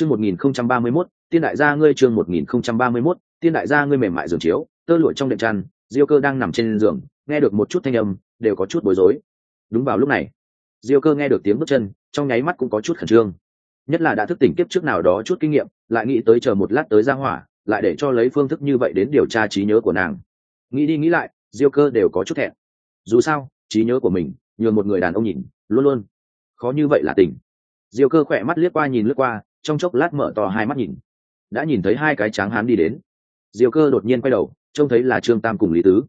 chương một nghìn không trăm ba mươi mốt, tiên đại gia ngươi chương một nghìn không trăm ba mươi mốt, tiên đại gia ngươi mềm mại giường chiếu, tơ lụa trong đệm chăn, diêu cơ đang nằm trên giường, nghe được một chút thanh âm, đều có chút bối rối. Đúng vào lúc này, diêu cơ nghe được tiếng bước chân, trong nháy mắt cũng có chút khẩn trương. Nhất là đã thức tỉnh kiếp trước nào đó chút kinh nghiệm, lại nghĩ tới chờ một lát tới ra hỏa, lại để cho lấy phương thức như vậy đến điều tra trí nhớ của nàng. Nghĩ đi nghĩ lại, diêu cơ đều có chút thẹn. Dù sao, trí nhớ của mình, nhường một người đàn ông nhìn, luôn luôn khó như vậy là tỉnh. Diêu cơ khỏe mắt liếc qua nhìn lướt qua trong chốc lát mở to hai mắt nhìn. Đã nhìn thấy hai cái tráng hán đi đến. Diêu cơ đột nhiên quay đầu, trông thấy là trương tam cùng lý tứ.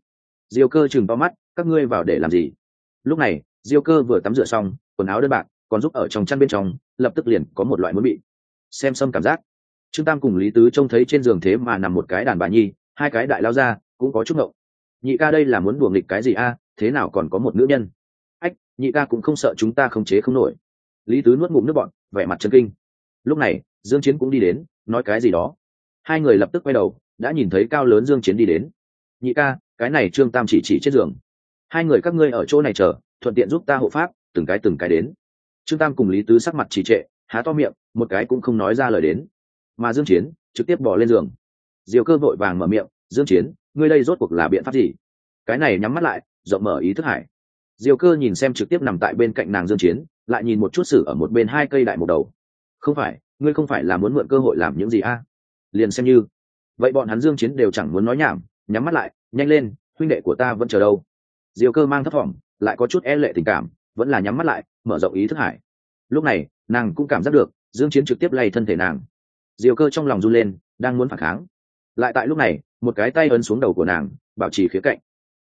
Diêu cơ chừng to mắt, các ngươi vào để làm gì? Lúc này, diêu cơ vừa tắm rửa xong, quần áo đơn bạc, còn giúp ở trong chăn bên trong, lập tức liền có một loại muốn bị xem xâm cảm giác. Trương tam cùng lý tứ trông thấy trên giường thế mà nằm một cái đàn bà nhi, hai cái đại lao ra, cũng có chút ngậu nhị ca đây là muốn đùa nghịch cái gì a? Thế nào còn có một nữ nhân? Ách, nhị ca cũng không sợ chúng ta không chế không nổi. Lý tứ nuốt ngụm nước bọn vẻ mặt chân kinh lúc này, dương chiến cũng đi đến, nói cái gì đó. Hai người lập tức quay đầu, đã nhìn thấy cao lớn dương chiến đi đến. Nhị ca, cái này trương tam chỉ chỉ trên giường. Hai người các ngươi ở chỗ này chờ, thuận tiện giúp ta hộ pháp, từng cái từng cái đến. Trương tam cùng lý tứ sắc mặt trì trệ, há to miệng, một cái cũng không nói ra lời đến. Mà dương chiến trực tiếp bỏ lên giường. Diều cơ vội vàng mở miệng, dương chiến, ngươi đây rốt cuộc là biện pháp gì? Cái này nhắm mắt lại, rộng mở ý thức hải. Diều cơ nhìn xem trực tiếp nằm tại bên cạnh nàng dương chiến, lại nhìn một chút xử ở một bên hai cây đại một đầu không phải, ngươi không phải là muốn mượn cơ hội làm những gì a? Liền xem như. Vậy bọn hắn dương chiến đều chẳng muốn nói nhảm, nhắm mắt lại, nhanh lên, huynh đệ của ta vẫn chờ đâu. Diều cơ mang thấp thỏm, lại có chút e lệ tình cảm, vẫn là nhắm mắt lại, mở rộng ý thức hải lúc này, nàng cũng cảm giác được, dương chiến trực tiếp lay thân thể nàng. Diều cơ trong lòng run lên, đang muốn phản kháng. Lại tại lúc này, một cái tay ấn xuống đầu của nàng, bảo trì khía cạnh.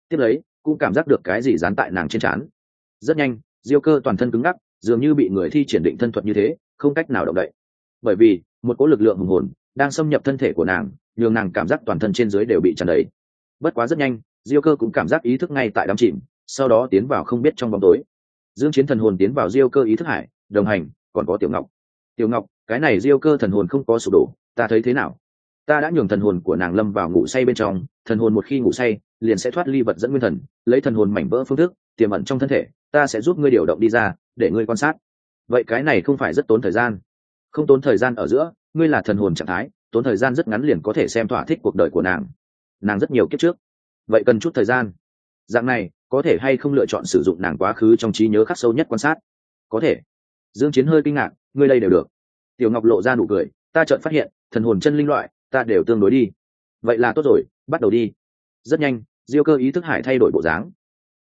Tiếp lấy, cũng cảm giác được cái gì dán tại nàng trên trán. Rất nhanh, diêu cơ toàn thân cứng ngắc, dường như bị người thi triển định thân thuật như thế không cách nào động đậy. Bởi vì, một cỗ lực lượng hùng hồn đang xâm nhập thân thể của nàng, nhường nàng cảm giác toàn thân trên dưới đều bị tràn đầy. Bất quá rất nhanh, diêu cơ cũng cảm giác ý thức ngay tại đám chìm, sau đó tiến vào không biết trong bóng tối. Dương chiến thần hồn tiến vào diêu cơ ý thức hải, đồng hành, còn có tiểu ngọc. Tiểu ngọc, cái này diêu cơ thần hồn không có sụp đổ, ta thấy thế nào? Ta đã nhường thần hồn của nàng lâm vào ngủ say bên trong, thần hồn một khi ngủ say, liền sẽ thoát ly vật dẫn nguyên thần, lấy thần hồn mảnh vỡ phương thức, tiềm ẩn trong thân thể, ta sẽ giúp ngươi điều động đi ra, để ngươi quan sát vậy cái này không phải rất tốn thời gian. Không tốn thời gian ở giữa, ngươi là thần hồn trạng thái, tốn thời gian rất ngắn liền có thể xem thỏa thích cuộc đời của nàng. Nàng rất nhiều kiếp trước. Vậy cần chút thời gian. Dạng này, có thể hay không lựa chọn sử dụng nàng quá khứ trong trí nhớ khắc sâu nhất quan sát? Có thể. Dương chiến hơi kinh ngạc, ngươi đây đều được. Tiểu ngọc lộ ra nụ cười, ta chợt phát hiện, thần hồn chân linh loại, ta đều tương đối đi. Vậy là tốt rồi, bắt đầu đi. Rất nhanh, diêu cơ ý thức hải thay đổi bộ dáng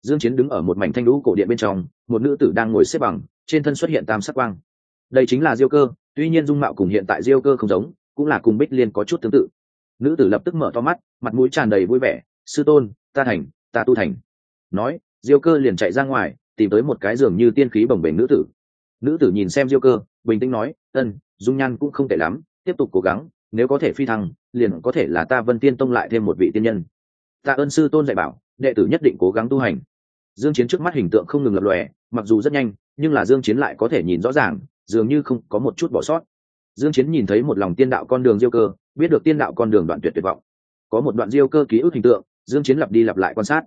dương chiến đứng ở một mảnh thanh lũ cổ điện bên trong, một nữ tử đang ngồi xếp bằng, trên thân xuất hiện tam sắc quang. Đây chính là diêu cơ, tuy nhiên dung mạo cùng hiện tại diêu cơ không giống, cũng là cùng bích liên có chút tương tự. Nữ tử lập tức mở to mắt, mặt mũi tràn đầy vui vẻ, sư tôn, ta thành, ta tu thành. Nói, diêu cơ liền chạy ra ngoài, tìm tới một cái giường như tiên khí bồng bềnh nữ tử. Nữ tử nhìn xem diêu cơ, bình tĩnh nói, ân, dung nhan cũng không tệ lắm, tiếp tục cố gắng, nếu có thể phi thăng, liền có thể là ta vân tiên tông lại thêm một vị tiên nhân. Tạ ơn sư tôn dạy bảo, đệ tử nhất định cố gắng tu hành dương chiến trước mắt hình tượng không ngừng lập lòe, mặc dù rất nhanh, nhưng là dương chiến lại có thể nhìn rõ ràng, dường như không có một chút bỏ sót. Dương chiến nhìn thấy một lòng tiên đạo con đường diêu cơ, biết được tiên đạo con đường đoạn tuyệt tuyệt vọng. Có một đoạn diêu cơ ký ức hình tượng, dương chiến lặp đi lặp lại quan sát.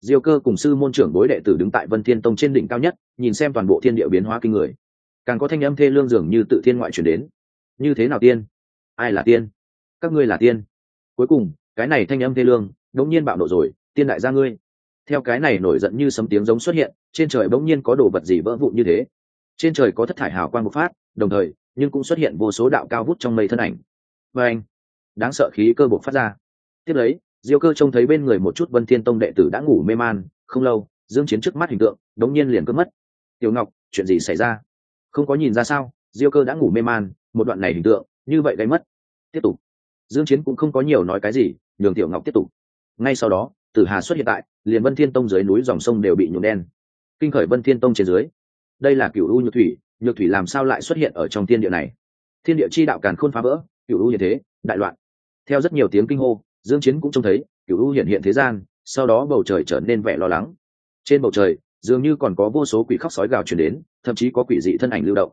Diêu cơ cùng sư môn trưởng bối đệ tử đứng tại vân thiên tông trên đỉnh cao nhất, nhìn xem toàn bộ thiên địa biến hóa kinh người. Càng có thanh âm thê lương dường như tự thiên ngoại truyền đến. Như thế nào tiên? Ai là tiên? Các ngươi là tiên. Cuối cùng, cái này thanh âm thê lương, đống nhiên bạo nộ rồi, tiên đại gia ngươi theo cái này nổi giận như sấm tiếng giống xuất hiện, trên trời bỗng nhiên có đồ vật gì vỡ vụn như thế. Trên trời có thất thải hào quang bộc phát, đồng thời, nhưng cũng xuất hiện vô số đạo cao vút trong mây thân ảnh. Và anh, đáng sợ khí cơ bộc phát ra. Tiếp lấy, diêu cơ trông thấy bên người một chút vân thiên tông đệ tử đã ngủ mê man, không lâu, dương chiến trước mắt hình tượng, đống nhiên liền cướp mất. Tiểu ngọc, chuyện gì xảy ra? Không có nhìn ra sao? Diêu cơ đã ngủ mê man, một đoạn này hình tượng, như vậy gây mất. Tiếp tục. Dương chiến cũng không có nhiều nói cái gì, nhường tiểu ngọc tiếp tục. Ngay sau đó tử hà xuất hiện tại, liền vân thiên tông dưới núi dòng sông đều bị nhuộm đen. Kinh khởi vân thiên tông trên dưới. Đây là cửu u nhược thủy nhược thủy làm sao lại xuất hiện ở trong thiên địa này? Thiên địa chi đạo càn khôn phá vỡ, cửu u như thế, đại loạn. Theo rất nhiều tiếng kinh hô, dương chiến cũng trông thấy, cửu u hiện hiện thế gian, sau đó bầu trời trở nên vẻ lo lắng. Trên bầu trời, dường như còn có vô số quỷ khóc sói gào truyền đến, thậm chí có quỷ dị thân ảnh lưu động.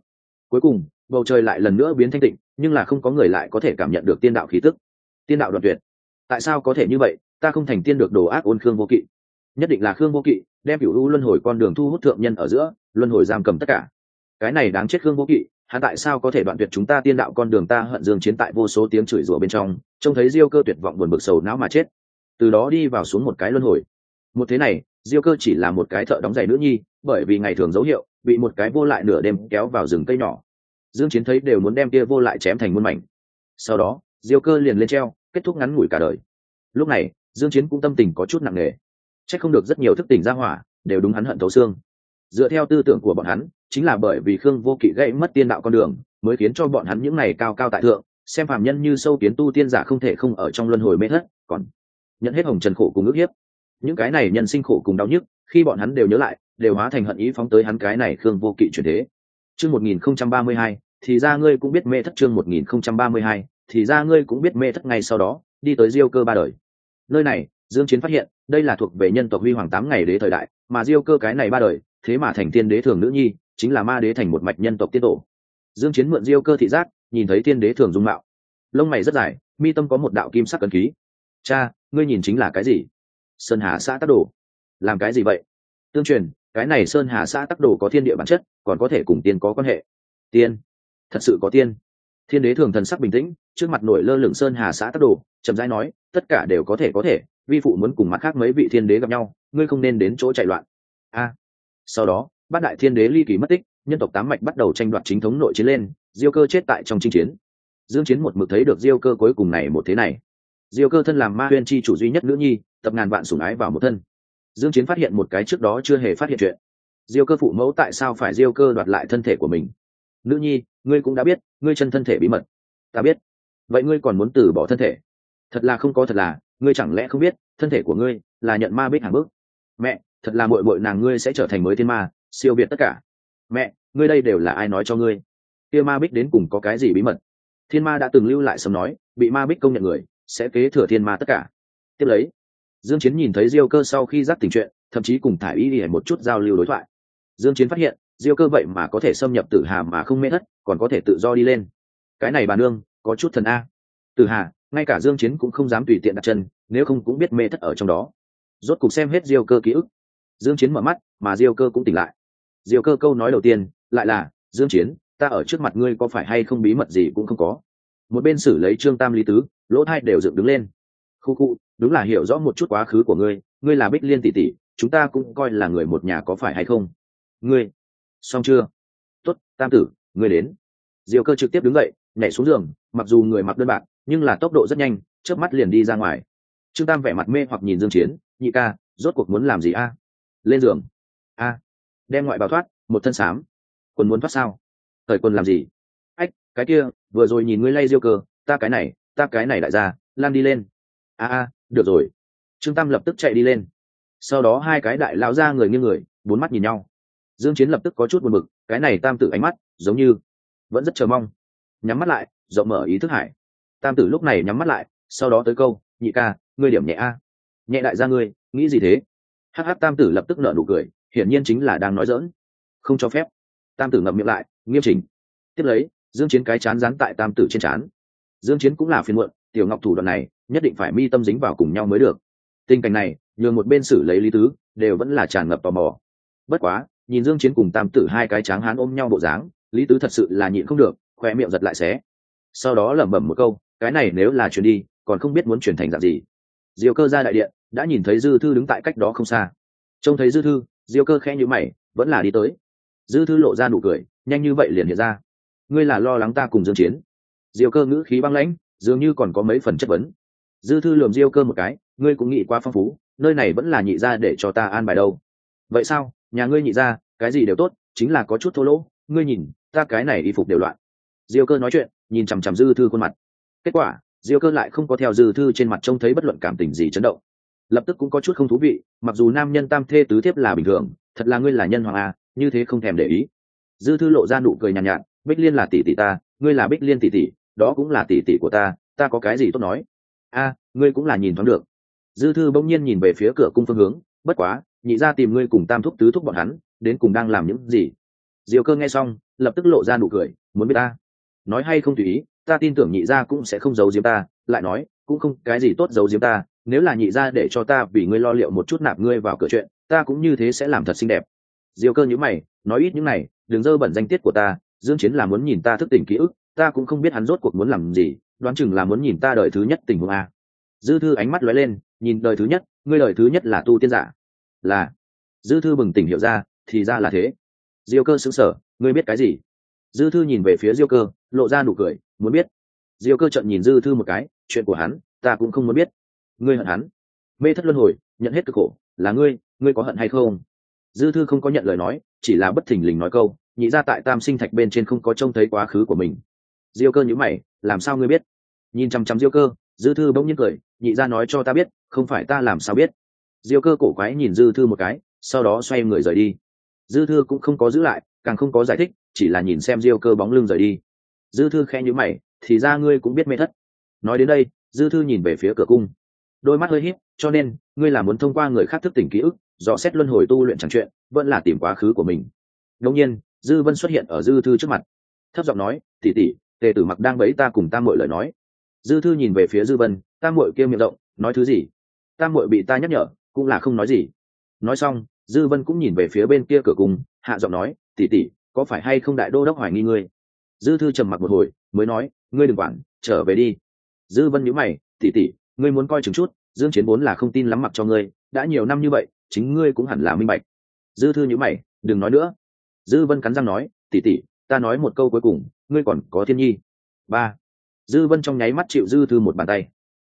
Cuối cùng, bầu trời lại lần nữa biến thanh tịnh, nhưng là không có người lại có thể cảm nhận được tiên đạo khí tức. Tiên đạo đoạn tuyệt. Tại sao có thể như vậy? Ta không thành tiên được đồ ác ôn khương vô kỵ. Nhất định là khương vô kỵ đem cựu u luân hồi con đường thu hút thượng nhân ở giữa, luân hồi giam cầm tất cả. Cái này đáng chết khương vô kỵ, hắn tại sao có thể đoạn tuyệt chúng ta tiên đạo con đường ta hận dương chiến tại vô số tiếng chửi rủa bên trong, trông thấy diêu cơ tuyệt vọng buồn bực sầu não mà chết. Từ đó đi vào xuống một cái luân hồi. Một thế này, diêu cơ chỉ là một cái thợ đóng giày nữ nhi, bởi vì ngày thường dấu hiệu, bị một cái vô lại nửa đêm kéo vào rừng cây nhỏ. Dương chiến thấy đều muốn đem kia vô lại chém thành muôn mảnh. Sau đó, diêu cơ liền lên treo, kết thúc ngắn ngủi cả đời. Lúc này dương chiến cũng tâm tình có chút nặng nề. Chắc không được rất nhiều thức tỉnh ra hỏa, đều đúng hắn hận thấu xương. Dựa theo tư tưởng của bọn hắn, chính là bởi vì khương vô kỵ gây mất tiên đạo con đường, mới khiến cho bọn hắn những này cao cao tại thượng, xem phàm nhân như sâu kiến tu tiên giả không thể không ở trong luân hồi mê thất, còn nhận hết hồng trần khổ cùng ước hiếp. Những cái này nhân sinh khổ cùng đau nhức, khi bọn hắn đều nhớ lại, đều hóa thành hận ý phóng tới hắn cái này khương vô kỵ chuyển thế. Chương một nghìn không trăm ba mươi hai, thì ra ngươi cũng biết mê thất chương một nghìn không trăm ba mươi hai, thì ra ngươi cũng biết mê thất ngay sau đó, đi tới diêu cơ ba đời nơi này, dương chiến phát hiện, đây là thuộc về nhân tộc huy hoàng tám ngày đế thời đại, mà diêu cơ cái này ba đời, thế mà thành tiên đế thường nữ nhi, chính là ma đế thành một mạch nhân tộc tiên tổ. Dương chiến mượn diêu cơ thị giác, nhìn thấy tiên đế thường dung mạo. Lông mày rất dài, mi tâm có một đạo kim sắc cấn ký. Cha, ngươi nhìn chính là cái gì? Sơn hà xã tắc đồ. Làm cái gì vậy? Tương truyền, cái này sơn hà xã tắc đồ có thiên địa bản chất, còn có thể cùng tiên có quan hệ. Tiên? Thật sự có tiên? Thiên đế thường thần sắc bình tĩnh, trước mặt nổi lơ lửng sơn hà xã tắc đồ, chậm rãi nói, tất cả đều có thể có thể, vi phụ muốn cùng mặt khác mấy vị thiên đế gặp nhau, ngươi không nên đến chỗ chạy loạn. A. Sau đó, bát đại thiên đế ly kỳ mất tích, nhân tộc tám mạch bắt đầu tranh đoạt chính thống nội chiến lên, diêu cơ chết tại trong chinh chiến. Dương chiến một mực thấy được diêu cơ cuối cùng này một thế này. Diêu cơ thân làm ma huyên chi chủ duy nhất nữ nhi, tập ngàn vạn sủng ái vào một thân. Dương chiến phát hiện một cái trước đó chưa hề phát hiện chuyện. Diêu cơ phụ mẫu tại sao phải diêu cơ đoạt lại thân thể của mình? Nữ nhi ngươi cũng đã biết, ngươi chân thân thể bí mật. Ta biết. Vậy ngươi còn muốn từ bỏ thân thể? Thật là không có thật là, ngươi chẳng lẽ không biết, thân thể của ngươi là nhận ma bích hàng bước? Mẹ, thật là muội muội nàng ngươi sẽ trở thành mới thiên ma, siêu việt tất cả. Mẹ, ngươi đây đều là ai nói cho ngươi? Kia ma bích đến cùng có cái gì bí mật? Thiên ma đã từng lưu lại sớm nói, bị ma bích công nhận người, sẽ kế thừa thiên ma tất cả. Tiếp lấy, dương chiến nhìn thấy diêu cơ sau khi giác tình chuyện, thậm chí cùng thải y đi một chút giao lưu đối thoại. Dương chiến phát hiện diêu cơ vậy mà có thể xâm nhập tử hà mà không mê thất, còn có thể tự do đi lên. Cái này bà nương, có chút thần a. Tử hà, ngay cả dương chiến cũng không dám tùy tiện đặt chân, nếu không cũng biết mê thất ở trong đó. Rốt cục xem hết diêu cơ ký ức. Dương chiến mở mắt, mà diêu cơ cũng tỉnh lại. Diêu cơ câu nói đầu tiên, lại là, dương chiến, ta ở trước mặt ngươi có phải hay không bí mật gì cũng không có? Một bên xử lấy trương tam lý tứ, lỗ thai đều dựng đứng lên. Khu khu, đúng là hiểu rõ một chút quá khứ của ngươi ngươi là bích liên tỷ tỷ, chúng ta cũng coi là người một nhà có phải hay không? Ngươi xong chưa? Tốt, tam tử, ngươi đến. Diều cơ trực tiếp đứng dậy, nhảy xuống giường, mặc dù người mặc đơn bạc, nhưng là tốc độ rất nhanh trước mắt liền đi ra ngoài. Trương tam vẻ mặt mê hoặc nhìn dương chiến, nhị ca, rốt cuộc muốn làm gì a? Lên giường. A. Đem ngoại bào thoát, một thân sám. quần muốn thoát sao? Thời quần làm gì? Ách, cái kia, vừa rồi nhìn ngươi lay diêu cơ, ta cái này, ta cái này đại gia lan đi lên. A a, được rồi. Trương tam lập tức chạy đi lên. Sau đó hai cái đại lão ra người như người, bốn mắt nhìn nhau dương chiến lập tức có chút buồn bực, cái này tam tử ánh mắt, giống như vẫn rất chờ mong. Nhắm mắt lại, rộng mở ý thức hải. Tam tử lúc này nhắm mắt lại, sau đó tới câu, nhị ca, ngươi điểm nhẹ a. Nhẹ đại gia ngươi, nghĩ gì thế? Hh tam tử lập tức nở nụ cười, hiển nhiên chính là đang nói dỡn không cho phép. Tam tử ngậm miệng lại, nghiêm chỉnh. Tiếp lấy, dương chiến cái chán dán tại tam tử trên chán dương chiến cũng là phiền muộn, tiểu ngọc thủ đoạn này, nhất định phải mi tâm dính vào cùng nhau mới được. Tình cảnh này, nhường một bên xử lấy lý tứ, đều vẫn là tràn ngập tò mò. Bất quá nhìn dương chiến cùng tam tử hai cái tráng hán ôm nhau bộ dáng, lý tứ thật sự là nhịn không được, khoe miệng giật lại xé. Sau đó lẩm bẩm một câu, cái này nếu là chuyển đi, còn không biết muốn chuyển thành dạng gì. Diêu cơ ra đại điện, đã nhìn thấy dư thư đứng tại cách đó không xa. Trông thấy dư thư, diêu cơ khẽ như mày, vẫn là đi tới. Dư thư lộ ra nụ cười, nhanh như vậy liền hiện ra. Ngươi là lo lắng ta cùng dương chiến. Diêu cơ ngữ khí băng lãnh, dường như còn có mấy phần chất vấn. Dư thư lườm diêu cơ một cái, ngươi cũng nghĩ quá phong phú, nơi này vẫn là nhị ra để cho ta an bài đâu. Vậy sao? Nhà ngươi nhị ra cái gì đều tốt chính là có chút thô lỗ. Ngươi nhìn ta cái này y phục đều loạn. Diêu cơ nói chuyện nhìn chằm chằm dư thư khuôn mặt. Kết quả diêu cơ lại không có theo dư thư trên mặt trông thấy bất luận cảm tình gì chấn động. Lập tức cũng có chút không thú vị mặc dù nam nhân tam thê tứ thiếp là bình thường thật là ngươi là nhân hoàng a như thế không thèm để ý. Dư thư lộ ra nụ cười nhàn nhạt, nhạt bích liên là tỷ tỷ ta ngươi là bích liên tỷ tỷ đó cũng là tỷ tỷ của ta ta có cái gì tốt nói? A ngươi cũng là nhìn thoáng được. Dư thư bỗng nhiên nhìn về phía cửa cung phương hướng bất quá nhị ra tìm ngươi cùng tam thúc tứ thúc bọn hắn, đến cùng đang làm những gì? Diều cơ nghe xong, lập tức lộ ra nụ cười, muốn biết ta. Nói hay không tùy ý, ta tin tưởng nhị gia cũng sẽ không giấu diếm ta, lại nói, cũng không cái gì tốt giấu diếm ta, nếu là nhị gia để cho ta vì ngươi lo liệu một chút nạp ngươi vào cửa chuyện, ta cũng như thế sẽ làm thật xinh đẹp. Diều cơ nhữ mày, nói ít những này, đừng dơ bẩn danh tiết của ta, dương chiến là muốn nhìn ta thức tỉnh ký ức, ta cũng không biết hắn rốt cuộc muốn làm gì, đoán chừng là muốn nhìn ta đời thứ nhất tình huống a. Dư thư ánh mắt lóe lên, nhìn đời thứ nhất, ngươi đời thứ nhất là tu tiên giả là, dư thư bừng tỉnh hiểu ra, thì ra là thế. Diêu cơ xứng sở ngươi biết cái gì? Dư thư nhìn về phía diêu cơ, lộ ra nụ cười, muốn biết. Diêu cơ trận nhìn dư thư một cái, chuyện của hắn, ta cũng không muốn biết. Ngươi hận hắn. Mê thất luân hồi, nhận hết cực khổ, là ngươi ngươi có hận hay không? Dư thư không có nhận lời nói, chỉ là bất thình lình nói câu, nhị ra tại tam sinh thạch bên trên không có trông thấy quá khứ của mình. Diêu cơ nhữ mày, làm sao ngươi biết? Nhìn chăm chăm diêu cơ, dư thư bỗng nhiên cười, nhị ra nói cho ta biết, không phải ta làm sao biết diêu cơ cổ quái nhìn dư thư một cái, sau đó xoay người rời đi. Dư thư cũng không có giữ lại, càng không có giải thích, chỉ là nhìn xem diêu cơ bóng lưng rời đi. Dư thư khe nhữ mày, thì ra ngươi cũng biết mê thất. Nói đến đây, dư thư nhìn về phía cửa cung. Đôi mắt hơi hít cho nên, ngươi là muốn thông qua người khác thức tỉnh ký ức, dò xét luân hồi tu luyện chẳng chuyện, vẫn là tìm quá khứ của mình. Đông nhiên, dư vân xuất hiện ở dư thư trước mặt. Thấp giọng nói tỉ tỉ tề tử mặc đang bẫy ta cùng tam mội lời nói. Dư thư nhìn về phía dư vân, tam mội kêu miệng rộng, nói thứ gì? Tam mội bị ta nhắc nhở cũng là không nói gì. Nói xong, dư vân cũng nhìn về phía bên kia cửa cùng, hạ giọng nói tỉ tỉ có phải hay không đại đô đốc hoài nghi ngươi? Dư thư trầm mặc một hồi, mới nói, ngươi đừng quản, trở về đi. Dư vân nhíu mày tỉ tỉ ngươi muốn coi chừng chút, dương chiến vốn là không tin lắm mặc cho ngươi, đã nhiều năm như vậy, chính ngươi cũng hẳn là minh bạch. Dư thư nhíu mày, đừng nói nữa. Dư vân cắn răng nói tỉ tỉ ta nói một câu cuối cùng, ngươi còn có thiên nhi. Ba. Dư vân trong nháy mắt chịu dư thư một bàn tay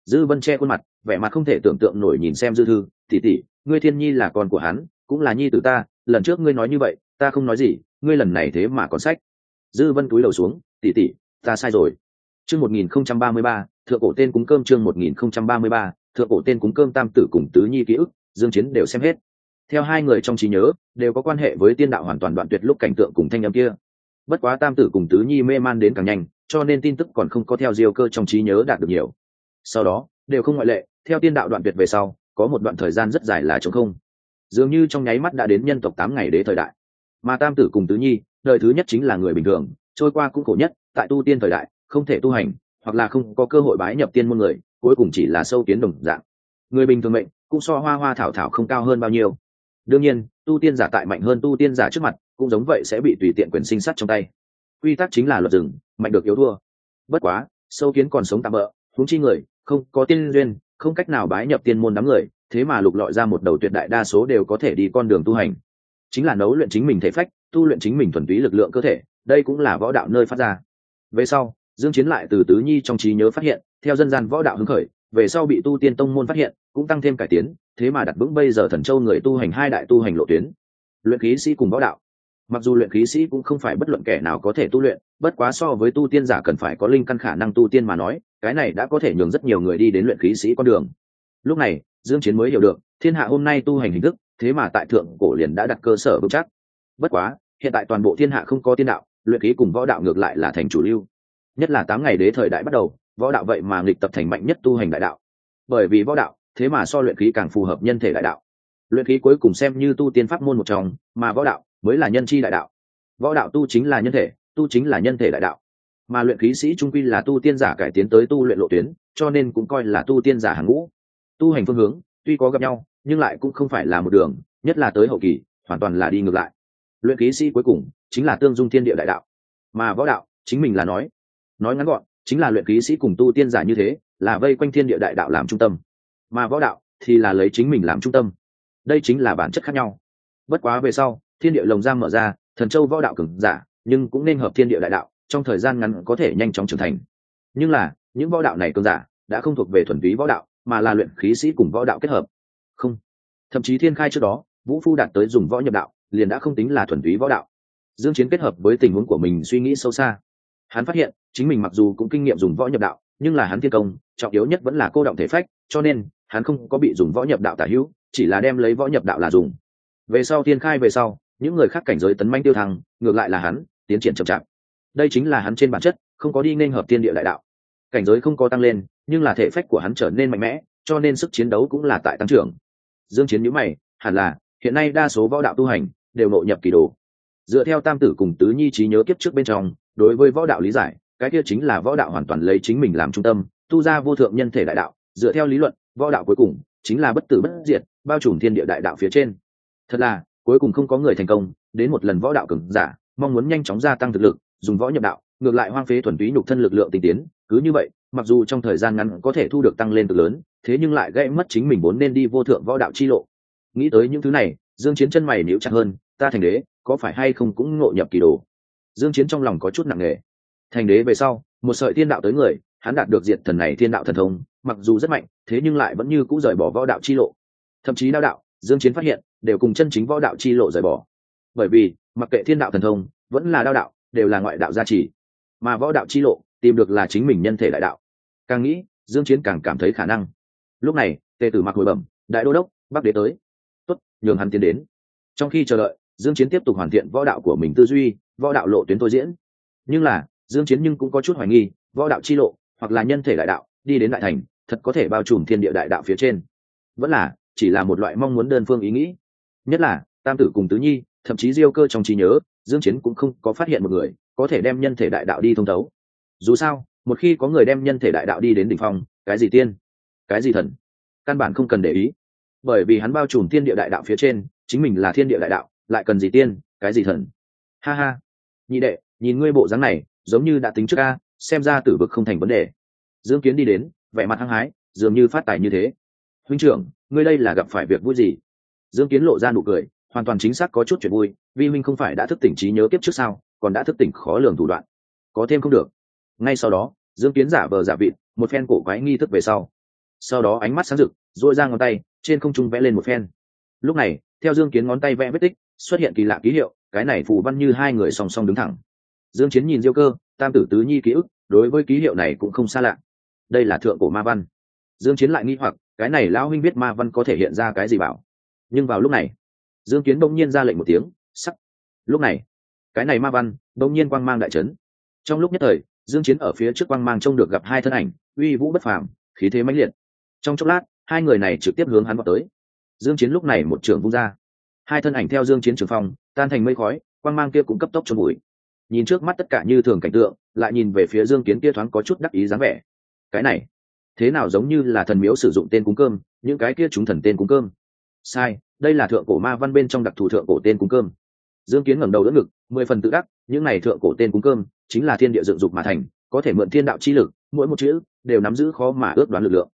dư vân che khuôn mặt, vẻ mặt không thể tưởng tượng nổi nhìn xem dư thư tỉ tỉ ngươi thiên nhi là con của hắn, cũng là nhi tử ta, lần trước ngươi nói như vậy, ta không nói gì, ngươi lần này thế mà còn sách. Dư vân túi đầu xuống tỉ tỉ ta sai rồi. Chương một nghìn không trăm ba mươi ba, thượng cổ tên cúng cơm chương một nghìn không trăm ba mươi ba, thượng cổ tên cúng cơm tam tử cùng tứ nhi ký ức, dương chiến đều xem hết. Theo hai người trong trí nhớ, đều có quan hệ với tiên đạo hoàn toàn đoạn tuyệt lúc cảnh tượng cùng thanh âm kia. Bất quá tam tử cùng tứ nhi mê man đến càng nhanh, cho nên tin tức còn không có theo diêu cơ trong trí nhớ đạt được nhiều sau đó, đều không ngoại lệ, theo tiên đạo đoạn tuyệt về sau, có một đoạn thời gian rất dài là trống không. Dường như trong nháy mắt đã đến nhân tộc tám ngày đế thời đại. Mà tam tử cùng tứ nhi, đời thứ nhất chính là người bình thường, trôi qua cũng khổ nhất, tại tu tiên thời đại, không thể tu hành, hoặc là không có cơ hội bái nhập tiên môn người, cuối cùng chỉ là sâu kiến đồng dạng. Người bình thường mệnh, cũng so hoa hoa thảo thảo không cao hơn bao nhiêu. Đương nhiên, tu tiên giả tại mạnh hơn tu tiên giả trước mặt, cũng giống vậy sẽ bị tùy tiện quyền sinh sát trong tay. Quy tắc chính là luật rừng, mạnh được yếu thua. Bất quá, sâu kiến còn sống tạm bỡ húng chi người không có tiên duyên, không cách nào bái nhập tiên môn đám người, thế mà lục lọi ra một đầu tuyệt đại đa số đều có thể đi con đường tu hành. Chính là nấu luyện chính mình thể phách, tu luyện chính mình thuần túy lực lượng cơ thể, đây cũng là võ đạo nơi phát ra. Về sau, dương chiến lại từ tứ nhi trong trí nhớ phát hiện, theo dân gian võ đạo hứng khởi, về sau bị tu tiên tông môn phát hiện, cũng tăng thêm cải tiến, thế mà đặt vững bây giờ thần châu người tu hành hai đại tu hành lộ tuyến. Luyện khí sĩ cùng võ đạo. Mặc dù luyện khí sĩ cũng không phải bất luận kẻ nào có thể tu luyện, bất quá so với tu tiên giả cần phải có linh căn khả năng tu tiên mà nói cái này đã có thể nhường rất nhiều người đi đến luyện khí sĩ con đường. Lúc này, dương chiến mới hiểu được, thiên hạ hôm nay tu hành hình thức, thế mà tại thượng cổ liền đã đặt cơ sở vững chắc. Bất quá, hiện tại toàn bộ thiên hạ không có tiên đạo, luyện khí cùng võ đạo ngược lại là thành chủ lưu. Nhất là tám ngày đế thời đại bắt đầu, võ đạo vậy mà nghịch tập thành mạnh nhất tu hành đại đạo. Bởi vì võ đạo, thế mà so luyện khí càng phù hợp nhân thể đại đạo. Luyện khí cuối cùng xem như tu tiên pháp môn một trong, mà võ đạo mới là nhân chi đại đạo. Võ đạo tu chính là nhân thể, tu chính là nhân thể đại đạo mà luyện khí sĩ trung quy là tu tiên giả cải tiến tới tu luyện lộ tuyến, cho nên cũng coi là tu tiên giả hàng ngũ. Tu hành phương hướng, tuy có gặp nhau, nhưng lại cũng không phải là một đường, nhất là tới hậu kỳ, hoàn toàn là đi ngược lại. Luyện khí sĩ cuối cùng chính là tương dung thiên địa đại đạo. Mà võ đạo, chính mình là nói nói ngắn gọn, chính là luyện khí sĩ cùng tu tiên giả như thế, là vây quanh thiên địa đại đạo làm trung tâm. Mà võ đạo thì là lấy chính mình làm trung tâm. Đây chính là bản chất khác nhau. Bất quá về sau, thiên địa lồng giam mở ra, thần châu võ đạo cường giả, nhưng cũng nên hợp thiên địa đại đạo trong thời gian ngắn có thể nhanh chóng trưởng thành. Nhưng là, những võ đạo này cường giả đã không thuộc về thuần túy võ đạo, mà là luyện khí sĩ cùng võ đạo kết hợp. Không. Thậm chí thiên khai trước đó, vũ phu đạt tới dùng võ nhập đạo, liền đã không tính là thuần túy võ đạo. Dương chiến kết hợp với tình huống của mình suy nghĩ sâu xa. Hắn phát hiện, chính mình mặc dù cũng kinh nghiệm dùng võ nhập đạo, nhưng là hắn thiên công, trọng yếu nhất vẫn là cô động thể phách, cho nên, hắn không có bị dùng võ nhập đạo tả hữu, chỉ là đem lấy võ nhập đạo là dùng. Về sau thiên khai về sau, những người khác cảnh giới tấn manh tiêu thăng, ngược lại là hắn, tiến triển chậm chạp đây chính là hắn trên bản chất, không có đi nên hợp tiên địa đại đạo. Cảnh giới không có tăng lên, nhưng là thể phách của hắn trở nên mạnh mẽ, cho nên sức chiến đấu cũng là tại tăng trưởng. Dương chiến nhíu mày, hẳn là, hiện nay đa số võ đạo tu hành đều nội nhập kỳ đồ. Dựa theo tam tử cùng tứ nhi trí nhớ kiếp trước bên trong, đối với võ đạo lý giải, cái kia chính là võ đạo hoàn toàn lấy chính mình làm trung tâm, tu ra vô thượng nhân thể đại đạo. Dựa theo lý luận, võ đạo cuối cùng chính là bất tử bất diệt, bao trùm thiên địa đại đạo phía trên. Thật là, cuối cùng không có người thành công, đến một lần võ đạo cường giả, mong muốn nhanh chóng gia tăng thực lực dùng võ nhập đạo, ngược lại hoang phế thuần túy nhục thân lực lượng tinh tiến, cứ như vậy, mặc dù trong thời gian ngắn có thể thu được tăng lên cực lớn, thế nhưng lại gãy mất chính mình vốn nên đi vô thượng võ đạo chi lộ. Nghĩ tới những thứ này, dương chiến chân mày níu chặt hơn, ta thành đế, có phải hay không cũng ngộ nhập kỳ đồ? Dương chiến trong lòng có chút nặng nề. Thành đế về sau, một sợi thiên đạo tới người, hắn đạt được diệt thần này thiên đạo thần thông, mặc dù rất mạnh, thế nhưng lại vẫn như cũ rời bỏ võ đạo chi lộ. Thậm chí đao đạo, dương chiến phát hiện, đều cùng chân chính võ đạo chi lộ rời bỏ. Bởi vì, mặc kệ thiên đạo thần thông, vẫn là đao đạo đều là ngoại đạo gia trì. Mà võ đạo chi lộ, tìm được là chính mình nhân thể đại đạo. Càng nghĩ, dương chiến càng cảm thấy khả năng. Lúc này, tề tử mặc hồi bẩm, đại đô đốc bắc đế tới. Tốt, nhường hắn tiến đến. Trong khi chờ đợi, dương chiến tiếp tục hoàn thiện võ đạo của mình tư duy, võ đạo lộ tuyến tôi diễn. Nhưng là, dương chiến nhưng cũng có chút hoài nghi, võ đạo chi lộ, hoặc là nhân thể đại đạo, đi đến đại thành, thật có thể bao trùm thiên địa đại đạo phía trên. Vẫn là, chỉ là một loại mong muốn đơn phương ý nghĩ. Nhất là, tam tử cùng tứ nhi, thậm chí diêu cơ trong trí nhớ dương chiến cũng không có phát hiện một người có thể đem nhân thể đại đạo đi thông thấu. Dù sao, một khi có người đem nhân thể đại đạo đi đến đỉnh phong, cái gì tiên, cái gì thần, căn bản không cần để ý. Bởi vì hắn bao trùm thiên địa đại đạo phía trên, chính mình là thiên địa đại đạo, lại cần gì tiên, cái gì thần? Ha ha. Nhị đệ, nhìn ngươi bộ dáng này, giống như đã tính trước a, xem ra tử vực không thành vấn đề. Dương kiến đi đến, vẻ mặt hăng hái, dường như phát tài như thế. Huynh trưởng, ngươi đây là gặp phải việc vui gì? Dương kiến lộ ra nụ cười hoàn toàn chính xác có chút chuyện vui, vi minh không phải đã thức tỉnh trí nhớ kiếp trước sao, còn đã thức tỉnh khó lường thủ đoạn. Có thêm không được. Ngay sau đó, dương kiến giả vờ giả vịt, một phen cổ quái nghi thức về sau. Sau đó ánh mắt sáng rực dội ra ngón tay, trên không trung vẽ lên một phen. Lúc này, theo dương kiến ngón tay vẽ vết tích, xuất hiện kỳ lạ ký hiệu, cái này phù văn như hai người song song đứng thẳng. Dương chiến nhìn diêu cơ, tam tử tứ nhi ký ức, đối với ký hiệu này cũng không xa lạ. Đây là thượng cổ ma văn. Dương chiến lại nghi hoặc, cái này lão huynh biết ma văn có thể hiện ra cái gì bảo? Nhưng vào lúc này dương kiến đông nhiên ra lệnh một tiếng, sắc. Lúc này, cái này ma văn đông nhiên quang mang đại chấn. Trong lúc nhất thời, dương chiến ở phía trước quang mang trông được gặp hai thân ảnh, uy vũ bất phàm, khí thế mãnh liệt. Trong chốc lát, hai người này trực tiếp hướng hắn vào tới. Dương chiến lúc này một trường vung ra. Hai thân ảnh theo dương chiến trường phong, tan thành mây khói, quang mang kia cũng cấp tốc cho bụi nhìn trước mắt tất cả như thường cảnh tượng, lại nhìn về phía dương kiến kia thoáng có chút đắc ý dáng vẻ. Cái này, thế nào giống như là thần miếu sử dụng tên cúng cơm, những cái kia chúng thần tên cúng cơm? Sai đây là thượng cổ ma văn bên trong đặc thù thượng cổ tên cúng cơm. Dương kiến ngẩng đầu đỡ ngực, mười phần tự đắc, những này thượng cổ tên cúng cơm chính là thiên địa dựng dục mà thành, có thể mượn thiên đạo chi lực, mỗi một chữ đều nắm giữ khó mà ước đoán lực lượng.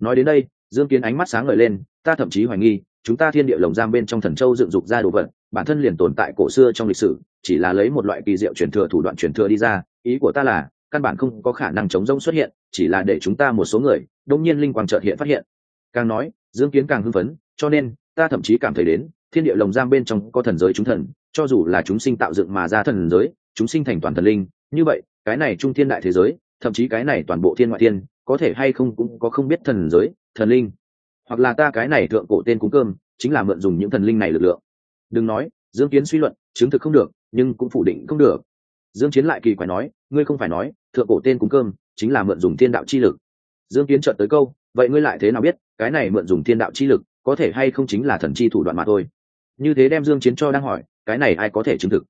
Nói đến đây, dương kiến ánh mắt sáng ngời lên, ta thậm chí hoài nghi, chúng ta thiên địa lồng giam bên trong thần châu dựng dục ra đồ vật, bản thân liền tồn tại cổ xưa trong lịch sử, chỉ là lấy một loại kỳ diệu truyền thừa thủ đoạn truyền thừa đi ra, ý của ta là, căn bản không có khả năng chống rông xuất hiện, chỉ là để chúng ta một số người, đông nhiên linh quang trợ hiện phát hiện. Càng nói, dương kiến càng hưng phấn, cho nên ta thậm chí cảm thấy đến, thiên địa lồng giam bên trong có thần giới chúng thần, cho dù là chúng sinh tạo dựng mà ra thần giới, chúng sinh thành toàn thần linh, như vậy, cái này trung thiên đại thế giới, thậm chí cái này toàn bộ thiên ngoại thiên, có thể hay không cũng có không biết thần giới, thần linh. Hoặc là ta cái này thượng cổ tên cúng cơm, chính là mượn dùng những thần linh này lực lượng. Đừng nói, dương kiến suy luận, chứng thực không được, nhưng cũng phủ định không được. Dương chiến lại kỳ quái nói, ngươi không phải nói, thượng cổ tên cúng cơm, chính là mượn dùng thiên đạo chi lực. Dương kiến chợt tới câu, vậy ngươi lại thế nào biết, cái này mượn dùng thiên đạo chi lực có thể hay không chính là thần chi thủ đoạn mà thôi. Như thế đem dương chiến cho đang hỏi, cái này ai có thể chứng thực?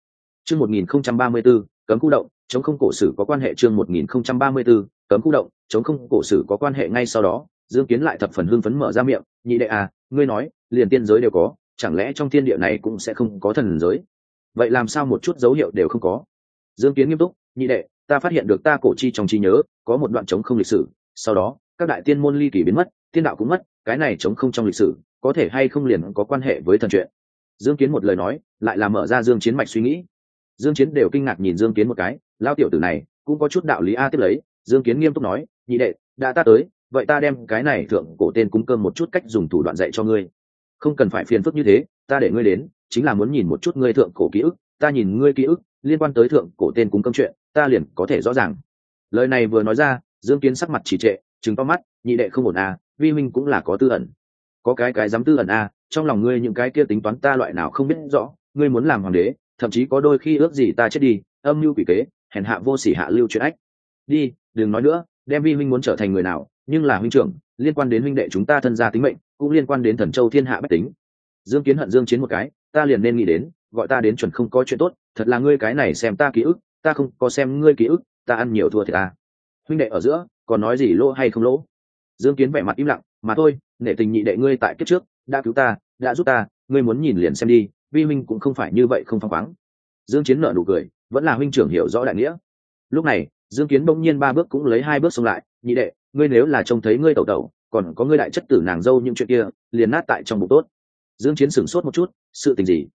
Chương 1034 cấm khu động, chống không cổ sử có quan hệ chương 1034 cấm khu động, chống không cổ sử có quan hệ ngay sau đó, dương kiến lại thập phần hưng phấn mở ra miệng, nhị đệ à ngươi nói, liền tiên giới đều có, chẳng lẽ trong thiên địa này cũng sẽ không có thần giới? Vậy làm sao một chút dấu hiệu đều không có? Dương kiến nghiêm túc, nhị đệ, ta phát hiện được ta cổ chi trong trí nhớ, có một đoạn chống không lịch sử, sau đó, các đại tiên môn ly kỳ biến mất, tiên đạo cũng mất cái này chống không trong lịch sử, có thể hay không liền có quan hệ với thần chuyện. Dương kiến một lời nói, lại là mở ra dương chiến mạch suy nghĩ. Dương chiến đều kinh ngạc nhìn dương kiến một cái lao tiểu tử này, cũng có chút đạo lý a tiếp lấy, dương kiến nghiêm túc nói, nhị đệ, đã ta tới, vậy ta đem cái này thượng cổ tên cúng cơm một chút cách dùng thủ đoạn dạy cho ngươi. Không cần phải phiền phức như thế, ta để ngươi đến, chính là muốn nhìn một chút ngươi thượng cổ ký ức, ta nhìn ngươi ký ức, liên quan tới thượng cổ tên cúng cơm chuyện, ta liền có thể rõ ràng. Lời này vừa nói ra, dương kiến sắc mặt chỉ trệ, trừng to mắt, nhị đệ không ổn à vi huynh cũng là có tư ẩn. Có cái cái dám tư ẩn à trong lòng ngươi những cái kia tính toán ta loại nào không biết rõ, ngươi muốn làm hoàng đế, thậm chí có đôi khi ước gì ta chết đi, âm mưu quỷ kế, hèn hạ vô sỉ hạ lưu chuyện ách. Đi, đừng nói nữa, đem vi huynh muốn trở thành người nào, nhưng là huynh trưởng, liên quan đến huynh đệ chúng ta thân gia tính mệnh, cũng liên quan đến thần châu thiên hạ bách tính. Dương kiến hận dương chiến một cái, ta liền nên nghĩ đến, gọi ta đến chuẩn không có chuyện tốt, thật là ngươi cái này xem ta ký ức, ta không có xem ngươi ký ức, ta ăn nhiều thua thì ta à. huynh đệ ở giữa, còn nói gì lỗ hay không lỗ? Dương kiến vẻ mặt im lặng, mà thôi, nể tình nhị đệ ngươi tại kiếp trước, đã cứu ta, đã giúp ta, ngươi muốn nhìn liền xem đi, vi huynh cũng không phải như vậy không phăng khoáng. Dương chiến nợ nụ cười, vẫn là huynh trưởng hiểu rõ đại nghĩa. Lúc này, dương kiến bỗng nhiên ba bước cũng lấy hai bước xông lại, nhị đệ, ngươi nếu là trông thấy ngươi tẩu tẩu, còn có ngươi đại chất tử nàng dâu những chuyện kia, liền nát tại trong bụng tốt. Dương chiến sửng sốt một chút, sự tình gì?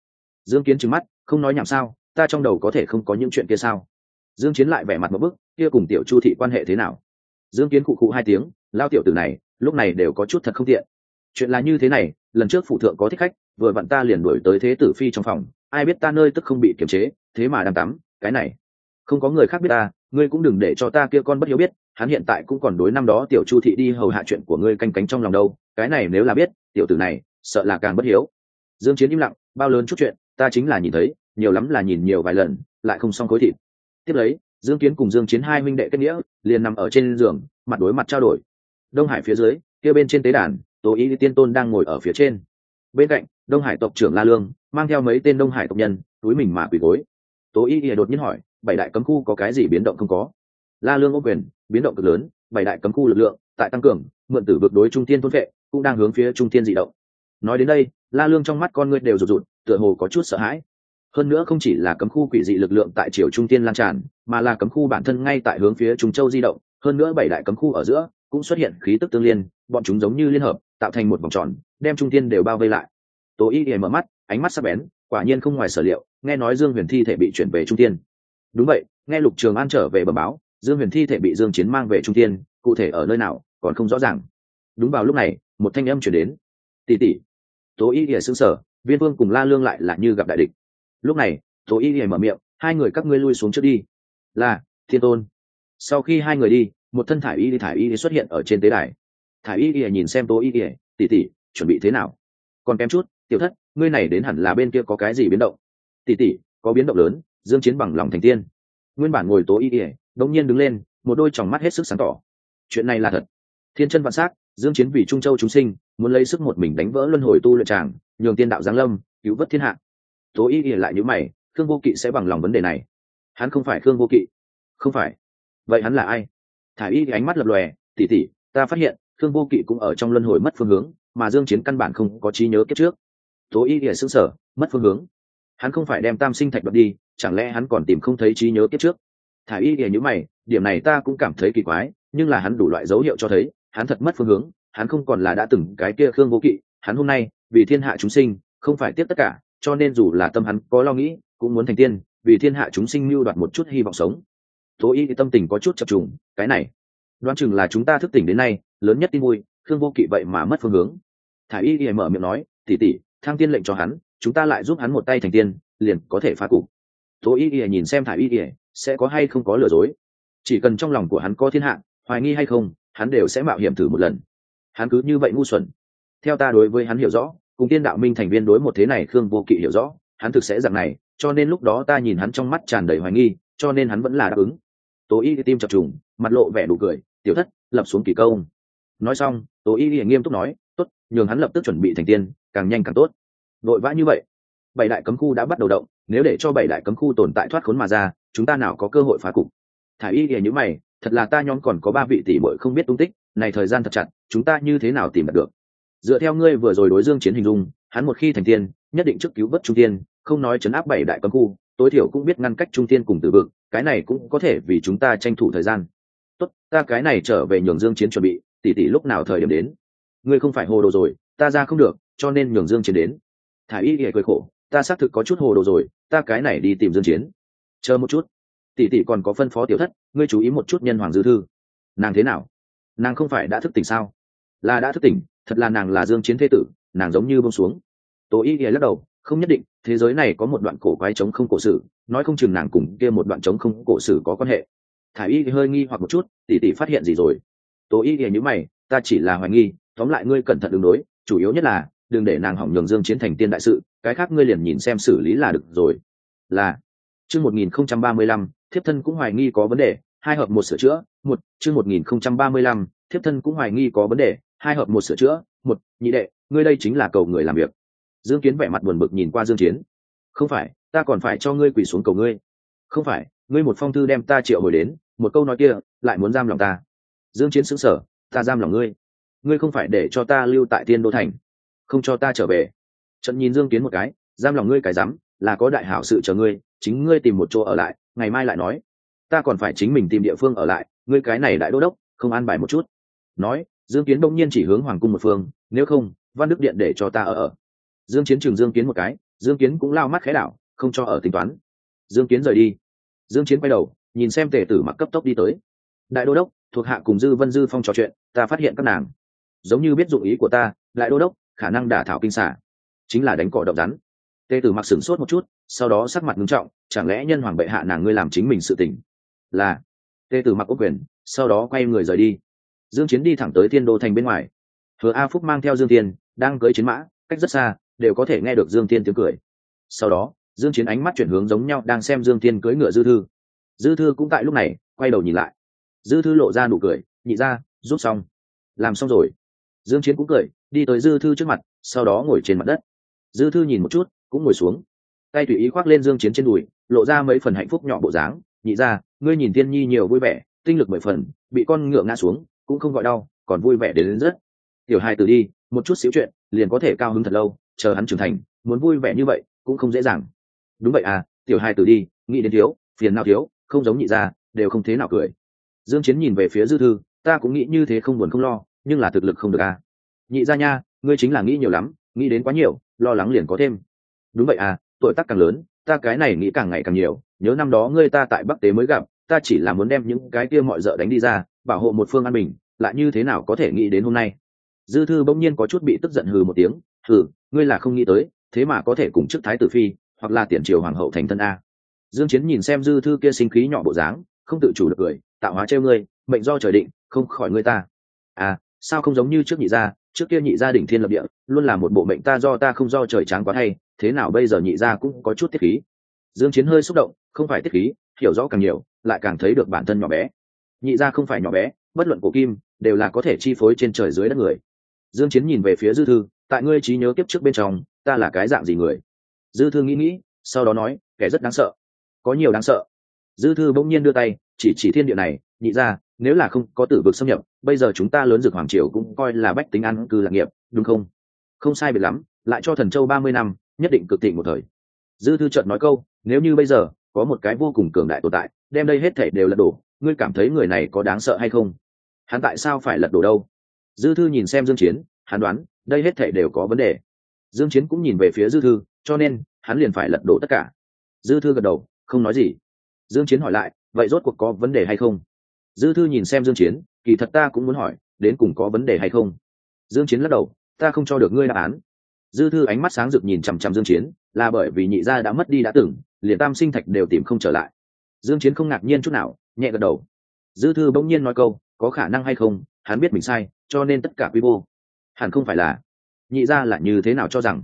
Dương kiến trừng mắt, không nói nhảm sao, ta trong đầu có thể không có những chuyện kia sao? Dương chiến lại vẻ mặt một bức, kia cùng tiểu chu thị quan hệ thế nào? Dương kiến cụ cụ hai tiếng lao tiểu tử này, lúc này đều có chút thật không tiện. Chuyện là như thế này, lần trước phụ thượng có thích khách, vừa vặn ta liền đuổi tới thế tử phi trong phòng, ai biết ta nơi tức không bị kiềm chế, thế mà đang tắm, cái này. Không có người khác biết ta, ngươi cũng đừng để cho ta kia con bất hiếu biết, hắn hiện tại cũng còn đối năm đó tiểu chu thị đi hầu hạ chuyện của ngươi canh cánh trong lòng đâu, cái này nếu là biết, tiểu tử này, sợ là càng bất hiếu. Dương chiến im lặng, bao lớn chút chuyện, ta chính là nhìn thấy, nhiều lắm là nhìn nhiều vài lần, lại không xong khối thịt. Tiếp lấy, dương kiến cùng dương chiến hai minh đệ kết nghĩa, liền nằm ở trên giường, mặt đối mặt trao đổi đông hải phía dưới, kia bên trên tế đàn tố ý tiên tôn đang ngồi ở phía trên. Bên cạnh, đông hải tộc trưởng la lương, mang theo mấy tên đông hải tộc nhân, túi mình mà quỳ gối. Tố ý đột nhiên hỏi, bảy đại cấm khu có cái gì biến động không có? La lương ô quyền, biến động cực lớn, bảy đại cấm khu lực lượng tại tăng cường, mượn tử vực đối trung tiên thôn vệ, cũng đang hướng phía trung tiên dị động. Nói đến đây, la lương trong mắt con ngươi đều rụt rụt, tựa hồ có chút sợ hãi. Hơn nữa không chỉ là cấm khu quỷ dị lực lượng tại triều trung tiên lan tràn, mà là cấm khu bản thân ngay tại hướng phía trung châu di động, hơn nữa bảy đại cấm khu ở giữa cũng xuất hiện khí tức tương liên, bọn chúng giống như liên hợp, tạo thành một vòng tròn, đem trung tiên đều bao vây lại. Tố y hề mở mắt, ánh mắt sắc bén, quả nhiên không ngoài sở liệu, nghe nói dương huyền thi thể bị chuyển về trung tiên. Đúng vậy, nghe lục trường an trở về bờ báo, dương huyền thi thể bị dương chiến mang về trung tiên, cụ thể ở nơi nào, còn không rõ ràng. Đúng vào lúc này, một thanh âm chuyển đến. Tỷ tỷ. Tố y hề xương sở viên vương cùng la lương lại là như gặp đại địch. Lúc này tố y hề mở miệng, hai người các ngươi lui xuống trước đi. Là, thiên tôn. Sau khi hai người đi một thân thải y đi thải y xuất hiện ở trên tế đài. Thải y đi nhìn xem tố y đi tỷ tỷ chuẩn bị thế nào? Còn kém chút tiểu thất ngươi này đến hẳn là bên kia có cái gì biến động? Tỷ tỷ có biến động lớn dương chiến bằng lòng thành tiên. Nguyên bản ngồi tố y đi đống nhiên đứng lên một đôi tròng mắt hết sức sáng tỏ. Chuyện này là thật. Thiên chân vạn sắc, dương chiến vì trung châu chúng sinh muốn lấy sức một mình đánh vỡ luân hồi tu luyện tràng nhường tiên đạo giáng lâm cứu vớt thiên hạ. Tố y ỉa lại như mày khương vô kỵ sẽ bằng lòng vấn đề này. Hắn không phải khương vô kỵ. Không phải. Vậy hắn là ai? Thả y ánh mắt lập lòe tỉ tỉ ta phát hiện thương vô kỵ cũng ở trong luân hồi mất phương hướng, mà dương chiến căn bản không có trí nhớ kiếp trước. Tố y thì sững sở mất phương hướng? Hắn không phải đem tam sinh thạch đoạt đi, chẳng lẽ hắn còn tìm không thấy trí nhớ kiếp trước? Thả y thì như mày, điểm này ta cũng cảm thấy kỳ quái, nhưng là hắn đủ loại dấu hiệu cho thấy, hắn thật mất phương hướng, hắn không còn là đã từng cái kia khương vô kỵ, hắn hôm nay vì thiên hạ chúng sinh, không phải tiếp tất cả, cho nên dù là tâm hắn có lo nghĩ, cũng muốn thành tiên, vì thiên hạ chúng sinh mưu đoạt một chút hy vọng sống tố y tâm tình có chút chập trùng, cái này, đoán chừng là chúng ta thức tỉnh đến nay, lớn nhất tin vui, khương vô kỵ vậy mà mất phương hướng. Thả y y mở miệng nói tỉ tỉ thang tiên lệnh cho hắn, chúng ta lại giúp hắn một tay thành tiên, liền có thể phá cục. Tố y y nhìn xem thả y y, sẽ có hay không có lừa dối? Chỉ cần trong lòng của hắn có thiên hạ, hoài nghi hay không, hắn đều sẽ mạo hiểm thử một lần. Hắn cứ như vậy ngu xuẩn. Theo ta đối với hắn hiểu rõ, cùng tiên đạo minh thành viên đối một thế này khương vô kỵ hiểu rõ, hắn thực sẽ dạng này, cho nên lúc đó ta nhìn hắn trong mắt tràn đầy hoài nghi, cho nên hắn vẫn là đáp ứng tố y tim chập trùng, mặt lộ vẻ đủ cười, tiểu thất, lập xuống kỳ công. Nói xong, tố y nghiêm túc nói, tốt, nhường hắn lập tức chuẩn bị thành tiên, càng nhanh càng tốt. Vội vã như vậy, bảy đại cấm khu đã bắt đầu động, nếu để cho bảy đại cấm khu tồn tại thoát khốn mà ra, chúng ta nào có cơ hội phá cục? Thả y ỉa như mày, thật là ta nhóm còn có ba vị tỷ bội không biết tung tích, này thời gian thật chặt, chúng ta như thế nào tìm được? Dựa theo ngươi vừa rồi đối dương chiến hình dung, hắn một khi thành tiên, nhất định trước cứu vớt trung tiên không nói chấn áp bảy đại cấm khu, tối thiểu cũng biết ngăn cách trung tiên cùng tử vực, cái này cũng có thể vì chúng ta tranh thủ thời gian. Tốt, ta cái này trở về nhường dương chiến chuẩn bị tỷ tỷ lúc nào thời điểm đến. Ngươi không phải hồ đồ rồi, ta ra không được, cho nên nhường dương chiến đến. Thả y ỉa cười khổ, ta xác thực có chút hồ đồ rồi, ta cái này đi tìm dương chiến. Chờ một chút. Tỷ tỷ còn có phân phó tiểu thất, ngươi chú ý một chút nhân hoàng dư thư. Nàng thế nào? Nàng không phải đã thức tỉnh sao? Là đã thức tỉnh, thật là nàng là dương chiến thế tử, nàng giống như bông xuống. Tố y ghé lắc đầu không nhất định, thế giới này có một đoạn cổ quái chống không cổ sử, nói không chừng nàng cùng kia một đoạn chống không cổ sử có quan hệ. Thả y hơi nghi hoặc một chút tỷ tỷ phát hiện gì rồi? Tố y ghé như mày, ta chỉ là hoài nghi, tóm lại ngươi cẩn thận đường đối, chủ yếu nhất là, đừng để nàng hỏng nhường dương chiến thành tiên đại sự, cái khác ngươi liền nhìn xem xử lý là được rồi. Là, chương 1035 thiếp thân cũng hoài nghi có vấn đề, hai hợp một sửa chữa, một, chương 1035 thiếp thân cũng hoài nghi có vấn đề, hai hợp một sửa chữa, một, nhị đệ, ngươi đây chính là cầu người làm việc dương kiến vẻ mặt buồn bực nhìn qua dương chiến. Không phải, ta còn phải cho ngươi quỳ xuống cầu ngươi. Không phải, ngươi một phong thư đem ta triệu hồi đến, một câu nói kia, lại muốn giam lòng ta. Dương chiến sững sờ, ta giam lòng ngươi. Ngươi không phải để cho ta lưu tại tiên đô thành, không cho ta trở về. Trận nhìn dương kiến một cái, giam lòng ngươi cái dám là có đại hảo sự chờ ngươi, chính ngươi tìm một chỗ ở lại, ngày mai lại nói. Ta còn phải chính mình tìm địa phương ở lại, ngươi cái này đại đô đốc, không an bài một chút. Nói, dương kiến đông nhiên chỉ hướng hoàng cung một phương, nếu không, văn đức điện để cho ta ở ở dương chiến trường dương kiến một cái, dương kiến cũng lao mắt khẽ đảo, không cho ở tính toán. Dương kiến rời đi. Dương chiến quay đầu, nhìn xem tề tử mặc cấp tốc đi tới. Đại đô đốc, thuộc hạ cùng dư vân dư phong trò chuyện, ta phát hiện các nàng. Giống như biết dụng ý của ta, đại đô đốc, khả năng đả thảo kinh xả. Chính là đánh cỏ động rắn. Tề tử mặc sửng sốt một chút, sau đó sắc mặt nghiêm trọng, chẳng lẽ nhân hoàng bệ hạ nàng ngươi làm chính mình sự tình? Là. Tề tử mặc ô quyền, sau đó quay người rời đi. Dương chiến đi thẳng tới thiên đô thành bên ngoài. Hứa a phúc mang theo dương tiên đang cưỡi chiến mã, cách rất xa đều có thể nghe được dương tiên tiếng cười. Sau đó dương chiến ánh mắt chuyển hướng giống nhau đang xem dương tiên cưỡi ngựa dư thư. Dư thư cũng tại lúc này quay đầu nhìn lại. Dư thư lộ ra nụ cười nhị ra giúp xong. Làm xong rồi. Dương chiến cũng cười đi tới dư thư trước mặt sau đó ngồi trên mặt đất. Dư thư nhìn một chút cũng ngồi xuống. Tay tùy ý khoác lên dương chiến trên đùi lộ ra mấy phần hạnh phúc nhỏ bộ dáng. Nhị ra ngươi nhìn tiên nhi nhiều vui vẻ tinh lực mười phần bị con ngựa ngã xuống cũng không gọi đau còn vui vẻ đến, đến rất. Tiểu hai từ đi một chút xíu chuyện liền có thể cao hứng thật lâu chờ hắn trưởng thành, muốn vui vẻ như vậy cũng không dễ dàng. Đúng vậy à tiểu hai tử đi, nghĩ đến thiếu, phiền nào thiếu, không giống nhị ra đều không thế nào cười. Dương chiến nhìn về phía dư thư, ta cũng nghĩ như thế không buồn không lo, nhưng là thực lực không được à. Nhị ra nha, ngươi chính là nghĩ nhiều lắm, nghĩ đến quá nhiều, lo lắng liền có thêm. Đúng vậy à tuổi tác càng lớn, ta cái này nghĩ càng ngày càng nhiều, nhớ năm đó ngươi ta tại bắc tế mới gặp, ta chỉ là muốn đem những cái kia mọi dợ đánh đi ra, bảo hộ một phương an bình, lại như thế nào có thể nghĩ đến hôm nay? Dư thư bỗng nhiên có chút bị tức giận hừ một tiếng thử ngươi là không nghĩ tới, thế mà có thể cùng chức thái tử phi, hoặc là tiền triều hoàng hậu thành thân a. Dương chiến nhìn xem dư thư kia sinh khí nhỏ bộ dáng, không tự chủ được cười, tạo hóa treo ngươi, mệnh do trời định, không khỏi ngươi ta. À sao không giống như trước nhị gia, trước kia nhị gia đỉnh thiên lập địa, luôn là một bộ mệnh ta do ta không do trời tráng quá hay, thế nào bây giờ nhị gia cũng có chút tiết khí. Dương chiến hơi xúc động, không phải tiết khí, hiểu rõ càng nhiều, lại càng thấy được bản thân nhỏ bé. Nhị gia không phải nhỏ bé, bất luận cổ kim, đều là có thể chi phối trên trời dưới đất người. Dương chiến nhìn về phía dư thư tại ngươi trí nhớ kiếp trước bên trong, ta là cái dạng gì người? Dư thư nghĩ nghĩ, sau đó nói, kẻ rất đáng sợ. Có nhiều đáng sợ. Dư thư bỗng nhiên đưa tay, chỉ chỉ thiên địa này, nhị ra, nếu là không có tử vực xâm nhập, bây giờ chúng ta lớn dược hoàng triều cũng coi là bách tính ăn cư lạc nghiệp, đúng không? Không sai biệt lắm, lại cho thần châu ba mươi năm, nhất định cực thịnh một thời. Dư thư chợt nói câu, nếu như bây giờ, có một cái vô cùng cường đại tồn tại, đem đây hết thể đều lật đổ, ngươi cảm thấy người này có đáng sợ hay không? Hắn tại sao phải lật đổ đâu? Dư thư nhìn xem dương chiến, hắn đoán đây hết thể đều có vấn đề. Dương chiến cũng nhìn về phía dư thư, cho nên, hắn liền phải lật đổ tất cả. Dư thư gật đầu, không nói gì. Dương chiến hỏi lại, vậy rốt cuộc có vấn đề hay không? Dư thư nhìn xem dương chiến, kỳ thật ta cũng muốn hỏi, đến cùng có vấn đề hay không? Dương chiến lắc đầu, ta không cho được ngươi đáp án. Dư thư ánh mắt sáng rực nhìn chằm chằm dương chiến, là bởi vì nhị gia đã mất đi đã từng, liền tam sinh thạch đều tìm không trở lại. Dương chiến không ngạc nhiên chút nào, nhẹ gật đầu. Dư thư bỗng nhiên nói câu, có khả năng hay không, hắn biết mình sai, cho nên tất cả quy vô hẳn không phải là. Nhị gia là như thế nào cho rằng?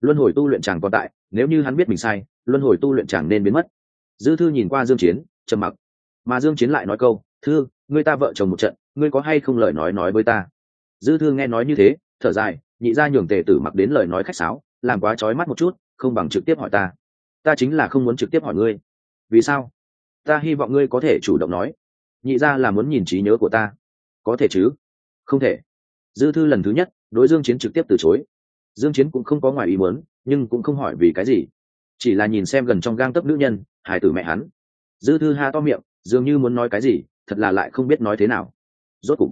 Luân hồi tu luyện chàng còn tại, nếu như hắn biết mình sai, luân hồi tu luyện chàng nên biến mất. Dư thư nhìn qua dương chiến, trầm mặc. Mà dương chiến lại nói câu, thư ngươi ta vợ chồng một trận, ngươi có hay không lời nói nói với ta? Dư thư nghe nói như thế, thở dài, nhị gia nhường tề tử mặc đến lời nói khách sáo, làm quá trói mắt một chút, không bằng trực tiếp hỏi ta. Ta chính là không muốn trực tiếp hỏi ngươi. Vì sao? Ta hy vọng ngươi có thể chủ động nói. Nhị gia là muốn nhìn trí nhớ của ta. Có thể chứ? Không thể dư thư lần thứ nhất, đối dương chiến trực tiếp từ chối. Dương chiến cũng không có ngoài ý muốn, nhưng cũng không hỏi vì cái gì. Chỉ là nhìn xem gần trong gang tấc nữ nhân, hài tử mẹ hắn. Dư thư ha to miệng, dường như muốn nói cái gì, thật là lại không biết nói thế nào. Rốt cục,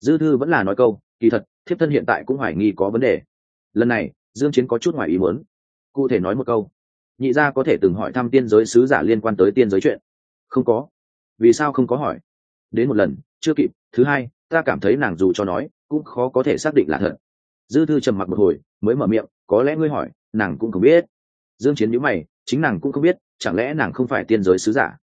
dư thư vẫn là nói câu, kỳ thật, thiếp thân hiện tại cũng hoài nghi có vấn đề. Lần này, dương chiến có chút ngoài ý muốn. Cụ thể nói một câu, nhị gia có thể từng hỏi thăm tiên giới sứ giả liên quan tới tiên giới chuyện? Không có. Vì sao không có hỏi? Đến một lần, chưa kịp. Thứ hai, ta cảm thấy nàng dù cho nói cũng khó có thể xác định là thật. Dư thư trầm mặc một hồi, mới mở miệng, có lẽ ngươi hỏi, nàng cũng không biết. Dương chiến nhíu mày, chính nàng cũng không biết, chẳng lẽ nàng không phải tiên giới sứ giả?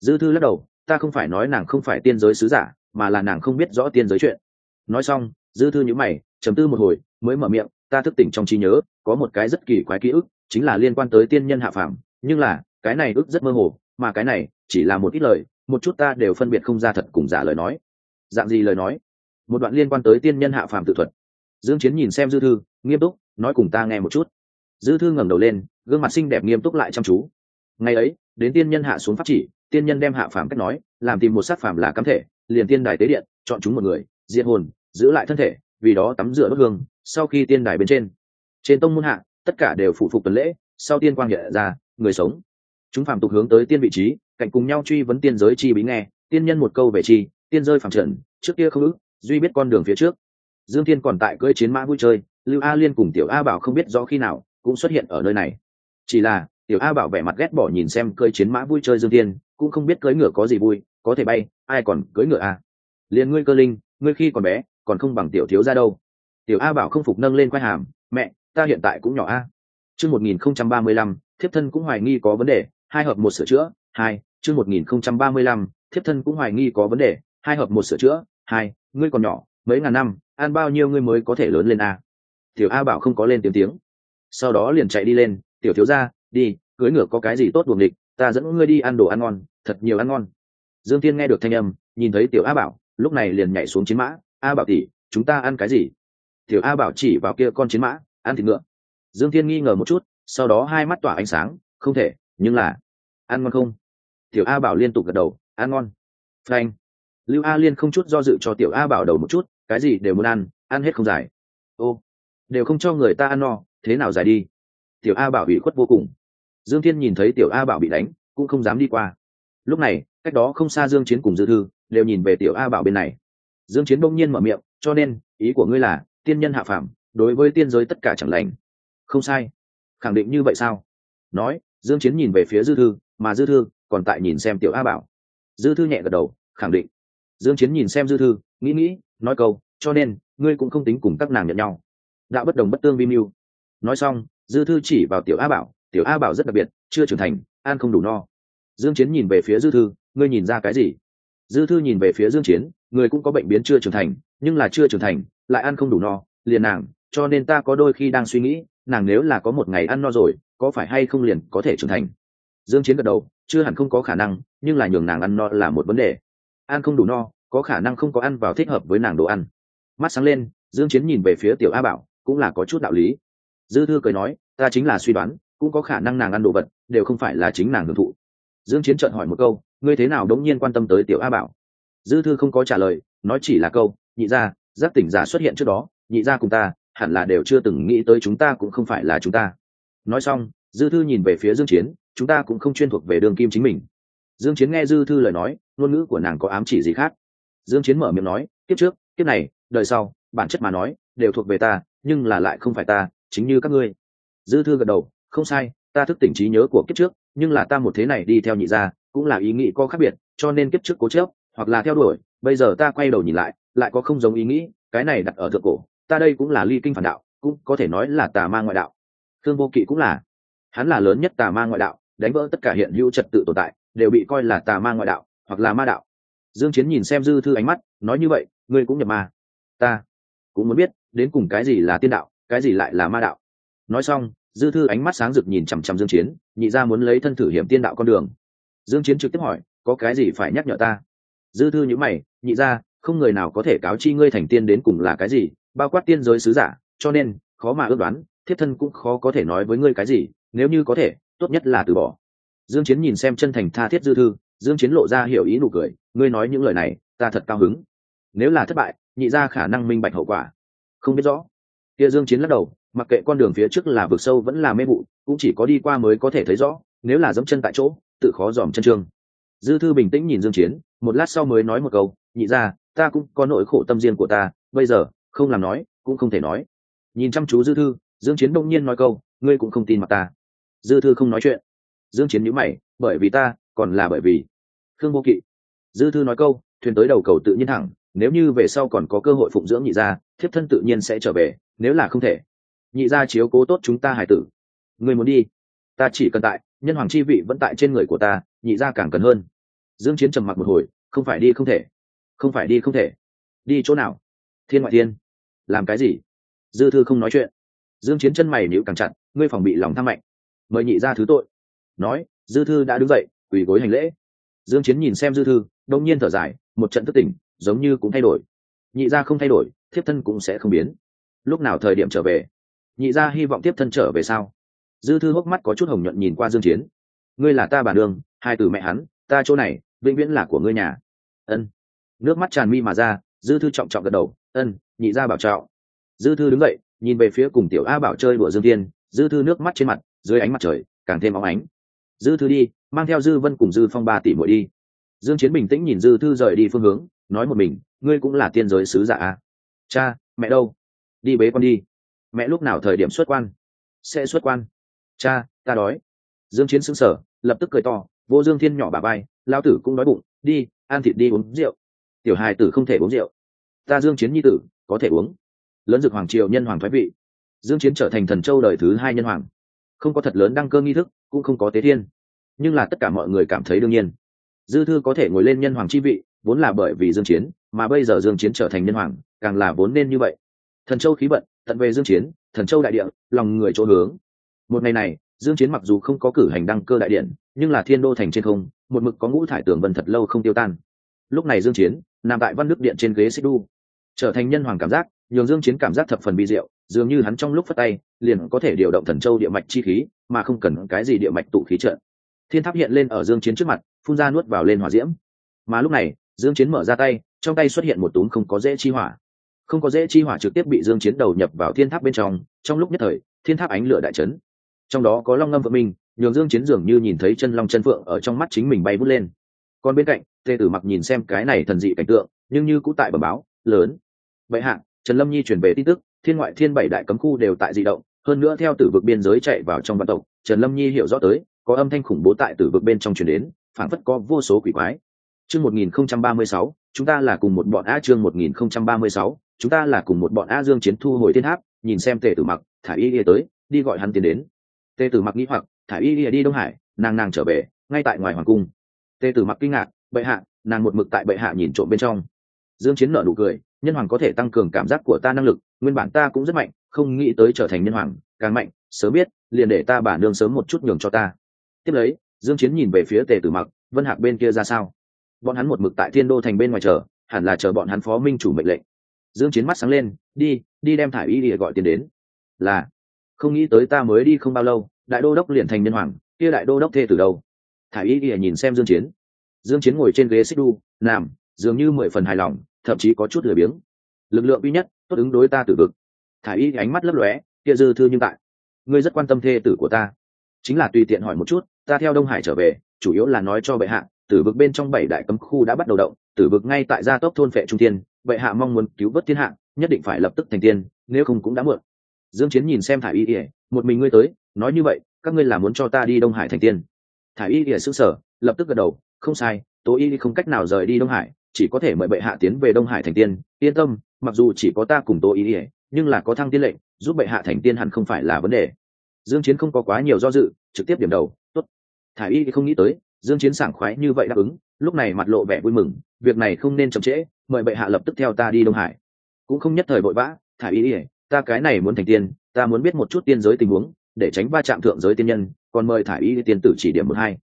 Dư thư lắc đầu, ta không phải nói nàng không phải tiên giới sứ giả, mà là nàng không biết rõ tiên giới chuyện. Nói xong, dư thư nhíu mày, trầm tư một hồi, mới mở miệng, ta thức tỉnh trong trí nhớ, có một cái rất kỳ quái ký ức, chính là liên quan tới tiên nhân hạ phàm, nhưng là, cái này ức rất mơ hồ, mà cái này chỉ là một ít lời, một chút ta đều phân biệt không ra thật cùng giả lời nói. Dạng gì lời nói? Một đoạn liên quan tới tiên nhân hạ phàm tự thuật. Dương chiến nhìn xem dư thư, nghiêm túc, nói cùng ta nghe một chút. Dư thư ngẩng đầu lên, gương mặt xinh đẹp nghiêm túc lại chăm chú. Ngày ấy, đến tiên nhân hạ xuống pháp chỉ, tiên nhân đem hạ phàm cách nói, làm tìm một sát phàm là cấm thể, liền tiên đài tế điện, chọn chúng một người, diệt hồn, giữ lại thân thể, vì đó tắm rửa bất hương, sau khi tiên đài bên trên. Trên tông môn hạ, tất cả đều phụ phục tuần lễ, sau tiên quang hiện ra, người sống. Chúng phàm tục hướng tới tiên vị trí, cạnh cùng nhau truy vấn tiên giới chi bí nghe, tiên nhân một câu về chi, tiên rơi phàm trần, trước kia không ức duy biết con đường phía trước. Dương thiên còn tại cưỡi chiến mã vui chơi, lưu a liên cùng tiểu a bảo không biết rõ khi nào cũng xuất hiện ở nơi này. Chỉ là, tiểu a bảo vẻ mặt ghét bỏ nhìn xem cưỡi chiến mã vui chơi dương thiên, cũng không biết cưỡi ngựa có gì vui, có thể bay, ai còn cưỡi ngựa à? Liền ngươi cơ linh, ngươi khi còn bé, còn không bằng tiểu thiếu ra đâu. Tiểu a bảo không phục nâng lên quai hàm, mẹ, ta hiện tại cũng nhỏ a. Chương một nghìn không trăm ba mươi lăm, thiếp thân cũng hoài nghi có vấn đề, hai hợp một sửa chữa, hai, chương một nghìn không trăm ba mươi lăm, thiếp thân cũng hoài nghi có vấn đề, hai hợp một sửa chữa, hai ngươi còn nhỏ, mấy ngàn năm, ăn bao nhiêu ngươi mới có thể lớn lên a tiểu a bảo không có lên tiếng tiếng. Sau đó liền chạy đi lên, tiểu thiếu ra đi, cưới ngựa có cái gì tốt buồng địch ta dẫn ngươi đi ăn đồ ăn ngon, thật nhiều ăn ngon. Dương tiên nghe được thanh âm, nhìn thấy tiểu a bảo, lúc này liền nhảy xuống chiến mã, a bảo tỉ chúng ta ăn cái gì? Tiểu a bảo chỉ vào kia con chiến mã, ăn thịt ngựa. Dương tiên nghi ngờ một chút, sau đó hai mắt tỏa ánh sáng, không thể, nhưng là, ăn ngon không? Tiểu a bảo liên tục gật đầu, ăn ngon. Frank lưu a liên không chút do dự cho tiểu a bảo đầu một chút, cái gì đều muốn ăn ăn hết không giải. Ô, đều không cho người ta ăn no, thế nào giải đi? Tiểu a bảo bị khuất vô cùng. Dương thiên nhìn thấy tiểu a bảo bị đánh, cũng không dám đi qua. Lúc này, cách đó không xa dương chiến cùng dư thư, đều nhìn về tiểu a bảo bên này. Dương chiến bỗng nhiên mở miệng, cho nên, ý của ngươi là, tiên nhân hạ phàm, đối với tiên giới tất cả chẳng lành. Không sai. Khẳng định như vậy sao? Nói, dương chiến nhìn về phía dư thư, mà dư thư còn tại nhìn xem tiểu a bảo. Dư thư nhẹ gật đầu, khẳng định dương chiến nhìn xem dư thư, nghĩ nghĩ, nói câu, cho nên, ngươi cũng không tính cùng các nàng nhận nhau. Đạo bất đồng bất tương vi mưu. Nói xong, dư thư chỉ vào tiểu a bảo, tiểu a bảo rất đặc biệt, chưa trưởng thành, an không đủ no. Dương chiến nhìn về phía dư thư, ngươi nhìn ra cái gì? Dư thư nhìn về phía dương chiến người cũng có bệnh biến chưa trưởng thành, nhưng là chưa trưởng thành, lại ăn không đủ no, liền nàng, cho nên ta có đôi khi đang suy nghĩ, nàng nếu là có một ngày ăn no rồi, có phải hay không liền có thể trưởng thành? Dương chiến gật đầu, chưa hẳn không có khả năng, nhưng là nhường nàng ăn no là một vấn đề ăn không đủ no, có khả năng không có ăn vào thích hợp với nàng đồ ăn. Mắt sáng lên, dương chiến nhìn về phía tiểu a bảo, cũng là có chút đạo lý. Dư thư cười nói, ta chính là suy đoán, cũng có khả năng nàng ăn đồ vật, đều không phải là chính nàng hưởng thụ. Dương chiến chợt hỏi một câu, ngươi thế nào đống nhiên quan tâm tới tiểu a bảo? Dư thư không có trả lời, nói chỉ là câu, nhị gia, giác tỉnh giả xuất hiện trước đó, nhị gia cùng ta, hẳn là đều chưa từng nghĩ tới chúng ta cũng không phải là chúng ta. Nói xong, dư thư nhìn về phía dương chiến, chúng ta cũng không chuyên thuộc về đường kim chính mình dương chiến nghe dư thư lời nói, ngôn ngữ của nàng có ám chỉ gì khác? Dương chiến mở miệng nói, kiếp trước, kiếp này, đời sau, bản chất mà nói, đều thuộc về ta, nhưng là lại không phải ta, chính như các ngươi. Dư thư gật đầu, không sai, ta thức tỉnh trí nhớ của kiếp trước, nhưng là ta một thế này đi theo nhị gia, cũng là ý nghĩ có khác biệt, cho nên kiếp trước cố chấp, hoặc là theo đuổi, bây giờ ta quay đầu nhìn lại lại có không giống ý nghĩ, cái này đặt ở thượng cổ, ta đây cũng là ly kinh phản đạo, cũng có thể nói là tà ma ngoại đạo. Thương vô kỵ cũng là, hắn là lớn nhất tà ma ngoại đạo, đánh vỡ tất cả hiện hữu trật tự tồn tại đều bị coi là tà ma ngoại đạo, hoặc là ma đạo. Dương chiến nhìn xem dư thư ánh mắt, nói như vậy, ngươi cũng nhập ma. Ta cũng muốn biết, đến cùng cái gì là tiên đạo, cái gì lại là ma đạo. Nói xong, dư thư ánh mắt sáng rực nhìn chằm chằm dương chiến, nhị gia muốn lấy thân thử hiểm tiên đạo con đường. Dương chiến trực tiếp hỏi, có cái gì phải nhắc nhở ta? Dư thư nhíu mày, nhị gia không người nào có thể cáo chi ngươi thành tiên đến cùng là cái gì, bao quát tiên giới sứ giả, cho nên, khó mà ước đoán thiết thân cũng khó có thể nói với ngươi cái gì, nếu như có thể, tốt nhất là từ bỏ dương chiến nhìn xem chân thành tha thiết dư thư, dương chiến lộ ra hiểu ý nụ cười, ngươi nói những lời này, ta thật cao hứng. Nếu là thất bại, nhị ra khả năng minh bạch hậu quả. Không biết rõ. Kia dương chiến lắc đầu, mặc kệ con đường phía trước là vực sâu vẫn là mê vụ, cũng chỉ có đi qua mới có thể thấy rõ, nếu là dẫm chân tại chỗ, tự khó dòm chân trương. Dư thư bình tĩnh nhìn dương chiến, một lát sau mới nói một câu, nhị ra ta cũng có nỗi khổ tâm riêng của ta, bây giờ, không làm nói, cũng không thể nói. Nhìn chăm chú dư thư, dương chiến đông nhiên nói câu, ngươi cũng không tin mặt ta. Dư thư không nói chuyện dương chiến nhíu mày, bởi vì ta, còn là bởi vì. Khương vô kỵ. Dư thư nói câu, thuyền tới đầu cầu tự nhiên thẳng, nếu như về sau còn có cơ hội phụng dưỡng nhị gia, thiếp thân tự nhiên sẽ trở về, nếu là không thể. Nhị gia chiếu cố tốt chúng ta hải tử. Người muốn đi, ta chỉ cần tại, nhân hoàng chi vị vẫn tại trên người của ta, nhị gia càng cần hơn. Dương chiến trầm mặc một hồi, không phải đi không thể, không phải đi không thể. Đi chỗ nào? Thiên ngoại thiên. Làm cái gì? Dư thư không nói chuyện. Dương chiến chân mày nhíu càng chặt, ngươi phòng bị lòng tham mạnh. Mời nhị gia thứ tội nói, dư thư đã đứng dậy, quỳ gối hành lễ. Dương chiến nhìn xem dư thư, đông nhiên thở dài, một trận thức tỉnh, giống như cũng thay đổi. Nhị gia không thay đổi, thiếp thân cũng sẽ không biến. Lúc nào thời điểm trở về? Nhị gia hy vọng tiếp thân trở về sao? Dư thư hốc mắt có chút hồng nhuận nhìn qua dương chiến. Ngươi là ta bà đường hai từ mẹ hắn, ta chỗ này, vĩnh viễn là của ngươi nhà. Ân. Nước mắt tràn mi mà ra, dư thư trọng trọng gật đầu, ân, nhị gia bảo trọng. Dư thư đứng dậy, nhìn về phía cùng tiểu a bảo chơi đùa dương tiên dư thư nước mắt trên mặt, dưới ánh mặt trời, càng thêm óng ánh dư thư đi, mang theo dư vân cùng dư phong ba tỷ mỗi đi. Dương chiến bình tĩnh nhìn dư thư rời đi phương hướng, nói một mình, ngươi cũng là tiên giới sứ giả à? cha, mẹ đâu? Đi bế con đi. Mẹ lúc nào thời điểm xuất quan? Sẽ xuất quan. Cha, ta đói. Dương chiến sững sờ, lập tức cười to, vô dương thiên nhỏ bà bay lao tử cũng đói bụng, đi, ăn thịt đi uống rượu. Tiểu hài tử không thể uống rượu. Ta dương chiến nhi tử, có thể uống. Lớn dược hoàng triều nhân hoàng thoái vị. Dương chiến trở thành thần châu đời thứ hai nhân hoàng không có thật lớn đăng cơ nghi thức, cũng không có tế thiên. Nhưng là tất cả mọi người cảm thấy đương nhiên. Dư thư có thể ngồi lên nhân hoàng chi vị, vốn là bởi vì dương chiến, mà bây giờ dương chiến trở thành nhân hoàng, càng là vốn nên như vậy. Thần châu khí vận, tận về dương chiến, thần châu đại địa, lòng người chỗ hướng. Một ngày này, dương chiến mặc dù không có cử hành đăng cơ đại điện, nhưng là thiên đô thành trên không, một mực có ngũ thải tường vân thật lâu không tiêu tan. Lúc này dương chiến, nằm tại văn đức điện trên ghế xích đu trở thành nhân hoàng cảm giác, nhường dương chiến cảm giác thập phần bi diệu dường như hắn trong lúc phát tay, liền có thể điều động thần châu địa mạch chi khí, mà không cần cái gì địa mạch tụ khí trợ thiên tháp hiện lên ở dương chiến trước mặt, phun ra nuốt vào lên hỏa diễm. Mà lúc này, dương chiến mở ra tay, trong tay xuất hiện một túm không có dễ chi hỏa. Không có dễ chi hỏa trực tiếp bị dương chiến đầu nhập vào thiên tháp bên trong trong lúc nhất thời, thiên tháp ánh lửa đại chấn. Trong đó có long ngâm vượng minh, nhường dương chiến dường như nhìn thấy chân long chân phượng ở trong mắt chính mình bay vút lên. Còn bên cạnh tề tử mặc nhìn xem cái này thần dị cảnh tượng, nhưng như cũ tại bẩm báo, lớn vậy hạ, trần lâm nhi truyền về tin tức thiên ngoại thiên bảy đại cấm khu đều tại di động, hơn nữa theo tử vực biên giới chạy vào trong văn tộc, trần lâm nhi hiểu rõ tới, có âm thanh khủng bố tại tử vực bên trong truyền đến phản phất có vô số quỷ quái. Chương 1036 chúng ta là cùng một bọn a chương 1036 chúng ta là cùng một bọn a dương chiến thu hồi thiên tháp, nhìn xem tề tử mặc, thả y ỉa tới, đi gọi hắn tiến đến. Tề tử mặc nghĩ hoặc, thả y ỉa đi đông hải, nàng nàng trở về, ngay tại ngoài hoàng cung. Tề tử mặc kinh ngạc, bệ hạ, nàng một mực tại bệ hạ nhìn trộm bên trong. Dương chiến nở nụ cười nhân hoàng có thể tăng cường cảm giác của ta năng lực, nguyên bản ta cũng rất mạnh, không nghĩ tới trở thành nhân hoàng, càng mạnh, sớm biết, liền để ta bản nương sớm một chút nhường cho ta. Tiếp lấy, dương chiến nhìn về phía tề tử mặc, vân hạc bên kia ra sao? Bọn hắn một mực tại thiên đô thành bên ngoài chờ, hẳn là chờ bọn hắn phó minh chủ mệnh lệnh. Dương chiến mắt sáng lên, đi đi đem thải y đi gọi tiền đến. Là, không nghĩ tới ta mới đi không bao lâu, đại đô đốc liền thành nhân hoàng, kia đại đô đốc thê từ đâu? Thải y đi nhìn xem dương chiến. Dương chiến ngồi trên ghế xích đu nằm dường như mười phần hài lòng thậm chí có chút lười biếng. Lực lượng duy nhất, tốt ứng đối ta tử vực. Thải y ánh mắt lấp lóe, kia dư thư nhưng tại. Ngươi rất quan tâm thê tử của ta. Chính là tùy tiện hỏi một chút, ta theo đông hải trở về, chủ yếu là nói cho bệ hạ, tử vực bên trong bảy đại cấm khu đã bắt đầu động, tử vực ngay tại gia tốc thôn phệ trung tiên bệ hạ mong muốn cứu vớt thiên hạ, nhất định phải lập tức thành tiên, nếu không cũng đã muộn. Dương chiến nhìn xem thải y ỉa một mình ngươi tới, nói như vậy, các ngươi là muốn cho ta đi đông hải thành tiên. Thải y ỉa sững sờ, lập tức gật đầu, không sai, tố y không cách nào rời đi đông hải chỉ có thể mời bệ hạ tiến về đông hải thành tiên, yên tâm, mặc dù chỉ có ta cùng tô y ỉa nhưng là có thăng tiên lệnh, giúp bệ hạ thành tiên hẳn không phải là vấn đề. Dương chiến không có quá nhiều do dự, trực tiếp điểm đầu, tốt. Thải y không nghĩ tới, dương chiến sảng khoái như vậy đáp ứng, lúc này mặt lộ vẻ vui mừng, việc này không nên chậm trễ, mời bệ hạ lập tức theo ta đi đông hải. Cũng không nhất thời vội vã, thải y ta cái này muốn thành tiên, ta muốn biết một chút tiên giới tình huống, để tránh va chạm thượng giới tiên nhân, còn mời thải y tiên tử chỉ điểm một hai.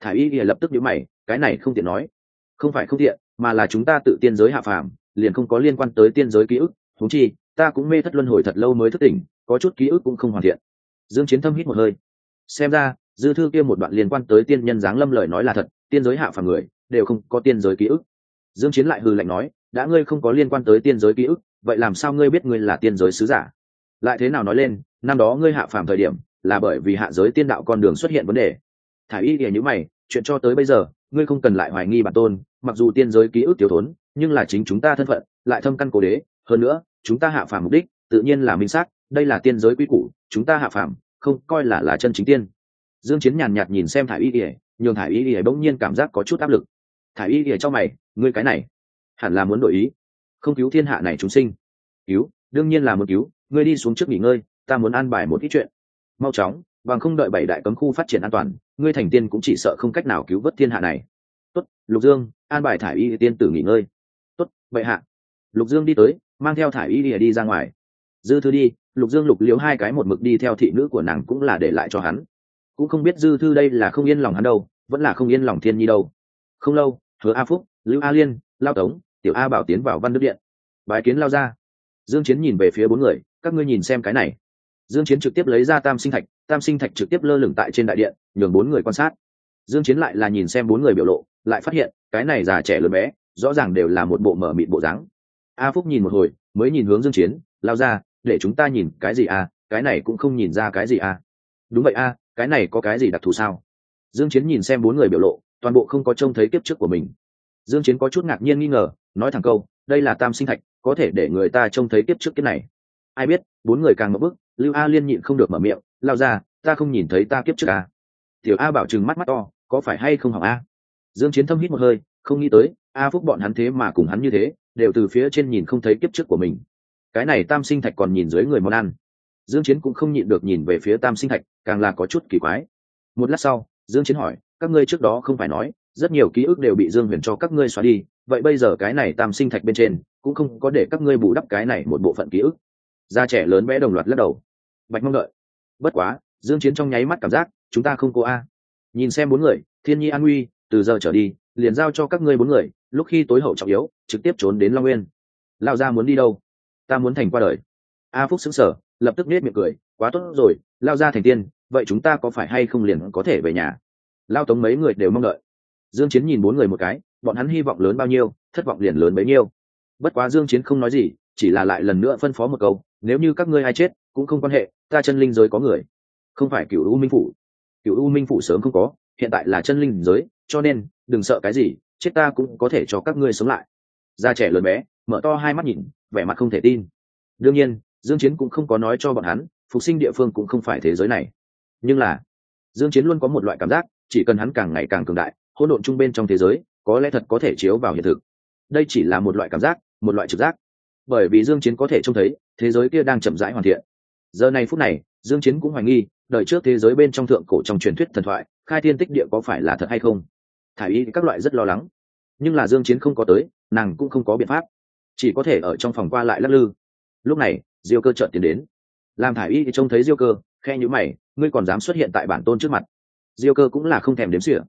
Thải y lập tức nhíu mày, cái này không tiện nói. Không phải không tiện mà là chúng ta tự tiên giới hạ phàm, liền không có liên quan tới tiên giới ký ức thú chi, ta cũng mê thất luân hồi thật lâu mới thức tỉnh, có chút ký ức cũng không hoàn thiện. Dương chiến thâm hít một hơi. Xem ra, dư thư kia một đoạn liên quan tới tiên nhân dáng lâm lời nói là thật, tiên giới hạ phàm người, đều không có tiên giới ký ức. Dương chiến lại hừ lạnh nói, đã ngươi không có liên quan tới tiên giới ký ức, vậy làm sao ngươi biết ngươi là tiên giới sứ giả? Lại thế nào nói lên, năm đó ngươi hạ phàm thời điểm, là bởi vì hạ giới tiên đạo con đường xuất hiện vấn đề. Thải y thì như mày, chuyện cho tới bây giờ ngươi không cần lại hoài nghi bản tôn, mặc dù tiên giới ký ức thiếu thốn, nhưng là chính chúng ta thân phận, lại thâm căn cố đế, hơn nữa, chúng ta hạ phàm mục đích, tự nhiên là minh xác, đây là tiên giới quy củ, chúng ta hạ phàm, không coi là là chân chính tiên. Dương chiến nhàn nhạt nhìn xem thải y ỉa nhường thải y ỉa bỗng nhiên cảm giác có chút áp lực. Thải y ỉa cho mày, ngươi cái này, hẳn là muốn đổi ý. Không cứu thiên hạ này chúng sinh. Cứu, đương nhiên là muốn cứu, ngươi đi xuống trước nghỉ ngơi, ta muốn an bài một ít chuyện. Mau chóng, bằng không đợi bảy đại cấm khu phát triển an toàn ngươi thành tiên cũng chỉ sợ không cách nào cứu vớt thiên hạ này. Tốt, lục dương, an bài thải y tiên tử nghỉ ngơi. Tốt vậy hạ. Lục dương đi tới, mang theo thải y đi ra ngoài. Dư thư đi, lục dương lục liếu hai cái một mực đi theo thị nữ của nàng cũng là để lại cho hắn. Cũng không biết dư thư đây là không yên lòng hắn đâu, vẫn là không yên lòng thiên nhi đâu. Không lâu, hứa a phúc, lưu a liên, lao tống, tiểu a bảo tiến vào văn đức điện. Bái kiến lao ra dương chiến nhìn về phía bốn người, các ngươi nhìn xem cái này dương chiến trực tiếp lấy ra tam sinh thạch, tam sinh thạch trực tiếp lơ lửng tại trên đại điện, nhường bốn người quan sát. Dương chiến lại là nhìn xem bốn người biểu lộ, lại phát hiện, cái này già trẻ lớn bé, rõ ràng đều là một bộ mở mịt bộ dáng. A phúc nhìn một hồi, mới nhìn hướng dương chiến, lao ra, để chúng ta nhìn cái gì a cái này cũng không nhìn ra cái gì a đúng vậy a cái này có cái gì đặc thù sao? Dương chiến nhìn xem bốn người biểu lộ, toàn bộ không có trông thấy kiếp trước của mình. Dương chiến có chút ngạc nhiên nghi ngờ, nói thẳng câu, đây là tam sinh thạch, có thể để người ta trông thấy kiếp trước cái này. Ai biết, bốn người càng ngập bức lưu a liên nhịn không được mở miệng, lao ra, ta không nhìn thấy ta kiếp trước a tiểu a bảo chừng mắt mắt to, có phải hay không hỏng a dương chiến thâm hít một hơi, không nghĩ tới, a phúc bọn hắn thế mà cùng hắn như thế, đều từ phía trên nhìn không thấy kiếp trước của mình. Cái này tam sinh thạch còn nhìn dưới người món ăn. Dương chiến cũng không nhịn được nhìn về phía tam sinh thạch, càng là có chút kỳ quái. Một lát sau, dương chiến hỏi, các ngươi trước đó không phải nói, rất nhiều ký ức đều bị dương huyền cho các ngươi xóa đi, vậy bây giờ cái này tam sinh thạch bên trên, cũng không có để các ngươi bù đắp cái này một bộ phận ký ức. Gia trẻ lớn bé đồng loạt lắc đầu bạch mong đợi. Bất quá, dương chiến trong nháy mắt cảm giác, chúng ta không cô a. Nhìn xem bốn người, thiên nhi an nguy từ giờ trở đi, liền giao cho các ngươi bốn người, lúc khi tối hậu trọng yếu, trực tiếp trốn đến long nguyên. Lao ra muốn đi đâu? Ta muốn thành qua đời. A phúc sững sở lập tức nết miệng cười, quá tốt rồi, lao ra thành tiên, vậy chúng ta có phải hay không liền có thể về nhà? Lao tống mấy người đều mong đợi. Dương chiến nhìn bốn người một cái, bọn hắn hy vọng lớn bao nhiêu, thất vọng liền lớn bấy nhiêu. Bất quá dương chiến không nói gì, chỉ là lại lần nữa phân phó một câu, nếu như các ngươi ai chết cũng không quan hệ, ta chân linh giới có người. Không phải cựu u minh phủ. Cựu u minh phủ sớm không có, hiện tại là chân linh giới, cho nên, đừng sợ cái gì, chết ta cũng có thể cho các ngươi sống lại. Da trẻ lớn bé, mở to hai mắt nhìn, vẻ mặt không thể tin. Đương nhiên, dương chiến cũng không có nói cho bọn hắn, phục sinh địa phương cũng không phải thế giới này. Nhưng là, dương chiến luôn có một loại cảm giác, chỉ cần hắn càng ngày càng cường đại, hỗn độn trung bên trong thế giới, có lẽ thật có thể chiếu vào hiện thực. Đây chỉ là một loại cảm giác, một loại trực giác. Bởi vì dương chiến có thể trông thấy, thế giới kia đang chậm rãi hoàn thiện giờ này phút này, dương chiến cũng hoài nghi, đời trước thế giới bên trong thượng cổ trong truyền thuyết thần thoại, khai thiên tích địa có phải là thật hay không? Thải y các loại rất lo lắng. Nhưng là dương chiến không có tới, nàng cũng không có biện pháp. Chỉ có thể ở trong phòng qua lại lắc lư. Lúc này, diêu cơ chợt tiến đến. Làm thải y thì trông thấy diêu cơ khe nhíu mày, ngươi còn dám xuất hiện tại bản tôn trước mặt. Diêu cơ cũng là không thèm đếm xỉa.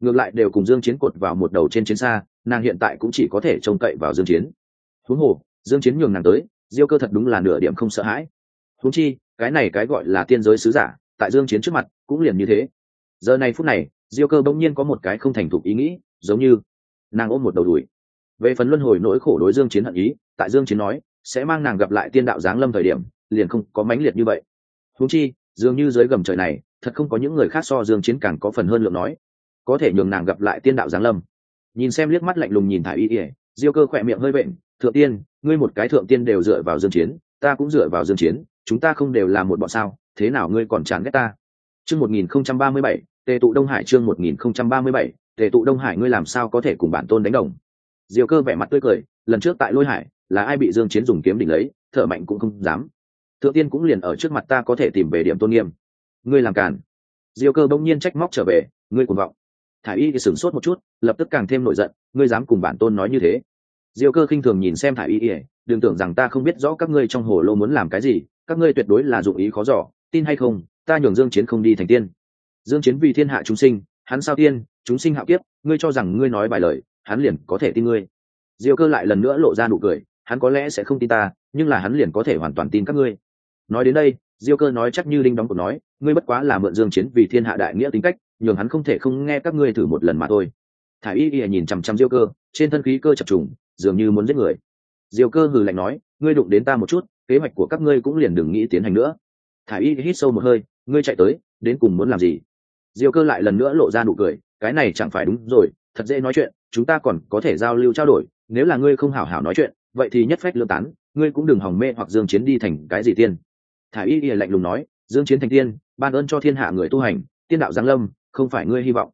Ngược lại đều cùng dương chiến cột vào một đầu trên chiến xa, nàng hiện tại cũng chỉ có thể trông cậy vào dương chiến. Huống hồ, dương chiến nhường nàng tới, diêu cơ thật đúng là nửa điểm không sợ hãi huống chi cái này cái gọi là tiên giới sứ giả tại dương chiến trước mặt cũng liền như thế. Giờ này phút này diêu cơ bỗng nhiên có một cái không thành thục ý nghĩ giống như nàng ôm một đầu đuổi, về phần luân hồi nỗi khổ đối dương chiến hận ý tại dương chiến nói sẽ mang nàng gặp lại tiên đạo giáng lâm thời điểm liền không có mãnh liệt như vậy. Huống chi dường như dưới gầm trời này thật không có những người khác so dương chiến càng có phần hơn lượng nói. Có thể nhường nàng gặp lại tiên đạo giáng lâm. Nhìn xem liếc mắt lạnh lùng nhìn thải y ỉa diêu cơ khỏe miệng hơi bệnh thượng tiên ngươi một cái thượng tiên đều dựa vào dương chiến ta cũng dựa vào dương chiến chúng ta không đều là một bọn sao, thế nào ngươi còn chán ghét ta? Chương 1037 tề tụ đông hải chương 1037 tề tụ đông hải ngươi làm sao có thể cùng bản tôn đánh đồng? Diêu cơ vẻ mặt tươi cười, lần trước tại lôi hải, là ai bị dương chiến dùng kiếm đỉnh lấy, thở mạnh cũng không dám. Thượng tiên cũng liền ở trước mặt ta có thể tìm về điểm tôn nghiêm. Ngươi làm càn. Diêu cơ bỗng nhiên trách móc trở về, ngươi cuồng vọng. Thải y thì sửng sốt một chút, lập tức càng thêm nổi giận, ngươi dám cùng bản tôn nói như thế. Diêu cơ khinh thường nhìn xem thải y ỉa đừng tưởng rằng ta không biết rõ các ngươi trong hồ lô muốn làm cái gì các ngươi tuyệt đối là dụng ý khó giỏ tin hay không, ta nhường dương chiến không đi thành tiên. Dương chiến vì thiên hạ chúng sinh, hắn sao tiên, chúng sinh hạo kiếp, ngươi cho rằng ngươi nói bài lời, hắn liền có thể tin ngươi. Diêu cơ lại lần nữa lộ ra nụ cười, hắn có lẽ sẽ không tin ta, nhưng là hắn liền có thể hoàn toàn tin các ngươi. Nói đến đây, diêu cơ nói chắc như đinh đóng của nói, ngươi bất quá là mượn dương chiến vì thiên hạ đại nghĩa tính cách, nhường hắn không thể không nghe các ngươi thử một lần mà thôi. Thả y y nhìn chằm chằm diêu cơ, trên thân khí cơ chập trùng, dường như muốn giết người. Diêu cơ hừ lạnh nói, ngươi đụng đến ta một chút kế hoạch của các ngươi cũng liền đừng nghĩ tiến hành nữa. Thả y hít sâu một hơi, ngươi chạy tới, đến cùng muốn làm gì? Diêu cơ lại lần nữa lộ ra nụ cười, cái này chẳng phải đúng rồi, thật dễ nói chuyện, chúng ta còn có thể giao lưu trao đổi, nếu là ngươi không hảo hảo nói chuyện, vậy thì nhất phách lương tán, ngươi cũng đừng hòng mê hoặc dương chiến đi thành cái gì tiên. Thả y y lạnh lùng nói, dương chiến thành tiên, ban ơn cho thiên hạ người tu hành, tiên đạo giáng lâm, không phải ngươi hy vọng.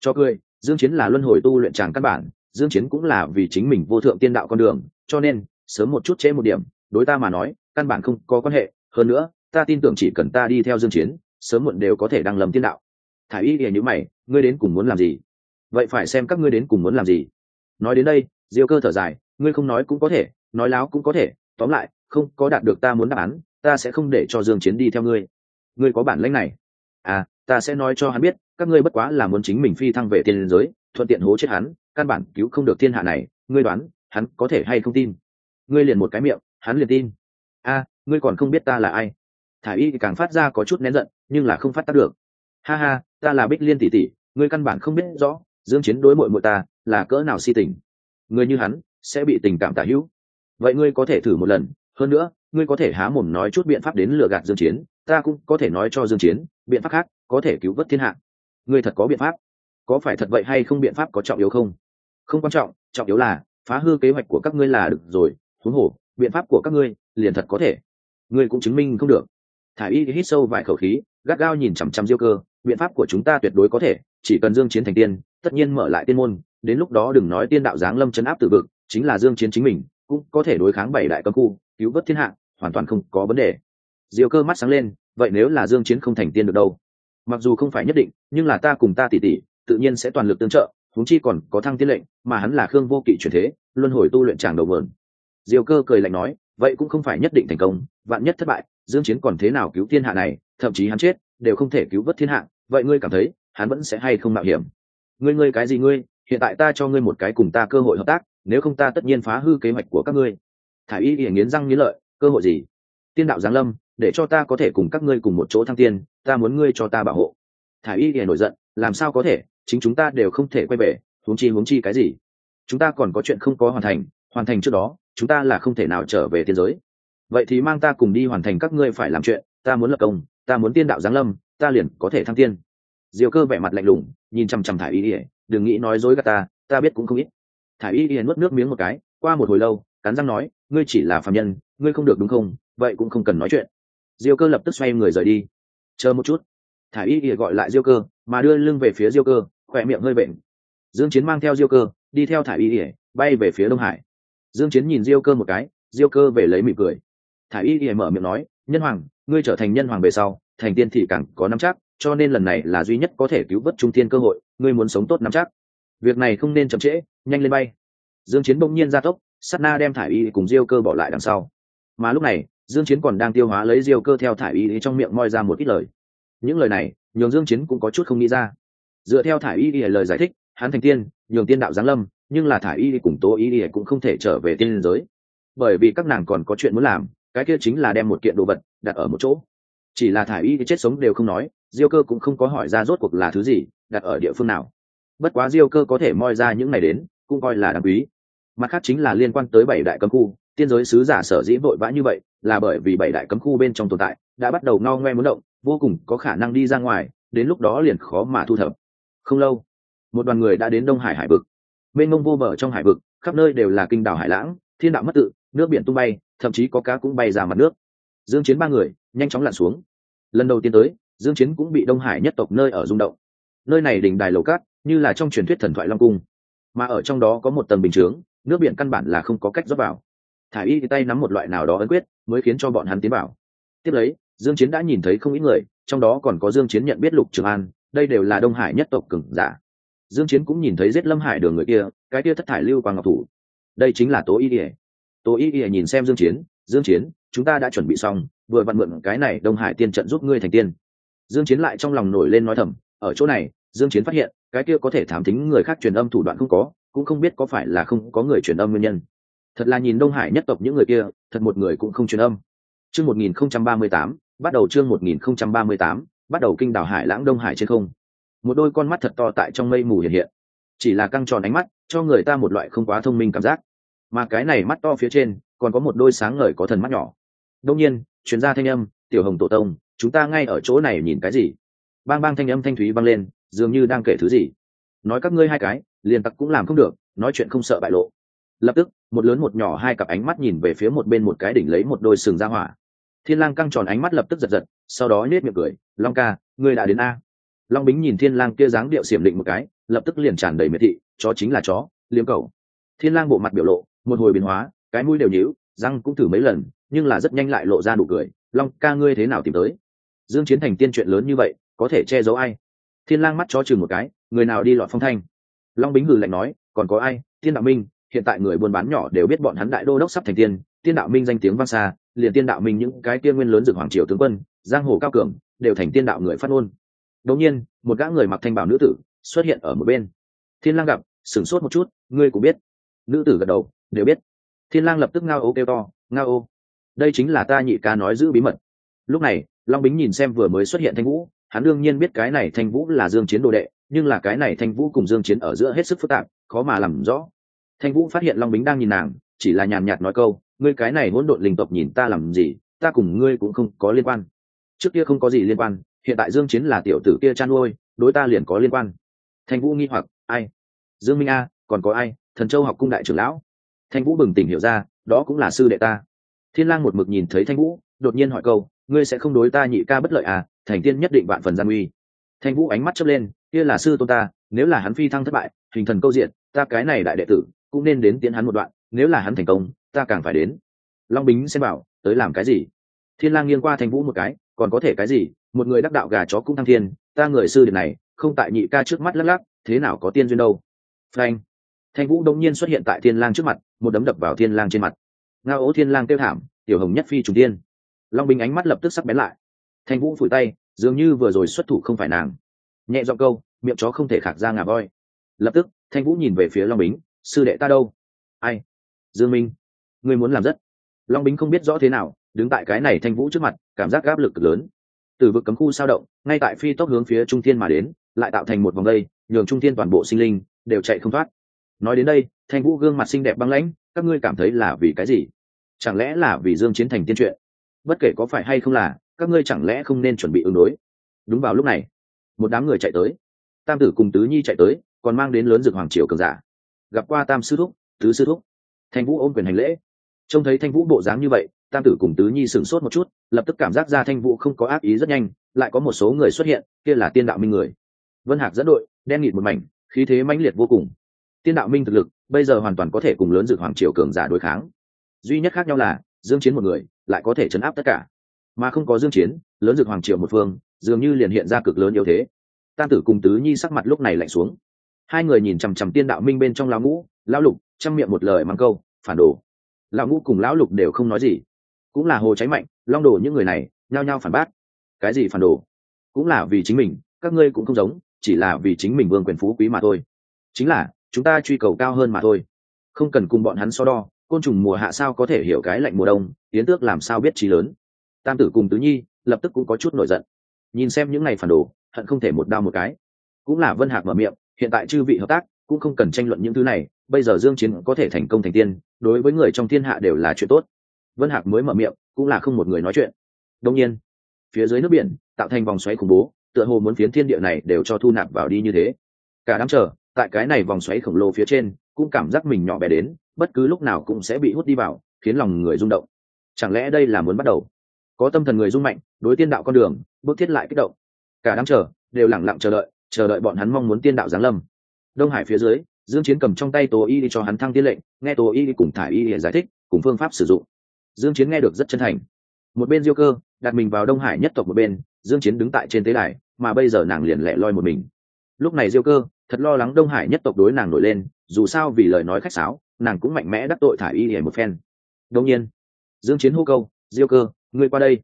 Cho cười, dương chiến là luân hồi tu luyện tràng căn bản, dương chiến cũng là vì chính mình vô thượng tiên đạo con đường, cho nên, sớm một chút chế một điểm đối ta mà nói, căn bản không có quan hệ, hơn nữa, ta tin tưởng chỉ cần ta đi theo dương chiến, sớm muộn đều có thể đăng lầm tiên đạo. Thả y y như mày, ngươi đến cùng muốn làm gì? Vậy phải xem các ngươi đến cùng muốn làm gì. Nói đến đây, diêu cơ thở dài, ngươi không nói cũng có thể, nói láo cũng có thể, tóm lại, không có đạt được ta muốn đáp án, ta sẽ không để cho dương chiến đi theo ngươi. Ngươi có bản lĩnh này. À ta sẽ nói cho hắn biết, các ngươi bất quá là muốn chính mình phi thăng về tiên giới, thuận tiện hố chết hắn, căn bản cứu không được thiên hạ này, ngươi đoán, hắn có thể hay không tin? Ngươi liền một cái miệng hắn liền tin. A à, ngươi còn không biết ta là ai. Thả y thì càng phát ra có chút nén giận nhưng là không phát tác được. Ha ha ta là bích liên tỷ tỷ ngươi căn bản không biết rõ dương chiến đối mội mội ta là cỡ nào si tình. Ngươi như hắn sẽ bị tình cảm tả hữu. Vậy ngươi có thể thử một lần hơn nữa ngươi có thể há mồm nói chút biện pháp đến lừa gạt dương chiến ta cũng có thể nói cho dương chiến biện pháp khác có thể cứu vớt thiên hạ. Ngươi thật có biện pháp. Có phải thật vậy hay không biện pháp có trọng yếu không? Không quan trọng trọng yếu là phá hư kế hoạch của các ngươi là được rồi thú hổ biện pháp của các ngươi, liền thật có thể. Ngươi cũng chứng minh không được. Thả y hít sâu vài khẩu khí, gắt gao nhìn chằm chằm diêu cơ, biện pháp của chúng ta tuyệt đối có thể, chỉ cần dương chiến thành tiên, tất nhiên mở lại tiên môn, đến lúc đó đừng nói tiên đạo giáng lâm chấn áp tử vực, chính là dương chiến chính mình, cũng có thể đối kháng bảy đại cấm khu, cứu vớt thiên hạ, hoàn toàn không có vấn đề. Diêu cơ mắt sáng lên, vậy nếu là dương chiến không thành tiên được đâu? Mặc dù không phải nhất định, nhưng là ta cùng ta tỷ tỷ, tự nhiên sẽ toàn lực tương trợ chúng chi còn có thăng tiên lệnh, mà hắn là khương vô kỵ chuyển thế, luân hồi tu luyện tràng đầu vườn diêu cơ cười lạnh nói, vậy cũng không phải nhất định thành công, vạn nhất thất bại, dương chiến còn thế nào cứu thiên hạ này, thậm chí hắn chết, đều không thể cứu vớt thiên hạ, vậy ngươi cảm thấy, hắn vẫn sẽ hay không mạo hiểm? Ngươi ngươi cái gì ngươi? Hiện tại ta cho ngươi một cái cùng ta cơ hội hợp tác, nếu không ta tất nhiên phá hư kế hoạch của các ngươi. Thả y hiển nghiến răng nghiến lợi, cơ hội gì? Tiên đạo giáng lâm, để cho ta có thể cùng các ngươi cùng một chỗ thăng tiên, ta muốn ngươi cho ta bảo hộ. Thả y hiển nổi giận, làm sao có thể? Chính chúng ta đều không thể quay về, huống chi huống chi cái gì? Chúng ta còn có chuyện không có hoàn thành hoàn thành trước đó chúng ta là không thể nào trở về tiên giới. Vậy thì mang ta cùng đi hoàn thành các ngươi phải làm chuyện, ta muốn lập công, ta muốn tiên đạo giáng lâm, ta liền có thể thăng tiên. Diều cơ vẻ mặt lạnh lùng, nhìn chằm chằm thả y ỉa đừng nghĩ nói dối gạt ta ta biết cũng không ít. Thả y ỉa nuốt nước miếng một cái, qua một hồi lâu, cắn răng nói, ngươi chỉ là phạm nhân, ngươi không được đúng không? Vậy cũng không cần nói chuyện. Diêu cơ lập tức xoay người rời đi. Chờ một chút. Thả y ỉa gọi lại diêu cơ, mà đưa lưng về phía diêu cơ, khỏe miệng hơi bệnh. Dương chiến mang theo diêu cơ, đi theo thả y ỉa bay về phía đông hải dương chiến nhìn diêu cơ một cái, diêu cơ về lấy mỉm cười. Thả y y mở miệng nói, nhân hoàng, ngươi trở thành nhân hoàng về sau, thành tiên thì càng có nắm chắc, cho nên lần này là duy nhất có thể cứu vớt trung thiên cơ hội, ngươi muốn sống tốt nắm chắc. Việc này không nên chậm trễ, nhanh lên bay. Dương chiến bỗng nhiên ra tốc, sát na đem thải y cùng diêu cơ bỏ lại đằng sau. Mà lúc này, dương chiến còn đang tiêu hóa lấy diêu cơ theo thải y trong miệng moi ra một ít lời. Những lời này, nhường dương chiến cũng có chút không nghĩ ra. Dựa theo thải y lời giải thích, hắn thành tiên, nhường tiên đạo giáng lâm nhưng là thải y cùng tố y cũng không thể trở về tiên giới. Bởi vì các nàng còn có chuyện muốn làm, cái kia chính là đem một kiện đồ vật đặt ở một chỗ. Chỉ là thải y chết sống đều không nói, diêu cơ cũng không có hỏi ra rốt cuộc là thứ gì, đặt ở địa phương nào. Bất quá diêu cơ có thể moi ra những này đến, cũng coi là đáng quý. Mặt khác chính là liên quan tới bảy đại cấm khu, tiên giới sứ giả sở dĩ vội vã như vậy, là bởi vì bảy đại cấm khu bên trong tồn tại, đã bắt đầu ngao ngoe muốn động, vô cùng có khả năng đi ra ngoài, đến lúc đó liền khó mà thu thập. Không lâu, một đoàn người đã đến đông hải hải vực mênh mông vô bờ trong hải vực, khắp nơi đều là kinh đảo hải lãng, thiên đạo mất tự, nước biển tung bay, thậm chí có cá cũng bay ra mặt nước. Dương chiến ba người, nhanh chóng lặn xuống. Lần đầu tiên tới, dương chiến cũng bị đông hải nhất tộc nơi ở rung động. Nơi này đỉnh đài lầu cát, như là trong truyền thuyết thần thoại long cung. Mà ở trong đó có một tầng bình chướng, nước biển căn bản là không có cách rót vào. Thả y tay nắm một loại nào đó ấn quyết, mới khiến cho bọn hắn tiến vào. Tiếp lấy, dương chiến đã nhìn thấy không ít người, trong đó còn có dương chiến nhận biết lục trường an, đây đều là đông hải nhất tộc cường giả dương chiến cũng nhìn thấy giết lâm hải đường người kia, cái kia thất thải lưu quang ngọc thủ. Đây chính là tố y ỉa tố y ỉa nhìn xem dương chiến dương chiến, chúng ta đã chuẩn bị xong, vừa vặn mượn cái này đông hải tiên trận giúp ngươi thành tiên. Dương chiến lại trong lòng nổi lên nói thầm, ở chỗ này, dương chiến phát hiện, cái kia có thể thám tính người khác truyền âm thủ đoạn không có, cũng không biết có phải là không có người truyền âm nguyên nhân. Thật là nhìn đông hải nhất tộc những người kia, thật một người cũng không truyền âm. Chương 1038 bắt đầu chương 1038 bắt đầu kinh đảo hải lãng đông hải trên không một đôi con mắt thật to tại trong mây mù hiện hiện. Chỉ là căng tròn ánh mắt, cho người ta một loại không quá thông minh cảm giác. Mà cái này mắt to phía trên, còn có một đôi sáng ngời có thần mắt nhỏ. Đông nhiên, chuyên gia thanh âm, tiểu hồng tổ tông, chúng ta ngay ở chỗ này nhìn cái gì? Bang bang thanh âm thanh thúy vang lên, dường như đang kể thứ gì. Nói các ngươi hai cái, liền tặc cũng làm không được, nói chuyện không sợ bại lộ. Lập tức, một lớn một nhỏ hai cặp ánh mắt nhìn về phía một bên một cái đỉnh lấy một đôi sừng ra hỏa. Thiên lang căng tròn ánh mắt lập tức giật giật, sau đó nết miệng cười, long ca, ngươi đã đến a? Long bính nhìn thiên lang kia dáng điệu xiểm định một cái, lập tức liền tràn đầy miệt thị, chó chính là chó, liếm cầu thiên lang bộ mặt biểu lộ, một hồi biến hóa, cái mũi đều nhíu, răng cũng thử mấy lần, nhưng là rất nhanh lại lộ ra nụ cười, long ca ngươi thế nào tìm tới? Dương chiến thành tiên chuyện lớn như vậy, có thể che giấu ai? Thiên lang mắt chó chừng một cái, người nào đi lọt phong thanh? Long bính hừ lạnh nói, còn có ai? Tiên đạo minh, hiện tại người buôn bán nhỏ đều biết bọn hắn đại đô đốc sắp thành tiên tiên đạo minh danh tiếng vang xa, liền tiên đạo minh những cái tiên nguyên lớn dược hoàng triều tướng quân, giang hồ cao cường, đều thành tiên đạo người phát ngôn đột nhiên, một gã người mặc thanh bảo nữ tử xuất hiện ở một bên. Thiên lang gặp, sửng sốt một chút, ngươi cũng biết. Nữ tử gật đầu, đều biết. Thiên lang lập tức ngao ô kêu to, ngao ô. Đây chính là ta nhị ca nói giữ bí mật. Lúc này, long bính nhìn xem vừa mới xuất hiện thanh vũ, hắn đương nhiên biết cái này thanh vũ là dương chiến đồ đệ, nhưng là cái này thanh vũ cùng dương chiến ở giữa hết sức phức tạp, khó mà làm rõ. Thanh vũ phát hiện long bính đang nhìn nàng, chỉ là nhàn nhạt nói câu, ngươi cái này hỗn độn linh tộc nhìn ta làm gì, ta cùng ngươi cũng không có liên quan. Trước kia không có gì liên quan hiện tại dương chiến là tiểu tử kia chăn nuôi đối ta liền có liên quan. Thanh vũ nghi hoặc, ai? Dương minh a, còn có ai? Thần châu học cung đại trưởng lão. Thanh vũ bừng tỉnh hiểu ra, đó cũng là sư đệ ta. Thiên lang một mực nhìn thấy thanh vũ, đột nhiên hỏi câu, ngươi sẽ không đối ta nhị ca bất lợi à? Thành tiên nhất định bạn phần gian uy. Thanh vũ ánh mắt chớp lên, kia là sư tôn ta, nếu là hắn phi thăng thất bại, hình thần câu diện, ta cái này đại đệ tử, cũng nên đến tiến hắn một đoạn, nếu là hắn thành công, ta càng phải đến. Long bính xem bảo, tới làm cái gì? Thiên lang nghiêng qua thanh vũ một cái, còn có thể cái gì? Một người đắc đạo gà chó cũng thăng thiên, ta người sư điện này, không tại nhị ca trước mắt lắc lắc, thế nào có tiên duyên đâu. Frank thanh vũ đông nhiên xuất hiện tại thiên lang trước mặt, một đấm đập vào thiên lang trên mặt. Ngao ố thiên lang kêu thảm, tiểu hồng nhất phi trùng tiên. Long binh ánh mắt lập tức sắc bén lại. Thanh vũ phủi tay, dường như vừa rồi xuất thủ không phải nàng. Nhẹ giọng câu, miệng chó không thể khạc ra ngà voi. Lập tức, thanh vũ nhìn về phía long bính sư đệ ta đâu? Ai? Dương minh. Ngươi muốn làm rất. Long bính không biết rõ thế nào, đứng tại cái này thanh vũ trước mặt, cảm giác áp lực lớn từ vực cấm khu sao động, ngay tại phi tốc hướng phía trung thiên mà đến, lại tạo thành một vòng đây, nhường trung thiên toàn bộ sinh linh đều chạy không thoát. Nói đến đây, thanh vũ gương mặt xinh đẹp băng lãnh, các ngươi cảm thấy là vì cái gì? Chẳng lẽ là vì dương chiến thành tiên truyện bất kể có phải hay không là, các ngươi chẳng lẽ không nên chuẩn bị ứng đối? Đúng vào lúc này, một đám người chạy tới. Tam tử cùng tứ nhi chạy tới, còn mang đến lớn dược hoàng triều cường giả. Gặp qua tam sư thúc, tứ sư thúc. Thanh vũ ôm quyền hành lễ. Trông thấy thanh vũ bộ dáng như vậy tam tử cùng tứ nhi sửng sốt một chút, lập tức cảm giác ra thanh vũ không có ác ý rất nhanh, lại có một số người xuất hiện, kia là tiên đạo minh người. Vân hạc dẫn đội, đen nghịt một mảnh, khí thế mãnh liệt vô cùng. Tiên đạo minh thực lực, bây giờ hoàn toàn có thể cùng lớn dược hoàng triều cường giả đối kháng. Duy nhất khác nhau là, dương chiến một người, lại có thể chấn áp tất cả. Mà không có dương chiến, lớn dược hoàng triều một phương, dường như liền hiện ra cực lớn yếu thế. Tam tử cùng tứ nhi sắc mặt lúc này lạnh xuống. Hai người nhìn chằm chằm tiên đạo minh bên trong lão ngũ, lão lục, chăm miệng một lời mang câu, phản đồ. Lão ngũ cùng lão lục đều không nói gì cũng là hồ cháy mạnh, long đồ những người này, nhao nhao phản bác. Cái gì phản đồ? Cũng là vì chính mình, các ngươi cũng không giống, chỉ là vì chính mình vương quyền phú quý mà thôi. Chính là, chúng ta truy cầu cao hơn mà thôi. Không cần cùng bọn hắn so đo, côn trùng mùa hạ sao có thể hiểu cái lạnh mùa đông tiến tước làm sao biết trí lớn. Tam tử cùng tứ nhi, lập tức cũng có chút nổi giận. Nhìn xem những ngày phản đồ, hận không thể một đao một cái. Cũng là vân hạc mở miệng, hiện tại chư vị hợp tác, cũng không cần tranh luận những thứ này, bây giờ dương chiến có thể thành công thành tiên, đối với người trong thiên hạ đều là chuyện tốt vân hạc mới mở miệng, cũng là không một người nói chuyện. Đông nhiên, phía dưới nước biển, tạo thành vòng xoáy khủng bố, tựa hồ muốn phiến thiên địa này đều cho thu nạp vào đi như thế. Cả đám chờ, tại cái này vòng xoáy khổng lồ phía trên, cũng cảm giác mình nhỏ bé đến, bất cứ lúc nào cũng sẽ bị hút đi vào, khiến lòng người rung động. Chẳng lẽ đây là muốn bắt đầu? Có tâm thần người rung mạnh, đối tiên đạo con đường, bước thiết lại kích động. Cả đám chờ, đều lẳng lặng chờ đợi chờ đợi bọn hắn mong muốn tiên đạo giáng lâm. Đông hải phía dưới, dương chiến cầm trong tay tố y đi cho hắn thăng tiên lệnh, nghe tố y đi cùng thải y giải thích, cùng phương pháp sử dụng dương chiến nghe được rất chân thành. Một bên diêu cơ, đặt mình vào đông hải nhất tộc một bên, dương chiến đứng tại trên tế đài, mà bây giờ nàng liền lẻ loi một mình. Lúc này diêu cơ, thật lo lắng đông hải nhất tộc đối nàng nổi lên, dù sao vì lời nói khách sáo, nàng cũng mạnh mẽ đắc tội thải y hề một phen. Đông nhiên, dương chiến hô câu, diêu cơ, ngươi qua đây.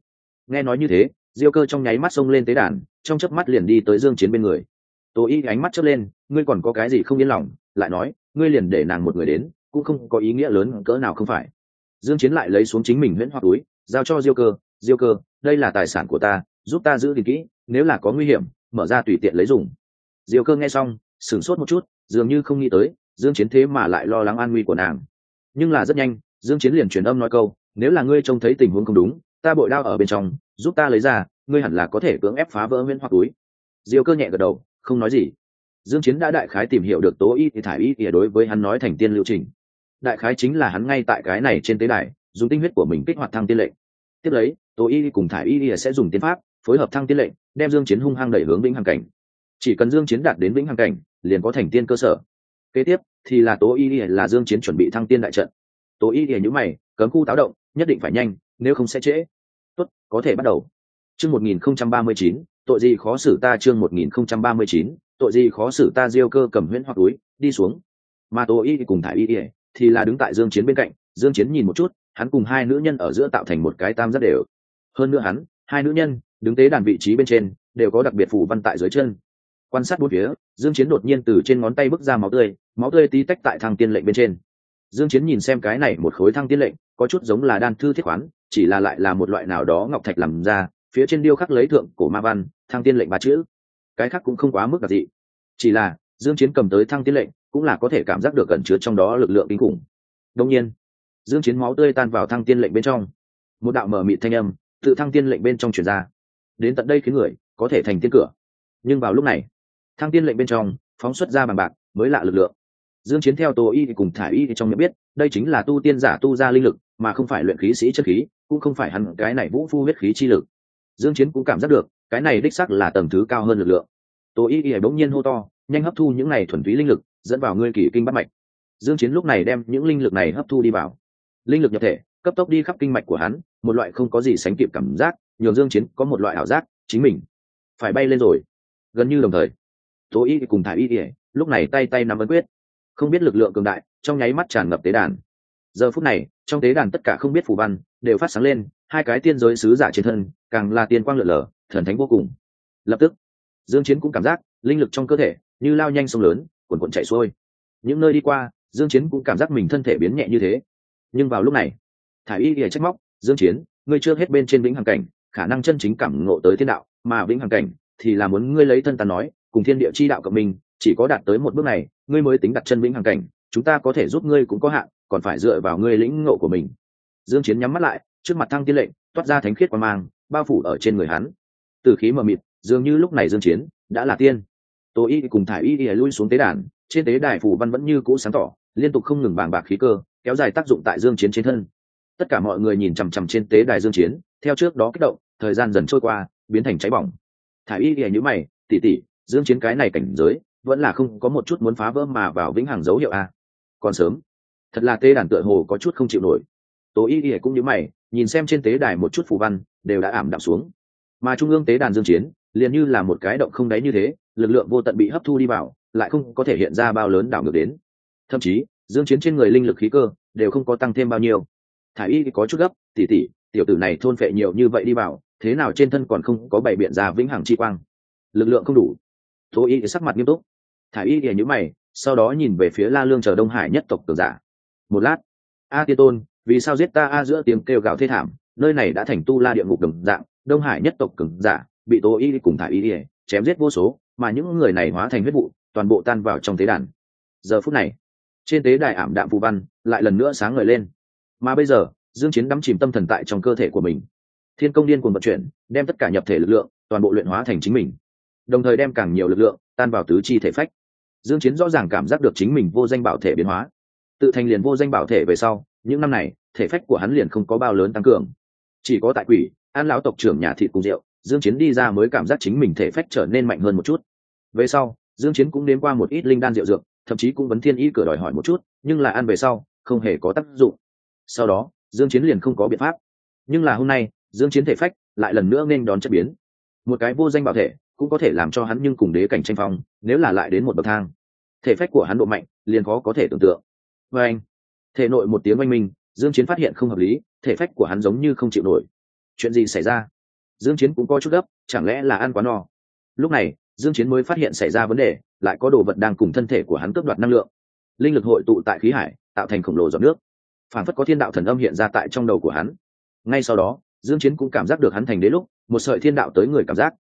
Nghe nói như thế, diêu cơ trong nháy mắt xông lên tế đàn, trong chớp mắt liền đi tới dương chiến bên người. Tô y ánh mắt chớp lên, ngươi còn có cái gì không yên lòng? Lại nói, ngươi liền để nàng một người đến, cũng không có ý nghĩa lớn cỡ nào không phải dương chiến lại lấy xuống chính mình huyễn hoặc túi, giao cho diêu cơ diêu cơ, đây là tài sản của ta, giúp ta giữ gìn kỹ, nếu là có nguy hiểm, mở ra tùy tiện lấy dùng. Diêu cơ nghe xong, sửng sốt một chút, dường như không nghĩ tới, dương chiến thế mà lại lo lắng an nguy của nàng. Nhưng là rất nhanh, dương chiến liền truyền âm nói câu, nếu là ngươi trông thấy tình huống không đúng, ta bội đao ở bên trong, giúp ta lấy ra, ngươi hẳn là có thể cưỡng ép phá vỡ huyễn hoặc túi. Diêu cơ nhẹ gật đầu, không nói gì. Dương chiến đã đại khái tìm hiểu được tố y thì thải y thì đối với hắn nói thành tiên lưu trình đại khái chính là hắn ngay tại cái này trên tế đài, dùng tinh huyết của mình kích hoạt thăng tiên lệnh. Tiếp lấy tố y cùng thải y sẽ dùng tiên pháp, phối hợp thăng tiên lệnh, đem dương chiến hung hăng đẩy hướng vĩnh hằng cảnh. Chỉ cần dương chiến đạt đến vĩnh hằng cảnh, liền có thành tiên cơ sở. Kế tiếp, thì là tố y là dương chiến chuẩn bị thăng tiên đại trận. Tố y như mày, cấm khu táo động, nhất định phải nhanh, nếu không sẽ trễ. Tốt, có thể bắt đầu. Chương 1039 tội gì khó xử ta chương 1039 tội gì khó xử ta diêu cơ cầm huyễn hoặc túi, đi xuống. Mà tố y cùng thải y thì là đứng tại dương chiến bên cạnh, dương chiến nhìn một chút, hắn cùng hai nữ nhân ở giữa tạo thành một cái tam giác đều. Hơn nữa hắn, hai nữ nhân, đứng tế đàn vị trí bên trên, đều có đặc biệt phủ văn tại dưới chân. Quan sát bốn phía, dương chiến đột nhiên từ trên ngón tay bước ra máu tươi máu tươi tí tách tại thang tiên lệnh bên trên. Dương chiến nhìn xem cái này một khối thang tiên lệnh, có chút giống là đan thư thiết khoán, chỉ là lại là một loại nào đó ngọc thạch làm ra, phía trên điêu khắc lấy thượng cổ ma văn thang tiên lệnh ba chữ. Cái khác cũng không quá mức đặc dị chỉ là, dương chiến cầm tới thang tiên lệnh cũng là có thể cảm giác được gần chứa trong đó lực lượng kinh khủng. Đồng nhiên, dương chiến máu tươi tan vào thăng tiên lệnh bên trong. Một đạo mở mịt thanh âm tự thăng tiên lệnh bên trong truyền ra. Đến tận đây khiến người có thể thành tiên cửa. Nhưng vào lúc này, thăng tiên lệnh bên trong phóng xuất ra bằng bạc mới lạ lực lượng. Dương chiến theo tô y cùng thải y trong miệng biết, đây chính là tu tiên giả tu ra linh lực, mà không phải luyện khí sĩ chất khí, cũng không phải hẳn cái này vũ phu huyết khí chi lực. Dương chiến cũng cảm giác được, cái này đích xác là tầng thứ cao hơn lực lượng. Tô y y bỗng nhiên hô to, nhanh hấp thu những này thuần túy linh lực dẫn vào ngươi kỳ kinh bắt mạch. Dương chiến lúc này đem những linh lực này hấp thu đi vào. Linh lực nhập thể, cấp tốc đi khắp kinh mạch của hắn, một loại không có gì sánh kịp cảm giác, nhường dương chiến có một loại ảo giác chính mình phải bay lên rồi. Gần như đồng thời, tố y cùng thải y ỉa lúc này tay tay nắm ấn quyết. Không biết lực lượng cường đại, trong nháy mắt tràn ngập tế đàn. Giờ phút này, trong tế đàn tất cả không biết phù văn đều phát sáng lên, hai cái tiên giới sứ giả trên thân, càng là tiên quang lượn lờ, thần thánh vô cùng. Lập tức, dương chiến cũng cảm giác linh lực trong cơ thể như lao nhanh sông lớn cuồn cuộn chạy xuôi. Những nơi đi qua, dương chiến cũng cảm giác mình thân thể biến nhẹ như thế. Nhưng vào lúc này thải y ỉa trách móc, dương chiến, ngươi chưa hết bên trên vĩnh hằng cảnh, khả năng chân chính cảm ngộ tới thiên đạo, mà vĩnh hằng cảnh thì là muốn ngươi lấy thân ta nói, cùng thiên địa chi đạo cộng mình chỉ có đạt tới một bước này, ngươi mới tính đặt chân vĩnh hằng cảnh, chúng ta có thể giúp ngươi cũng có hạn, còn phải dựa vào ngươi lĩnh ngộ của mình. Dương chiến nhắm mắt lại, trước mặt thăng tiên lệnh, toát ra thánh khiết quan mang, bao phủ ở trên người hắn. Từ khí mờ mịt, dường như lúc này dương chiến đã là tiên tô y cùng thải y y lui xuống tế đàn, trên tế đài phủ văn vẫn như cũ sáng tỏ, liên tục không ngừng bàng bạc khí cơ, kéo dài tác dụng tại dương chiến trên thân. Tất cả mọi người nhìn chằm chằm trên tế đài dương chiến, theo trước đó kích động, thời gian dần trôi qua, biến thành cháy bỏng. Thải y y như mày, tỷ tỷ, dương chiến cái này cảnh giới, vẫn là không có một chút muốn phá vỡ mà vào vĩnh hằng dấu hiệu a còn sớm. Thật là tế đàn tựa hồ có chút không chịu nổi. Tố y y cũng như mày, nhìn xem trên tế đài một chút phù văn, đều đã ảm đạm xuống. Mà trung ương tế đàn dương chiến, liền như là một cái động không đáy như thế lực lượng vô tận bị hấp thu đi vào, lại không có thể hiện ra bao lớn đảo ngược đến. Thậm chí, dương chiến trên người linh lực khí cơ đều không có tăng thêm bao nhiêu. Thải y có chút gấp tỉ tỉ tiểu tử này thôn phệ nhiều như vậy đi vào, thế nào trên thân còn không có bảy biện ra vĩnh hằng chi quang? Lực lượng không đủ. Tố y sắc mặt nghiêm túc. Thải y thì nhữ mày, sau đó nhìn về phía la lương chờ đông hải nhất tộc cường giả. Một lát, a tiên tôn, vì sao giết ta a giữa tiếng kêu gào thê thảm, nơi này đã thành tu la địa ngục đồng dạng, đông hải nhất tộc cường giả, bị tố y cùng thải y chém giết vô số mà những người này hóa thành huyết vụ, toàn bộ tan vào trong tế đàn. Giờ phút này, trên tế đài ảm đạm phù văn lại lần nữa sáng ngời lên. Mà bây giờ, dương chiến đắm chìm tâm thần tại trong cơ thể của mình. Thiên công điên cuồng vận chuyển, đem tất cả nhập thể lực lượng, toàn bộ luyện hóa thành chính mình. Đồng thời đem càng nhiều lực lượng tan vào tứ chi thể phách. Dương chiến rõ ràng cảm giác được chính mình vô danh bảo thể biến hóa. Tự thành liền vô danh bảo thể về sau, những năm này, thể phách của hắn liền không có bao lớn tăng cường. Chỉ có tại quỷ, an lão tộc trưởng nhà thịt cùng rượu dương chiến đi ra mới cảm giác chính mình thể phách trở nên mạnh hơn một chút. Về sau, dương chiến cũng đến qua một ít linh đan rượu dược, thậm chí cũng vấn thiên y cửa đòi hỏi một chút, nhưng là ăn về sau, không hề có tác dụng. Sau đó, dương chiến liền không có biện pháp. Nhưng là hôm nay, dương chiến thể phách lại lần nữa nên đón chất biến. Một cái vô danh bảo thể cũng có thể làm cho hắn nhưng cùng đế cảnh tranh phong, nếu là lại đến một bậc thang. Thể phách của hắn độ mạnh, liền khó có thể tưởng tượng. Với anh, thể nội một tiếng oanh minh, dương chiến phát hiện không hợp lý, thể phách của hắn giống như không chịu nổi. Chuyện gì xảy ra? Dương chiến cũng có chút gấp, chẳng lẽ là ăn quá no? Lúc này, dương chiến mới phát hiện xảy ra vấn đề, lại có đồ vật đang cùng thân thể của hắn cướp đoạt năng lượng. Linh lực hội tụ tại khí hải, tạo thành khổng lồ giọt nước. Phản phất có thiên đạo thần âm hiện ra tại trong đầu của hắn. Ngay sau đó, dương chiến cũng cảm giác được hắn thành đế lúc, một sợi thiên đạo tới người cảm giác.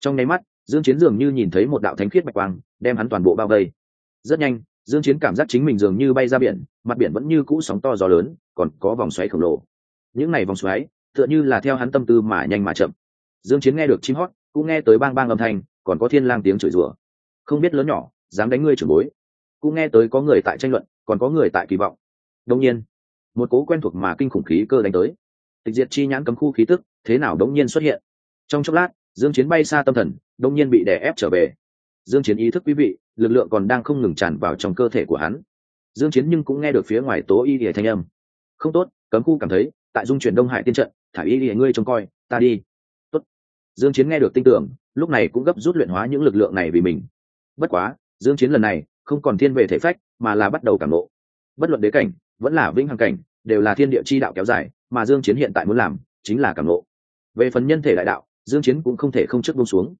Trong nháy mắt, dương chiến dường như nhìn thấy một đạo thánh khiết bạch quang, đem hắn toàn bộ bao vây. Rất nhanh, dương chiến cảm giác chính mình dường như bay ra biển, mặt biển vẫn như cũ sóng to gió lớn, còn có vòng xoáy khổng lồ. Những này vòng xoáy, tựa như là theo hắn tâm tư mà nhanh mà chậm dương chiến nghe được chim hót, cũng nghe tới bang bang âm thanh, còn có thiên lang tiếng chửi rủa. Không biết lớn nhỏ, dám đánh ngươi trưởng bối. Cũng nghe tới có người tại tranh luận, còn có người tại kỳ vọng. Đương nhiên, một cố quen thuộc mà kinh khủng khí cơ đánh tới. Tịch diệt chi nhãn cấm khu khí tức, thế nào đống nhiên xuất hiện? Trong chốc lát, dương chiến bay xa tâm thần, đống nhiên bị đè ép trở về. Dương chiến ý thức quý vị, lực lượng còn đang không ngừng tràn vào trong cơ thể của hắn. Dương chiến nhưng cũng nghe được phía ngoài tố y lìa thanh âm. Không tốt, cấm khu cảm thấy, tại dung chuyển đông hải tiên trận, thả y lìa ngươi trông coi, ta đi dương chiến nghe được tin tưởng, lúc này cũng gấp rút luyện hóa những lực lượng này vì mình. Bất quá, dương chiến lần này không còn thiên về thể phách, mà là bắt đầu cảm ngộ. Bất luận đế cảnh, vẫn là vĩnh hằng cảnh, đều là thiên địa chi đạo kéo dài, mà dương chiến hiện tại muốn làm chính là cảm ngộ. Về phần nhân thể đại đạo, dương chiến cũng không thể không trước buông xuống.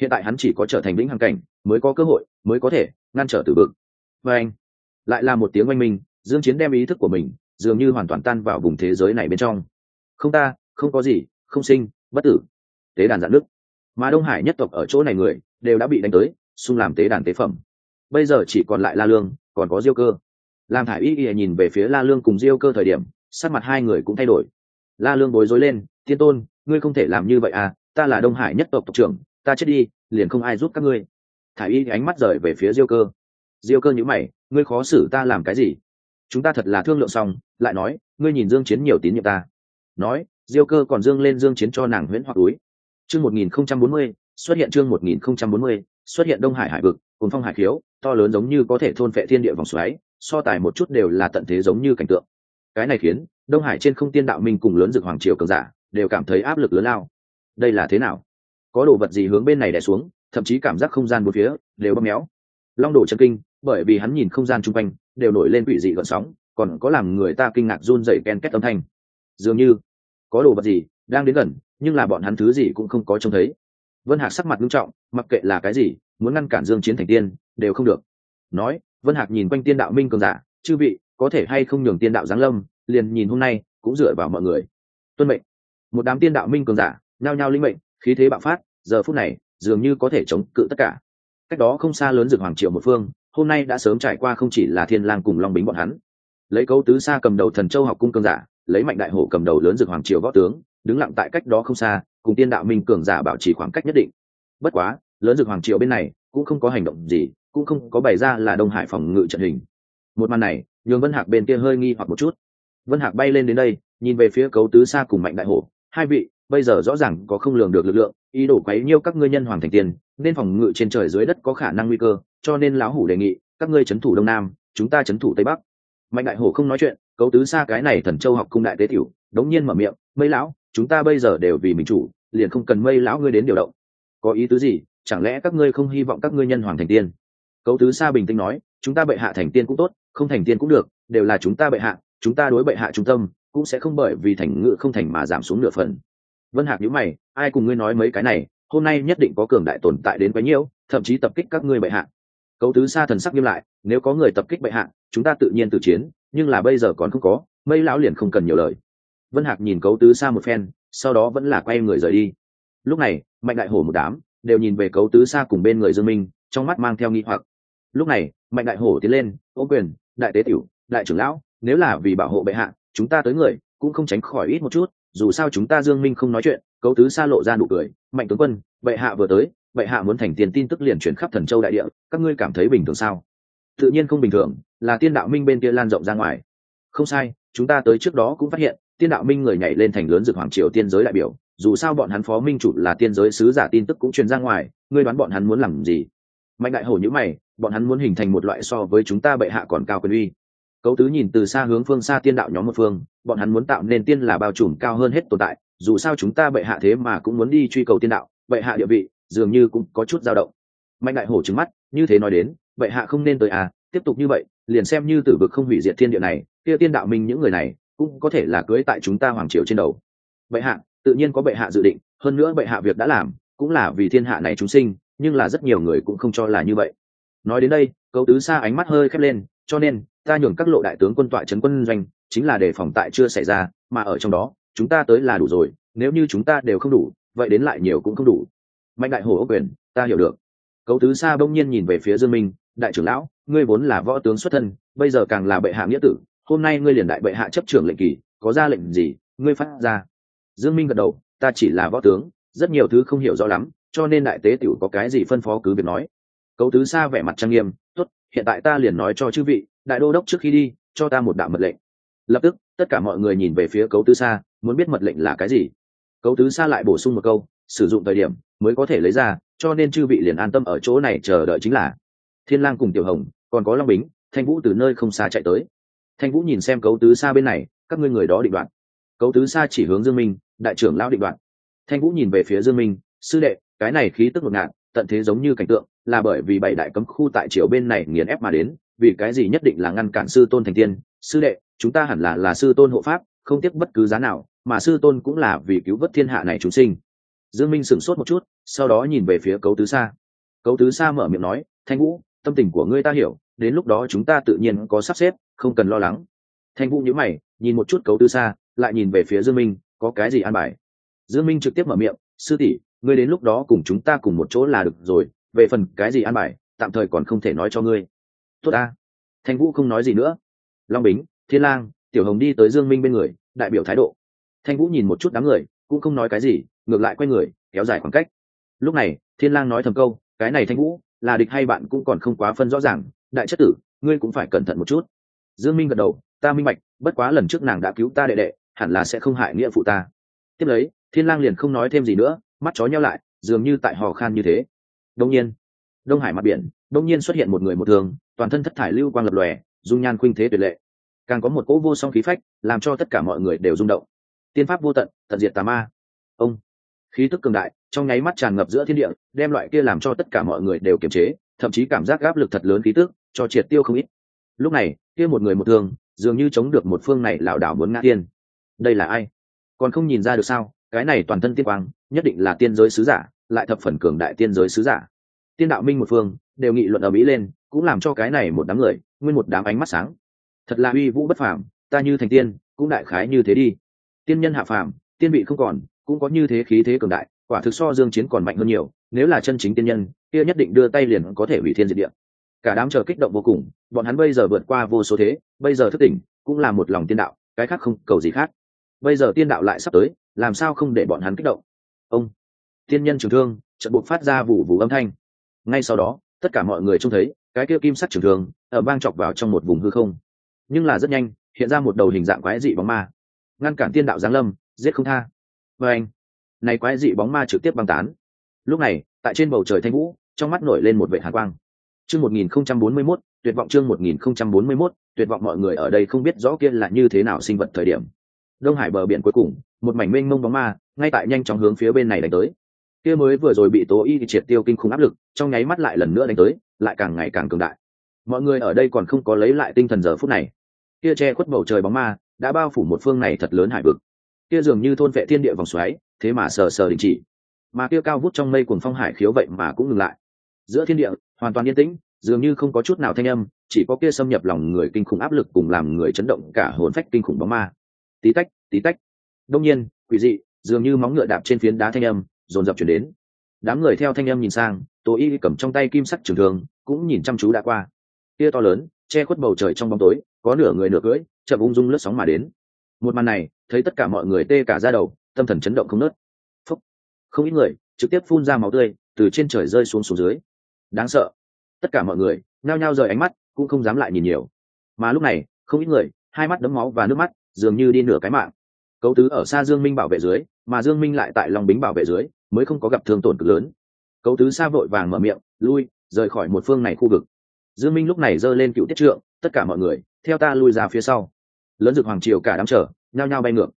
Hiện tại hắn chỉ có trở thành vĩnh hằng cảnh, mới có cơ hội, mới có thể ngăn trở tử vực. Và anh, lại là một tiếng oanh minh, dương chiến đem ý thức của mình dường như hoàn toàn tan vào vùng thế giới này bên trong. Không ta, không có gì, không sinh, bất tử tế đàn dạn nước. Mà đông hải nhất tộc ở chỗ này người đều đã bị đánh tới, xung làm tế đàn tế phẩm. Bây giờ chỉ còn lại la lương, còn có diêu cơ. Làm Hải y y nhìn về phía la lương cùng diêu cơ thời điểm, sắc mặt hai người cũng thay đổi. La lương bối rối lên, Thiên tôn, ngươi không thể làm như vậy à ta là đông hải nhất tộc tộc trưởng, ta chết đi, liền không ai giúp các ngươi. Thả y ánh mắt rời về phía diêu cơ. Diêu cơ nhữ mày, ngươi khó xử ta làm cái gì? Chúng ta thật là thương lượng xong, lại nói, ngươi nhìn dương chiến nhiều tín nhiệm ta. Nói, diêu cơ còn dương lên dương chiến cho nàng huyễn hoặc túi chương 1040 xuất hiện chương 1040 xuất hiện đông hải hải vực, cùng phong hải khiếu, to lớn giống như có thể thôn phệ thiên địa vòng xoáy, so tài một chút đều là tận thế giống như cảnh tượng. Cái này khiến đông hải trên không tiên đạo minh cùng lớn dược hoàng triều cường giả đều cảm thấy áp lực lớn lao. Đây là thế nào? Có đồ vật gì hướng bên này đè xuống, thậm chí cảm giác không gian một phía đều bóp méo. Long đổ chân kinh, bởi vì hắn nhìn không gian chung quanh, đều nổi lên quỷ dị gợn sóng, còn có làm người ta kinh ngạc run rẩy ken két âm thanh. Dường như có đồ vật gì đang đến gần nhưng là bọn hắn thứ gì cũng không có trông thấy. Vân hạc sắc mặt nghiêm trọng, mặc kệ là cái gì, muốn ngăn cản dương chiến thành tiên, đều không được. Nói, vân hạc nhìn quanh tiên đạo minh cường giả, chư vị, có thể hay không nhường tiên đạo giáng lâm, liền nhìn hôm nay, cũng dựa vào mọi người. Tuân mệnh. Một đám tiên đạo minh cường giả, nhao nhao linh mệnh, khí thế bạo phát, giờ phút này, dường như có thể chống cự tất cả. Cách đó không xa lớn rực hoàng triệu một phương, hôm nay đã sớm trải qua không chỉ là thiên lang cùng long bính bọn hắn. Lấy câu tứ xa cầm đầu thần châu học cung cường giả, lấy mạnh đại hổ cầm đầu lớn rực hoàng triều võ tướng đứng lặng tại cách đó không xa, cùng tiên đạo minh cường giả bảo trì khoảng cách nhất định. Bất quá, lớn dược hoàng triều bên này cũng không có hành động gì, cũng không có bày ra là đông hải phòng ngự trận hình. Một màn này, nhường vân hạc bên kia hơi nghi hoặc một chút. Vân hạc bay lên đến đây, nhìn về phía cấu tứ xa cùng mạnh đại hổ. Hai vị, bây giờ rõ ràng có không lường được lực lượng, ý đồ quấy nhiêu các ngươi nhân hoàng thành tiền nên phòng ngự trên trời dưới đất có khả năng nguy cơ, cho nên lão hủ đề nghị, các ngươi c thủ đông nam, chúng ta c thủ tây bắc. Mạnh đại hổ không nói chuyện, cấu tứ xa cái này thần châu học cung đại tế tiểu, đống nhiên mở miệng, mấy lão chúng ta bây giờ đều vì mình chủ, liền không cần mây lão ngươi đến điều động. Có ý tứ gì? Chẳng lẽ các ngươi không hy vọng các ngươi nhân hoàng thành tiên? Cấu tứ xa bình tĩnh nói, chúng ta bệ hạ thành tiên cũng tốt, không thành tiên cũng được, đều là chúng ta bệ hạ, chúng ta đối bệ hạ trung tâm, cũng sẽ không bởi vì thành ngự không thành mà giảm xuống nửa phần. Vân hạc nhữ mày, ai cùng ngươi nói mấy cái này, hôm nay nhất định có cường đại tồn tại đến quấy nhiễu thậm chí tập kích các ngươi bệ hạ. Cấu tứ xa thần sắc nghiêm lại, nếu có người tập kích bệ hạ, chúng ta tự nhiên tự chiến, nhưng là bây giờ còn không có, mây lão liền không cần nhiều lời vân hạc nhìn cấu tứ xa một phen, sau đó vẫn là quay người rời đi. Lúc này, mạnh đại hổ một đám đều nhìn về cấu tứ xa cùng bên người dương minh, trong mắt mang theo nghi hoặc. Lúc này, mạnh đại hổ tiến lên, ô quyền, đại tế tiểu, đại trưởng lão, nếu là vì bảo hộ bệ hạ, chúng ta tới người cũng không tránh khỏi ít một chút, dù sao chúng ta dương minh không nói chuyện. Cấu tứ xa lộ ra nụ cười, mạnh tướng quân, bệ hạ vừa tới, bệ hạ muốn thành tiền tin tức liền chuyển khắp thần châu đại địa, các ngươi cảm thấy bình thường sao? Tự nhiên không bình thường, là tiên đạo minh bên kia lan rộng ra ngoài. Không sai, chúng ta tới trước đó cũng phát hiện tiên đạo minh người nhảy lên thành lớn dược hoàng triều tiên giới đại biểu, dù sao bọn hắn phó minh chủ là tiên giới sứ giả tin tức cũng truyền ra ngoài, ngươi đoán bọn hắn muốn làm gì? Mạnh đại hổ nhữ mày, bọn hắn muốn hình thành một loại so với chúng ta bệ hạ còn cao quyền uy. Cấu tứ nhìn từ xa hướng phương xa tiên đạo nhóm một phương, bọn hắn muốn tạo nên tiên là bao trùm cao hơn hết tồn tại, dù sao chúng ta bệ hạ thế mà cũng muốn đi truy cầu tiên đạo, bệ hạ địa vị, dường như cũng có chút dao động. Mạnh đại hổ trứng mắt, như thế nói đến, bệ hạ không nên tới à tiếp tục như vậy, liền xem như tử vực không hủy diệt thiên địa này, kia tiên đạo minh những người này cũng có thể là cưới tại chúng ta hoàng triều trên đầu. Bệ hạ, tự nhiên có bệ hạ dự định, hơn nữa bệ hạ việc đã làm, cũng là vì thiên hạ này chúng sinh, nhưng là rất nhiều người cũng không cho là như vậy. Nói đến đây, cấu tứ xa ánh mắt hơi khép lên, cho nên, ta nhường các lộ đại tướng quân tọa trấn quân doanh, chính là để phòng tại chưa xảy ra, mà ở trong đó, chúng ta tới là đủ rồi, nếu như chúng ta đều không đủ, vậy đến lại nhiều cũng không đủ. Mạnh đại hổ quyền, ta hiểu được. Cấu tứ xa bỗng nhiên nhìn về phía dương minh, đại trưởng lão, ngươi vốn là võ tướng xuất thân, bây giờ càng là bệ hạ nghĩa tử hôm nay ngươi liền đại bệ hạ chấp trưởng lệnh kỳ, có ra lệnh gì, ngươi phát ra. Dương minh gật đầu, ta chỉ là võ tướng, rất nhiều thứ không hiểu rõ lắm, cho nên đại tế tiểu có cái gì phân phó cứ việc nói. Cấu tứ xa vẻ mặt trang nghiêm, tốt, hiện tại ta liền nói cho chư vị, đại đô đốc trước khi đi, cho ta một đạo mật lệnh. Lập tức, tất cả mọi người nhìn về phía cấu tứ xa muốn biết mật lệnh là cái gì. Cấu tứ xa lại bổ sung một câu, sử dụng thời điểm mới có thể lấy ra, cho nên chư vị liền an tâm ở chỗ này chờ đợi chính là. Thiên lang cùng tiểu hồng, còn có long bính, thanh vũ từ nơi không xa chạy tới thanh vũ nhìn xem cấu tứ xa bên này, các ngươi người đó định đoạn cấu tứ xa chỉ hướng dương minh, đại trưởng lão định đoạn thanh vũ nhìn về phía dương minh, sư đệ, cái này khí tức ngột ngạt, tận thế giống như cảnh tượng, là bởi vì bảy đại cấm khu tại triều bên này nghiền ép mà đến, vì cái gì nhất định là ngăn cản sư tôn thành tiên? Sư đệ, chúng ta hẳn là là sư tôn hộ pháp, không tiếc bất cứ giá nào, mà sư tôn cũng là vì cứu vớt thiên hạ này chúng sinh. Dương minh sửng sốt một chút, sau đó nhìn về phía cấu tứ sa. Cấu tứ sa mở miệng nói, thanh vũ, tâm tình của ngươi ta hiểu đến lúc đó chúng ta tự nhiên có sắp xếp không cần lo lắng. Thanh vũ nhíu mày nhìn một chút cấu tư xa, lại nhìn về phía dương minh có cái gì an bài? Dương minh trực tiếp mở miệng sư tỷ ngươi đến lúc đó cùng chúng ta cùng một chỗ là được rồi về phần cái gì an bài tạm thời còn không thể nói cho ngươi. Tốt ta. Thanh vũ không nói gì nữa. Long bính thiên lang tiểu hồng đi tới dương minh bên người đại biểu thái độ. Thanh vũ nhìn một chút đám người cũng không nói cái gì ngược lại quay người kéo dài khoảng cách. Lúc này thiên lang nói thầm câu cái này thanh vũ là địch hay bạn cũng còn không quá phân rõ ràng đại chất tử, ngươi cũng phải cẩn thận một chút. Dương minh gật đầu, ta minh bạch, bất quá lần trước nàng đã cứu ta đệ đệ, hẳn là sẽ không hại nghĩa phụ ta. Tiếp lấy, thiên lang liền không nói thêm gì nữa, mắt chó nhau lại, dường như tại hò khan như thế. Đông nhiên, đông hải mặt biển, đông nhiên xuất hiện một người một thường, toàn thân thất thải lưu quang lập lòe, dung nhan khuynh thế tuyệt lệ. Càng có một cỗ vô song khí phách, làm cho tất cả mọi người đều rung động. Tiên pháp vô tận tận diệt tà ma. Ông, khí tức cường đại, trong nháy mắt tràn ngập giữa thiên địa, đem loại kia làm cho tất cả mọi người đều kiềm chế thậm chí cảm giác áp lực thật lớn khí tức, cho triệt tiêu không ít. Lúc này, kia một người một thương, dường như chống được một phương này lảo đảo muốn ngã tiên đây là ai? Còn không nhìn ra được sao, cái này toàn thân tiên quang, nhất định là tiên giới sứ giả, lại thập phần cường đại tiên giới sứ giả. Tiên đạo minh một phương, đều nghị luận ở mỹ lên, cũng làm cho cái này một đám người, nguyên một đám ánh mắt sáng. Thật là uy vũ bất phàm, ta như thành tiên, cũng đại khái như thế đi. Tiên nhân hạ phàm, tiên vị không còn, cũng có như thế khí thế cường đại quả thực so dương chiến còn mạnh hơn nhiều, nếu là chân chính tiên nhân, kia nhất định đưa tay liền có thể hủy thiên diệt địa. Cả đám chờ kích động vô cùng, bọn hắn bây giờ vượt qua vô số thế, bây giờ thức tỉnh, cũng là một lòng tiên đạo, cái khác không cầu gì khác. Bây giờ tiên đạo lại sắp tới, làm sao không để bọn hắn kích động? Ông, tiên nhân trường thương trận buộc phát ra vụ vụ âm thanh. Ngay sau đó, tất cả mọi người trông thấy, cái kia kim sắc trường thương, ở bang chọc vào trong một vùng hư không. Nhưng là rất nhanh, hiện ra một đầu hình dạng quái dị bóng ma. Ngăn cản tiên đạo giáng lâm, giết không tha. Và anh này quái dị bóng ma trực tiếp băng tán. Lúc này, tại trên bầu trời thanh vũ, trong mắt nổi lên một vệ hàn quang. Chương một nghìn không trăm bốn mươi mốt, tuyệt vọng chương một nghìn không trăm bốn mươi mốt, tuyệt vọng mọi người ở đây không biết rõ kia là như thế nào sinh vật thời điểm. Đông hải bờ biển cuối cùng, một mảnh mênh mông bóng ma, ngay tại nhanh chóng hướng phía bên này đánh tới. Kia mới vừa rồi bị tố y triệt tiêu kinh khủng áp lực, trong nháy mắt lại lần nữa đánh tới, lại càng ngày càng cường đại. Mọi người ở đây còn không có lấy lại tinh thần giờ phút này. Kia che khuất bầu trời bóng ma, đã bao phủ một phương này thật lớn hải vực kia dường như thôn vệ thiên địa vòng xoáy, thế mà sờ sờ đình chỉ. Mà kia cao vút trong mây cuồng phong hải khiếu vậy mà cũng ngừng lại. Giữa thiên địa, hoàn toàn yên tĩnh, dường như không có chút nào thanh âm, chỉ có kia xâm nhập lòng người kinh khủng áp lực cùng làm người chấn động cả hồn phách kinh khủng bóng ma. Tí tách tí tách. Đông nhiên, quỷ dị, dường như móng ngựa đạp trên phiến đá thanh âm, dồn dập chuyển đến. Đám người theo thanh âm nhìn sang tố y cầm trong tay kim sắc trường thường cũng nhìn chăm chú đã qua. Kia to lớn, che khuất bầu trời trong bóng tối, có nửa người nửa cưỡi, chậm ung dung lướt sóng mà đến một màn này, thấy tất cả mọi người tê cả ra đầu, tâm thần chấn động không nớt. Phúc. Không ít người trực tiếp phun ra máu tươi, từ trên trời rơi xuống xuống dưới. Đáng sợ. Tất cả mọi người nhao nhao rời ánh mắt, cũng không dám lại nhìn nhiều. Mà lúc này, không ít người, hai mắt đấm máu và nước mắt, dường như đi nửa cái mạng. Cấu tứ ở xa dương minh bảo vệ dưới, mà dương minh lại tại lòng bính bảo vệ dưới, mới không có gặp thương tổn cực lớn. Cấu tứ xa vội vàng mở miệng, lui, rời khỏi một phương này khu vực. Dương minh lúc này giơ lên cựu tiết trượng, tất cả mọi người, theo ta lui ra phía sau lớn dược hoàng triều cả đám trở, nhao nhao bay ngược.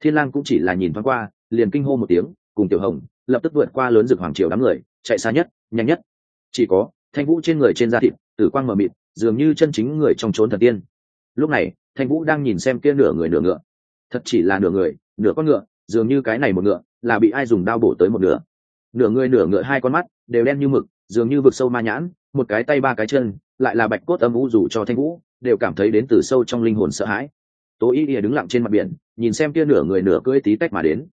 Thiên lang cũng chỉ là nhìn thoáng qua, liền kinh hô một tiếng, cùng tiểu hồng, lập tức vượt qua lớn dược hoàng triều đám người, chạy xa nhất, nhanh nhất. Chỉ có, thanh vũ trên người trên da thịt, tử quang mờ mịt, dường như chân chính người trong trốn thần tiên. Lúc này, thanh vũ đang nhìn xem kia nửa người nửa ngựa. Thật chỉ là nửa người, nửa con ngựa, dường như cái này một ngựa, là bị ai dùng đao bổ tới một nửa. Nửa người nửa ngựa hai con mắt, đều đen như mực, dường như vực sâu ma nhãn, một cái tay ba cái chân, lại là bạch cốt âm vũ dù cho thanh vũ, đều cảm thấy đến từ sâu trong linh hồn sợ hãi tố y ỉa đứng lặng trên mặt biển, nhìn xem kia nửa người nửa cưỡi tí tách mà đến.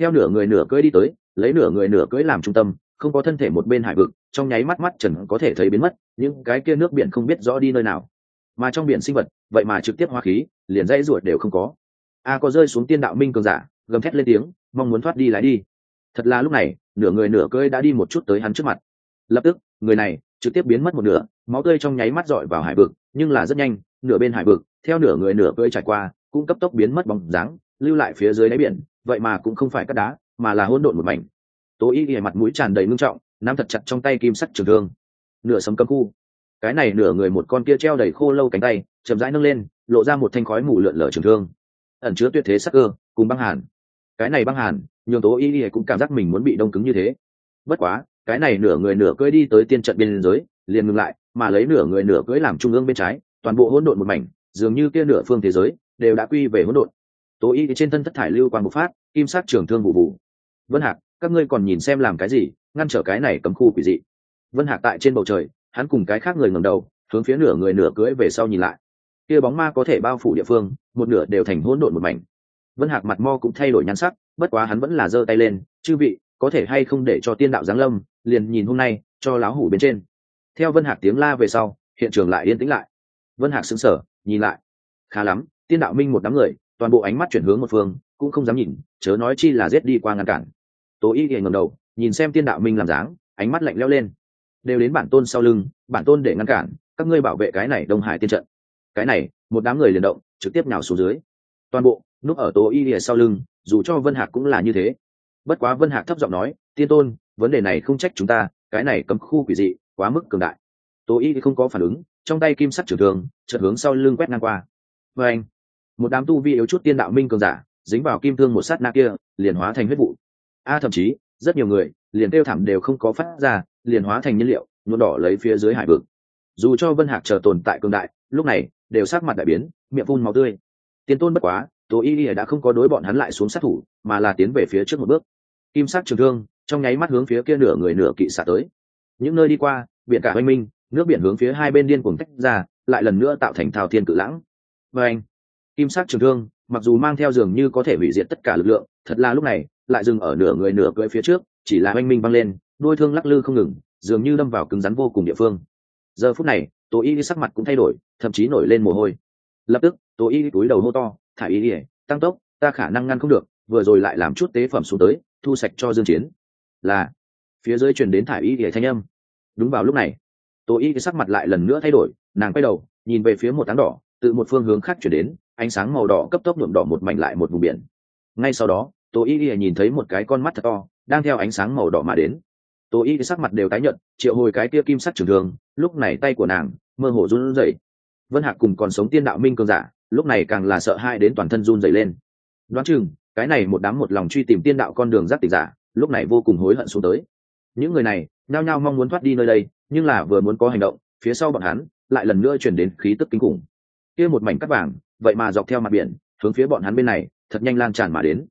Theo nửa người nửa cưỡi đi tới, lấy nửa người nửa cưỡi làm trung tâm, không có thân thể một bên hải vực, trong nháy mắt mắt trần có thể thấy biến mất, những cái kia nước biển không biết rõ đi nơi nào. Mà trong biển sinh vật, vậy mà trực tiếp hoa khí, liền dãy ruột đều không có. A có rơi xuống tiên đạo minh cường giả, gầm thét lên tiếng, mong muốn thoát đi lái đi. Thật là lúc này, nửa người nửa cưỡi đã đi một chút tới hắn trước mặt. Lập tức, người này trực tiếp biến mất một nửa, máu tươi trong nháy mắt dọi vào hải vực, nhưng là rất nhanh, nửa bên hải vực theo nửa người nửa cưỡi trải qua, cũng cấp tốc biến mất bóng dáng, lưu lại phía dưới đáy biển, vậy mà cũng không phải cắt đá, mà là hỗn độn một mảnh. Tố y ghi mặt mũi tràn đầy ngưng trọng, nắm thật chặt trong tay kim sắt trường thương. Nửa sấm cấm khu. Cái này nửa người một con kia treo đầy khô lâu cánh tay, chậm rãi nâng lên, lộ ra một thanh khói mù lượn lở trường thương. Ẩn chứa tuyệt thế sắc cơ, cùng băng hàn. Cái này băng hàn, nhường tố y ghi cũng cảm giác mình muốn bị đông cứng như thế. Bất quá, cái này nửa người nửa cưỡi đi tới tiên trận biên giới, liền ngừng lại, mà lấy nửa người nửa cưỡi làm trung ương bên trái, toàn bộ hỗn độn một mảnh dường như kia nửa phương thế giới đều đã quy về hỗn độn. Tố y trên thân thất thải lưu quang bộc phát, kim sát trường thương vụ vụ. Vân hạc, các ngươi còn nhìn xem làm cái gì, ngăn trở cái này cấm khu quỷ dị? Vân hạc tại trên bầu trời, hắn cùng cái khác người ngầm đầu, hướng phía nửa người nửa cưỡi về sau nhìn lại. Kia bóng ma có thể bao phủ địa phương, một nửa đều thành hỗn độn một mảnh. Vân hạc mặt mo cũng thay đổi nhan sắc, bất quá hắn vẫn là giơ tay lên, chư vị, có thể hay không để cho tiên đạo giáng lâm, liền nhìn hôm nay, cho láo hủ bên trên. Theo vân hạc tiếng la về sau, hiện trường lại yên tĩnh lại. Vân hạc xứng sở nhìn lại. Khá lắm, tiên đạo minh một đám người, toàn bộ ánh mắt chuyển hướng một phương, cũng không dám nhìn, chớ nói chi là giết đi qua ngăn cản. Tố y thì ngầm đầu, nhìn xem tiên đạo minh làm dáng, ánh mắt lạnh leo lên. Đều đến bản tôn sau lưng, bản tôn để ngăn cản, các ngươi bảo vệ cái này đông hải tiên trận. Cái này, một đám người liền động, trực tiếp nhào xuống dưới. Toàn bộ, núp ở tố y lìa sau lưng, dù cho vân hạc cũng là như thế. Bất quá vân hạc thấp giọng nói, tiên tôn, vấn đề này không trách chúng ta, cái này cấm khu quỷ dị, quá mức cường đại. Tố y không có phản ứng trong tay kim sắt trưởng thường chợt hướng sau lưng quét ngang qua. Vê anh, một đám tu vi yếu chút tiên đạo minh cường giả, dính vào kim thương một sát na kia, liền hóa thành huyết vụ. A, thậm chí, rất nhiều người, liền tiêu thảm đều không có phát ra, liền hóa thành nhiên liệu, nhuộm đỏ lấy phía dưới hải vực. Dù cho vân hạc chờ tồn tại cường đại, lúc này, đều sát mặt đại biến, miệng phun máu tươi. Tiến tôn bất quá tố y y đã không có đối bọn hắn lại xuống sát thủ, mà là tiến về phía trước một bước. Kim sắc trường thương, trong nháy mắt hướng phía kia nửa người nửa kỵ xả tới. Những nơi đi qua, biển cả hoanh minh nước biển hướng phía hai bên điên cuồng tách ra, lại lần nữa tạo thành thao thiên cự lãng. Và anh, kim sắc trường thương, mặc dù mang theo dường như có thể hủy diệt tất cả lực lượng, thật là lúc này, lại dừng ở nửa người nửa cưỡi phía trước, chỉ là oanh minh văng lên đuôi thương lắc lư không ngừng, dường như đâm vào cứng rắn vô cùng địa phương. Giờ phút này tố y sắc mặt cũng thay đổi, thậm chí nổi lên mồ hôi. Lập tức tố y túi đầu hô to, thả y ỉa tăng tốc, ta khả năng ngăn không được, vừa rồi lại làm chút tế phẩm xuống tới, thu sạch cho dương chiến. Là, phía dưới truyền đến thả y ỉa thanh âm. Đúng vào lúc này tố y sắc mặt lại lần nữa thay đổi, nàng quay đầu, nhìn về phía một táng đỏ, từ một phương hướng khác chuyển đến, ánh sáng màu đỏ cấp tốc nhuộm đỏ một mảnh lại một vùng biển. Ngay sau đó tố y nhìn thấy một cái con mắt thật to, đang theo ánh sáng màu đỏ mà đến. Tố y sắc mặt đều tái nhợt, triệu hồi cái tia kim sắc trường thường lúc này tay của nàng mơ hồ run rẩy. Vân hạc cùng còn sống tiên đạo minh cường giả, lúc này càng là sợ hai đến toàn thân run rẩy lên. Đoán chừng, cái này một đám một lòng truy tìm tiên đạo con đường giác tịch giả, lúc này vô cùng hối hận xuống tới những người này, nhao nhao mong muốn thoát đi nơi đây, nhưng là vừa muốn có hành động, phía sau bọn hắn lại lần nữa chuyển đến khí tức kinh khủng. Kia một mảnh cắt vàng, vậy mà dọc theo mặt biển, hướng phía bọn hắn bên này, thật nhanh lan tràn mà đến.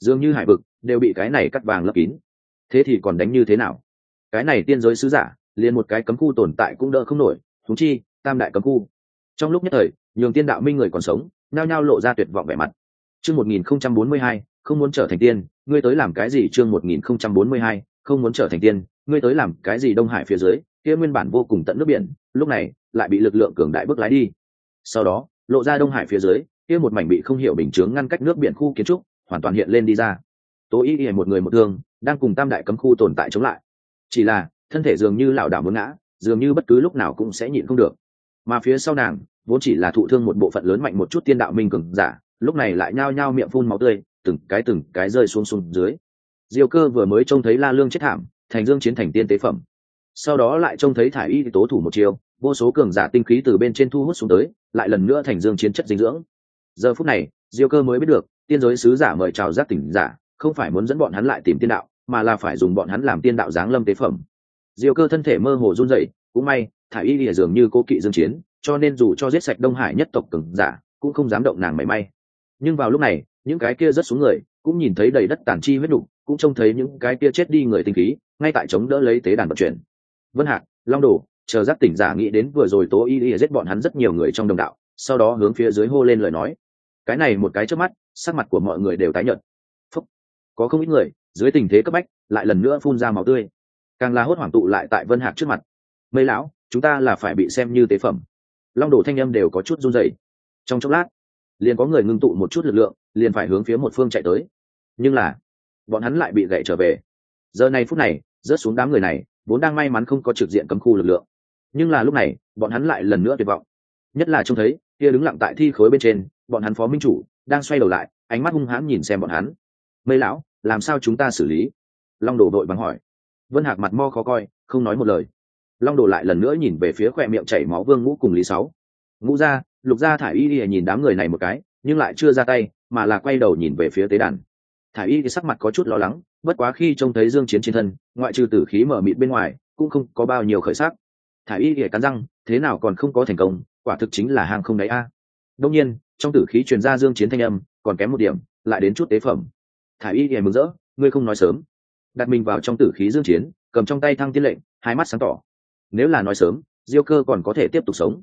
Dường như hải vực đều bị cái này cắt vàng lấp kín. Thế thì còn đánh như thế nào? Cái này tiên giới sứ giả, liền một cái cấm khu tồn tại cũng đỡ không nổi thúng chi, tam đại cấm khu. Trong lúc nhất thời, nhường tiên đạo minh người còn sống nao nhao lộ ra tuyệt vọng vẻ mặt. Chương một nghìn không trăm bốn mươi hai, không muốn trở thành tiên, ngươi tới làm cái gì? Chương một nghìn không trăm bốn mươi hai không muốn trở thành tiên, ngươi tới làm cái gì đông hải phía dưới, kia nguyên bản vô cùng tận nước biển, lúc này, lại bị lực lượng cường đại bước lái đi. Sau đó, lộ ra đông hải phía dưới, kia một mảnh bị không hiểu bình chướng ngăn cách nước biển khu kiến trúc, hoàn toàn hiện lên đi ra. Tố y y một người một thương, đang cùng tam đại cấm khu tồn tại chống lại. Chỉ là, thân thể dường như lảo đảo muốn ngã, dường như bất cứ lúc nào cũng sẽ nhịn không được. Mà phía sau nàng, vốn chỉ là thụ thương một bộ phận lớn mạnh một chút tiên đạo minh cường giả, lúc này lại nhao nhao miệng phun máu tươi, từng cái từng cái rơi xuống xuống dưới. Diêu cơ vừa mới trông thấy la lương chết thảm, thành dương chiến thành tiên tế phẩm. Sau đó lại trông thấy thải y tố thủ một chiều vô số cường giả tinh khí từ bên trên thu hút xuống tới, lại lần nữa thành dương chiến chất dinh dưỡng. Giờ phút này, diêu cơ mới biết được, tiên giới sứ giả mời chào giác tỉnh giả, không phải muốn dẫn bọn hắn lại tìm tiên đạo, mà là phải dùng bọn hắn làm tiên đạo giáng lâm tế phẩm. Diêu cơ thân thể mơ hồ run rẩy, cũng may, thải y lìa dường như cố kỵ dương chiến, cho nên dù cho giết sạch đông hải nhất tộc cường giả, cũng không dám động nàng mảy may. Nhưng vào lúc này, những cái kia rất xuống người cũng nhìn thấy đầy đất tàn chi huyết đủ, cũng trông thấy những cái kia chết đi người tinh khí ngay tại chống đỡ lấy tế đàn vận chuyển. Vân hạc long đồ chờ giác tỉnh giả nghĩ đến vừa rồi tố y y giết bọn hắn rất nhiều người trong đồng đạo sau đó hướng phía dưới hô lên lời nói. Cái này một cái trước mắt sắc mặt của mọi người đều tái nhợt. Phúc. có không ít người dưới tình thế cấp bách lại lần nữa phun ra máu tươi. Càng là hốt hoảng tụ lại tại vân hạc trước mặt. Mây lão chúng ta là phải bị xem như tế phẩm. Long đồ thanh âm đều có chút run rẩy. Trong chốc lát liền có người ngưng tụ một chút lực lượng liền phải hướng phía một phương chạy tới. Nhưng là, bọn hắn lại bị gậy trở về. Giờ này phút này, rớt xuống đám người này, vốn đang may mắn không có trực diện cấm khu lực lượng. Nhưng là lúc này, bọn hắn lại lần nữa tuyệt vọng. Nhất là trông thấy, kia đứng lặng tại thi khối bên trên, bọn hắn phó minh chủ, đang xoay đầu lại, ánh mắt hung hãn nhìn xem bọn hắn. Mây lão, làm sao chúng ta xử lý? Long đồ đội bằng hỏi. Vân hạc mặt mo khó coi, không nói một lời. Long đồ lại lần nữa nhìn về phía khoe miệng chảy máu vương ngũ cùng lý sáu. Ngũ gia, lục gia thả y y nhìn đám người này một cái nhưng lại chưa ra tay, mà là quay đầu nhìn về phía tế đàn. Thả y thì sắc mặt có chút lo lắng, bất quá khi trông thấy dương chiến trên thân, ngoại trừ tử khí mở mịt bên ngoài, cũng không có bao nhiêu khởi sắc. Thả y thì cắn răng, thế nào còn không có thành công, quả thực chính là hàng không đáy a. Đông nhiên, trong tử khí truyền ra dương chiến thanh âm, còn kém một điểm, lại đến chút tế phẩm. Thả y thì mừng rỡ, ngươi không nói sớm. Đặt mình vào trong tử khí dương chiến, cầm trong tay thăng tiên lệnh, hai mắt sáng tỏ. Nếu là nói sớm, diêu cơ còn có thể tiếp tục sống.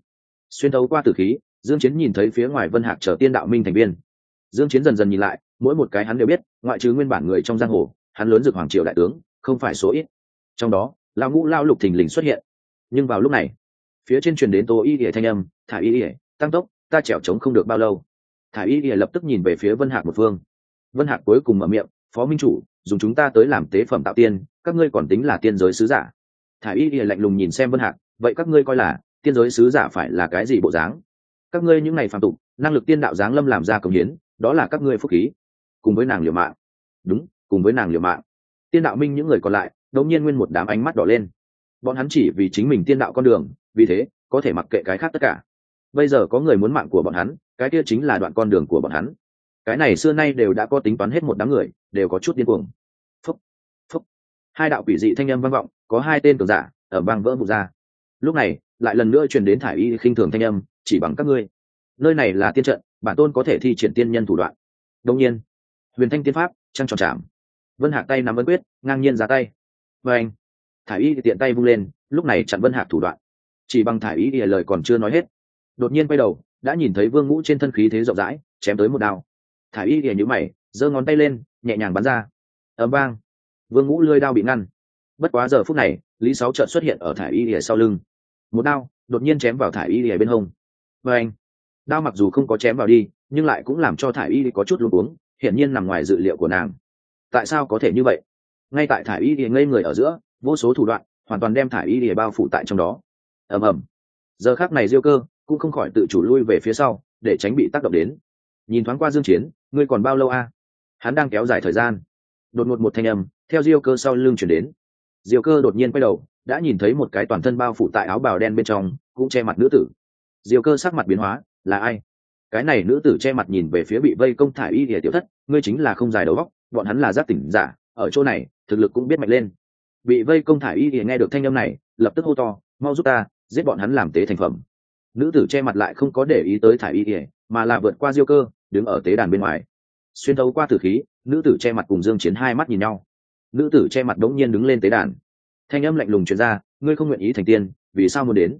Xuyên thấu qua tử khí dương chiến nhìn thấy phía ngoài vân hạc chờ tiên đạo minh thành viên. Dương chiến dần dần nhìn lại, mỗi một cái hắn đều biết, ngoại trừ nguyên bản người trong giang hồ, hắn lớn dược hoàng triều đại tướng, không phải số ít. Trong đó, lão ngũ lao lục thình lình xuất hiện. Nhưng vào lúc này, phía trên truyền đến tô y ỉa thanh âm, thả y ỉa tăng tốc, ta chèo trống không được bao lâu. Thả y ỉa lập tức nhìn về phía vân hạc một phương. Vân hạc cuối cùng mở miệng, phó minh chủ dùng chúng ta tới làm tế phẩm tạo tiên, các ngươi còn tính là tiên giới sứ giả. Thả y ỉa lạnh lùng nhìn xem vân hạc, vậy các ngươi coi là tiên giới sứ giả phải là cái gì bộ dáng? Các ngươi những ngày phạm tục, năng lực tiên đạo giáng lâm làm ra công hiến, đó là các ngươi phúc khí. Cùng với nàng liều mạng. Đúng, cùng với nàng liều mạng. Tiên đạo minh những người còn lại, đột nhiên nguyên một đám ánh mắt đỏ lên. Bọn hắn chỉ vì chính mình tiên đạo con đường, vì thế, có thể mặc kệ cái khác tất cả. Bây giờ có người muốn mạng của bọn hắn, cái kia chính là đoạn con đường của bọn hắn. Cái này xưa nay đều đã có tính toán hết một đám người, đều có chút điên cuồng. Phúc phúc. Hai đạo quỷ dị thanh âm vang vọng, có hai tên cường giả, ở bang vỡ vụ ra. Lúc này lại lần nữa truyền đến thải y khinh thường thanh âm, chỉ bằng các ngươi. Nơi này là tiên trận, bản tôn có thể thi triển tiên nhân thủ đoạn. Đông nhiên, huyền thanh tiên pháp, trăng tròn chạm. Vân hạc tay nắm vân quyết, ngang nhiên ra tay. Và anh, thải y tiện tay vung lên, lúc này chặn vân hạc thủ đoạn. Chỉ bằng thải y thì lời còn chưa nói hết. Đột nhiên quay đầu, đã nhìn thấy vương ngũ trên thân khí thế rộng rãi, chém tới một đao. Thải y thì nhữ mày, giơ ngón tay lên, nhẹ nhàng bắn ra. Ấm vang. Vương ngũ lơi đao bị ngăn. Bất quá giờ phút này, lý sáu trợn xuất hiện ở thải y ỉa sau lưng một đao, đột nhiên chém vào thải y ỉa bên hông. Và anh, đao mặc dù không có chém vào đi, nhưng lại cũng làm cho thải y có chút luôn uống hiển nhiên nằm ngoài dự liệu của nàng. Tại sao có thể như vậy? Ngay tại thải y ỉa ngây người ở giữa, vô số thủ đoạn hoàn toàn đem thải y ỉa bao phủ tại trong đó. Ầm ầm. Giờ khác này diêu cơ cũng không khỏi tự chủ lui về phía sau, để tránh bị tác động đến. Nhìn thoáng qua dương chiến, ngươi còn bao lâu a hắn đang kéo dài thời gian. Đột ngột một thanh âm, theo diêu cơ sau lưng chuyển đến. Diêu cơ đột nhiên quay đầu đã nhìn thấy một cái toàn thân bao phủ tại áo bào đen bên trong, cũng che mặt nữ tử. Diêu cơ sắc mặt biến hóa, là ai? Cái này nữ tử che mặt nhìn về phía bị vây công thải y địa tiểu thất, ngươi chính là không dài đầu góc bọn hắn là giác tỉnh giả, ở chỗ này, thực lực cũng biết mạnh lên. Bị vây công thải y địa nghe được thanh âm này, lập tức hô to, mau giúp ta, giết bọn hắn làm tế thành phẩm. Nữ tử che mặt lại không có để ý tới thải y địa mà là vượt qua diêu cơ, đứng ở tế đàn bên ngoài. Xuyên thấu qua tử khí, nữ tử che mặt cùng dương chiến hai mắt nhìn nhau. Nữ tử che mặt đống nhiên đứng lên tế đàn thanh âm lạnh lùng truyền ra, ngươi không nguyện ý thành tiên, vì sao muốn đến?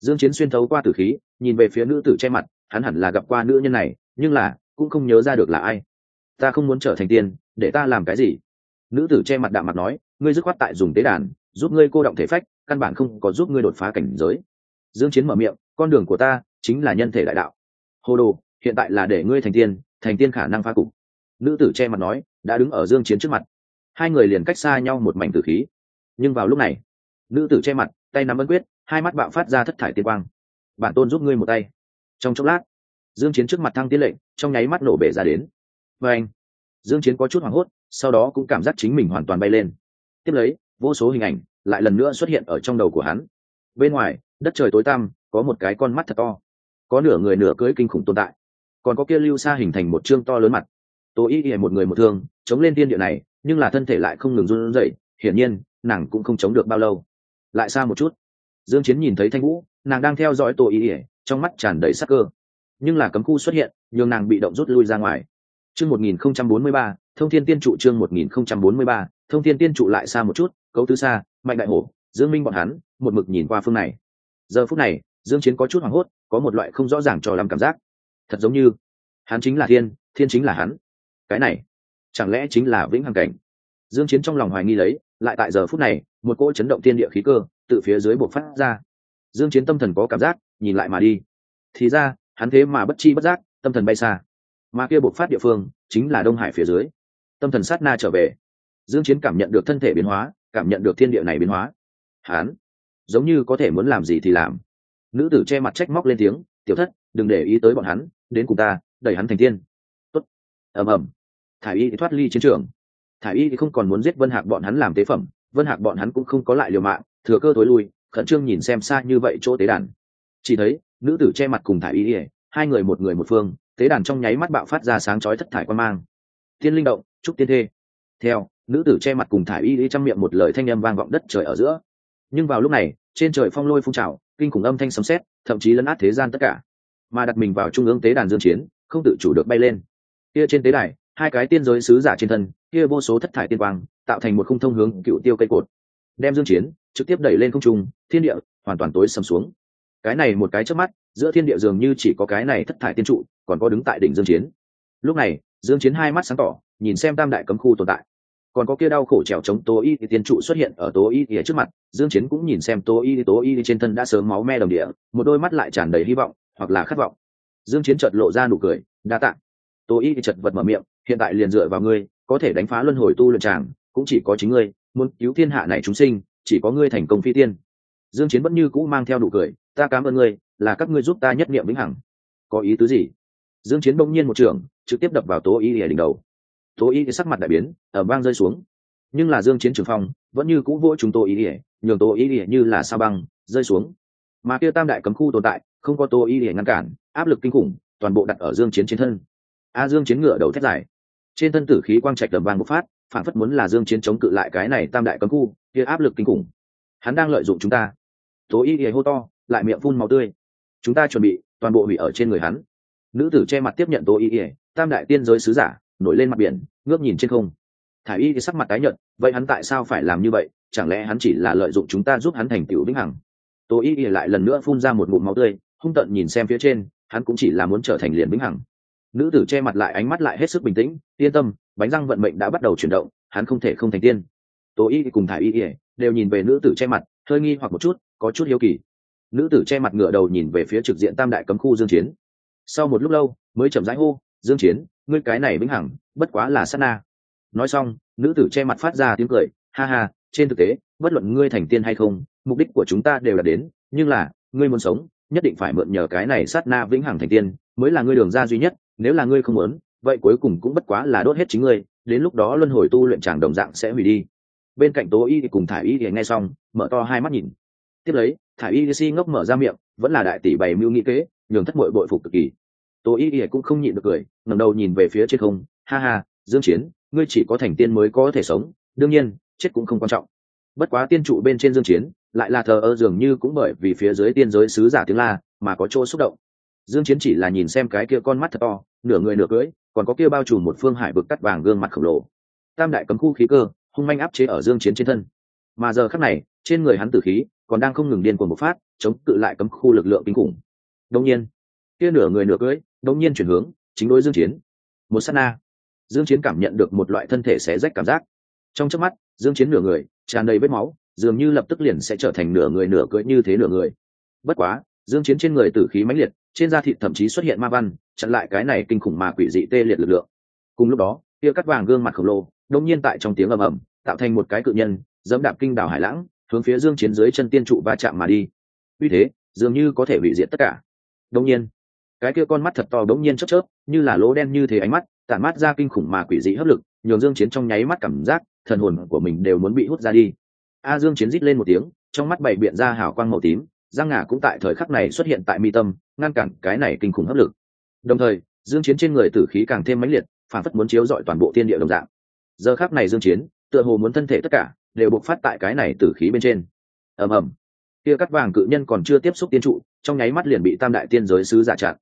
Dương chiến xuyên thấu qua tử khí, nhìn về phía nữ tử che mặt, hắn hẳn là gặp qua nữ nhân này, nhưng là, cũng không nhớ ra được là ai. Ta không muốn trở thành tiên, để ta làm cái gì? Nữ tử che mặt đạm mặt nói, ngươi dứt khoát tại dùng tế đàn, giúp ngươi cô động thể phách, căn bản không có giúp ngươi đột phá cảnh giới. Dương chiến mở miệng, con đường của ta chính là nhân thể đại đạo. Hồ đồ, hiện tại là để ngươi thành tiên thành tiên khả năng phá cục. Nữ tử che mặt nói, đã đứng ở dương chiến trước mặt. Hai người liền cách xa nhau một mảnh tử khí nhưng vào lúc này, nữ tử che mặt, tay nắm ấn quyết, hai mắt bạo phát ra thất thải tiên quang. Bản tôn giúp ngươi một tay. Trong chốc lát, dương chiến trước mặt thăng tiên lệnh, trong nháy mắt nổ bể ra đến. Và anh, dương chiến có chút hoảng hốt, sau đó cũng cảm giác chính mình hoàn toàn bay lên. Tiếp lấy, vô số hình ảnh lại lần nữa xuất hiện ở trong đầu của hắn. Bên ngoài, đất trời tối tăm, có một cái con mắt thật to. Có nửa người nửa cưỡi kinh khủng tồn tại. Còn có kia lưu xa hình thành một trương to lớn mặt. Tôi y y một người một thương, chống lên thiên địa này, nhưng là thân thể lại không ngừng run rẩy, hiển nhiên nàng cũng không chống được bao lâu. Lại xa một chút, dương chiến nhìn thấy thanh vũ, nàng đang theo dõi Tô y y trong mắt tràn đầy sắc cơ. Nhưng là cấm khu xuất hiện, nhường nàng bị động rút lui ra ngoài. Chương 1043 thông thiên tiên trụ chương 1043 thông thiên tiên trụ lại xa một chút, cấu tứ xa, mạnh đại hổ, dương minh bọn hắn, một mực nhìn qua phương này. Giờ phút này, dương chiến có chút hoảng hốt, có một loại không rõ ràng cho lắm cảm giác. Thật giống như, hắn chính là thiên thiên chính là hắn. Cái này, chẳng lẽ chính là vĩnh hằng cảnh? Dương chiến trong lòng hoài nghi lấy lại tại giờ phút này, một cỗ chấn động thiên địa khí cơ từ phía dưới bộc phát ra. Dương chiến tâm thần có cảm giác, nhìn lại mà đi. Thì ra, hắn thế mà bất chi bất giác, tâm thần bay xa. Mà kia bộc phát địa phương, chính là đông hải phía dưới. Tâm thần sát na trở về. Dương chiến cảm nhận được thân thể biến hóa, cảm nhận được thiên địa này biến hóa. Hắn, giống như có thể muốn làm gì thì làm. Nữ tử che mặt trách móc lên tiếng, tiểu thất, đừng để ý tới bọn hắn, đến cùng ta, đẩy hắn thành tiên. Tốt. Ầm ầm. Thải y thoát ly chiến trường thả y thì không còn muốn giết vân hạc bọn hắn làm tế phẩm, vân hạc bọn hắn cũng không có lại liều mạng, thừa cơ tối lui, khẩn trương nhìn xem xa như vậy chỗ tế đàn. Chỉ thấy, nữ tử che mặt cùng thả y, hai người một người một phương, tế đàn trong nháy mắt bạo phát ra sáng chói thất thải quan mang. Tiên linh động, trúc tiên thê. Theo, nữ tử che mặt cùng thả y ỉa trong miệng một lời thanh âm vang vọng đất trời ở giữa. Nhưng vào lúc này, trên trời phong lôi phun trào, kinh khủng âm thanh sấm sét, thậm chí lấn át thế gian tất cả. Mà đặt mình vào trung ương tế đàn dương chiến, không tự chủ được bay lên. Kia trên tế đài hai cái tiên giới sứ giả trên thân, kia vô số thất thải tiên quang, tạo thành một khung thông hướng cựu tiêu cây cột. Đem dương chiến trực tiếp đẩy lên không trung, thiên địa hoàn toàn tối sầm xuống. Cái này một cái chớp mắt, giữa thiên địa dường như chỉ có cái này thất thải tiên trụ, còn có đứng tại đỉnh dương chiến. Lúc này, dương chiến hai mắt sáng tỏ, nhìn xem tam đại cấm khu tồn tại. Còn có kia đau khổ trèo chống tố y thì tiên trụ xuất hiện ở tố y thì trước mặt, dương chiến cũng nhìn xem tố y tố y trên thân đã sớm máu me đồng địa, một đôi mắt lại tràn đầy hy vọng hoặc là khát vọng. Dương chiến chợt lộ ra nụ cười, đa tạ. Tố y thì chợt vật mở miệng hiện tại liền dựa vào ngươi, có thể đánh phá luân hồi tu luyện tràng, cũng chỉ có chính ngươi, muốn cứu thiên hạ này chúng sinh, chỉ có ngươi thành công phi tiên. Dương chiến vẫn như cũ mang theo đủ cười, ta cảm ơn ngươi, là các ngươi giúp ta nhất niệm vĩnh hằng. Có ý tứ gì? Dương chiến bỗng nhiên một trường, trực tiếp đập vào tố y ở đỉnh đầu. Tố y sắc mặt đại biến ở băng rơi xuống. Nhưng là dương chiến trường phong vẫn như cũ vỗ chúng tôi y nhường tố y như là sao băng, rơi xuống. Mà kia tam đại cấm khu tồn tại, không có tô y để ngăn cản, áp lực kinh khủng, toàn bộ đặt ở dương chiến trên thân. A dương chiến ngựa đầu thét dài trên thân tử khí quang trạch đầm vàng bộc phát phản phất muốn là dương chiến chống cự lại cái này tam đại cấm khu, kia áp lực kinh khủng. Hắn đang lợi dụng chúng ta. Tố y hô to, lại miệng phun máu tươi. Chúng ta chuẩn bị, toàn bộ hủy ở trên người hắn. Nữ tử che mặt tiếp nhận tố y tam đại tiên giới sứ giả, nổi lên mặt biển, ngước nhìn trên không. Thả y thì sắc mặt tái nhợt, vậy hắn tại sao phải làm như vậy? Chẳng lẽ hắn chỉ là lợi dụng chúng ta giúp hắn thành tiểu vĩnh hằng? Tố y lại lần nữa phun ra một ngụm máu tươi, hung tợn nhìn xem phía trên, hắn cũng chỉ là muốn trở thành liền vĩnh hằng nữ tử che mặt lại, ánh mắt lại hết sức bình tĩnh, yên tâm, bánh răng vận mệnh đã bắt đầu chuyển động, hắn không thể không thành tiên. Tố y cùng thải y ỉa đều nhìn về nữ tử che mặt, hơi nghi hoặc một chút, có chút hiếu kỳ. Nữ tử che mặt ngựa đầu nhìn về phía trực diện tam đại cấm khu dương chiến. Sau một lúc lâu, mới chậm rãi hô, dương chiến, ngươi cái này vĩnh hằng, bất quá là sát na. Nói xong, nữ tử che mặt phát ra tiếng cười, ha ha, trên thực tế, bất luận ngươi thành tiên hay không, mục đích của chúng ta đều là đến, nhưng là, ngươi muốn sống, nhất định phải mượn nhờ cái này sát na vĩnh hằng thành tiên mới là ngươi đường ra duy nhất, nếu là ngươi không muốn, vậy cuối cùng cũng bất quá là đốt hết chính ngươi, đến lúc đó luân hồi tu luyện tràng đồng dạng sẽ hủy đi. Bên cạnh tố y thì cùng thả y thì nghe xong, mở to hai mắt nhìn. Tiếp lấy thả y si ngốc mở ra miệng, vẫn là đại tỷ bày mưu nghĩ kế, nhường thất mội bội phục cực kỳ. Tố y thì cũng không nhịn được cười, ngẩng đầu nhìn về phía trên không, ha ha, dương chiến, ngươi chỉ có thành tiên mới có thể sống, đương nhiên, chết cũng không quan trọng. Bất quá tiên trụ bên trên dương chiến, lại là thờ ơ dường như cũng bởi vì phía dưới tiên giới sứ giả tiếng la mà có chỗ xúc động dương chiến chỉ là nhìn xem cái kia con mắt thật to, nửa người nửa cưỡi, còn có kia bao trùm một phương hải vực cắt vàng gương mặt khổng lồ. Tam đại cấm khu khí cơ, hung manh áp chế ở dương chiến trên thân. Mà giờ khắc này, trên người hắn tử khí còn đang không ngừng điên cuồng một phát, chống cự lại cấm khu lực lượng kinh khủng. Đống nhiên, kia nửa người nửa cưỡi đống nhiên chuyển hướng, chính đối dương chiến. Một sát na. Dương chiến cảm nhận được một loại thân thể xé rách cảm giác. Trong chớp mắt, dương chiến nửa người, tràn đầy vết máu, dường như lập tức liền sẽ trở thành nửa người nửa cưỡi như thế nửa người. Bất quá dương chiến trên người tử khí mãnh liệt, trên da thịt thậm chí xuất hiện ma văn, chặn lại cái này kinh khủng mà quỷ dị tê liệt lực lượng. Cùng lúc đó kia cắt vàng gương mặt khổng lồ đông nhiên tại trong tiếng ầm ầm, tạo thành một cái cự nhân, dẫm đạp kinh đảo hải lãng, hướng phía dương chiến dưới chân tiên trụ va chạm mà đi. Vì thế, dường như có thể hủy diệt tất cả. Đông nhiên, cái kia con mắt thật to đống nhiên chớp chớp, như là lỗ đen như thế ánh mắt, tản mát ra kinh khủng mà quỷ dị hấp lực, nhường dương chiến trong nháy mắt cảm giác, thần hồn của mình đều muốn bị hút ra đi. A dương chiến rít lên một tiếng, trong mắt bảy biện ra hào quang màu tím giang ngà cũng tại thời khắc này xuất hiện tại mi tâm, ngăn cản cái này kinh khủng hấp lực. Đồng thời, dương chiến trên người tử khí càng thêm mãnh liệt, phản phất muốn chiếu rọi toàn bộ thiên địa đồng dạng. Giờ khắc này dương chiến, tựa hồ muốn thân thể tất cả, đều bộc phát tại cái này tử khí bên trên. Ầm ầm. Kia cắt vàng cự nhân còn chưa tiếp xúc tiên trụ, trong nháy mắt liền bị tam đại tiên giới sứ giả chặn.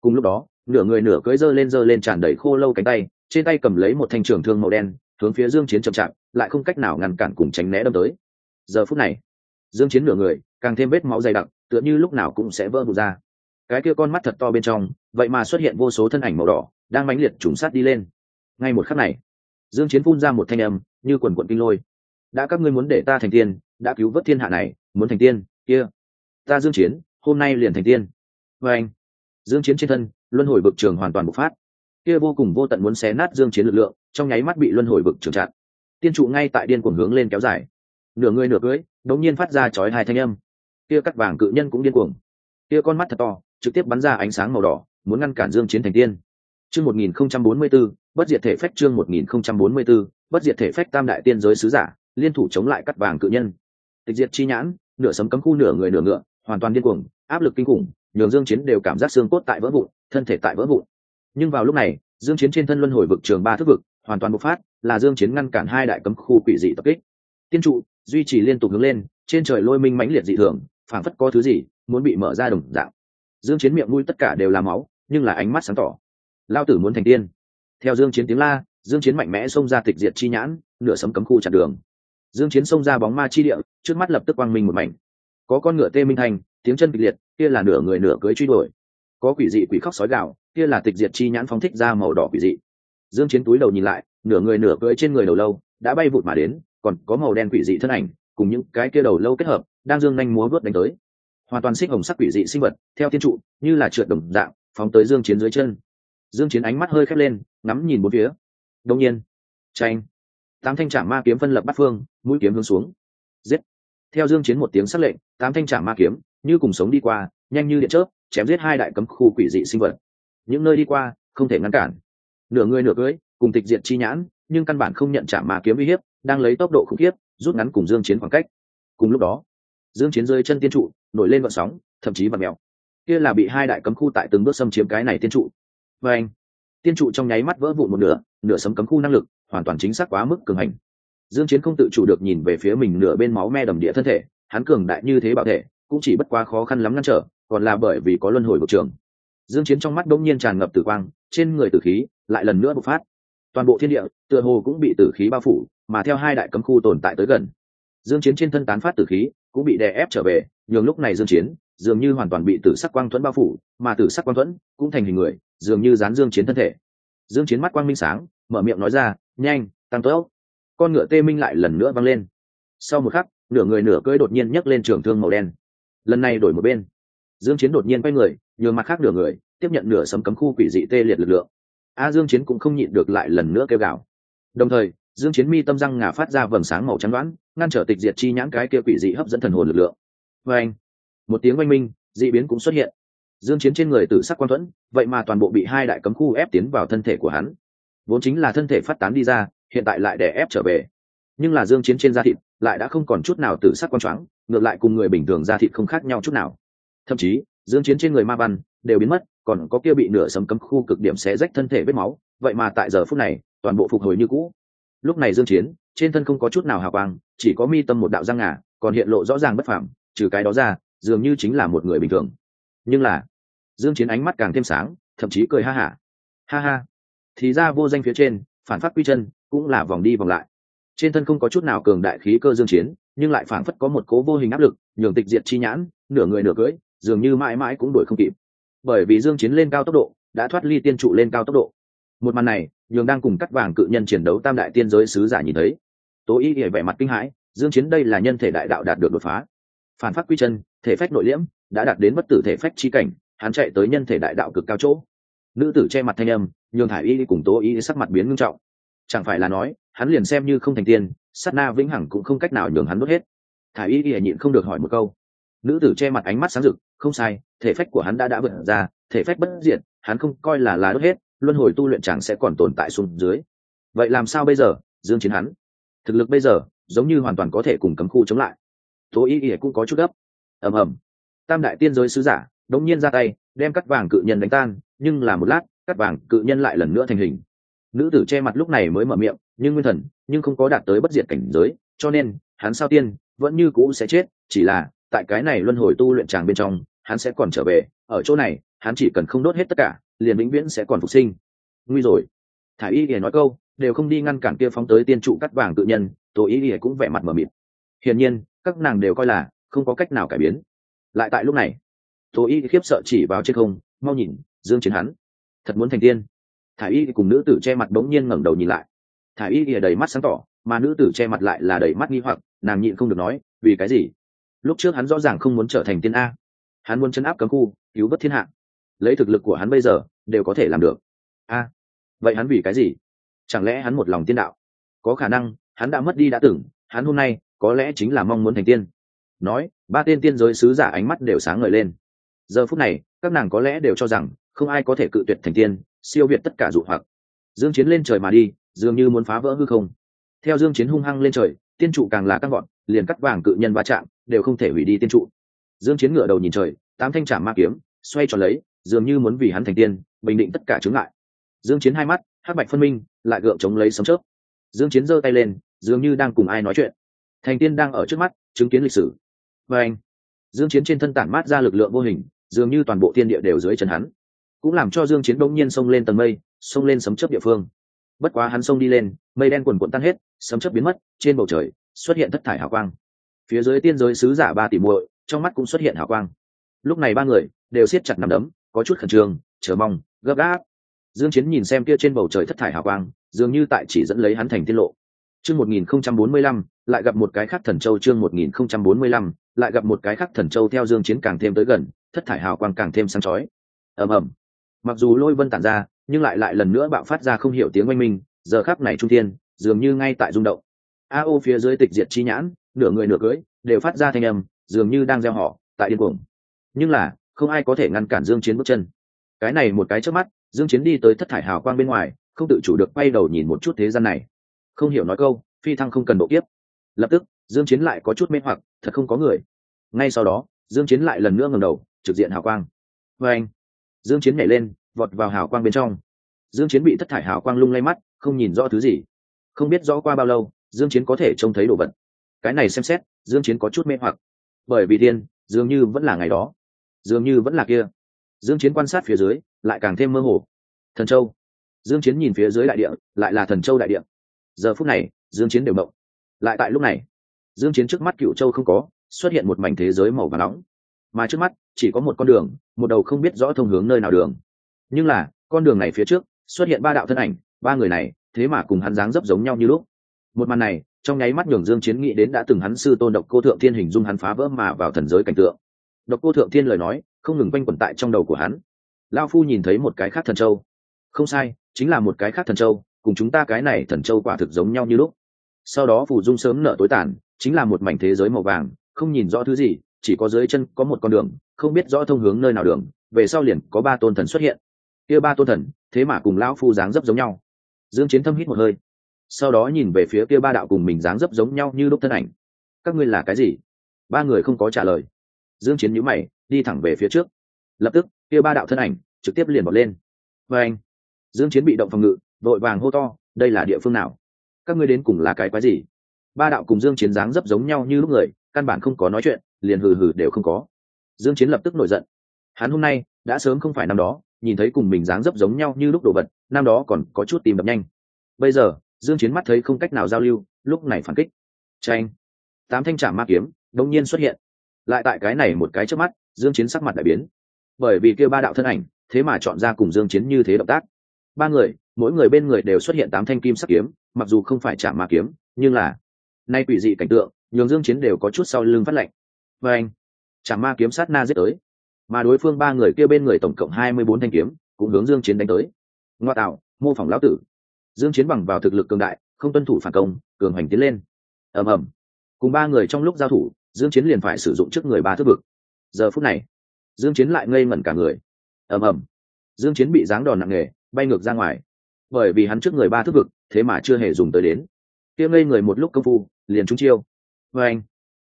Cùng lúc đó, nửa người nửa cưỡi dơ lên dơ lên tràn đầy khô lâu cánh tay, trên tay cầm lấy một thanh trường thương màu đen, hướng phía dương chiến chậm chạp, lại không cách nào ngăn cản cùng tránh né đâm tới. Giờ phút này, dương chiến nửa người càng thêm vết máu dày đặc, tựa như lúc nào cũng sẽ vỡ vụn ra. Cái kia con mắt thật to bên trong, vậy mà xuất hiện vô số thân ảnh màu đỏ, đang mãnh liệt trùng sát đi lên. Ngay một khắc này, dương chiến phun ra một thanh âm, như quần quần kinh lôi. Đã các ngươi muốn để ta thành tiên, đã cứu vớt thiên hạ này, muốn thành tiên, kia. Ta dương chiến, hôm nay liền thành tiên. Với anh, dương chiến trên thân, luân hồi vực trường hoàn toàn bộc phát. Kia vô cùng vô tận muốn xé nát dương chiến lực lượng, trong nháy mắt bị luân hồi vực trường chặn. Tiên trụ ngay tại điên cuồng hướng lên kéo dài. Nửa người nửa cưỡi đống nhiên phát ra chói hai thanh âm kia cắt vàng cự nhân cũng điên cuồng. Kia con mắt thật to, trực tiếp bắn ra ánh sáng màu đỏ, muốn ngăn cản dương chiến thành tiên. Chương 1044 bất diệt thể phách chương 1044 bất diệt thể phách tam đại tiên giới sứ giả, liên thủ chống lại cắt vàng cự nhân. Tịch diệt chi nhãn, nửa sấm cấm khu nửa người nửa ngựa, hoàn toàn điên cuồng, áp lực kinh khủng, nhường dương chiến đều cảm giác xương cốt tại vỡ vụn, thân thể tại vỡ vụn. Nhưng vào lúc này, dương chiến trên thân luân hồi vực trường ba thức vực, hoàn toàn bộc phát, là dương chiến ngăn cản hai đại cấm khu quỷ dị tập kích. Tiên trụ, duy trì liên tục hướng lên, trên trời lôi minh mãnh liệt dị thường phảng phất có thứ gì muốn bị mở ra đồng dạng. Dương chiến miệng mũi tất cả đều là máu, nhưng là ánh mắt sáng tỏ. Lao tử muốn thành tiên. Theo dương chiến tiếng la, dương chiến mạnh mẽ xông ra tịch diệt chi nhãn, nửa sấm cấm khu chặn đường. Dương chiến xông ra bóng ma chi địa, trước mắt lập tức quang minh một mảnh. Có con ngựa tê minh thành tiếng chân kịch liệt, kia là nửa người nửa cưới truy đuổi. Có quỷ dị quỷ khóc sói gạo kia là tịch diệt chi nhãn phóng thích ra màu đỏ quỷ dị. Dương chiến túi đầu nhìn lại, nửa người nửa cưỡi trên người đầu lâu, đã bay vụt mà đến, còn có màu đen quỷ dị thân ảnh cùng những cái kia đầu lâu kết hợp, đang dương nhanh múa vớt đánh tới. Hoàn toàn xích hồng sắc quỷ dị sinh vật, theo tiên trụ, như là trượt đồng dạng, phóng tới dương chiến dưới chân. Dương chiến ánh mắt hơi khép lên, ngắm nhìn bốn phía. Đông nhiên tranh tám thanh trảm ma kiếm phân lập bắt phương, mũi kiếm hướng xuống. Giết. Theo dương chiến một tiếng sắc lệnh, tám thanh trả ma kiếm, như cùng sống đi qua, nhanh như điện chớp, chém giết hai đại cấm khu quỷ dị sinh vật. Những nơi đi qua, không thể ngăn cản. Nửa người nửa cưỡi, cùng tịch diệt chi nhãn, nhưng căn bản không nhận trả ma kiếm uy hiếp, đang lấy tốc độ khủng khiếp rút ngắn cùng dương chiến khoảng cách. Cùng lúc đó, dương chiến rơi chân tiên trụ, nổi lên vận sóng, thậm chí vặn mèo. Kia là bị hai đại cấm khu tại từng bước xâm chiếm cái này tiên trụ. Với anh, tiên trụ trong nháy mắt vỡ vụn một nửa nửa sấm cấm khu năng lực, hoàn toàn chính xác quá mức cường hành. Dương chiến không tự chủ được nhìn về phía mình nửa bên máu me đầm địa thân thể, hắn cường đại như thế bảo thể, cũng chỉ bất quá khó khăn lắm ngăn trở, còn là bởi vì có luân hồi bộ trường dương chiến trong mắt đống nhiên tràn ngập tử quang, trên người tử khí lại lần nữa bộc phát. Toàn bộ thiên địa, tựa hồ cũng bị tử khí bao phủ mà theo hai đại cấm khu tồn tại tới gần. Dương chiến trên thân tán phát tử khí, cũng bị đè ép trở về, nhường lúc này dương chiến dường như hoàn toàn bị tử sắc quang thuẫn bao phủ, mà tử sắc quang thuẫn cũng thành hình người, dường như dán dương chiến thân thể. Dương chiến mắt quang minh sáng, mở miệng nói ra, nhanh, tăng tốc. Con ngựa tê minh lại lần nữa văng lên. Sau một khắc, nửa người nửa cưỡi đột nhiên nhấc lên trường thương màu đen. Lần này đổi một bên. Dương chiến đột nhiên quay người, nhường mặt khác nửa người tiếp nhận nửa sấm cấm khu quỷ dị tê liệt lực lượng. A dương chiến cũng không nhịn được lại lần nữa kêu gào. Đồng thời dương chiến mi tâm răng ngà phát ra vầng sáng màu trắng đoán ngăn trở tịch diệt chi nhãn cái kia quỷ dị hấp dẫn thần hồn lực lượng. Với anh, một tiếng oanh minh, dị biến cũng xuất hiện. Dương chiến trên người tử sắc quan thuẫn, vậy mà toàn bộ bị hai đại cấm khu ép tiến vào thân thể của hắn. Vốn chính là thân thể phát tán đi ra, hiện tại lại để ép trở về. Nhưng là dương chiến trên da thịt lại đã không còn chút nào tử sắc quan choáng, ngược lại cùng người bình thường da thịt không khác nhau chút nào. Thậm chí, dương chiến trên người ma văn đều biến mất, còn có kia bị nửa sấm cấm khu cực điểm xé rách thân thể vết máu, vậy mà tại giờ phút này, toàn bộ phục hồi như cũ lúc này dương chiến, trên thân không có chút nào hào quang, chỉ có mi tâm một đạo răng ngà, còn hiện lộ rõ ràng bất phàm. trừ cái đó ra, dường như chính là một người bình thường. Nhưng là, dương chiến ánh mắt càng thêm sáng, thậm chí cười ha ha ha ha. Thì ra vô danh phía trên, phản phát quy chân, cũng là vòng đi vòng lại. Trên thân không có chút nào cường đại khí cơ dương chiến, nhưng lại phản phất có một cố vô hình áp lực, nhường tịch diệt chi nhãn, nửa người nửa cưỡi, dường như mãi mãi cũng đuổi không kịp. Bởi vì dương chiến lên cao tốc độ, đã thoát ly tiên trụ lên cao tốc độ. Một màn này nhường đang cùng cắt vàng cự nhân chiến đấu tam đại tiên giới sứ giả nhìn thấy. Tố y hiểu vẻ mặt kinh hãi, dương chiến đây là nhân thể đại đạo đạt được đột phá. Phản phát quy chân, thể phách nội liễm, đã đạt đến bất tử thể phách chi cảnh, hắn chạy tới nhân thể đại đạo cực cao chỗ. Nữ tử che mặt thanh âm, nhường thải y cùng tố y sắc mặt biến nghiêm trọng. Chẳng phải là nói, hắn liền xem như không thành tiên, sát na vĩnh hằng cũng không cách nào nhường hắn đốt hết. Thải y y nhịn không được hỏi một câu. Nữ tử che mặt ánh mắt sáng rực, không sai, thể phách của hắn đã đã vượt ra, thể phách bất diệt, hắn không coi là là đốt hết luân hồi tu luyện chẳng sẽ còn tồn tại xuống dưới. Vậy làm sao bây giờ? Dương chiến hắn thực lực bây giờ, giống như hoàn toàn có thể cùng cấm khu chống lại. Tố y y cũng có chút gấp. Ầm ầm. Tam đại tiên giới sứ giả, đống nhiên ra tay, đem cắt vàng cự nhân đánh tan, nhưng là một lát, cắt vàng cự nhân lại lần nữa thành hình. Nữ tử che mặt lúc này mới mở miệng, nhưng nguyên thần, nhưng không có đạt tới bất diệt cảnh giới, cho nên, hắn sao tiên, vẫn như cũ sẽ chết, chỉ là, tại cái này luân hồi tu luyện tràng bên trong, hắn sẽ còn trở về, ở chỗ này, hắn chỉ cần không đốt hết tất cả liền vĩnh viễn sẽ còn phục sinh. Nguy rồi. Thả y ỉa nói câu, đều không đi ngăn cản kia phóng tới tiên trụ cắt vàng tự nhân tổ y ỉa cũng vẻ mặt mờ mịt. Hiển nhiên, các nàng đều coi là không có cách nào cải biến. Lại tại lúc này tổ y khiếp sợ chỉ vào trên không, mau nhìn, dương chiến hắn thật muốn thành tiên. Thả y cùng nữ tử che mặt bỗng nhiên ngẩng đầu nhìn lại. Thả y ỉa đầy mắt sáng tỏ, mà nữ tử che mặt lại là đầy mắt nghi hoặc, nàng nhịn không được nói, vì cái gì? Lúc trước hắn rõ ràng không muốn trở thành tiên a. Hắn muốn chấn áp cấm khu, cứu bất thiên hạ. Lấy thực lực của hắn bây giờ đều có thể làm được. A, vậy hắn vì cái gì? Chẳng lẽ hắn một lòng tiên đạo? Có khả năng, hắn đã mất đi đã từng hắn hôm nay có lẽ chính là mong muốn thành tiên. Nói, ba tên tiên giới sứ giả ánh mắt đều sáng ngời lên. Giờ phút này, các nàng có lẽ đều cho rằng không ai có thể cự tuyệt thành tiên, siêu việt tất cả dụ hoặc. Dương chiến lên trời mà đi, dường như muốn phá vỡ hư không. Theo dương chiến hung hăng lên trời, tiên trụ càng là căng gọn, liền cắt vàng cự nhân va chạm đều không thể hủy đi tiên trụ. Dương chiến ngửa đầu nhìn trời, tám thanh trảm ma kiếm, xoay tròn lấy dường như muốn vì hắn thành tiên, bình định tất cả chướng ngại. Dương chiến hai mắt, hắc bạch phân minh, lại gượng chống lấy sấm chớp. Dương chiến giơ tay lên, dường như đang cùng ai nói chuyện. Thành tiên đang ở trước mắt, chứng kiến lịch sử. Và anh, dương chiến trên thân tản mát ra lực lượng vô hình, dường như toàn bộ thiên địa đều dưới chân hắn. Cũng làm cho dương chiến đống nhiên xông lên tầng mây, xông lên sấm chớp địa phương. Bất quá hắn xông đi lên, mây đen cuồn cuộn tan hết, sấm chớp biến mất, trên bầu trời xuất hiện thất thải hào quang. Phía dưới tiên giới sứ giả ba tỷ muội, trong mắt cũng xuất hiện hào quang. Lúc này ba người đều siết chặt nắm đấm có chút khẩn trương, chờ mong, gấp gáp. Dương chiến nhìn xem kia trên bầu trời thất thải hào quang, dường như tại chỉ dẫn lấy hắn thành tiên lộ. Chương 1045 lại gặp một cái khác thần châu chương 1045 lại gặp một cái khác thần châu theo dương chiến càng thêm tới gần, thất thải hào quang càng thêm sáng chói. Ầm ầm. Mặc dù lôi vân tản ra, nhưng lại lại lần nữa bạo phát ra không hiểu tiếng oanh minh, giờ khắc này trung thiên, dường như ngay tại rung động. A ô phía dưới tịch diệt chi nhãn, nửa người nửa cưỡi, đều phát ra thanh âm, dường như đang gieo họ tại điên cuồng. Nhưng là không ai có thể ngăn cản dương chiến bước chân. Cái này một cái trước mắt, dương chiến đi tới thất thải hào quang bên ngoài, không tự chủ được quay đầu nhìn một chút thế gian này. Không hiểu nói câu, phi thăng không cần độ kiếp. Lập tức, dương chiến lại có chút mê hoặc, thật không có người. Ngay sau đó, dương chiến lại lần nữa ngẩng đầu, trực diện hào quang. Với anh, dương chiến nhảy lên, vọt vào hào quang bên trong. Dương chiến bị thất thải hào quang lung lay mắt, không nhìn rõ thứ gì. Không biết rõ qua bao lâu, dương chiến có thể trông thấy đồ vật. Cái này xem xét, dương chiến có chút mê hoặc. Bởi vì thiên dường như vẫn là ngày đó dường như vẫn là kia. Dương chiến quan sát phía dưới, lại càng thêm mơ hồ. Thần châu. Dương chiến nhìn phía dưới đại địa, lại là thần châu đại địa. Giờ phút này, dương chiến đều mộng. Lại tại lúc này, dương chiến trước mắt cựu châu không có, xuất hiện một mảnh thế giới màu vàng nóng. Mà trước mắt, chỉ có một con đường, một đầu không biết rõ thông hướng nơi nào đường. Nhưng là, con đường này phía trước, xuất hiện ba đạo thân ảnh, ba người này, thế mà cùng hắn dáng dấp giống nhau như lúc. Một màn này, trong nháy mắt nhường dương chiến nghĩ đến đã từng hắn sư tôn độc cô thượng thiên hình dung hắn phá vỡ mà vào thần giới cảnh tượng độc cô thượng thiên lời nói, không ngừng quanh quẩn tại trong đầu của hắn. Lao phu nhìn thấy một cái khác thần châu. Không sai, chính là một cái khác thần châu, cùng chúng ta cái này thần châu quả thực giống nhau như lúc. Sau đó phù dung sớm nợ tối tàn, chính là một mảnh thế giới màu vàng, không nhìn rõ thứ gì, chỉ có dưới chân có một con đường, không biết rõ thông hướng nơi nào đường, về sau liền có ba tôn thần xuất hiện. Kia ba tôn thần, thế mà cùng lão phu dáng dấp giống nhau. Dương chiến thâm hít một hơi. Sau đó nhìn về phía kia ba đạo cùng mình dáng dấp giống nhau như lúc thân ảnh. Các ngươi là cái gì? Ba người không có trả lời dương chiến nhíu mày, đi thẳng về phía trước. Lập tức, kia ba đạo thân ảnh trực tiếp liền bật lên. Với anh, dương chiến bị động phòng ngự vội vàng hô to, đây là địa phương nào? Các ngươi đến cùng là cái quái gì? Ba đạo cùng dương chiến dáng dấp giống nhau như lúc người, căn bản không có nói chuyện, liền hừ hừ đều không có. Dương chiến lập tức nổi giận. Hắn hôm nay đã sớm không phải năm đó, nhìn thấy cùng mình dáng dấp giống nhau như lúc đồ vật, năm đó còn có chút tìm đập nhanh. Bây giờ, dương chiến mắt thấy không cách nào giao lưu, lúc này phản kích. Tranh tám thanh trảm ma kiếm đột nhiên xuất hiện lại tại cái này một cái trước mắt, dương chiến sắc mặt đại biến. Bởi vì kia ba đạo thân ảnh, thế mà chọn ra cùng dương chiến như thế động tác. Ba người, mỗi người bên người đều xuất hiện tám thanh kim sắc kiếm, mặc dù không phải chạm ma kiếm, nhưng là, nay quỷ dị cảnh tượng, nhường dương chiến đều có chút sau lưng phát lệnh với anh, chạm ma kiếm sát na giết tới. Mà đối phương ba người kia bên người tổng cộng 24 thanh kiếm, cũng hướng dương chiến đánh tới. Ngoa tạo, mô phỏng lão tử. Dương chiến bằng vào thực lực cường đại, không tuân thủ phản công, cường hành tiến lên. Ầm ầm. Cùng ba người trong lúc giao thủ dương chiến liền phải sử dụng trước người ba thước vực. Giờ phút này, dương chiến lại ngây ngẩn cả người. Ầm ầm. Dương chiến bị giáng đòn nặng nề, bay ngược ra ngoài. Bởi vì hắn trước người ba thước vực, thế mà chưa hề dùng tới đến. Kia ngây người một lúc công phu, liền trúng chiêu. Với anh,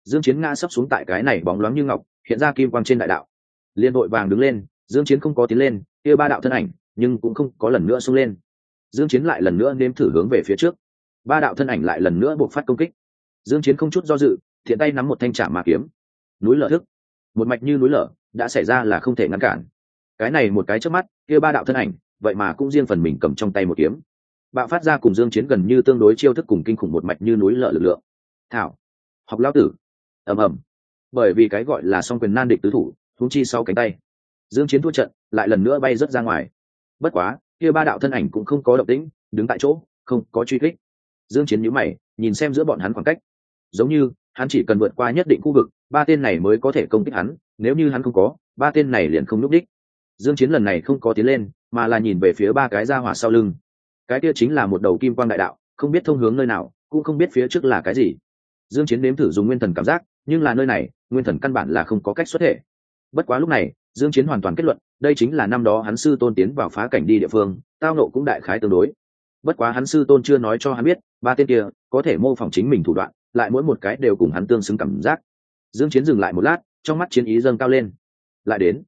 dương chiến ngã sấp xuống tại cái này bóng loáng như ngọc, hiện ra kim quang trên đại đạo. Liên đội vàng đứng lên, dương chiến không có tiến lên, kia ba đạo thân ảnh, nhưng cũng không có lần nữa xông lên. Dương chiến lại lần nữa nếm thử hướng về phía trước. Ba đạo thân ảnh lại lần nữa buộc phát công kích. Dương chiến không chút do dự thiện tay nắm một thanh trả mà kiếm. Núi lở thức. Một mạch như núi lở, đã xảy ra là không thể ngăn cản. Cái này một cái trước mắt, kia ba đạo thân ảnh, vậy mà cũng riêng phần mình cầm trong tay một kiếm. Bạo phát ra cùng dương chiến gần như tương đối chiêu thức cùng kinh khủng một mạch như núi lở lực lượng. Thảo. Học lão tử. Ầm ầm. Bởi vì cái gọi là song quyền nan địch tứ thủ thúng chi sau cánh tay. Dương chiến thua trận, lại lần nữa bay rất ra ngoài. Bất quá, kia ba đạo thân ảnh cũng không có động tĩnh, đứng tại chỗ, không có truy kích. Dương chiến nhíu mày, nhìn xem giữa bọn hắn khoảng cách. Giống như hắn chỉ cần vượt qua nhất định khu vực, ba tên này mới có thể công kích hắn, nếu như hắn không có, ba tên này liền không núp đích dương chiến lần này không có tiến lên, mà là nhìn về phía ba cái ra hỏa sau lưng. Cái kia chính là một đầu kim quang đại đạo, không biết thông hướng nơi nào, cũng không biết phía trước là cái gì. Dương chiến nếm thử dùng nguyên thần cảm giác, nhưng là nơi này, nguyên thần căn bản là không có cách xuất thể. Bất quá lúc này, dương chiến hoàn toàn kết luận, đây chính là năm đó hắn sư tôn tiến vào phá cảnh đi địa phương, tao nộ cũng đại khái tương đối. Bất quá hắn sư tôn chưa nói cho hắn biết, ba tên kia có thể mô phỏng chính mình thủ đoạn lại mỗi một cái đều cùng hắn tương xứng cảm giác. Dương chiến dừng lại một lát, trong mắt chiến ý dâng cao lên. Lại đến.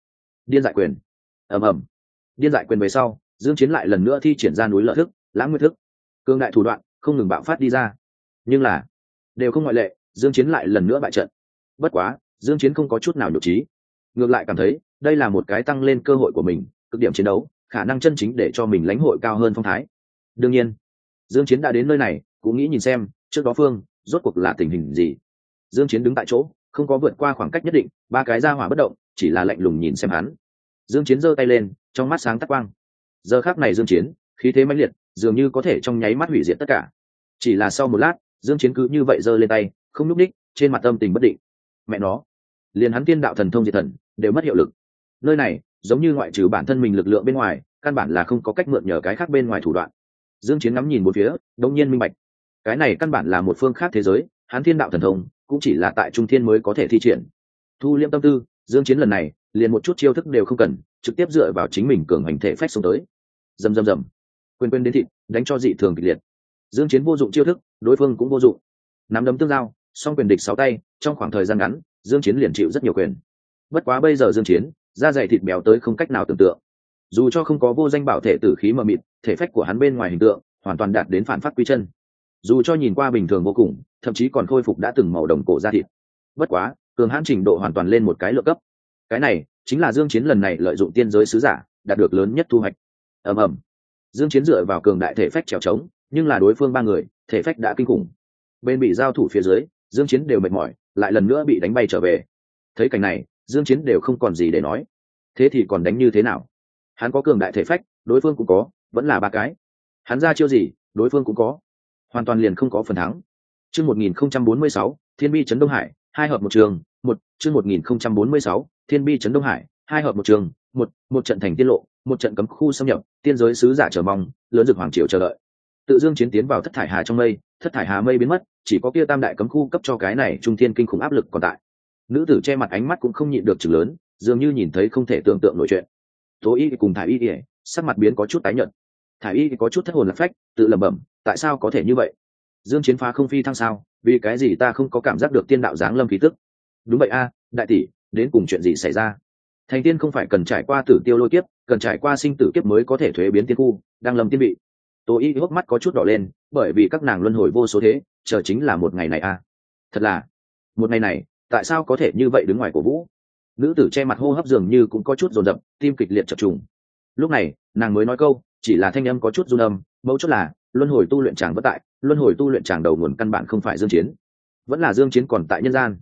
Điên giải quyền. Ầm ầm. Điên giải quyền về sau, dương chiến lại lần nữa thi triển ra núi lợi thức, lãng nguyên thức. Cương đại thủ đoạn, không ngừng bạo phát đi ra. Nhưng là, đều không ngoại lệ, dương chiến lại lần nữa bại trận. Bất quá, dương chiến không có chút nào nhục trí. Ngược lại cảm thấy, đây là một cái tăng lên cơ hội của mình, cực điểm chiến đấu, khả năng chân chính để cho mình lãnh hội cao hơn phong thái. Đương nhiên, dương chiến đã đến nơi này, cũng nghĩ nhìn xem, trước đó phương rốt cuộc là tình hình gì? Dương chiến đứng tại chỗ, không có vượt qua khoảng cách nhất định, ba cái ra hỏa bất động, chỉ là lạnh lùng nhìn xem hắn. Dương chiến giơ tay lên, trong mắt sáng tắt quang. Giờ khắc này dương chiến, khí thế mãnh liệt, dường như có thể trong nháy mắt hủy diệt tất cả. Chỉ là sau một lát, dương chiến cứ như vậy giơ lên tay, không núp đích trên mặt âm tình bất định. Mẹ nó, liền hắn tiên đạo thần thông diệt thần, đều mất hiệu lực. Nơi này, giống như ngoại trừ bản thân mình lực lượng bên ngoài, căn bản là không có cách mượn nhờ cái khác bên ngoài thủ đoạn. Dương chiến ngắm nhìn một phía đông nhiên minh bạch cái này căn bản là một phương khác thế giới, hán thiên đạo thần thông, cũng chỉ là tại trung thiên mới có thể thi triển. Thu liêm tâm tư, dương chiến lần này, liền một chút chiêu thức đều không cần, trực tiếp dựa vào chính mình cường hành thể phách xuống tới. Dầm dầm dầm quên quên đến thịt, đánh cho dị thường kịch liệt. Dương chiến vô dụng chiêu thức, đối phương cũng vô dụng. Nắm đấm tương giao, song quyền địch sáu tay, trong khoảng thời gian ngắn, dương chiến liền chịu rất nhiều quyền. Bất quá bây giờ dương chiến, da dày thịt béo tới không cách nào tưởng tượng. Dù cho không có vô danh bảo thể tử khí mờ mịt, thể phách của hắn bên ngoài hình tượng, hoàn toàn đạt đến phản phát quy chân dù cho nhìn qua bình thường vô cùng, thậm chí còn khôi phục đã từng màu đồng cổ da thịt. Bất quá, cường hãn trình độ hoàn toàn lên một cái lượng cấp. Cái này chính là dương chiến lần này lợi dụng tiên giới sứ giả, đạt được lớn nhất thu hoạch. Ầm ầm. Dương chiến dựa vào cường đại thể phách trèo trống, nhưng là đối phương ba người, thể phách đã kinh khủng. Bên bị giao thủ phía dưới, dương chiến đều mệt mỏi, lại lần nữa bị đánh bay trở về. Thấy cảnh này, dương chiến đều không còn gì để nói. Thế thì còn đánh như thế nào? Hắn có cường đại thể phách, đối phương cũng có, vẫn là ba cái. Hắn ra chiêu gì, đối phương cũng có hoàn toàn liền không có phần thắng. Chương 1046 thiên bi trấn đông hải, hai hợp một trường, một, chương 1046 thiên bi trấn đông hải, hai hợp một trường, một một trận thành tiên lộ, một trận cấm khu xâm nhập, tiên giới sứ giả chờ mong, lớn dực hoàng triều chờ đợi. Tự dương chiến tiến vào thất thải hà trong mây, thất thải hà mây biến mất, chỉ có kia tam đại cấm khu cấp cho cái này trung thiên kinh khủng áp lực còn tại. Nữ tử che mặt ánh mắt cũng không nhịn được chừng lớn, dường như nhìn thấy không thể tưởng tượng nổi chuyện. Tố y cùng thải y ỉa sắc mặt biến có chút tái nhợt thải y có chút thất hồn lạc phách, tự lẩm bẩm, tại sao có thể như vậy? Dương chiến phá không phi thăng sao? Vì cái gì ta không có cảm giác được tiên đạo giáng lâm khí tức? Đúng vậy a, đại tỷ, đến cùng chuyện gì xảy ra? Thành tiên không phải cần trải qua tử tiêu lôi kiếp, cần trải qua sinh tử kiếp mới có thể thuế biến tiên khu, đang lâm tiên bị. Tô y hốc mắt có chút đỏ lên, bởi vì các nàng luân hồi vô số thế, chờ chính là một ngày này a. Thật là, một ngày này, tại sao có thể như vậy đứng ngoài cổ vũ? Nữ tử che mặt hô hấp dường như cũng có chút rồn rập tim kịch liệt chập trùng. Lúc này, nàng mới nói câu chỉ là thanh âm có chút run âm mẫu chốt là, luân hồi tu luyện tràng vất tại, luân hồi tu luyện tràng đầu nguồn căn bản không phải dương chiến. Vẫn là dương chiến còn tại nhân gian.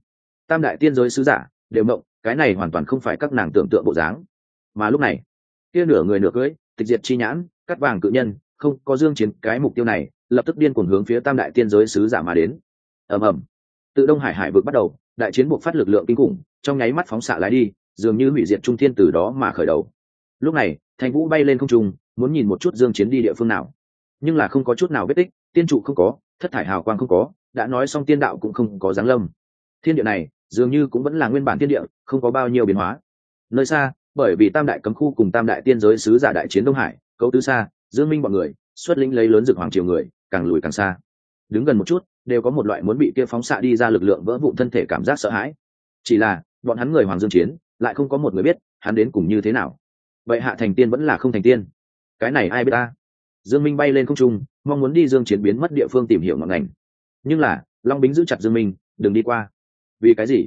Tam đại tiên giới sứ giả, đều mộng, cái này hoàn toàn không phải các nàng tưởng tượng bộ dáng. Mà lúc này, kia nửa người nửa cưới, tịch diệt chi nhãn, cắt vàng cự nhân, không, có dương chiến, cái mục tiêu này, lập tức điên cuồng hướng phía tam đại tiên giới sứ giả mà đến. Ầm ầm. Tự đông hải hải vực bắt đầu, đại chiến buộc phát lực lượng kinh khủng, trong nháy mắt phóng xạ lái đi, dường như hủy diệt trung thiên từ đó mà khởi đầu. Lúc này, thành vũ bay lên không trung muốn nhìn một chút dương chiến đi địa phương nào. Nhưng là không có chút nào vết tích, tiên trụ không có, thất thải hào quang không có, đã nói xong tiên đạo cũng không có dáng lâm. Thiên địa này, dường như cũng vẫn là nguyên bản thiên địa, không có bao nhiêu biến hóa. Nơi xa, bởi vì tam đại cấm khu cùng tam đại tiên giới sứ giả đại chiến đông hải, cấu tứ xa, dương minh bọn người, xuất lĩnh lấy lớn dực hoàng triều người, càng lùi càng xa. Đứng gần một chút, đều có một loại muốn bị kia phóng xạ đi ra lực lượng vỡ vụn thân thể cảm giác sợ hãi. Chỉ là, bọn hắn người hoàng dương chiến, lại không có một người biết, hắn đến cùng như thế nào. Vậy hạ thành tiên vẫn là không thành tiên cái này ai biết ta? Dương minh bay lên không trung, mong muốn đi dương chiến biến mất địa phương tìm hiểu ngọn ngành. Nhưng là, long bính giữ chặt dương minh, đừng đi qua. Vì cái gì?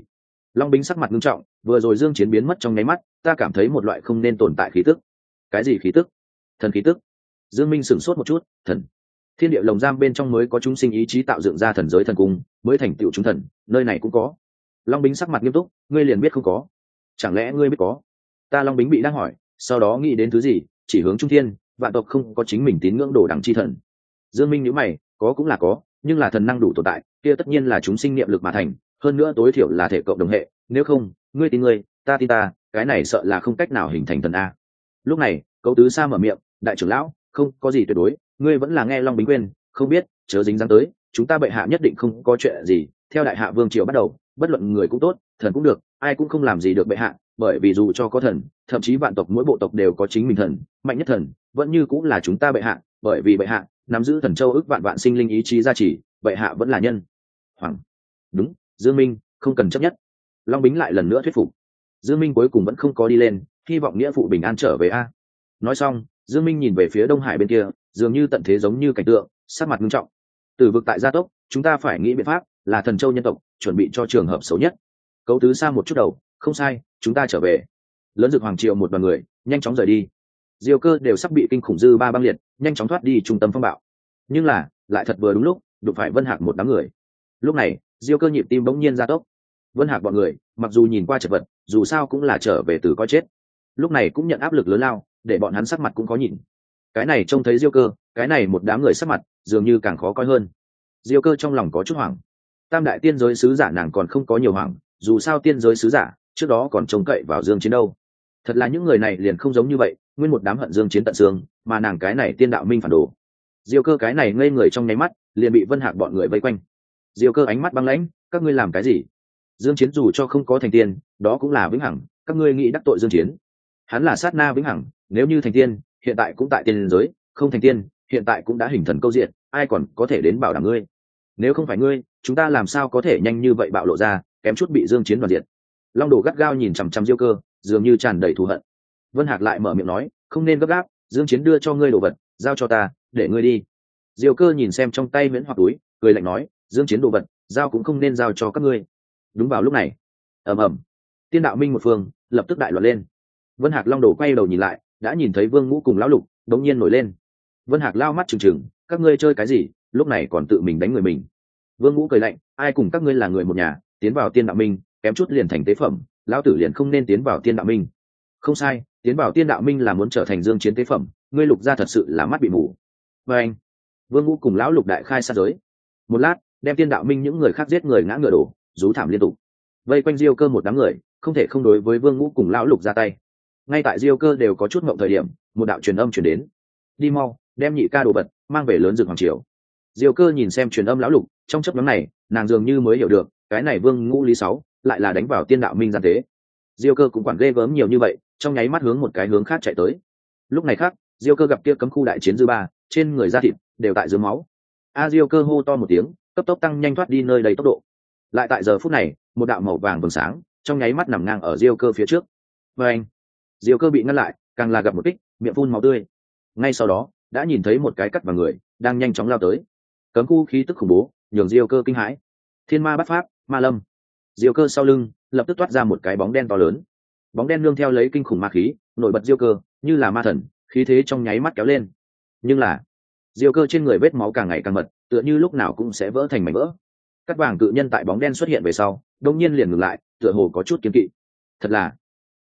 Long bính sắc mặt nghiêm trọng, vừa rồi dương chiến biến mất trong nháy mắt, ta cảm thấy một loại không nên tồn tại khí tức. Cái gì khí tức? Thần khí tức. Dương minh sửng sốt một chút, thần. Thiên địa lồng giam bên trong mới có chúng sinh ý chí tạo dựng ra thần giới thần cung, mới thành tựu chúng thần, nơi này cũng có. Long bính sắc mặt nghiêm túc, ngươi liền biết không có. Chẳng lẽ ngươi biết có? Ta long bính bị đang hỏi, sau đó nghĩ đến thứ gì, chỉ hướng trung thiên vạn tộc không có chính mình tín ngưỡng đồ đẳng chi thần. Dương minh nhíu mày, có cũng là có, nhưng là thần năng đủ tồn tại, kia tất nhiên là chúng sinh niệm lực mà thành, hơn nữa tối thiểu là thể cộng đồng hệ, nếu không, ngươi tin ngươi, ta tin ta, cái này sợ là không cách nào hình thành thần a. Lúc này, cấu tứ sa mở miệng, đại trưởng lão, không có gì tuyệt đối, ngươi vẫn là nghe long bính quên không biết, chớ dính dáng tới, chúng ta bệ hạ nhất định không có chuyện gì, theo đại hạ vương triều bắt đầu, bất luận người cũng tốt, thần cũng được, ai cũng không làm gì được bệ hạ, bởi vì dù cho có thần, thậm chí vạn tộc mỗi bộ tộc đều có chính mình thần, mạnh nhất thần vẫn như cũng là chúng ta bệ hạ, bởi vì bệ hạ nắm giữ thần châu ước vạn vạn sinh linh ý chí gia trì, bệ hạ vẫn là nhân. Hoàng. Đúng, dương minh, không cần chấp nhất. Long bính lại lần nữa thuyết phục. Dương minh cuối cùng vẫn không có đi lên, hy vọng nghĩa phụ bình an trở về a. Nói xong, dương minh nhìn về phía đông hải bên kia, dường như tận thế giống như cảnh tượng sát mặt nghiêm trọng. Từ vực tại gia tốc, chúng ta phải nghĩ biện pháp là thần châu nhân tộc chuẩn bị cho trường hợp xấu nhất. Cấu tứ xa một chút đầu, không sai, chúng ta trở về. Lớn dực hoàng triệu một đoàn người, nhanh chóng rời đi diêu cơ đều sắp bị kinh khủng dư ba băng liệt, nhanh chóng thoát đi trung tâm phong bạo. Nhưng là, lại thật vừa đúng lúc, đụng phải vân hạc một đám người. Lúc này, diêu cơ nhịp tim bỗng nhiên gia tốc. Vân hạc bọn người, mặc dù nhìn qua chật vật, dù sao cũng là trở về từ coi chết. Lúc này cũng nhận áp lực lớn lao, để bọn hắn sắc mặt cũng có nhìn. Cái này trông thấy diêu cơ, cái này một đám người sắc mặt, dường như càng khó coi hơn. Diêu cơ trong lòng có chút hoảng. Tam đại tiên giới sứ giả nàng còn không có nhiều hoảng, dù sao tiên giới sứ giả, trước đó còn trông cậy vào dương chiến đâu. Thật là những người này liền không giống như vậy nguyên một đám hận dương chiến tận xương, mà nàng cái này tiên đạo minh phản đồ. Diêu cơ cái này ngây người trong nháy mắt, liền bị vân hạc bọn người vây quanh. Diêu cơ ánh mắt băng lãnh, các ngươi làm cái gì? Dương chiến dù cho không có thành tiên, đó cũng là vĩnh hằng, các ngươi nghĩ đắc tội dương chiến. Hắn là sát na vĩnh hằng, nếu như thành tiên, hiện tại cũng tại tiên giới, không thành tiên, hiện tại cũng đã hình thần câu diện, ai còn có thể đến bảo đảm ngươi? Nếu không phải ngươi, chúng ta làm sao có thể nhanh như vậy bạo lộ ra, kém chút bị dương chiến đoàn diện long đồ gắt gao nhìn chằm chằm diêu cơ, dường như tràn đầy thù hận vân hạc lại mở miệng nói, không nên gấp gáp, dương chiến đưa cho ngươi đồ vật, giao cho ta, để ngươi đi. Diêu cơ nhìn xem trong tay miễn hoặc túi, cười lạnh nói, dương chiến đồ vật, giao cũng không nên giao cho các ngươi. Đúng vào lúc này, ầm ầm, tiên đạo minh một phương, lập tức đại loạn lên. Vân hạc long đồ quay đầu nhìn lại, đã nhìn thấy vương ngũ cùng lão lục, đống nhiên nổi lên. Vân hạc lao mắt trừng trừng, các ngươi chơi cái gì? Lúc này còn tự mình đánh người mình. Vương ngũ cười lạnh, ai cùng các ngươi là người một nhà, tiến vào tiên đạo minh, kém chút liền thành tế phẩm, lão tử liền không nên tiến vào tiên đạo minh không sai, tiến bảo tiên đạo minh là muốn trở thành dương chiến tế phẩm, ngươi lục gia thật sự là mắt bị mù. Và anh, vương ngũ cùng lão lục đại khai sát giới. Một lát, đem tiên đạo minh những người khác giết người ngã ngựa đổ, rú thảm liên tục. Vây quanh diêu cơ một đám người, không thể không đối với vương ngũ cùng lão lục ra tay. Ngay tại diêu cơ đều có chút mộng thời điểm, một đạo truyền âm truyền đến. Đi mau, đem nhị ca đồ vật mang về lớn rừng hoàng triều. Diêu cơ nhìn xem truyền âm lão lục, trong chấp nhóm này, nàng dường như mới hiểu được, cái này vương ngũ lý sáu lại là đánh vào tiên đạo minh gian tế. Diêu cơ cũng quản ghê gớm nhiều như vậy trong nháy mắt hướng một cái hướng khác chạy tới. Lúc này khác, diêu cơ gặp kia cấm khu đại chiến dư ba, trên người da thịt đều tại dưới máu. A diêu cơ hô to một tiếng, cấp tốc tăng nhanh thoát đi nơi đầy tốc độ. Lại tại giờ phút này, một đạo màu vàng vầng sáng, trong nháy mắt nằm ngang ở diêu cơ phía trước. Và anh, diêu cơ bị ngăn lại, càng là gặp một kích, miệng phun máu tươi. Ngay sau đó, đã nhìn thấy một cái cắt vào người, đang nhanh chóng lao tới. Cấm khu khí tức khủng bố, nhường diêu cơ kinh hãi. Thiên ma bắt pháp, ma lâm. Diêu cơ sau lưng, lập tức toát ra một cái bóng đen to lớn bóng đen nương theo lấy kinh khủng ma khí, nổi bật diêu cơ, như là ma thần, khí thế trong nháy mắt kéo lên. Nhưng là, diêu cơ trên người vết máu càng ngày càng mật, tựa như lúc nào cũng sẽ vỡ thành mảnh vỡ. Cắt vàng cự nhân tại bóng đen xuất hiện về sau đông nhiên liền ngừng lại, tựa hồ có chút kiếm kỵ. Thật là,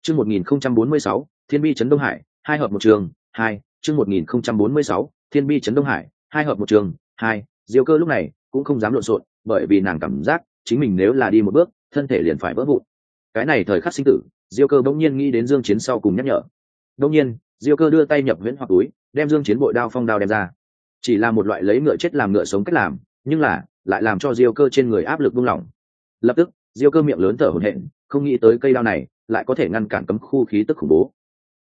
chương một nghìn không trăm bốn mươi sáu, thiên bi trấn đông hải, hai hợp một trường, hai, chương một nghìn không trăm bốn mươi sáu, thiên bi trấn đông hải, hai hợp một trường, hai, diêu cơ lúc này cũng không dám lộn xộn, bởi vì nàng cảm giác chính mình nếu là đi một bước, thân thể liền phải vỡ vụn cái này thời khắc sinh tử diêu cơ bỗng nhiên nghĩ đến dương chiến sau cùng nhắc nhở. Bỗng nhiên diêu cơ đưa tay nhập huyễn hoặc túi đem dương chiến bội đao phong đao đem ra. Chỉ là một loại lấy ngựa chết làm ngựa sống cách làm nhưng là lại làm cho diêu cơ trên người áp lực buông lỏng. Lập tức diêu cơ miệng lớn thở hổn hển không nghĩ tới cây đao này lại có thể ngăn cản cấm khu khí tức khủng bố.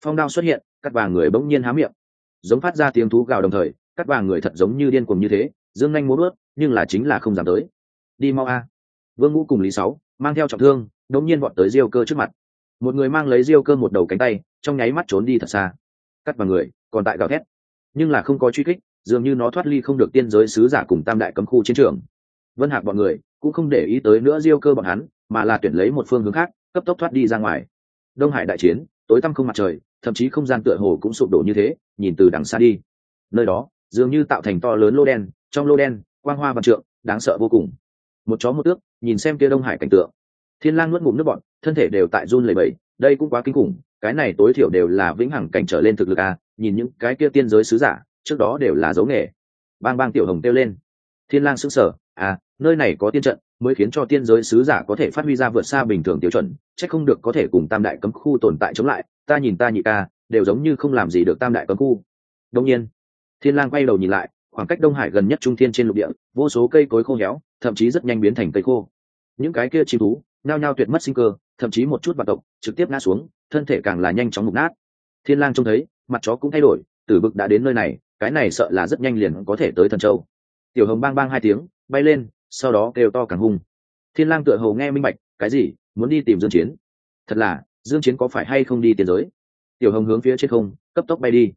Phong đao xuất hiện cắt vàng người bỗng nhiên há miệng. Giống phát ra tiếng thú gào đồng thời cắt vàng người thật giống như điên cuồng như thế dương nhanh muốn bước, nhưng là chính là không dám tới. Đi mau a. Vương ngũ cùng lý sáu mang theo trọng thương đống nhiên bọn tới diêu cơ trước mặt. Một người mang lấy diêu cơ một đầu cánh tay, trong nháy mắt trốn đi thật xa. Cắt vào người, còn tại gào thét. Nhưng là không có truy kích, dường như nó thoát ly không được tiên giới sứ giả cùng tam đại cấm khu chiến trường. Vân hạc bọn người cũng không để ý tới nữa diêu cơ bọn hắn, mà là tuyển lấy một phương hướng khác, cấp tốc thoát đi ra ngoài. Đông hải đại chiến, tối tăm không mặt trời, thậm chí không gian tựa hồ cũng sụp đổ như thế, nhìn từ đằng xa đi. Nơi đó, dường như tạo thành to lớn lô đen, trong lô đen, quang hoa và trượng, đáng sợ vô cùng. Một chó một tước nhìn xem kia đông hải cảnh tượng. Thiên lang nuốt ngụm nước bọt, thân thể đều tại run lẩy bẩy đây cũng quá kinh khủng cái này tối thiểu đều là vĩnh hằng cảnh trở lên thực lực a nhìn những cái kia tiên giới sứ giả trước đó đều là dấu nghề. Bang bang tiểu hồng kêu lên. Thiên lang sững sờ à nơi này có tiên trận mới khiến cho tiên giới sứ giả có thể phát huy ra vượt xa bình thường tiêu chuẩn chắc không được có thể cùng tam đại cấm khu tồn tại chống lại ta nhìn ta nhị ca đều giống như không làm gì được tam đại cấm khu. Đông nhiên thiên lang quay đầu nhìn lại khoảng cách đông hải gần nhất trung thiên trên lục địa, vô số cây cối khô héo, thậm chí rất nhanh biến thành cây khô. Những cái kia chim thú, nhao nhao tuyệt mất sinh cơ, thậm chí một chút vạn tộc trực tiếp ngã xuống, thân thể càng là nhanh chóng mục nát. Thiên lang trông thấy, mặt chó cũng thay đổi, tử bực đã đến nơi này, cái này sợ là rất nhanh liền có thể tới thần châu. Tiểu hồng bang bang hai tiếng, bay lên, sau đó kêu to càng hung. Thiên lang tựa hồ nghe minh bạch, cái gì, muốn đi tìm dương chiến? Thật là, dương chiến có phải hay không đi tiền giới? Tiểu hồng hướng phía trên không, cấp tốc bay đi.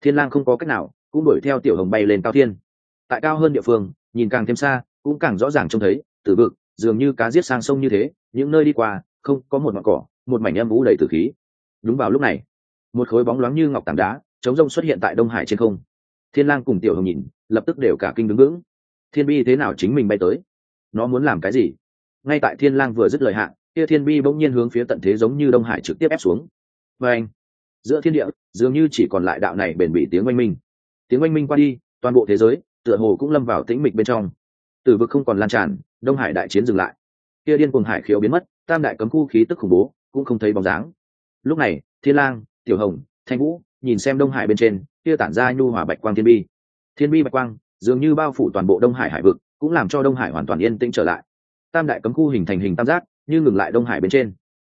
Thiên lang không có cách nào cũng đuổi theo tiểu hồng bay lên cao thiên. Tại cao hơn địa phương, nhìn càng thêm xa, cũng càng rõ ràng trông thấy, tử vực, dường như cá giết sang sông như thế, những nơi đi qua, không có một ngọn cỏ, một mảnh em vũ đầy tử khí. Đúng vào lúc này, một khối bóng loáng như ngọc tảng đá, chống rông xuất hiện tại đông hải trên không. Thiên lang cùng tiểu hồng nhìn, lập tức đều cả kinh đứng vững. Thiên bi thế nào chính mình bay tới? Nó muốn làm cái gì? Ngay tại thiên lang vừa dứt lời hạ, kia thiên bi bỗng nhiên hướng phía tận thế giống như đông hải trực tiếp ép xuống. Và anh, giữa thiên địa, dường như chỉ còn lại đạo này bền bỉ tiếng oanh minh tiếng oanh minh qua đi, toàn bộ thế giới tựa hồ cũng lâm vào tĩnh mịch bên trong. Từ vực không còn lan tràn, đông hải đại chiến dừng lại. Kia điên cuồng hải khiếu biến mất, tam đại cấm khu khí tức khủng bố cũng không thấy bóng dáng. Lúc này, thiên lang, tiểu hồng, thanh vũ nhìn xem đông hải bên trên, kia tản ra nhu hòa bạch quang thiên bi. Thiên bi bạch quang dường như bao phủ toàn bộ đông hải hải vực, cũng làm cho đông hải hoàn toàn yên tĩnh trở lại. Tam đại cấm khu hình thành hình tam giác, như ngừng lại đông hải bên trên.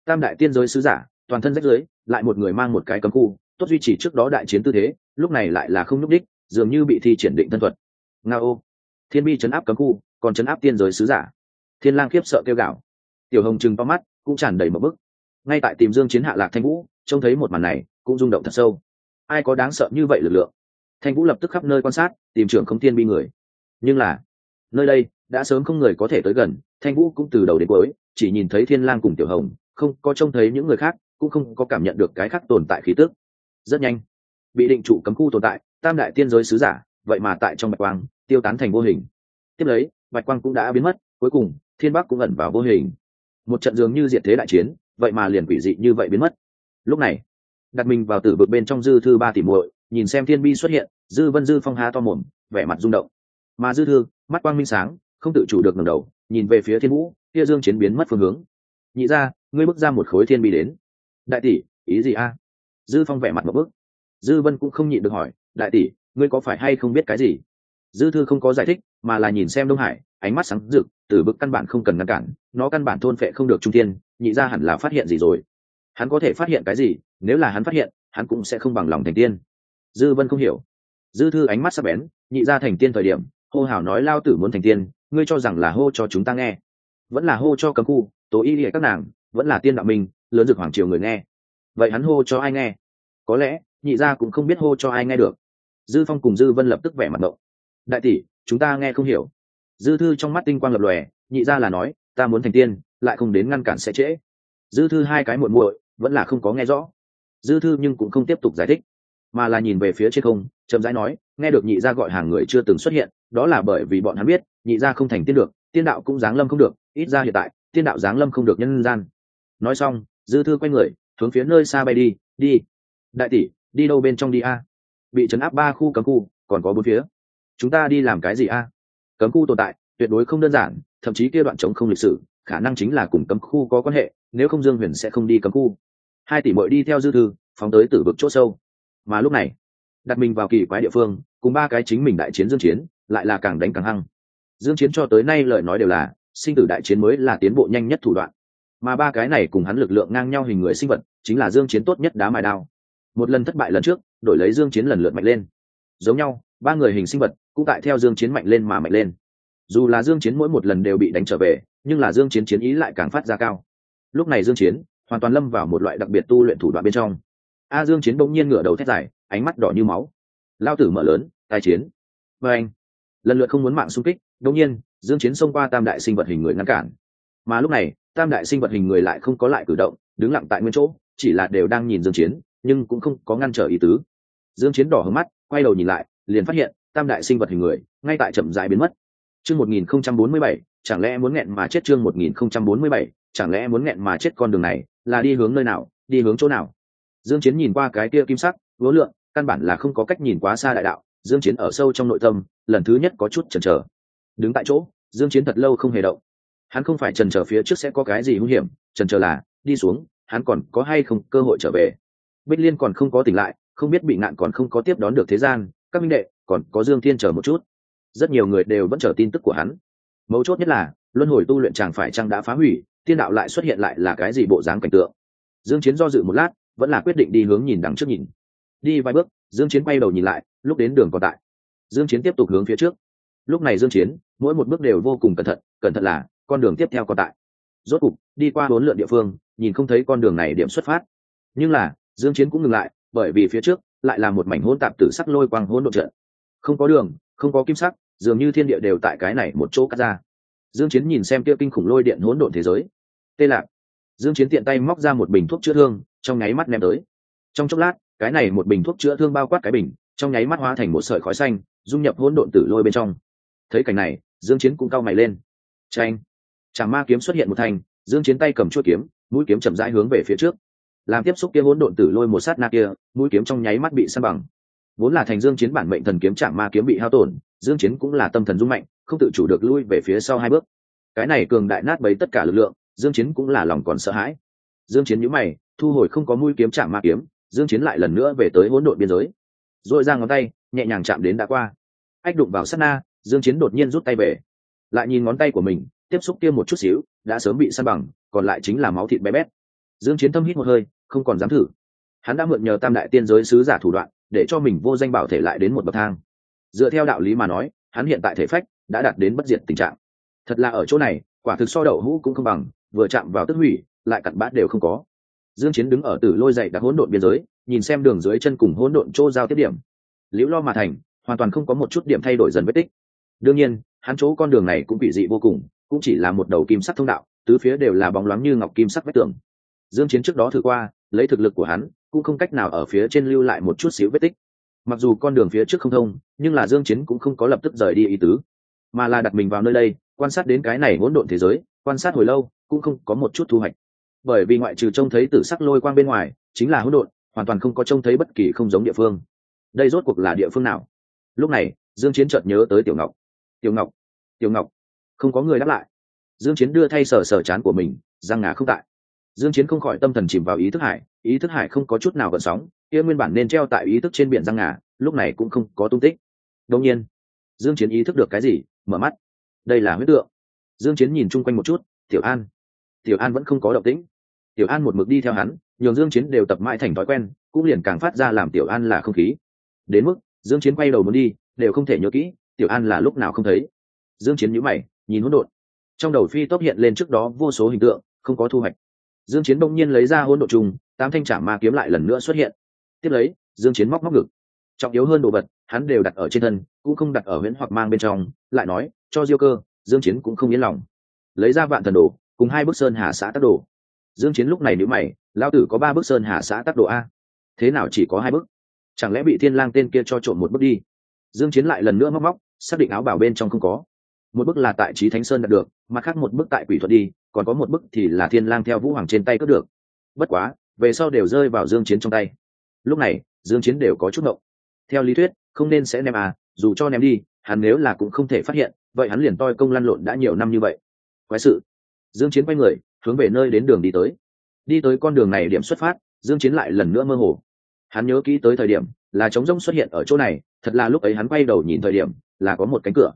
Tam đại tiên giới sứ giả, toàn thân rách dưới lại một người mang một cái cấm khu tốt duy trì trước đó đại chiến tư thế, lúc này lại là không nhúc đích dường như bị thi triển định thân thuật. Nga ô. Thiên bi chấn áp cấm khu, còn chấn áp tiên giới sứ giả. Thiên lang khiếp sợ kêu gạo tiểu hồng trừng to mắt, cũng tràn đầy một bức. Ngay tại tìm dương chiến hạ lạc thanh vũ, trông thấy một màn này, cũng rung động thật sâu. Ai có đáng sợ như vậy lực lượng? Thanh vũ lập tức khắp nơi quan sát, tìm trưởng không tiên bi người. Nhưng là, nơi đây, đã sớm không người có thể tới gần, thanh vũ cũng từ đầu đến cuối, chỉ nhìn thấy thiên lang cùng tiểu hồng, không có trông thấy những người khác, cũng không có cảm nhận được cái khác tồn tại khí tức rất nhanh. Bị định trụ cấm khu tồn tại, tam đại tiên giới sứ giả, vậy mà tại trong bạch quang, tiêu tán thành vô hình. Tiếp lấy, bạch quang cũng đã biến mất, cuối cùng, thiên bắc cũng ẩn vào vô hình. Một trận dường như diện thế đại chiến, vậy mà liền quỷ dị như vậy biến mất. Lúc này, đặt mình vào tử vực bên trong dư thư ba tỷ muội, nhìn xem thiên bi xuất hiện, dư vân dư phong há to mồm, vẻ mặt rung động. Mà dư thư, mắt quang minh sáng, không tự chủ được ngẩng đầu, nhìn về phía thiên vũ, kia dương chiến biến mất phương hướng. Nhị ra ngươi bước ra một khối thiên bi đến. Đại tỷ, ý gì a? Dư phong vẻ mặt một bước. Dư vân cũng không nhịn được hỏi, đại tỷ, ngươi có phải hay không biết cái gì? Dư thư không có giải thích, mà là nhìn xem đông hải, ánh mắt sáng rực tử Bức căn bản không cần ngăn cản, nó căn bản thôn phệ không được trung tiên nhị ra hẳn là phát hiện gì rồi. Hắn có thể phát hiện cái gì, nếu là hắn phát hiện, hắn cũng sẽ không bằng lòng thành tiên. Dư vân không hiểu. Dư thư ánh mắt sắp bén, nhị ra thành tiên thời điểm, hô hào nói lao tử muốn thành tiên, ngươi cho rằng là hô cho chúng ta nghe. Vẫn là hô cho cấm khu, tố y địa các nàng, vẫn là tiên đạo minh, lớn dực hoàng triều người nghe vậy hắn hô cho ai nghe? Có lẽ, nhị gia cũng không biết hô cho ai nghe được. Dư phong cùng dư vân lập tức vẻ mặt động đại tỷ, chúng ta nghe không hiểu. Dư thư trong mắt tinh quang lập lòe, nhị gia là nói, ta muốn thành tiên, lại không đến ngăn cản sẽ trễ. Dư thư hai cái muộn muội, vẫn là không có nghe rõ. Dư thư nhưng cũng không tiếp tục giải thích, mà là nhìn về phía trên không, chậm rãi nói, nghe được nhị gia gọi hàng người chưa từng xuất hiện, đó là bởi vì bọn hắn biết, nhị gia không thành tiên được, tiên đạo cũng giáng lâm không được, ít ra hiện tại, tiên đạo giáng lâm không được nhân gian. Nói xong, dư thư quay người hướng phía nơi xa bay đi đi. Đại tỷ, đi đâu bên trong đi a? Bị chấn áp ba khu cấm khu, còn có bốn phía. Chúng ta đi làm cái gì a? Cấm khu tồn tại, tuyệt đối không đơn giản, thậm chí kia đoạn chống không lịch sử, khả năng chính là cùng cấm khu có quan hệ, nếu không dương huyền sẽ không đi cấm khu. Hai tỷ mội đi theo dư thư, phóng tới tử vực c h ỗ sâu. Mà lúc này, đặt mình vào kỳ quái địa phương, cùng ba cái chính mình đại chiến dương chiến, lại là càng đánh càng hăng. Dương chiến cho tới nay lời nói đều là, sinh tử đại chiến mới là tiến bộ nhanh nhất thủ đoạn mà ba cái này cùng hắn lực lượng ngang nhau hình người sinh vật, chính là dương chiến tốt nhất đá mài đao. Một lần thất bại lần trước, đổi lấy dương chiến lần lượt mạnh lên. Giống nhau, ba người hình sinh vật cũng tại theo dương chiến mạnh lên mà mạnh lên. Dù là dương chiến mỗi một lần đều bị đánh trở về, nhưng là dương chiến chiến ý lại càng phát ra cao. Lúc này dương chiến hoàn toàn lâm vào một loại đặc biệt tu luyện thủ đoạn bên trong. A dương chiến bỗng nhiên ngửa đầu thét dài, ánh mắt đỏ như máu. Lao tử mở lớn, tai chiến. Với anh, lần lượt không muốn mạng xung kích, đột nhiên, dương chiến xông qua tam đại sinh vật hình người ngăn cản. Mà lúc này tam đại sinh vật hình người lại không có lại cử động, đứng lặng tại nguyên chỗ, chỉ là đều đang nhìn dương chiến, nhưng cũng không có ngăn trở ý tứ. Dương chiến đỏ hướng mắt, quay đầu nhìn lại, liền phát hiện, tam đại sinh vật hình người, ngay tại chậm rãi biến mất. Chương 1047 chẳng lẽ muốn nghẹn mà chết chương 1047 chẳng lẽ muốn nghẹn mà chết con đường này, là đi hướng nơi nào, đi hướng chỗ nào? Dương chiến nhìn qua cái kia kim sắc vỗ lượng, căn bản là không có cách nhìn quá xa đại đạo, dương chiến ở sâu trong nội tâm, lần thứ nhất có chút chần chờ. Đứng tại chỗ, dương chiến thật lâu không hề động hắn không phải trần chờ phía trước sẽ có cái gì hung hiểm, trần chờ là, đi xuống, hắn còn có hay không cơ hội trở về. Bích liên còn không có tỉnh lại, không biết bị ngạn còn không có tiếp đón được thế gian, các minh đệ, còn có dương thiên chờ một chút. Rất nhiều người đều vẫn chờ tin tức của hắn. Mấu chốt nhất là, luân hồi tu luyện chàng phải chăng đã phá hủy, tiên đạo lại xuất hiện lại là cái gì bộ dáng cảnh tượng. Dương chiến do dự một lát, vẫn là quyết định đi hướng nhìn đằng trước nhìn. Đi vài bước, dương chiến quay đầu nhìn lại, lúc đến đường còn tại. Dương chiến tiếp tục hướng phía trước. Lúc này dương chiến, mỗi một bước đều vô cùng cẩn thận cẩn thận là con đường tiếp theo còn tại. Rốt cục, đi qua bốn lượn địa phương, nhìn không thấy con đường này điểm xuất phát. Nhưng là, dương chiến cũng ngừng lại, bởi vì phía trước lại là một mảnh hỗn tạp tử sắc lôi quang hỗn độn trận. Không có đường, không có kim sắc, dường như thiên địa đều tại cái này một chỗ cắt ra. Dương chiến nhìn xem kia kinh khủng lôi điện hỗn độn thế giới. Tê lạc dương chiến tiện tay móc ra một bình thuốc chữa thương, trong nháy mắt ném tới. Trong chốc lát, cái này một bình thuốc chữa thương bao quát cái bình, trong nháy mắt hóa thành một sợi khói xanh, dung nhập hỗn độn tử lôi bên trong. Thấy cảnh này, dương chiến cũng cao mày lên. Tranh chàng ma kiếm xuất hiện một thành dương chiến tay cầm chuôi kiếm, mũi kiếm chậm rãi hướng về phía trước. Làm tiếp xúc kia hỗn độn tử lôi một sát na kia, mũi kiếm trong nháy mắt bị san bằng. Vốn là thành dương chiến bản mệnh thần kiếm chạm ma kiếm bị hao tổn, dương chiến cũng là tâm thần rung mạnh, không tự chủ được lui về phía sau hai bước. Cái này cường đại nát bấy tất cả lực lượng, dương chiến cũng là lòng còn sợ hãi. Dương chiến nhíu mày, thu hồi không có mũi kiếm chạm ma kiếm, dương chiến lại lần nữa về tới hỗn độn biên giới. Rồi ra ngón tay, nhẹ nhàng chạm đến đã qua. Ách đụng vào sát na, dương chiến đột nhiên rút tay về. Lại nhìn ngón tay của mình tiếp xúc tiêm một chút xíu, đã sớm bị săn bằng, còn lại chính là máu thịt bé bét. Dương chiến thâm hít một hơi, không còn dám thử. Hắn đã mượn nhờ tam đại tiên giới sứ giả thủ đoạn, để cho mình vô danh bảo thể lại đến một bậc thang. Dựa theo đạo lý mà nói, hắn hiện tại thể phách đã đạt đến bất diệt tình trạng. Thật là ở chỗ này, quả thực so đậu hũ cũng không bằng, vừa chạm vào tức hủy, lại cặn bát đều không có. Dương chiến đứng ở tử lôi dậy đặc hỗn độn biên giới, nhìn xem đường dưới chân cùng hỗn độn chỗ giao tiếp điểm. Liễu lo mà thành, hoàn toàn không có một chút điểm thay đổi dần vết tích. Đương nhiên, hắn chỗ con đường này cũng bị dị vô cùng cũng chỉ là một đầu kim sắc thông đạo, tứ phía đều là bóng loáng như ngọc kim sắc vách tường. Dương chiến trước đó thử qua, lấy thực lực của hắn, cũng không cách nào ở phía trên lưu lại một chút xíu vết tích. Mặc dù con đường phía trước không thông, nhưng là dương chiến cũng không có lập tức rời đi ý tứ. Mà là đặt mình vào nơi đây, quan sát đến cái này hỗn độn thế giới, quan sát hồi lâu, cũng không có một chút thu hoạch. Bởi vì ngoại trừ trông thấy tử sắc lôi quang bên ngoài, chính là hỗn độn, hoàn toàn không có trông thấy bất kỳ không giống địa phương. Đây rốt cuộc là địa phương nào? Lúc này, dương chiến chợt nhớ tới tiểu ngọc. Tiểu ngọc tiểu ngọc không có người đáp lại. Dương chiến đưa thay sờ sờ chán của mình, răng ngà không tại. Dương chiến không khỏi tâm thần chìm vào ý thức hải, ý thức hải không có chút nào gợn sóng, kia nguyên bản nên treo tại ý thức trên biển răng ngà, lúc này cũng không có tung tích. Đương nhiên, dương chiến ý thức được cái gì, mở mắt. Đây là huyết tượng. Dương chiến nhìn chung quanh một chút, tiểu an. Tiểu an vẫn không có động tĩnh. Tiểu an một mực đi theo hắn, nhường dương chiến đều tập mãi thành thói quen, cũng liền càng phát ra làm tiểu an là không khí. Đến mức, dương chiến quay đầu muốn đi, đều không thể nhớ kỹ, tiểu an là lúc nào không thấy. Dương chiến nhíu mày nhìn hỗn độn. Trong đầu phi tốc hiện lên trước đó vô số hình tượng, không có thu hoạch. Dương chiến bỗng nhiên lấy ra hỗn độn trùng, tám thanh trả ma kiếm lại lần nữa xuất hiện. Tiếp lấy, dương chiến móc móc ngực. Trọng yếu hơn đồ vật, hắn đều đặt ở trên thân, cũng không đặt ở huyễn hoặc mang bên trong, lại nói, cho diêu cơ, dương chiến cũng không yên lòng. Lấy ra vạn thần đồ, cùng hai bức sơn hà xã tác đồ. Dương chiến lúc này nếu mày, lão tử có ba bức sơn hà xã tác đồ a? Thế nào chỉ có hai bức? Chẳng lẽ bị thiên lang tên kia cho trộn một bức đi? Dương chiến lại lần nữa móc móc, xác định áo bảo bên trong không có một bức là tại trí thánh sơn đạt được, mặt khác một bức tại quỷ thuật đi, còn có một bức thì là thiên lang theo vũ hoàng trên tay cướp được. Bất quá, về sau đều rơi vào dương chiến trong tay. Lúc này, dương chiến đều có chút động. theo lý thuyết, không nên sẽ ném à dù cho ném đi, hắn nếu là cũng không thể phát hiện, vậy hắn liền toi công lăn lộn đã nhiều năm như vậy. Quái sự. Dương chiến quay người, hướng về nơi đến đường đi tới. Đi tới con đường này điểm xuất phát, dương chiến lại lần nữa mơ hồ. Hắn nhớ kỹ tới thời điểm, là trống rỗng xuất hiện ở chỗ này, thật là lúc ấy hắn quay đầu nhìn thời điểm, là có một cánh cửa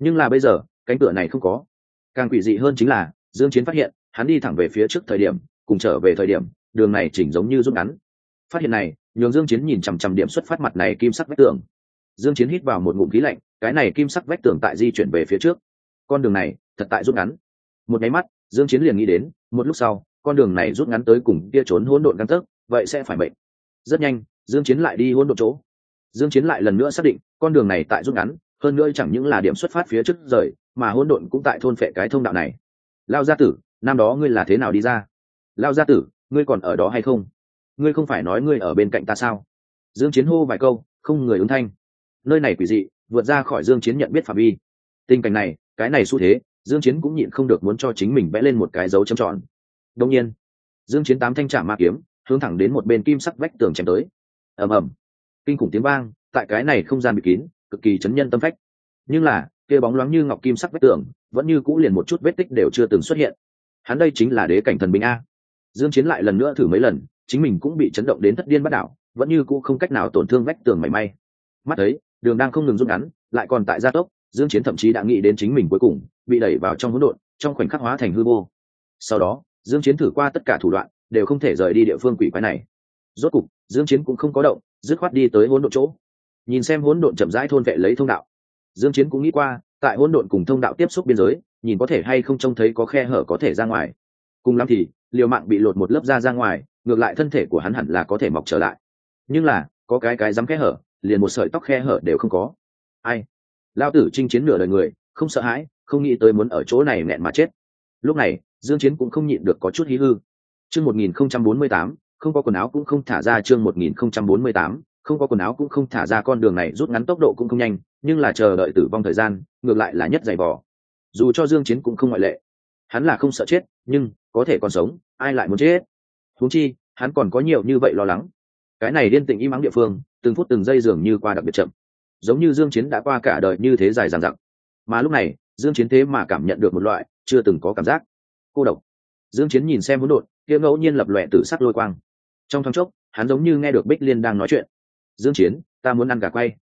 nhưng là bây giờ, cánh cửa này không có. Càng quỷ dị hơn chính là, dương chiến phát hiện, hắn đi thẳng về phía trước thời điểm, cùng trở về thời điểm, đường này chỉnh giống như rút ngắn. Phát hiện này, nhường dương chiến nhìn chằm chằm điểm xuất phát mặt này kim sắc vách tường. Dương chiến hít vào một ngụm khí lạnh, cái này kim sắc vách tường tại di chuyển về phía trước. Con đường này, thật tại rút ngắn. Một máy mắt, dương chiến liền nghĩ đến, một lúc sau, con đường này rút ngắn tới cùng kia trốn hỗn độn căn tức vậy sẽ phải bệnh rất nhanh, dương chiến lại đi hỗn độn chỗ. Dương chiến lại lần nữa xác định, con đường này tại rút ngắn hơn nữa chẳng những là điểm xuất phát phía trước rời, mà hỗn độn cũng tại thôn phệ cái thông đạo này. Lao gia tử, năm đó ngươi là thế nào đi ra? Lao gia tử, ngươi còn ở đó hay không? Ngươi không phải nói ngươi ở bên cạnh ta sao? Dương chiến hô vài câu, không người ứng thanh. Nơi này quỷ dị, vượt ra khỏi dương chiến nhận biết phạm vi. Tình cảnh này, cái này xu thế, dương chiến cũng nhịn không được muốn cho chính mình vẽ lên một cái dấu chấm tròn. Đương nhiên, dương chiến tám thanh trả ma kiếm, hướng thẳng đến một bên kim sắc vách tường chém tới. Ầm ầm. Kinh khủng tiếng vang, tại cái này không gian bị kín cực kỳ chấn nhân tâm phách. Nhưng là, kia bóng loáng như ngọc kim sắc vách tường, vẫn như cũ liền một chút vết tích đều chưa từng xuất hiện. Hắn đây chính là đế cảnh thần binh a. Dương chiến lại lần nữa thử mấy lần, chính mình cũng bị chấn động đến thất điên bắt đảo, vẫn như cũ không cách nào tổn thương vách tường mảy may. Mắt thấy, đường đang không ngừng rút ngắn, lại còn tại gia tốc, dương chiến thậm chí đã nghĩ đến chính mình cuối cùng, bị đẩy vào trong hỗn độn, trong khoảnh khắc hóa thành hư vô. Sau đó, dương chiến thử qua tất cả thủ đoạn, đều không thể rời đi địa phương quỷ quái này. Rốt cục, dương chiến cũng không có động, dứt khoát đi tới hỗn độn chỗ nhìn xem hỗn độn chậm rãi thôn vệ lấy thông đạo. Dương chiến cũng nghĩ qua, tại hỗn độn cùng thông đạo tiếp xúc biên giới, nhìn có thể hay không trông thấy có khe hở có thể ra ngoài. Cùng lắm thì, liều mạng bị lột một lớp da ra ngoài, ngược lại thân thể của hắn hẳn là có thể mọc trở lại. Nhưng là, có cái cái dám khe hở, liền một sợi tóc khe hở đều không có. Ai? Lao tử chinh chiến nửa đời người, không sợ hãi, không nghĩ tới muốn ở chỗ này nghẹn mà chết. Lúc này, dương chiến cũng không nhịn được có chút hí hư. Chương 1048 không có quần áo cũng không thả ra chương 1048 không có quần áo cũng không thả ra con đường này, rút ngắn tốc độ cũng không nhanh, nhưng là chờ đợi tử vong thời gian, ngược lại là nhất dày vò. Dù cho dương chiến cũng không ngoại lệ. Hắn là không sợ chết, nhưng có thể còn sống, ai lại muốn chết? Huống chi, hắn còn có nhiều như vậy lo lắng. Cái này điên tĩnh im ắng địa phương, từng phút từng giây dường như qua đặc biệt chậm. Giống như dương chiến đã qua cả đời như thế dài dằng dặc. Mà lúc này, dương chiến thế mà cảm nhận được một loại chưa từng có cảm giác. Cô độc. Dương chiến nhìn xem hỗn độn, kia ngẫu nhiên lập lòe tử sắc lôi quang. Trong thoáng chốc, hắn giống như nghe được bích liên đang nói chuyện dương chiến, ta muốn ăn gà quay.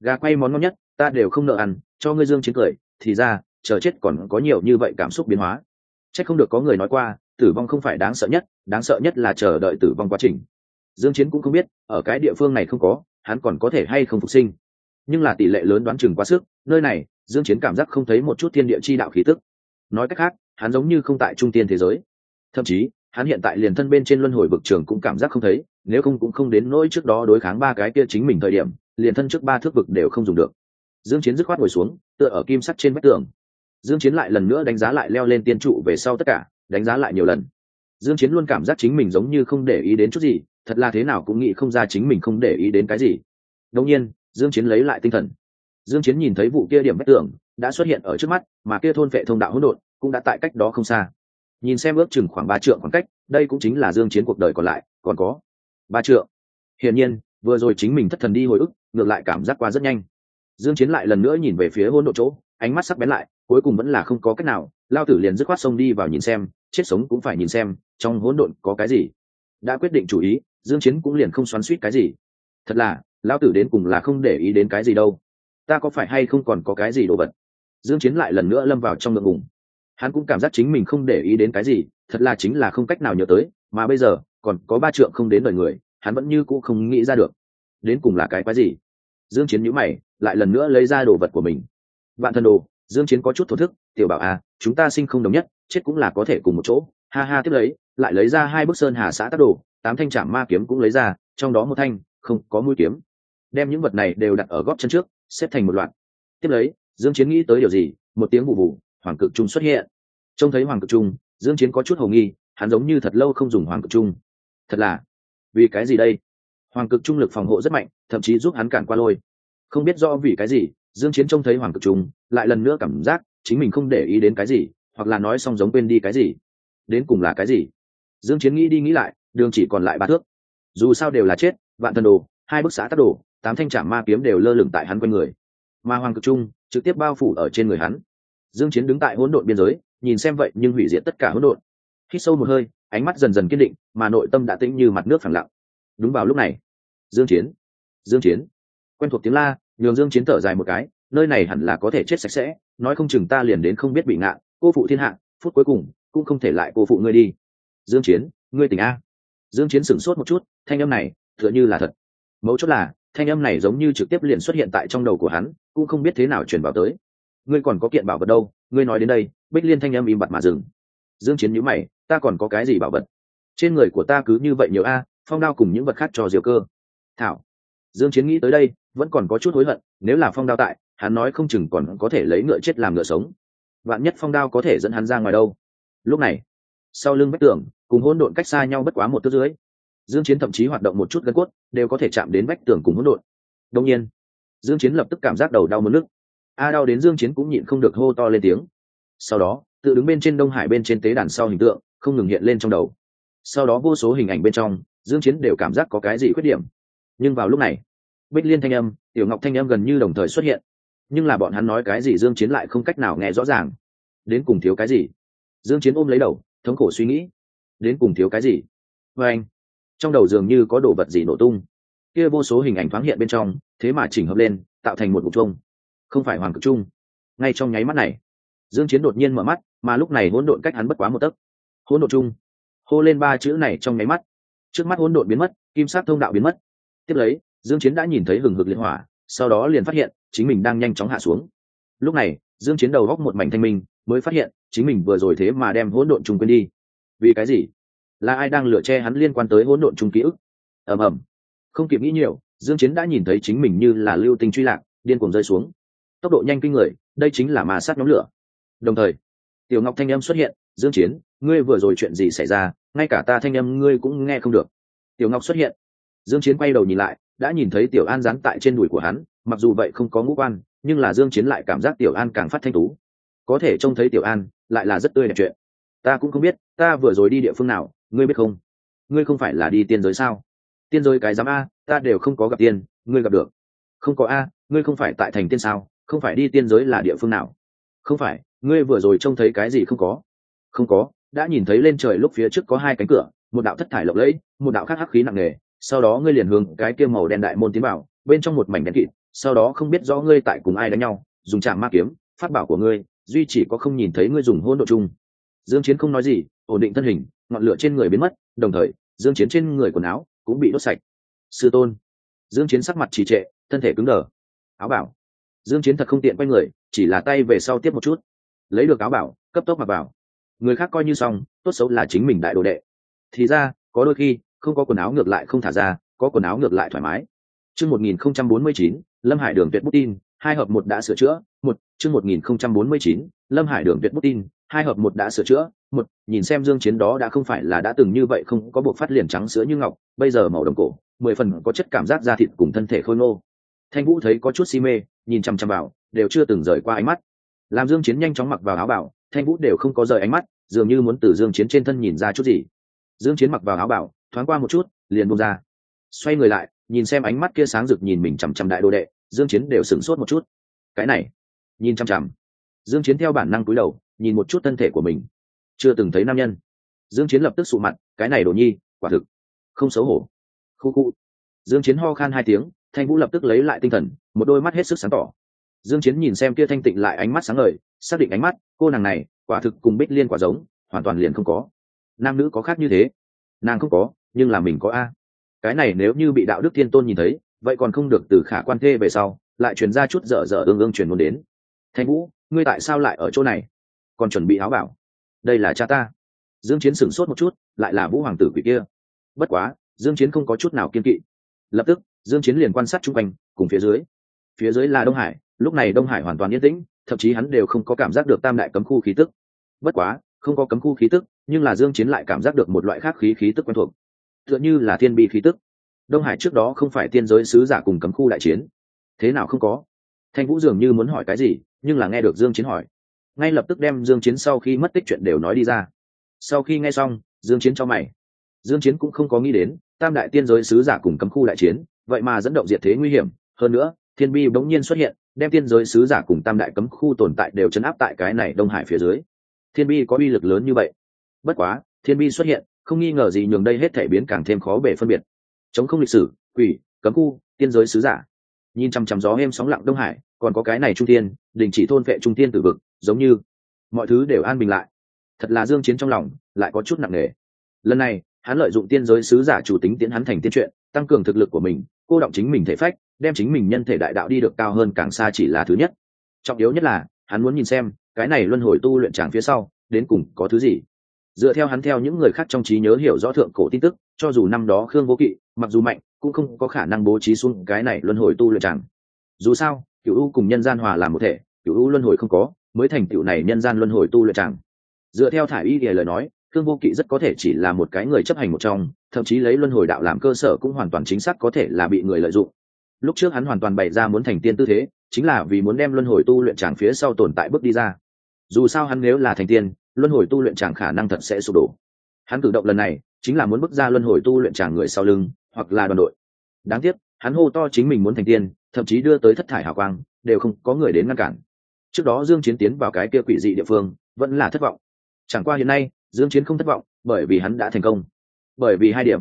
Gà quay món ngon nhất, ta đều không nợ ăn, cho ngươi dương chiến cười, thì ra, chờ chết còn có nhiều như vậy cảm xúc biến hóa. Chết không được có người nói qua, tử vong không phải đáng sợ nhất, đáng sợ nhất là chờ đợi tử vong quá trình. Dương chiến cũng không biết, ở cái địa phương này không có, hắn còn có thể hay không phục sinh. Nhưng là tỷ lệ lớn đoán chừng quá sức, nơi này, dương chiến cảm giác không thấy một chút thiên địa chi đạo khí tức. Nói cách khác, hắn giống như không tại trung tiên thế giới. Thậm chí, hắn hiện tại liền thân bên trên luân hồi vực trường cũng cảm giác không thấy nếu không cũng không đến nỗi trước đó đối kháng ba cái kia chính mình thời điểm, liền thân trước ba thước vực đều không dùng được. Dương chiến dứt khoát ngồi xuống, tựa ở kim sắt trên vách tường. Dương chiến lại lần nữa đánh giá lại leo lên tiên trụ về sau tất cả, đánh giá lại nhiều lần. Dương chiến luôn cảm giác chính mình giống như không để ý đến chút gì, thật là thế nào cũng nghĩ không ra chính mình không để ý đến cái gì. Đương nhiên, dương chiến lấy lại tinh thần. Dương chiến nhìn thấy vụ kia điểm vách tường, đã xuất hiện ở trước mắt, mà kia thôn vệ thông đạo hỗn độn cũng đã tại cách đó không xa. Nhìn xem ước chừng khoảng ba trượng khoảng cách, đây cũng chính là dương chiến cuộc đời còn lại, còn có ba trượng. Hiển nhiên, vừa rồi chính mình thất thần đi hồi ức, ngược lại cảm giác qua rất nhanh. Dương chiến lại lần nữa nhìn về phía hỗn độn chỗ, ánh mắt sắc bén lại, cuối cùng vẫn là không có cách nào, lao tử liền dứt khoát sông đi vào nhìn xem, chết sống cũng phải nhìn xem, trong hỗn độn có cái gì. Đã quyết định chủ ý, dương chiến cũng liền không xoắn xuýt cái gì. Thật là, lao tử đến cùng là không để ý đến cái gì đâu. Ta có phải hay không còn có cái gì đồ vật? Dương chiến lại lần nữa lâm vào trong ngượng ngùng. Hắn cũng cảm giác chính mình không để ý đến cái gì, thật là chính là không cách nào nhớ tới, mà bây giờ còn có ba trượng không đến đời người, hắn vẫn như cũ không nghĩ ra được. Đến cùng là cái quái gì? Dương chiến nhíu mày, lại lần nữa lấy ra đồ vật của mình. Vạn thần đồ, dương chiến có chút thổ thức, tiểu bảo à chúng ta sinh không đồng nhất, chết cũng là có thể cùng một chỗ. Ha ha, tiếp lấy, lại lấy ra hai bức sơn hà xã tác đồ, tám thanh trạm ma kiếm cũng lấy ra, trong đó một thanh không có mũi kiếm. Đem những vật này đều đặt ở gót chân trước, xếp thành một loạt. Tiếp lấy, dương chiến nghĩ tới điều gì? Một tiếng vụ vụ, hoàng cực trung xuất hiện. Trông thấy hoàng cực trung, dương chiến có chút hồ nghi, hắn giống như thật lâu không dùng hoàng cực trung thật là. Vì cái gì đây? Hoàng cực trung lực phòng hộ rất mạnh, thậm chí giúp hắn cản qua lôi. Không biết do vì cái gì, dương chiến trông thấy hoàng cực trung, lại lần nữa cảm giác chính mình không để ý đến cái gì, hoặc là nói xong giống quên đi cái gì. Đến cùng là cái gì? Dương chiến nghĩ đi nghĩ lại, đường chỉ còn lại ba thước. Dù sao đều là chết, vạn thần đồ, hai bức xã tác đồ, tám thanh trảm ma kiếm đều lơ lửng tại hắn quanh người. Mà hoàng cực trung trực tiếp bao phủ ở trên người hắn. Dương chiến đứng tại hỗn độn biên giới, nhìn xem vậy nhưng hủy diệt tất cả hỗn độn hít sâu một hơi, ánh mắt dần dần kiên định, mà nội tâm đã tĩnh như mặt nước phẳng lặng. Đúng vào lúc này, dương chiến dương chiến, quen thuộc tiếng la, nhường dương chiến thở dài một cái, nơi này hẳn là có thể chết sạch sẽ, nói không chừng ta liền đến không biết bị ngạ, cô phụ thiên hạ, phút cuối cùng, cũng không thể lại cô phụ ngươi đi. Dương chiến, ngươi tỉnh a. Dương chiến sửng sốt một chút, thanh âm này, tựa như là thật. Mấu chốt là, thanh âm này giống như trực tiếp liền xuất hiện tại trong đầu của hắn, cũng không biết thế nào truyền vào tới. Ngươi còn có kiện bảo vật đâu, ngươi nói đến đây, bích liên thanh âm im bặt mà dừng. Dương chiến nhíu mày ta còn có cái gì bảo vật? Trên người của ta cứ như vậy nhiều a, phong đao cùng những vật khác cho diều cơ. Thảo, dương chiến nghĩ tới đây, vẫn còn có chút hối hận, nếu là phong đao tại, hắn nói không chừng còn có thể lấy ngựa chết làm ngựa sống. Vạn nhất phong đao có thể dẫn hắn ra ngoài đâu? Lúc này, sau lưng vách tường, cùng hỗn độn cách xa nhau bất quá một thước dưới, dương chiến thậm chí hoạt động một chút gân cốt, đều có thể chạm đến vách tường cùng hỗn độn. Đương nhiên, dương chiến lập tức cảm giác đầu đau một nước a đau đến dương chiến cũng nhịn không được hô to lên tiếng. Sau đó, tự đứng bên trên đông hải bên trên tế đàn sau hình tượng không ngừng hiện lên trong đầu. Sau đó vô số hình ảnh bên trong, dương chiến đều cảm giác có cái gì khuyết điểm. Nhưng vào lúc này, bích liên thanh âm, tiểu ngọc thanh âm gần như đồng thời xuất hiện. Nhưng là bọn hắn nói cái gì dương chiến lại không cách nào nghe rõ ràng. Đến cùng thiếu cái gì? Dương chiến ôm lấy đầu, thống khổ suy nghĩ. Đến cùng thiếu cái gì? Với anh, trong đầu dường như có đồ vật gì nổ tung. Kia vô số hình ảnh thoáng hiện bên trong, thế mà chỉnh hợp lên, tạo thành một cục trung không phải hoàng cực trung ngay trong nháy mắt này, dương chiến đột nhiên mở mắt, mà lúc này hỗn độn cách hắn bất quá một tấc hỗn độn trung hô lên ba chữ này trong nháy mắt. Trước mắt hỗn độn biến mất, kim sát thông đạo biến mất. Tiếp lấy, dương chiến đã nhìn thấy hừng hực liên hỏa, sau đó liền phát hiện, chính mình đang nhanh chóng hạ xuống. Lúc này, dương chiến đầu góc một mảnh thanh minh, mới phát hiện, chính mình vừa rồi thế mà đem hỗn độn chung quên đi. Vì cái gì? Là ai đang lựa che hắn liên quan tới hỗn độn chung ký ức? Ầm ầm. Không kịp nghĩ nhiều, dương chiến đã nhìn thấy chính mình như là lưu tinh truy lạc, điên cuồng rơi xuống. Tốc độ nhanh kinh người, đây chính là ma sát nhóm lửa. Đồng thời, tiểu ngọc thanh âm xuất hiện dương chiến, ngươi vừa rồi chuyện gì xảy ra? Ngay cả ta thanh âm ngươi cũng nghe không được. Tiểu ngọc xuất hiện. Dương chiến quay đầu nhìn lại, đã nhìn thấy tiểu an dán tại trên đùi của hắn, mặc dù vậy không có ngũ quan, nhưng là dương chiến lại cảm giác tiểu an càng phát thanh tú. Có thể trông thấy tiểu an, lại là rất tươi đẹp chuyện. Ta cũng không biết, ta vừa rồi đi địa phương nào, ngươi biết không? Ngươi không phải là đi tiên giới sao? Tiên giới cái giám a, ta đều không có gặp tiên, ngươi gặp được. Không có a, ngươi không phải tại thành tiên sao? Không phải đi tiên giới là địa phương nào? Không phải, ngươi vừa rồi trông thấy cái gì không có? Không có, đã nhìn thấy lên trời lúc phía trước có hai cánh cửa, một đạo thất thải lộng lẫy, một đạo khác hắc khí nặng nề, sau đó ngươi liền hướng cái kia màu đen đại môn tiến vào, bên trong một mảnh đen kịt, sau đó không biết rõ ngươi tại cùng ai đánh nhau, dùng trạm ma kiếm phát bảo của ngươi, duy chỉ có không nhìn thấy ngươi dùng hôn độ chung. Dương chiến không nói gì, ổn định thân hình, ngọn lửa trên người biến mất, đồng thời, dương chiến trên người quần áo cũng bị đốt sạch. Sư tôn. Dương chiến sắc mặt trì trệ, thân thể cứng đờ. Áo bảo. Dương chiến thật không tiện quay người, chỉ là tay về sau tiếp một chút. Lấy được áo bảo, cấp tốc mặc vào người khác coi như xong, tốt xấu là chính mình đại đồ đệ. Thì ra, có đôi khi, không có quần áo ngược lại không thả ra, có quần áo ngược lại thoải mái. Chương 1049 lâm hải đường tuyệt bút tin, hai hợp một đã sửa chữa, một, chương 1049 lâm hải đường tuyệt bút tin, hai hợp một đã sửa chữa, một, nhìn xem dương chiến đó đã không phải là đã từng như vậy không có bộ phát liền trắng sữa như ngọc, bây giờ màu đồng cổ, mười phần có chất cảm giác da thịt cùng thân thể khôi ngô. Thanh vũ thấy có chút si mê, nhìn chăm chăm vào, đều chưa từng rời qua ánh mắt. Làm dương chiến nhanh chóng mặc vào áo bảo thanh vũ đều không có rời ánh mắt, dường như muốn từ dương chiến trên thân nhìn ra chút gì. Dương chiến mặc vào áo bảo, thoáng qua một chút, liền buông ra. Xoay người lại, nhìn xem ánh mắt kia sáng rực nhìn mình chằm chằm đại đồ đệ, dương chiến đều sửng sốt một chút. Cái này, nhìn chằm chằm. Dương chiến theo bản năng cúi đầu, nhìn một chút thân thể của mình. Chưa từng thấy nam nhân. Dương chiến lập tức sụ mặt, cái này đồ nhi, quả thực, không xấu hổ. Khu khu. Dương chiến ho khan hai tiếng, thanh vũ lập tức lấy lại tinh thần, một đôi mắt hết sức sáng tỏ dương chiến nhìn xem kia thanh tịnh lại ánh mắt sáng ngời, xác định ánh mắt, cô nàng này, quả thực cùng bích liên quả giống, hoàn toàn liền không có. Nam nữ có khác như thế. Nàng không có, nhưng là mình có a. Cái này nếu như bị đạo đức thiên tôn nhìn thấy, vậy còn không được từ khả quan thê về sau, lại truyền ra chút dở dở ương ương truyền muốn đến. Thanh vũ, ngươi tại sao lại ở chỗ này? Còn chuẩn bị áo bảo. Đây là cha ta. Dương chiến sửng sốt một chút, lại là vũ hoàng tử quỷ kia. Bất quá, dương chiến không có chút nào kiên kỵ. Lập tức, dương chiến liền quan sát chung quanh, cùng phía dưới. Phía dưới là đông hải lúc này đông hải hoàn toàn yên tĩnh, thậm chí hắn đều không có cảm giác được tam đại cấm khu khí tức. Bất quá, không có cấm khu khí tức, nhưng là dương chiến lại cảm giác được một loại khác khí khí tức quen thuộc. Tựa như là thiên bi khí tức. Đông hải trước đó không phải tiên giới sứ giả cùng cấm khu đại chiến. Thế nào không có? Thanh vũ dường như muốn hỏi cái gì, nhưng là nghe được dương chiến hỏi. Ngay lập tức đem dương chiến sau khi mất tích chuyện đều nói đi ra. Sau khi nghe xong, dương chiến cho mày. Dương chiến cũng không có nghĩ đến, tam đại tiên giới sứ giả cùng cấm khu đại chiến, vậy mà dẫn động diệt thế nguy hiểm. Hơn nữa, thiên bi bỗng nhiên xuất hiện đem tiên giới sứ giả cùng tam đại cấm khu tồn tại đều chấn áp tại cái này đông hải phía dưới. Thiên bi có uy lực lớn như vậy. Bất quá, thiên bi xuất hiện, không nghi ngờ gì nhường đây hết thể biến càng thêm khó bể phân biệt. Chống không lịch sử, quỷ, cấm khu, tiên giới sứ giả. Nhìn chăm chăm gió êm sóng lặng đông hải, còn có cái này trung tiên đình chỉ thôn vệ trung tiên tử vực, giống như mọi thứ đều an bình lại. Thật là dương chiến trong lòng, lại có chút nặng nề. Lần này, hắn lợi dụng tiên giới sứ giả chủ tính tiến hắn thành tiên truyện, tăng cường thực lực của mình, cô động chính mình thể phách đem chính mình nhân thể đại đạo đi được cao hơn càng xa chỉ là thứ nhất. Trọng yếu nhất là, hắn muốn nhìn xem, cái này luân hồi tu luyện tràng phía sau, đến cùng có thứ gì. Dựa theo hắn theo những người khác trong trí nhớ hiểu rõ thượng cổ tin tức, cho dù năm đó khương vô kỵ, mặc dù mạnh, cũng không có khả năng bố trí xuống cái này luân hồi tu luyện tràng. Dù sao, cựu u cùng nhân gian hòa làm một thể, cựu u luân hồi không có, mới thành cựu này nhân gian luân hồi tu luyện tràng. Dựa theo thả y thì lời nói, khương vô kỵ rất có thể chỉ là một cái người chấp hành một trong, thậm chí lấy luân hồi đạo làm cơ sở cũng hoàn toàn chính xác có thể là bị người lợi dụng lúc trước hắn hoàn toàn bày ra muốn thành tiên tư thế, chính là vì muốn đem luân hồi tu luyện tràng phía sau tồn tại bước đi ra. Dù sao hắn nếu là thành tiên, luân hồi tu luyện tràng khả năng thật sẽ sụp đổ. Hắn cử động lần này, chính là muốn bước ra luân hồi tu luyện tràng người sau lưng, hoặc là đoàn đội. Đáng tiếc, hắn hô to chính mình muốn thành tiên, thậm chí đưa tới thất thải hào quang, đều không có người đến ngăn cản. Trước đó dương chiến tiến vào cái kia quỷ dị địa phương, vẫn là thất vọng. Chẳng qua hiện nay, dương chiến không thất vọng, bởi vì hắn đã thành công. Bởi vì hai điểm.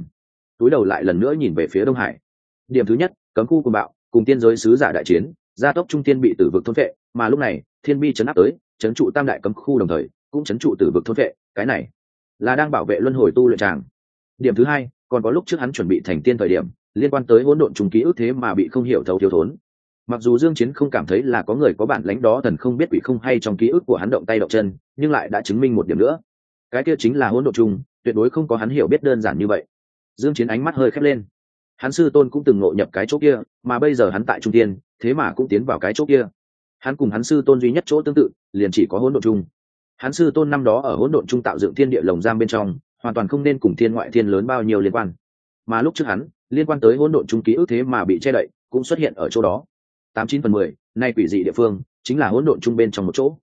Túi đầu lại lần nữa nhìn về phía đông hải. Điểm thứ nhất cấm khu cùng bạo, cùng tiên giới sứ giả đại chiến, gia tốc trung tiên bị tử vực thôn vệ mà lúc này, thiên bi chấn áp tới, chấn trụ tam đại cấm khu đồng thời, cũng chấn trụ tử vực thôn vệ cái này là đang bảo vệ luân hồi tu luyện tràng. Điểm thứ hai, còn có lúc trước hắn chuẩn bị thành tiên thời điểm, liên quan tới hỗn độn trùng ký ức thế mà bị không hiểu thấu thiếu thốn. Mặc dù dương chiến không cảm thấy là có người có bản lãnh đó thần không biết quỷ không hay trong ký ức của hắn động tay động chân, nhưng lại đã chứng minh một điểm nữa. Cái kia chính là hỗn độn trùng, tuyệt đối không có hắn hiểu biết đơn giản như vậy. Dương chiến ánh mắt hơi khép lên hắn sư tôn cũng từng ngộ nhập cái chỗ kia, mà bây giờ hắn tại trung tiên thế mà cũng tiến vào cái chỗ kia. Hắn cùng hắn sư tôn duy nhất chỗ tương tự, liền chỉ có hỗn độn chung. Hắn sư tôn năm đó ở hỗn độn trung tạo dựng thiên địa lồng giam bên trong, hoàn toàn không nên cùng thiên ngoại thiên lớn bao nhiêu liên quan. Mà lúc trước hắn, liên quan tới hỗn độn trung ký ức thế mà bị che đậy, cũng xuất hiện ở chỗ đó. Tám chín phần mười, nay quỷ dị địa phương, chính là hỗn độn trung bên trong một chỗ.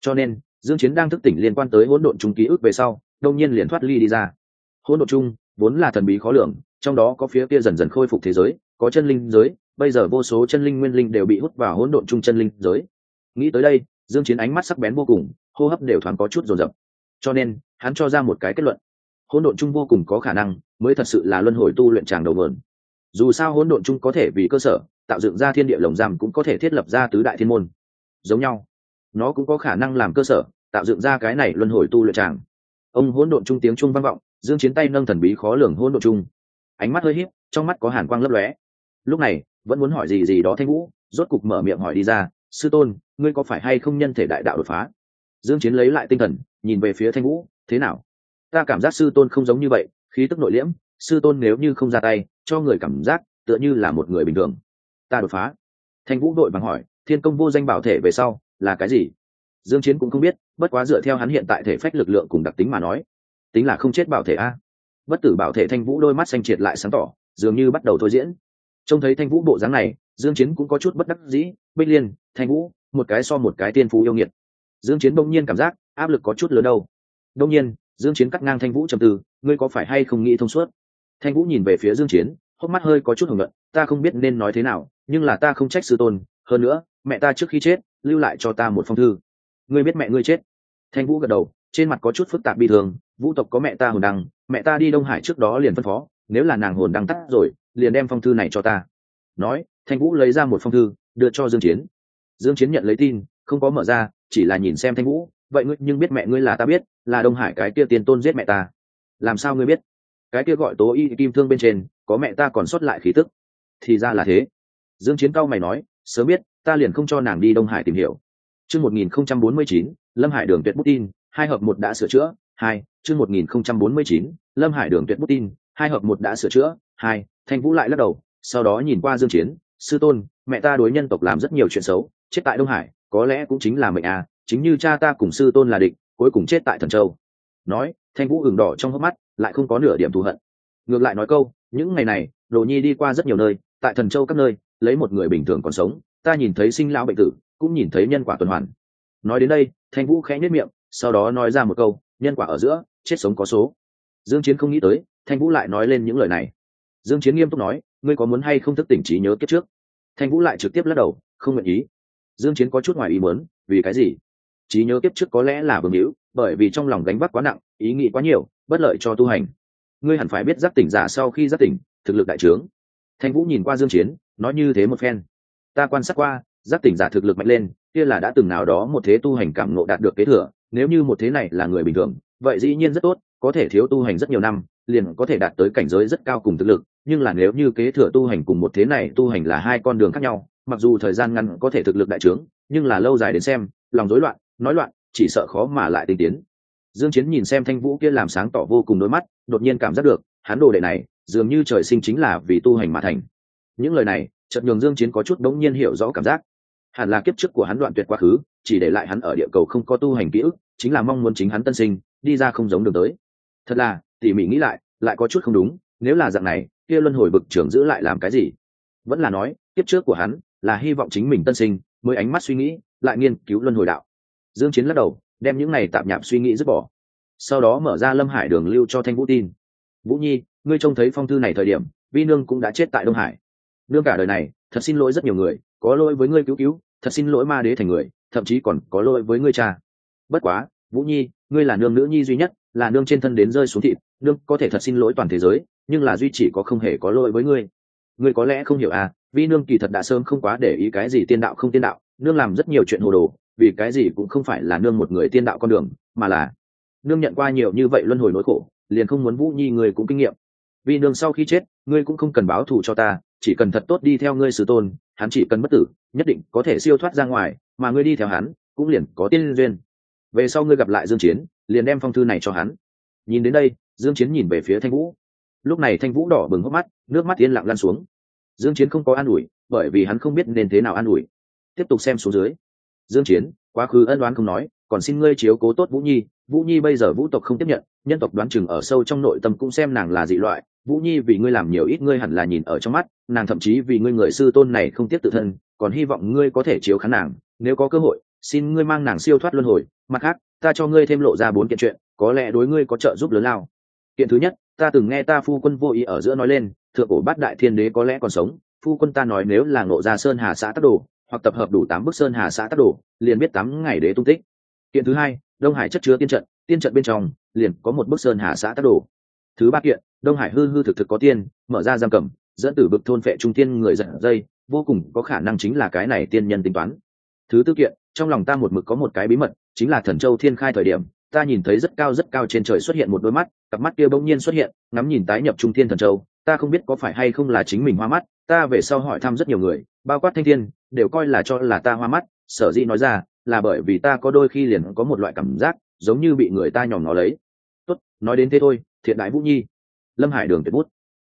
Cho nên, dương chiến đang thức tỉnh liên quan tới hỗn độn trung ký ức về sau đông nhiên liền thoát ly đi ra. Hỗn độn trung vốn là thần bí khó lường trong đó có phía kia dần dần khôi phục thế giới, có chân linh giới, bây giờ vô số chân linh nguyên linh đều bị hút vào hỗn độn chung chân linh giới. Nghĩ tới đây, dương chiến ánh mắt sắc bén vô cùng, hô hấp đều thoáng có chút rồn rập cho nên, hắn cho ra một cái kết luận. Hỗn độn chung vô cùng có khả năng mới thật sự là luân hồi tu luyện tràng đầu vườn dù sao hỗn độn chung có thể vì cơ sở, tạo dựng ra thiên địa lồng giam cũng có thể thiết lập ra tứ đại thiên môn. Giống nhau, nó cũng có khả năng làm cơ sở, tạo dựng ra cái này luân hồi tu luyện tràng. Ông hỗn độn chung tiếng trung vang vọng, dương chiến tay nâng thần bí khó lường hỗn độn chung ánh mắt hơi híp, trong mắt có hàn quang lấp lóe. Lúc này, vẫn muốn hỏi gì gì đó thanh vũ, rốt cục mở miệng hỏi đi ra, sư tôn, ngươi có phải hay không nhân thể đại đạo đột phá? Dương chiến lấy lại tinh thần, nhìn về phía thanh vũ, thế nào? Ta cảm giác sư tôn không giống như vậy, khí tức nội liễm, sư tôn nếu như không ra tay, cho người cảm giác tựa như là một người bình thường. Ta đột phá. Thanh vũ đội bằng hỏi, thiên công vô danh bảo thể về sau, là cái gì? Dương chiến cũng không biết, bất quá dựa theo hắn hiện tại thể phách lực lượng cùng đặc tính mà nói, tính là không chết bảo thể a bất tử bảo thể thanh vũ đôi mắt xanh triệt lại sáng tỏ, dường như bắt đầu thôi diễn. Trông thấy thanh vũ bộ dáng này, dương chiến cũng có chút bất đắc dĩ, bích liên, thanh vũ, một cái so một cái tiên phú yêu nghiệt. Dương chiến đông nhiên cảm giác áp lực có chút lớn đâu. Đông nhiên, dương chiến cắt ngang thanh vũ trầm tư, ngươi có phải hay không nghĩ thông suốt? Thanh vũ nhìn về phía dương chiến, hốc mắt hơi có chút hồng luận ta không biết nên nói thế nào, nhưng là ta không trách sư tôn, hơn nữa, mẹ ta trước khi chết, lưu lại cho ta một phong thư. Ngươi biết mẹ ngươi chết? Thanh vũ gật đầu, trên mặt có chút phức tạp bi thường, vũ tộc có mẹ ta hồn đăng mẹ ta đi đông hải trước đó liền phân phó, nếu là nàng hồn đang tắt rồi, liền đem phong thư này cho ta. Nói, thanh vũ lấy ra một phong thư, đưa cho dương chiến. Dương chiến nhận lấy tin, không có mở ra, chỉ là nhìn xem thanh vũ, vậy ngươi, nhưng biết mẹ ngươi là ta biết, là đông hải cái kia tiền tôn giết mẹ ta. Làm sao ngươi biết? Cái kia gọi tố y kim thương bên trên, có mẹ ta còn sót lại khí tức. Thì ra là thế. Dương chiến cao mày nói, sớm biết, ta liền không cho nàng đi đông hải tìm hiểu. Chương 1049 lâm hải đường tuyệt bút tin, hai hợp một đã sửa chữa hai, chương 1049 lâm hải đường tuyệt bút tin, hai hợp một đã sửa chữa, hai, thanh vũ lại lắc đầu, sau đó nhìn qua dương chiến, sư tôn, mẹ ta đối nhân tộc làm rất nhiều chuyện xấu, chết tại đông hải, có lẽ cũng chính là mệnh à chính như cha ta cùng sư tôn là địch, cuối cùng chết tại thần châu. Nói, thanh vũ hừng đỏ trong hốc mắt, lại không có nửa điểm thù hận. Ngược lại nói câu, những ngày này, đồ nhi đi qua rất nhiều nơi, tại thần châu các nơi, lấy một người bình thường còn sống, ta nhìn thấy sinh lão bệnh tử, cũng nhìn thấy nhân quả tuần hoàn. Nói đến đây, thanh vũ khẽ nhất miệng, sau đó nói ra một câu nhân quả ở giữa, chết sống có số. Dương chiến không nghĩ tới, thanh vũ lại nói lên những lời này. Dương chiến nghiêm túc nói, ngươi có muốn hay không thức tỉnh trí nhớ kiếp trước? Thanh vũ lại trực tiếp lắc đầu, không nguyện ý. Dương chiến có chút ngoài ý muốn, vì cái gì? Trí nhớ kiếp trước có lẽ là vương hữu bởi vì trong lòng gánh vác quá nặng, ý nghĩ quá nhiều, bất lợi cho tu hành. Ngươi hẳn phải biết giác tỉnh giả sau khi giác tỉnh, thực lực đại trướng. Thanh vũ nhìn qua dương chiến, nói như thế một phen. Ta quan sát qua giác tỉnh giả thực lực mạnh lên, kia là đã từng nào đó một thế tu hành cảm ngộ đạt được kế thừa, nếu như một thế này là người bình thường, vậy dĩ nhiên rất tốt, có thể thiếu tu hành rất nhiều năm, liền có thể đạt tới cảnh giới rất cao cùng thực lực, nhưng là nếu như kế thừa tu hành cùng một thế này tu hành là hai con đường khác nhau, mặc dù thời gian ngắn có thể thực lực đại trướng, nhưng là lâu dài đến xem, lòng rối loạn, nói loạn, chỉ sợ khó mà lại tinh tiến. Dương chiến nhìn xem thanh vũ kia làm sáng tỏ vô cùng đôi mắt, đột nhiên cảm giác được, hắn đồ đệ này, dường như trời sinh chính là vì tu hành mà thành. Những lời này, chợt nhường dương chiến có chút đống nhiên hiểu rõ cảm giác hẳn là kiếp trước của hắn đoạn tuyệt quá khứ, chỉ để lại hắn ở địa cầu không có tu hành ký ức, chính là mong muốn chính hắn tân sinh, đi ra không giống đường tới. Thật là, tỉ mỉ nghĩ lại lại có chút không đúng, nếu là dạng này, kia luân hồi bực trưởng giữ lại làm cái gì? Vẫn là nói, kiếp trước của hắn là hy vọng chính mình tân sinh, mới ánh mắt suy nghĩ, lại nghiên cứu luân hồi đạo. Dương chiến lắc đầu, đem những này tạm nhạp suy nghĩ dứt bỏ. Sau đó mở ra lâm hải đường lưu cho thanh vũ tin. Vũ nhi, ngươi trông thấy phong thư này thời điểm, vi nương cũng đã chết tại đông hải. Nương cả đời này, thật xin lỗi rất nhiều người, có lỗi với ngươi cứu cứu thật xin lỗi ma đế thành người, thậm chí còn có lỗi với ngươi cha. Bất quá, vũ nhi, ngươi là nương nữ nhi duy nhất, là nương trên thân đến rơi xuống thịt, nương có thể thật xin lỗi toàn thế giới, nhưng là duy chỉ có không hề có lỗi với ngươi. Ngươi có lẽ không hiểu à vì nương kỳ thật đã sớm không quá để ý cái gì tiên đạo không tiên đạo, nương làm rất nhiều chuyện hồ đồ, vì cái gì cũng không phải là nương một người tiên đạo con đường, mà là nương nhận qua nhiều như vậy luân hồi nỗi khổ, liền không muốn vũ nhi người cũng kinh nghiệm. Vì nương sau khi chết, ngươi cũng không cần báo thù cho ta, chỉ cần thật tốt đi theo ngươi sư tôn hắn chỉ cần bất tử, nhất định có thể siêu thoát ra ngoài, mà ngươi đi theo hắn, cũng liền có tiên duyên. Về sau ngươi gặp lại dương chiến, liền đem phong thư này cho hắn. Nhìn đến đây, dương chiến nhìn về phía thanh vũ. Lúc này thanh vũ đỏ bừng hốc mắt, nước mắt yên lặng lăn xuống. Dương chiến không có an ủi, bởi vì hắn không biết nên thế nào an ủi. Tiếp tục xem xuống dưới. Dương chiến, quá khứ ân đoán không nói, còn xin ngươi chiếu cố tốt vũ nhi. Vũ nhi bây giờ vũ tộc không tiếp nhận, nhân tộc đoán chừng ở sâu trong nội tâm cũng xem nàng là dị loại vũ nhi, vì ngươi làm nhiều ít, ngươi hẳn là nhìn ở trong mắt, nàng thậm chí vì ngươi người sư tôn này không tiếc tự thân, còn hy vọng ngươi có thể chiếu khán nàng. Nếu có cơ hội, xin ngươi mang nàng siêu thoát luân hồi. Mặt khác, ta cho ngươi thêm lộ ra bốn kiện chuyện, có lẽ đối ngươi có trợ giúp lớn lao. Kiện thứ nhất, ta từng nghe ta phu quân vô ý ở giữa nói lên, thượng cổ bát đại thiên đế có lẽ còn sống, phu quân ta nói nếu là ngộ ra sơn hà xã tắc đồ, hoặc tập hợp đủ tám bức sơn hà xã tắc đồ, liền biết tám ngày đế tung tích. Kiện thứ hai, đông hải chất chứa tiên trận tiên trận bên trong, liền có một bức sơn hà xã tắc đồ. Thứ ba kiện đông hải hư hư thực thực có tiên, mở ra giam cầm, dẫn tử bực thôn phệ trung tiên người giận dây, vô cùng có khả năng chính là cái này tiên nhân tính toán. Thứ tư kiện, trong lòng ta một mực có một cái bí mật, chính là thần châu thiên khai thời điểm, ta nhìn thấy rất cao rất cao trên trời xuất hiện một đôi mắt, cặp mắt kia bỗng nhiên xuất hiện, ngắm nhìn tái nhập trung thiên thần châu, ta không biết có phải hay không là chính mình hoa mắt, ta về sau hỏi thăm rất nhiều người, bao quát thanh thiên, đều coi là cho là ta hoa mắt, sở dĩ nói ra, là bởi vì ta có đôi khi liền có một loại cảm giác, giống như bị người ta nhòm nó lấy. Tốt, nói đến thế thôi, thiện đại vũ nhi lâm hải đường tuyệt bút.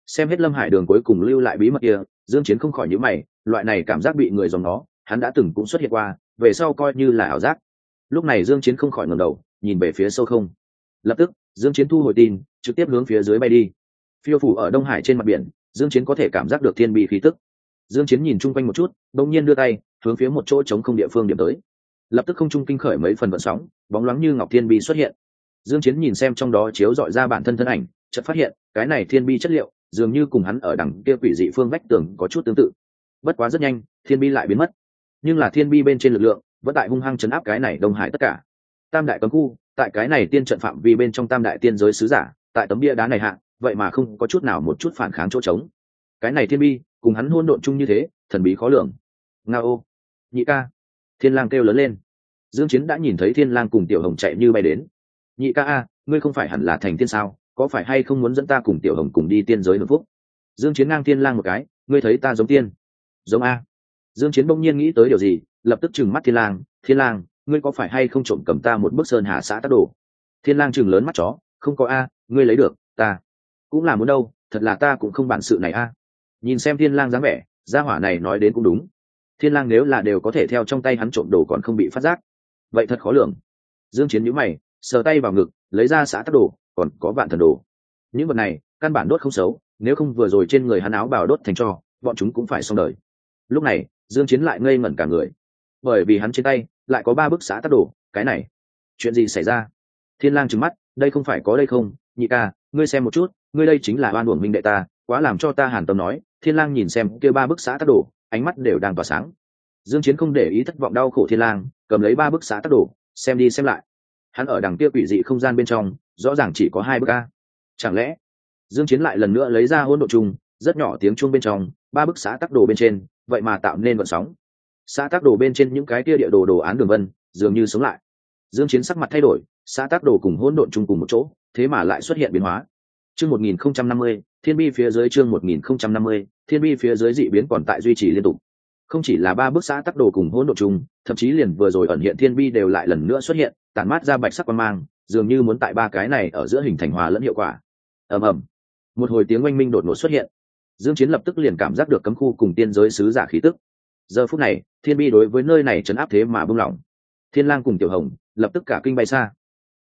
Xem hết lâm hải đường cuối cùng lưu lại bí mật kia, dương chiến không khỏi nhíu mày, loại này cảm giác bị người dòng nó, hắn đã từng cũng xuất hiện qua, về sau coi như là ảo giác. Lúc này dương chiến không khỏi ngẩng đầu, nhìn về phía sâu không. Lập tức, dương chiến thu hồi tin, trực tiếp hướng phía dưới bay đi. Phiêu phủ ở đông hải trên mặt biển, dương chiến có thể cảm giác được thiên bị khí tức. Dương chiến nhìn chung quanh một chút đột nhiên đưa tay, hướng phía một chỗ trống không địa phương điểm tới. Lập tức không trung kinh khởi mấy phần vận sóng, bóng loáng như ngọc thiên bi xuất hiện. Dương chiến nhìn xem trong đó chiếu dọi ra bản thân thân ảnh chợt phát hiện, cái này thiên bi chất liệu dường như cùng hắn ở đằng kia quỷ dị phương vách tường có chút tương tự. Bất quá rất nhanh, thiên bi lại biến mất. Nhưng là thiên bi bên trên lực lượng vẫn tại hung hăng chấn áp cái này đông hải tất cả. Tam đại cấm khu, tại cái này tiên trận phạm vi bên trong tam đại tiên giới sứ giả, tại tấm bia đá này hạ, vậy mà không có chút nào một chút phản kháng chỗ trống. Cái này thiên bi, cùng hắn hôn độn chung như thế, thần bí khó lường. Nga ô nhị ca. Thiên lang kêu lớn lên. Dương chiến đã nhìn thấy thiên lang cùng tiểu hồng chạy như bay đến. Nhị ca a, ngươi không phải hẳn là thành tiên sao? Có phải hay không muốn dẫn ta cùng tiểu hồng cùng đi tiên giới hưởng phúc? Dương chiến ngang thiên lang một cái, ngươi thấy ta giống tiên? Giống a. Dương chiến bỗng nhiên nghĩ tới điều gì, lập tức trừng mắt thiên lang thiên lang, ngươi có phải hay không trộm cầm ta một bức sơn hà xã tác đồ? Thiên lang trừng lớn mắt chó, không có a, ngươi lấy được, ta cũng là muốn đâu, thật là ta cũng không bản sự này a. Nhìn xem thiên lang dáng vẻ, gia hỏa này nói đến cũng đúng. Thiên lang nếu là đều có thể theo trong tay hắn trộm đồ còn không bị phát giác. Vậy thật khó lường. Dương chiến nhíu mày, sờ tay vào ngực, lấy ra xã tác đồ còn có vạn thần đồ. Những vật này, căn bản đốt không xấu, nếu không vừa rồi trên người hắn áo bào đốt thành cho, bọn chúng cũng phải xong đời. Lúc này, dương chiến lại ngây ngẩn cả người. Bởi vì hắn trên tay lại có ba bức xã tát đồ, cái này, chuyện gì xảy ra? Thiên lang trừng mắt, đây không phải có đây không? Nhị ca, ngươi xem một chút, ngươi đây chính là oan uổng minh đệ ta, quá làm cho ta hàn tâm nói. Thiên lang nhìn xem kia ba bức xã tát đồ, ánh mắt đều đang tỏa sáng. Dương chiến không để ý thất vọng đau khổ thiên lang, cầm lấy ba bức xã tát đồ, xem đi xem lại hắn ở đằng kia quỷ dị không gian bên trong, rõ ràng chỉ có hai bức a. Chẳng lẽ, dương chiến lại lần nữa lấy ra hỗn độ chung rất nhỏ tiếng chuông bên trong, ba bức xã tắc đồ bên trên, vậy mà tạo nên vận sóng. Xã tắc đồ bên trên những cái kia địa đồ đồ án đường vân, dường như sống lại. Dương chiến sắc mặt thay đổi, xã tắc đồ cùng hỗn độn chung cùng một chỗ, thế mà lại xuất hiện biến hóa. Chương 1050 thiên bi phía dưới chương 1050 thiên bi phía dưới dị biến còn tại duy trì liên tục. Không chỉ là ba bức xã tắc đồ cùng hỗn độn chung thậm chí liền vừa rồi ẩn hiện thiên bi đều lại lần nữa xuất hiện tản mát ra bạch sắc quan mang, dường như muốn tại ba cái này ở giữa hình thành hòa lẫn hiệu quả. Ầm ầm. Một hồi tiếng oanh minh đột ngột xuất hiện. Dương chiến lập tức liền cảm giác được cấm khu cùng tiên giới sứ giả khí tức. Giờ phút này, thiên bi đối với nơi này chấn áp thế mà bung lỏng thiên lang cùng tiểu hồng lập tức cả kinh bay xa.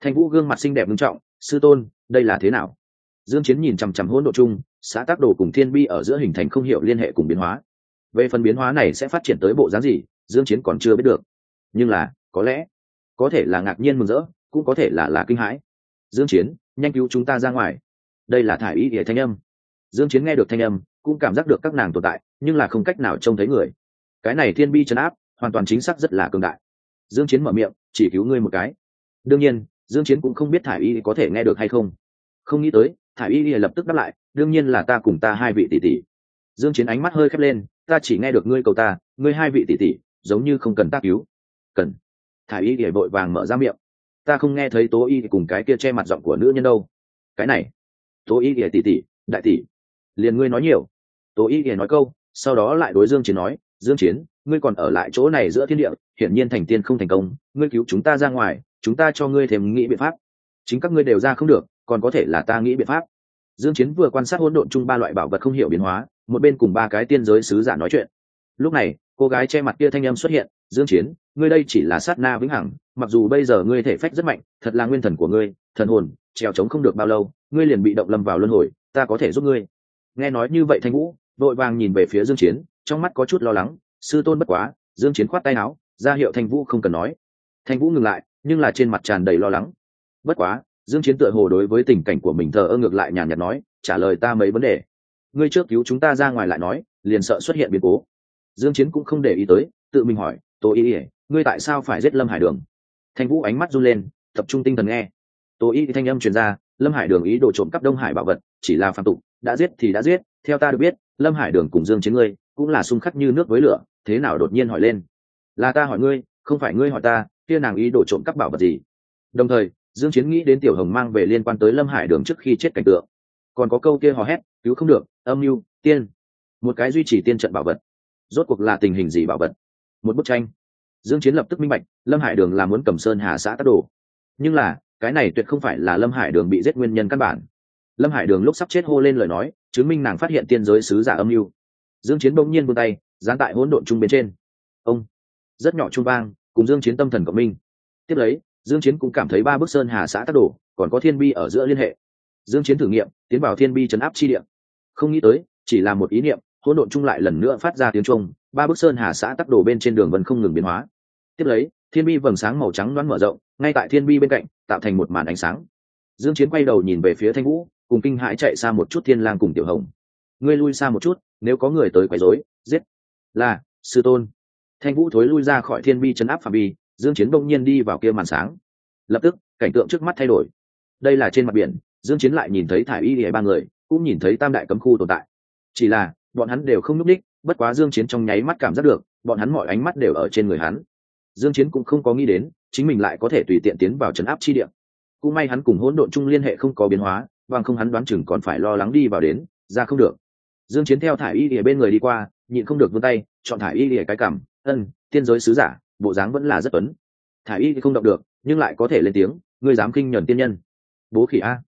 Thanh vũ gương mặt xinh đẹp nghiêm trọng, sư tôn, đây là thế nào? Dương chiến nhìn chằm chằm hỗn độ chung, xã tác đồ cùng thiên bi ở giữa hình thành không hiểu liên hệ cùng biến hóa. Về phần biến hóa này sẽ phát triển tới bộ dáng gì, dương chiến còn chưa biết được. Nhưng là, có lẽ có thể là ngạc nhiên mừng rỡ, cũng có thể là là kinh hãi. Dương chiến, nhanh cứu chúng ta ra ngoài. Đây là thải Y địa thanh âm. Dương chiến nghe được thanh âm, cũng cảm giác được các nàng tồn tại, nhưng là không cách nào trông thấy người. Cái này thiên bi chấn áp, hoàn toàn chính xác rất là cường đại. Dương chiến mở miệng, chỉ cứu ngươi một cái. Đương nhiên, dương chiến cũng không biết thải y có thể nghe được hay không. Không nghĩ tới, thải y lập tức đáp lại, đương nhiên là ta cùng ta hai vị tỷ tỷ. Dương chiến ánh mắt hơi khép lên, ta chỉ nghe được ngươi cầu ta, ngươi hai vị tỷ tỷ, giống như không cần ta cứu. Cần thải y để vội vàng mở ra miệng. Ta không nghe thấy tố y cùng cái kia che mặt giọng của nữ nhân đâu. Cái này. Tố y để tỷ tỷ đại tỷ. Liền ngươi nói nhiều. Tố y để nói câu, sau đó lại đối dương chiến nói, dương chiến, ngươi còn ở lại chỗ này giữa thiên địa, hiển nhiên thành tiên không thành công, ngươi cứu chúng ta ra ngoài, chúng ta cho ngươi thêm nghĩ biện pháp. Chính các ngươi đều ra không được, còn có thể là ta nghĩ biện pháp. Dương chiến vừa quan sát hỗn độn chung ba loại bảo vật không hiểu biến hóa, một bên cùng ba cái tiên giới sứ giả nói chuyện. Lúc này, cô gái che mặt kia thanh âm xuất hiện dương chiến, ngươi đây chỉ là sát na vĩnh hằng, mặc dù bây giờ ngươi thể phách rất mạnh, thật là nguyên thần của ngươi, thần hồn, trèo trống không được bao lâu, ngươi liền bị động lâm vào luân hồi, ta có thể giúp ngươi. Nghe nói như vậy thanh vũ, đội vàng nhìn về phía dương chiến, trong mắt có chút lo lắng, sư tôn bất quá, dương chiến khoát tay áo, ra hiệu thanh vũ không cần nói. Thanh vũ ngừng lại, nhưng là trên mặt tràn đầy lo lắng. Bất quá, dương chiến tựa hồ đối với tình cảnh của mình thờ ơ ngược lại nhàn nhạt nói, trả lời ta mấy vấn đề. Ngươi trước cứu chúng ta ra ngoài lại nói, liền sợ xuất hiện biến cố. Dương chiến cũng không để ý tới, tự mình hỏi tô y ngươi tại sao phải giết lâm hải đường? Thanh vũ ánh mắt run lên, tập trung tinh thần nghe. Tô y thanh âm truyền ra, lâm hải đường ý đồ trộm cắp đông hải bảo vật, chỉ là phạm tục, đã giết thì đã giết, theo ta được biết, lâm hải đường cùng dương chiến ngươi cũng là xung khắc như nước với lửa, thế nào đột nhiên hỏi lên? Là ta hỏi ngươi, không phải ngươi hỏi ta, kia nàng ý đồ trộm cắp bảo vật gì? Đồng thời, dương chiến nghĩ đến tiểu hồng mang về liên quan tới lâm hải đường trước khi chết cảnh tượng. Còn có câu kia hò hét, cứu không được, âm mưu, tiên. Một cái duy trì tiên trận bảo vật. Rốt cuộc là tình hình gì bảo vật? Một bức tranh. Dương chiến lập tức minh bạch, lâm hải đường là muốn cầm sơn hà xã tác đồ. Nhưng là, cái này tuyệt không phải là lâm hải đường bị giết nguyên nhân căn bản. Lâm hải đường lúc sắp chết hô lên lời nói, chứng minh nàng phát hiện tiên giới sứ giả âm mưu. Dương chiến bỗng nhiên buông tay, giáng tại hỗn độn trung bên trên. Ông, rất nhỏ trung vang, cùng dương chiến tâm thần của minh. Tiếp lấy, dương chiến cũng cảm thấy ba bức sơn hà xã tác đồ, còn có thiên bi ở giữa liên hệ. Dương chiến thử nghiệm, tiến vào thiên bi chấn áp chi địa. Không nghĩ tới, chỉ là một ý niệm, hỗn độn trung lại lần nữa phát ra tiếng trung ba bức sơn hà xã tác đồ bên trên đường vẫn không ngừng biến hóa. Tiếp lấy, thiên bi vầng sáng màu trắng đoán mở rộng, ngay tại thiên bi bên cạnh, tạo thành một màn ánh sáng. Dương chiến quay đầu nhìn về phía thanh vũ, cùng kinh hãi chạy xa một chút thiên lang cùng tiểu hồng. Ngươi lui xa một chút, nếu có người tới quấy rối, giết. Là, sư tôn. Thanh vũ thối lui ra khỏi thiên bi chấn áp phạm vi, dương chiến đông nhiên đi vào kia màn sáng. Lập tức, cảnh tượng trước mắt thay đổi. Đây là trên mặt biển, dương chiến lại nhìn thấy thải y lìa ba người, cũng nhìn thấy tam đại cấm khu tồn tại. Chỉ là, bọn hắn đều không núp đích bất quá dương chiến trong nháy mắt cảm giác được, bọn hắn mọi ánh mắt đều ở trên người hắn. Dương chiến cũng không có nghĩ đến, chính mình lại có thể tùy tiện tiến vào trấn áp chi địa. Cũng may hắn cùng hỗn độn chung liên hệ không có biến hóa, bằng không hắn đoán chừng còn phải lo lắng đi vào đến, ra không được. Dương chiến theo thải y lìa bên người đi qua, nhịn không được vươn tay, chọn thải y lìa cái cằm, ân, tiên giới sứ giả, bộ dáng vẫn là rất tuấn. Thải y không động được, nhưng lại có thể lên tiếng, ngươi dám kinh nhẫn tiên nhân. Bố khỉ a.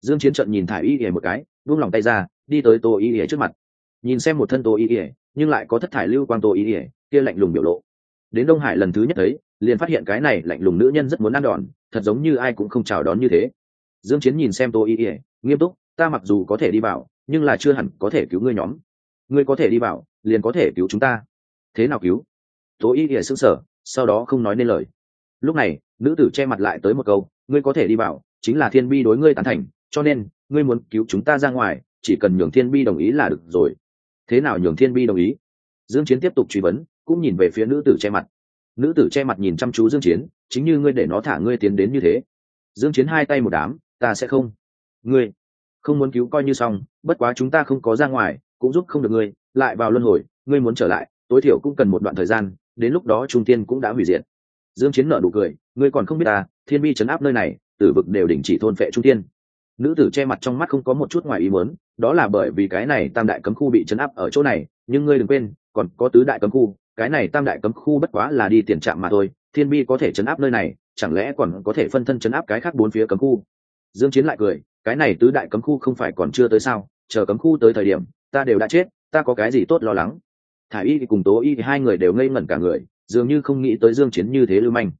Dương chiến trận nhìn thải y lìa một cái, buông lòng tay ra, đi tới tô y lìa trước mặt. Nhìn xem một thân tô y lìa nhưng lại có thất thải lưu quang tô y ỉa, kia lạnh lùng biểu lộ. Đến đông hải lần thứ nhất thấy, liền phát hiện cái này lạnh lùng nữ nhân rất muốn ăn đòn, thật giống như ai cũng không chào đón như thế. Dương chiến nhìn xem tô y ỉa, nghiêm túc, ta mặc dù có thể đi vào, nhưng là chưa hẳn có thể cứu ngươi nhóm. Ngươi có thể đi vào, liền có thể cứu chúng ta. Thế nào cứu? Tô y ỉa sững sờ, sau đó không nói nên lời. Lúc này, nữ tử che mặt lại tới một câu, ngươi có thể đi vào, chính là thiên bi đối ngươi tán thành, cho nên, ngươi muốn cứu chúng ta ra ngoài, chỉ cần nhường thiên bi đồng ý là được rồi thế nào nhường thiên bi đồng ý? Dương chiến tiếp tục truy vấn, cũng nhìn về phía nữ tử che mặt. Nữ tử che mặt nhìn chăm chú dương chiến, chính như ngươi để nó thả ngươi tiến đến như thế. Dương chiến hai tay một đám, ta sẽ không. Ngươi, không muốn cứu coi như xong, bất quá chúng ta không có ra ngoài, cũng giúp không được ngươi, lại vào luân hồi, ngươi muốn trở lại, tối thiểu cũng cần một đoạn thời gian, đến lúc đó trung tiên cũng đã hủy diệt. Dương chiến nở nụ cười, ngươi còn không biết ta, thiên bi chấn áp nơi này, tử vực đều đình chỉ thôn phệ trung tiên nữ tử che mặt trong mắt không có một chút ngoài ý muốn, đó là bởi vì cái này tam đại cấm khu bị chấn áp ở chỗ này, nhưng ngươi đừng quên, còn có tứ đại cấm khu, cái này tam đại cấm khu bất quá là đi tiền trạm mà thôi, thiên bi có thể chấn áp nơi này, chẳng lẽ còn có thể phân thân chấn áp cái khác bốn phía cấm khu? Dương chiến lại cười, cái này tứ đại cấm khu không phải còn chưa tới sao, chờ cấm khu tới thời điểm, ta đều đã chết, ta có cái gì tốt lo lắng? Thả y cùng tố y thì hai người đều ngây ngẩn cả người, dường như không nghĩ tới dương chiến như thế lưu manh.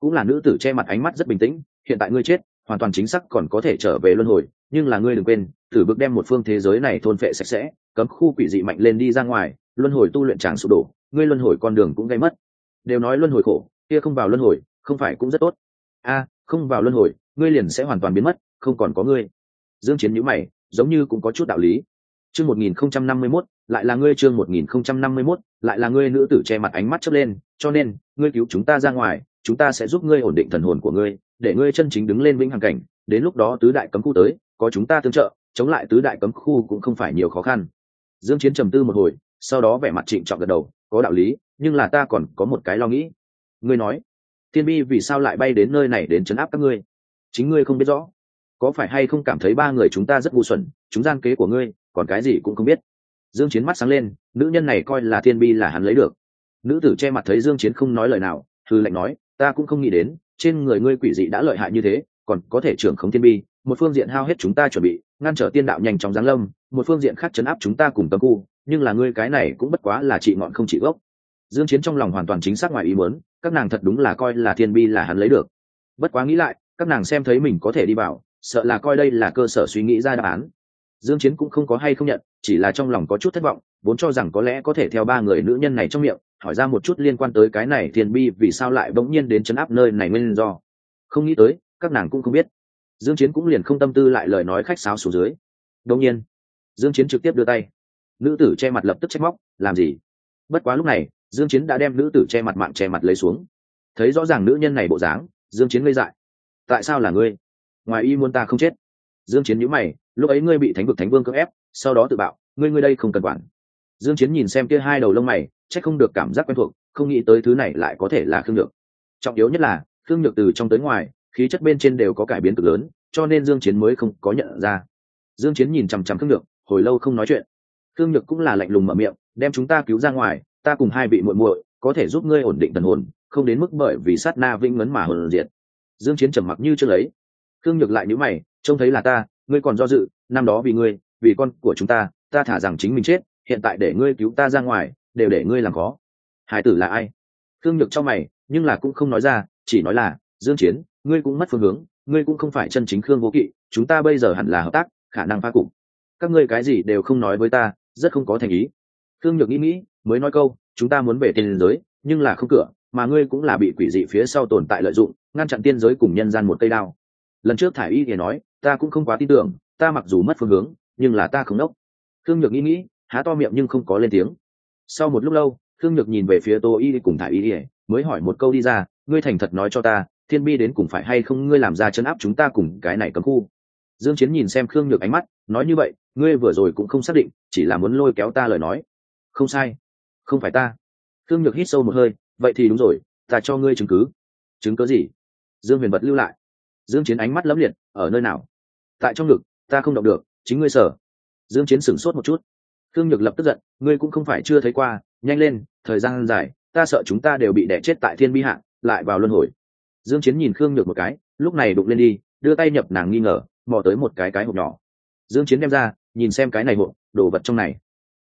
Cũng là nữ tử che mặt ánh mắt rất bình tĩnh, hiện tại ngươi chết hoàn toàn chính xác còn có thể trở về luân hồi, nhưng là ngươi đừng quên, thử bước đem một phương thế giới này thôn phệ sạch sẽ, cấm khu quỷ dị mạnh lên đi ra ngoài, luân hồi tu luyện tràng sụp đổ, ngươi luân hồi con đường cũng gây mất. Đều nói luân hồi khổ, kia không vào luân hồi, không phải cũng rất tốt. A, không vào luân hồi, ngươi liền sẽ hoàn toàn biến mất, không còn có ngươi. Dương chiến nhíu mày, giống như cũng có chút đạo lý. Chương 1051 lại là ngươi chương 1051 lại là ngươi nữ tử che mặt ánh mắt chớp lên, cho nên, ngươi cứu chúng ta ra ngoài, chúng ta sẽ giúp ngươi ổn định thần hồn của ngươi để ngươi chân chính đứng lên vĩnh hằng cảnh, đến lúc đó tứ đại cấm khu tới, có chúng ta tương trợ, chống lại tứ đại cấm khu cũng không phải nhiều khó khăn. Dương chiến trầm tư một hồi, sau đó vẻ mặt trịnh trọng gật đầu, có đạo lý, nhưng là ta còn có một cái lo nghĩ. Ngươi nói, thiên bi, vì sao lại bay đến nơi này đến chấn áp các ngươi? Chính ngươi không biết rõ. Có phải hay không cảm thấy ba người chúng ta rất ngu xuẩn, chúng gian kế của ngươi, còn cái gì cũng không biết. Dương chiến mắt sáng lên, nữ nhân này coi là thiên bi là hắn lấy được. Nữ tử che mặt thấy dương chiến không nói lời nào thư lệnh nói, ta cũng không nghĩ đến trên người ngươi quỷ dị đã lợi hại như thế, còn có thể trưởng khống thiên bi, một phương diện hao hết chúng ta chuẩn bị, ngăn trở tiên đạo nhanh chóng giáng lâm, một phương diện khác chấn áp chúng ta cùng tâm khu, nhưng là ngươi cái này cũng bất quá là trị ngọn không trị gốc. Dương chiến trong lòng hoàn toàn chính xác ngoài ý muốn, các nàng thật đúng là coi là thiên bi là hắn lấy được. Bất quá nghĩ lại, các nàng xem thấy mình có thể đi vào, sợ là coi đây là cơ sở suy nghĩ ra đáp án. Dương chiến cũng không có hay không nhận, chỉ là trong lòng có chút thất vọng, vốn cho rằng có lẽ có thể theo ba người nữ nhân này trong miệng hỏi ra một chút liên quan tới cái này thiên bi vì sao lại bỗng nhiên đến chấn áp nơi này nguyên do. Không nghĩ tới, các nàng cũng không biết. Dương chiến cũng liền không tâm tư lại lời nói khách sáo xuống dưới. Đương nhiên, dương chiến trực tiếp đưa tay. Nữ tử che mặt lập tức trách móc, làm gì? Bất quá lúc này, dương chiến đã đem nữ tử che mặt mạng che mặt lấy xuống. Thấy rõ ràng nữ nhân này bộ dáng, dương chiến ngây dại. Tại sao là ngươi? Ngoài y muốn ta không chết. Dương chiến nhíu mày, lúc ấy ngươi bị thánh vực thánh vương cưỡng ép, sau đó tự bạo, ngươi ngươi đây không cần quản. Dương chiến nhìn xem kia hai đầu lông mày chắc không được cảm giác quen thuộc, không nghĩ tới thứ này lại có thể là khương nhược. Trọng yếu nhất là, khương nhược từ trong tới ngoài, khí chất bên trên đều có cải biến cực lớn, cho nên dương chiến mới không có nhận ra. Dương chiến nhìn chằm chằm khương nhược, hồi lâu không nói chuyện. Khương nhược cũng là lạnh lùng mở miệng, đem chúng ta cứu ra ngoài, ta cùng hai vị muội muội, có thể giúp ngươi ổn định thần hồn, không đến mức bởi vì sát na vĩnh ngấn mà hồn diệt. Dương chiến trầm mặc như chưa lấy. Khương nhược lại nhíu mày, trông thấy là ta, ngươi còn do dự, năm đó vì ngươi, vì con của chúng ta ta thả rằng chính mình chết, hiện tại để ngươi cứu ta ra ngoài đều để ngươi làm khó. Hải tử là ai? Thương nhược cho mày, nhưng là cũng không nói ra, chỉ nói là, dương chiến, ngươi cũng mất phương hướng, ngươi cũng không phải chân chính khương vô kỵ, chúng ta bây giờ hẳn là hợp tác, khả năng pha cục. Các ngươi cái gì đều không nói với ta, rất không có thành ý. Thương nhược nghĩ nghĩ, mới nói câu, chúng ta muốn về tiên giới, nhưng là không cửa, mà ngươi cũng là bị quỷ dị phía sau tồn tại lợi dụng, ngăn chặn tiên giới cùng nhân gian một cây đao. Lần trước thải y thì nói, ta cũng không quá tin tưởng, ta mặc dù mất phương hướng, nhưng là ta không đốc. Thương nhược nghĩ nghĩ, há to miệng nhưng không có lên tiếng sau một lúc lâu thương nhược nhìn về phía tô y cùng thải y ỉa mới hỏi một câu đi ra, ngươi thành thật nói cho ta, thiên bi đến cùng phải hay không ngươi làm ra chấn áp chúng ta cùng cái này cấm khu? Dương chiến nhìn xem khương nhược ánh mắt, nói như vậy, ngươi vừa rồi cũng không xác định, chỉ là muốn lôi kéo ta lời nói. Không sai, không phải ta. Khương nhược hít sâu một hơi, vậy thì đúng rồi, ta cho ngươi chứng cứ. Chứng cứ gì? Dương huyền vật lưu lại. Dương chiến ánh mắt lấm liệt, ở nơi nào? Tại trong ngực, ta không động được, chính ngươi sở. Dương chiến sửng sốt một chút khương nhược lập tức giận, ngươi cũng không phải chưa thấy qua, nhanh lên, thời gian dài, ta sợ chúng ta đều bị đẻ chết tại thiên bi hạ, lại vào luân hồi. Dương chiến nhìn khương nhược một cái, lúc này đụng lên đi, đưa tay nhập nàng nghi ngờ, mò tới một cái cái hộp nhỏ. Dương chiến đem ra, nhìn xem cái này hộp, đồ vật trong này.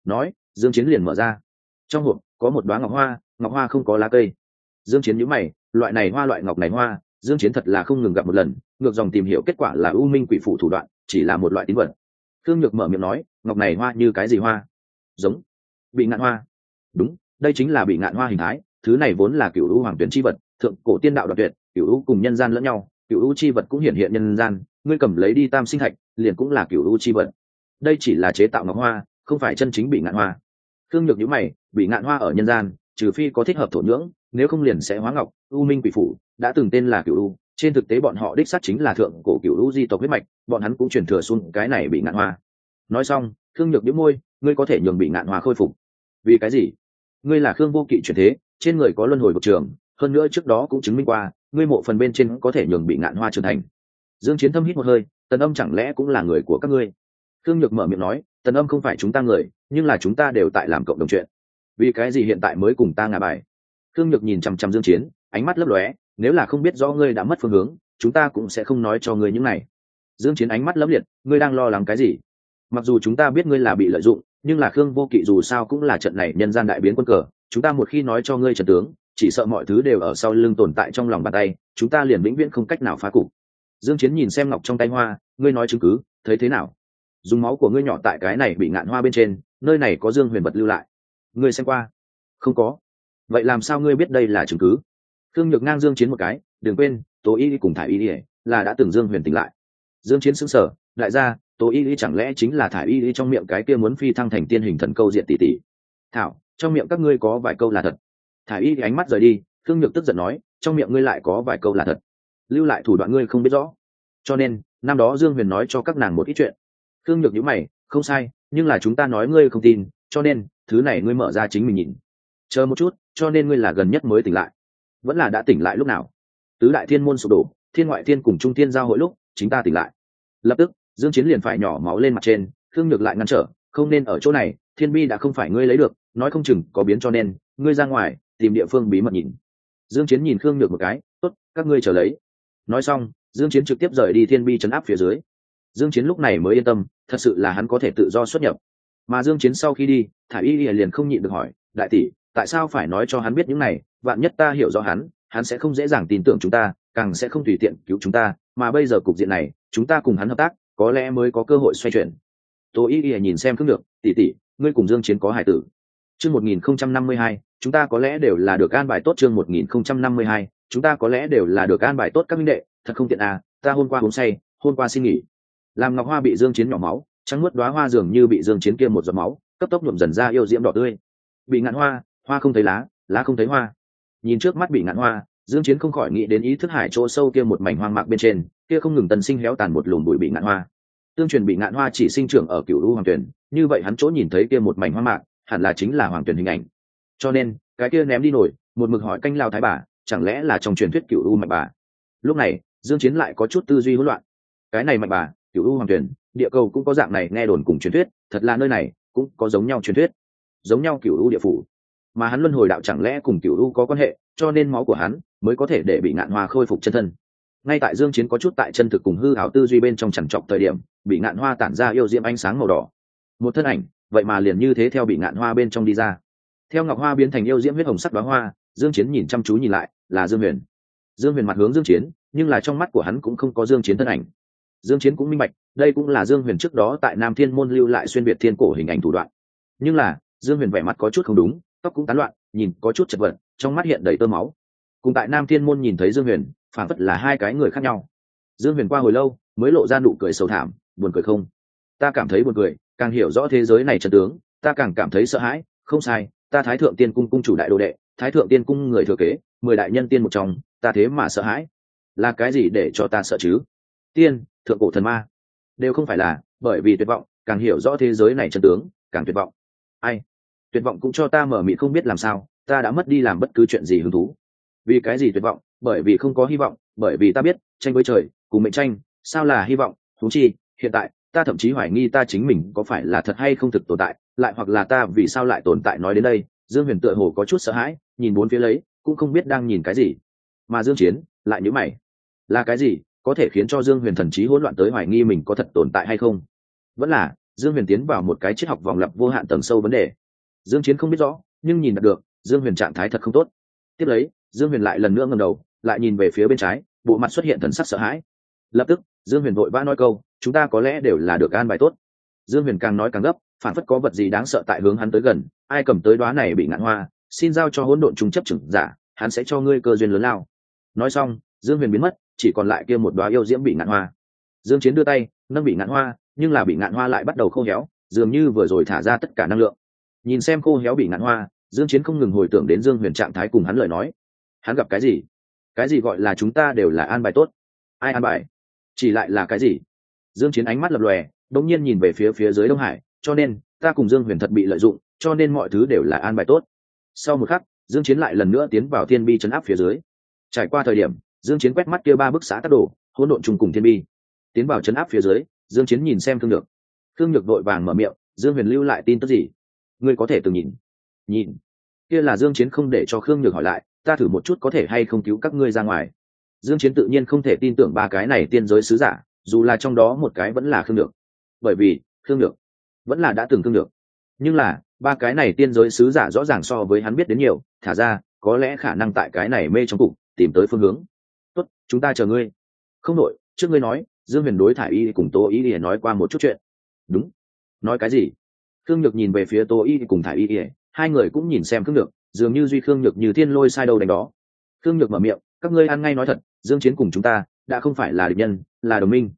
Nói, dương chiến liền mở ra. Trong hộp, có một đóa ngọc hoa ngọc hoa không có lá cây. Dương chiến nhíu mày, loại này hoa loại ngọc này hoa, dương chiến thật là không ngừng gặp một lần, ngược dòng tìm hiểu kết quả là u minh quỷ phụ thủ đoạn, chỉ là một loại tín vật thương nhược mở miệng nói, ngọc này hoa như cái gì hoa? Giống. Bị ngạn hoa. Đúng, đây chính là bị ngạn hoa hình thái, thứ này vốn là cựu lũ hoàng tuyển chi vật, thượng cổ tiên đạo đoạt tuyệt, cựu lũ cùng nhân gian lẫn nhau, cựu u chi vật cũng hiện hiện nhân gian, ngươi cầm lấy đi tam sinh thạch, liền cũng là cựu u chi vật. Đây chỉ là chế tạo ngọc hoa, không phải chân chính bị ngạn hoa. Thương nhược nhíu mày, bị ngạn hoa ở nhân gian, trừ phi có thích hợp thổ nhưỡng, nếu không liền sẽ hóa ngọc, u minh quỷ phủ, đã từng tên là cựu u trên thực tế bọn họ đích xác chính là thượng cổ cựu lũ di tộc huyết mạch, bọn hắn cũng truyền thừa xuống cái này bị ngạn hoa. Nói xong thương nhược đĩu môi, ngươi có thể nhường bị ngạn hoa khôi phục. Vì cái gì? Ngươi là khương vô kỵ truyền thế, trên người có luân hồi bậc trường, hơn nữa trước đó cũng chứng minh qua, ngươi mộ phần bên trên có thể nhường bị ngạn hoa trưởng thành. Dương chiến thâm hít một hơi, tần âm chẳng lẽ cũng là người của các ngươi? Thương nhược mở miệng nói, tần âm không phải chúng ta người, nhưng là chúng ta đều tại làm cộng đồng chuyện. Vì cái gì hiện tại mới cùng ta ngả bài? Thương nhược nhìn chằm chằm dương chiến, ánh mắt lấp lóe nếu là không biết rõ ngươi đã mất phương hướng, chúng ta cũng sẽ không nói cho ngươi những này. Dương chiến ánh mắt lấm liệt, ngươi đang lo lắng cái gì? Mặc dù chúng ta biết ngươi là bị lợi dụng, nhưng là khương vô kỵ dù sao cũng là trận này nhân gian đại biến quân cờ, chúng ta một khi nói cho ngươi trận tướng, chỉ sợ mọi thứ đều ở sau lưng tồn tại trong lòng bàn tay, chúng ta liền vĩnh viễn không cách nào phá cục. Dương chiến nhìn xem ngọc trong tay hoa, ngươi nói chứng cứ, thấy thế nào? Dùng máu của ngươi nhỏ tại cái này bị ngạn hoa bên trên, nơi này có dương huyền vật lưu lại. Ngươi xem qua. Không có. Vậy làm sao ngươi biết đây là chứng cứ? Khương nhược ngang dương chiến một cái, đừng quên tố y cùng thải y là đã từng dương huyền tỉnh lại. Dương chiến sững sờ, đại gia tố y chẳng lẽ chính là thải y trong miệng cái kia muốn phi thăng thành tiên hình thần câu diện tỷ tỷ? Thảo, trong miệng các ngươi có vài câu là thật. Thải y ánh mắt rời đi, khương nhược tức giận nói, trong miệng ngươi lại có vài câu là thật. Lưu lại thủ đoạn ngươi không biết rõ. Cho nên, năm đó dương huyền nói cho các nàng một ít chuyện. Khương nhược nhíu mày, không sai, nhưng là chúng ta nói ngươi không tin, cho nên, thứ này ngươi mở ra chính mình nhìn. Chờ một chút, cho nên ngươi là gần nhất mới tỉnh lại vẫn là đã tỉnh lại lúc nào. Tứ đại thiên môn sụp đổ, thiên ngoại thiên cùng trung thiên giao hội lúc, chính ta tỉnh lại. Lập tức, dương chiến liền phải nhỏ máu lên mặt trên, thương nhược lại ngăn trở, không nên ở chỗ này, thiên bi đã không phải ngươi lấy được, nói không chừng có biến cho nên, ngươi ra ngoài, tìm địa phương bí mật nhìn. Dương chiến nhìn khương nhược một cái, tốt, các ngươi chờ lấy. Nói xong, dương chiến trực tiếp rời đi thiên bi chấn áp phía dưới. Dương chiến lúc này mới yên tâm, thật sự là hắn có thể tự do xuất nhập. Mà dương chiến sau khi đi, thả y liền không nhịn được hỏi, đại tỷ, tại sao phải nói cho hắn biết những này vạn nhất ta hiểu rõ hắn hắn sẽ không dễ dàng tin tưởng chúng ta, càng sẽ không tùy tiện cứu chúng ta, mà bây giờ cục diện này, chúng ta cùng hắn hợp tác, có lẽ mới có cơ hội xoay chuyển. Tôi y y nhìn xem khước được tỷ tỷ, ngươi cùng dương chiến có hải tử. Chương 1052 chúng ta có lẽ đều là được an bài tốt chương 1052 chúng ta có lẽ đều là được an bài tốt các minh đệ, thật không tiện à ta hôm qua uống say, hôm qua xin nghỉ. Làm ngọc hoa bị dương chiến nhỏ máu, trắng nuốt đóa hoa dường như bị dương chiến kia một giọt máu, cấp tốc nhuộm dần ra yêu diễm đỏ tươi. Bị ngạn hoa hoa không thấy lá lá không thấy hoa nhìn trước mắt bị ngạn hoa, dương chiến không khỏi nghĩ đến ý thức hải chỗ sâu kia một mảnh hoang mạc bên trên, kia không ngừng tần sinh héo tàn một lùm bụi bị ngạn hoa. Tương truyền bị ngạn hoa chỉ sinh trưởng ở cửu u hoàng tuyển, như vậy hắn chỗ nhìn thấy kia một mảnh hoang mạc, hẳn là chính là hoàng tuyển hình ảnh. Cho nên, cái kia ném đi nổi, một mực hỏi canh lao thái bà, chẳng lẽ là trong truyền thuyết cựu u mạnh bà? Lúc này, dương chiến lại có chút tư duy hỗn loạn. Cái này mạnh bà cựu u hoàng tuyển, địa cầu cũng có dạng này nghe đồn cùng truyền thuyết, thật là nơi này cũng có giống nhau truyền thuyết. Giống nhau cựu u địa phủ mà hắn luân hồi đạo chẳng lẽ cùng cựu u có quan hệ, cho nên máu của hắn mới có thể để bị ngạn hoa khôi phục chân thân. Ngay tại dương chiến có chút tại chân thực cùng hư ảo tư duy bên trong chằn trọc thời điểm, bị ngạn hoa tản ra yêu diễm ánh sáng màu đỏ. Một thân ảnh, vậy mà liền như thế theo bị ngạn hoa bên trong đi ra. Theo ngọc hoa biến thành yêu diễm huyết hồng sắc đóa hoa, dương chiến nhìn chăm chú nhìn lại, là dương huyền. Dương huyền mặt hướng dương chiến, nhưng là trong mắt của hắn cũng không có dương chiến thân ảnh. Dương chiến cũng minh bạch, đây cũng là dương huyền trước đó tại nam thiên môn lưu lại xuyên việt thiên cổ hình ảnh thủ đoạn. Nhưng là, dương huyền vẻ mặt có chút không đúng tóc cũng tán loạn, nhìn có chút chật vật, trong mắt hiện đầy tơ máu. Cùng tại nam thiên môn nhìn thấy dương huyền phản phất là hai cái người khác nhau. Dương huyền qua hồi lâu, mới lộ ra nụ cười sầu thảm, buồn cười không? Ta cảm thấy buồn cười, càng hiểu rõ thế giới này trần tướng, ta càng cảm thấy sợ hãi, không sai, ta thái thượng tiên cung cung chủ đại đồ đệ, thái thượng tiên cung người thừa kế, mười đại nhân tiên một trong, ta thế mà sợ hãi. Là cái gì để cho ta sợ chứ? Tiên, thượng cổ thần ma. Đều không phải là, bởi vì tuyệt vọng, càng hiểu rõ thế giới này chân tướng, càng tuyệt vọng. Ai? Tuyệt vọng cũng cho ta mở mịt không biết làm sao, ta đã mất đi làm bất cứ chuyện gì hứng thú. Vì cái gì tuyệt vọng? Bởi vì không có hy vọng, bởi vì ta biết, tranh với trời, cùng mệnh tranh, sao là hy vọng? Thú chi, hiện tại, ta thậm chí hoài nghi ta chính mình có phải là thật hay không thực tồn tại, lại hoặc là ta vì sao lại tồn tại nói đến đây, dương huyền tựa hồ có chút sợ hãi, nhìn bốn phía lấy, cũng không biết đang nhìn cái gì. Mà dương chiến lại nhíu mày. Là cái gì? Có thể khiến cho dương huyền thần trí hỗn loạn tới hoài nghi mình có thật tồn tại hay không? Vẫn là, dương huyền tiến vào một cái triết học vòng lặp vô hạn tầng sâu vấn đề dương chiến không biết rõ, nhưng nhìn được, dương huyền trạng thái thật không tốt. Tiếp lấy, dương huyền lại lần nữa ngẩng đầu, lại nhìn về phía bên trái, bộ mặt xuất hiện thần sắc sợ hãi. Lập tức, dương huyền vội vã nói câu, chúng ta có lẽ đều là được an bài tốt. Dương huyền càng nói càng gấp, phản phất có vật gì đáng sợ tại hướng hắn tới gần, ai cầm tới đoá này bị ngạn hoa, xin giao cho hỗn độn trung chấp trưởng giả, hắn sẽ cho ngươi cơ duyên lớn lao. Nói xong, dương huyền biến mất, chỉ còn lại kia một đoá yêu diễm bị ngạn hoa. Dương chiến đưa tay, nâng bị ngạn hoa, nhưng là bị ngạn hoa lại bắt đầu khô héo, dường như vừa rồi thả ra tất cả năng lượng nhìn xem khô héo bị ngạn hoa, dương chiến không ngừng hồi tưởng đến dương huyền trạng thái cùng hắn lời nói. Hắn gặp cái gì? Cái gì gọi là chúng ta đều là an bài tốt? Ai an bài? Chỉ lại là cái gì? Dương chiến ánh mắt lập lòe đung nhiên nhìn về phía phía dưới đông hải, cho nên, ta cùng dương huyền thật bị lợi dụng, cho nên mọi thứ đều là an bài tốt. Sau một khắc, dương chiến lại lần nữa tiến vào thiên bi chấn áp phía dưới. Trải qua thời điểm, dương chiến quét mắt kia ba bức xã tác đồ, hỗn độn chung cùng thiên bi. Tiến vào chấn áp phía dưới, dương chiến nhìn xem thương nhược. Thương nhược đội vàng mở miệng, dương huyền lưu lại tin tức gì? Ngươi có thể từng nhìn. Nhìn. Kia là dương chiến không để cho khương nhược hỏi lại, ta thử một chút có thể hay không cứu các ngươi ra ngoài. Dương chiến tự nhiên không thể tin tưởng ba cái này tiên giới sứ giả, dù là trong đó một cái vẫn là khương nhược. Bởi vì, khương nhược vẫn là đã từng khương nhược. Nhưng là, ba cái này tiên giới sứ giả rõ ràng so với hắn biết đến nhiều, thả ra, có lẽ khả năng tại cái này mê trong cục, tìm tới phương hướng. Tốt, chúng ta chờ ngươi. Không nội trước ngươi nói, dương huyền đối thả y cùng tô y để nói qua một chút chuyện. Đúng. Nói cái gì? Khương nhược nhìn về phía tô y cùng thả y hai người cũng nhìn xem khương nhược dường như duy khương nhược như thiên lôi sai đâu đánh đó. Khương nhược mở miệng các ngươi ăn ngay nói thật dương chiến cùng chúng ta đã không phải là địch nhân là đồng minh.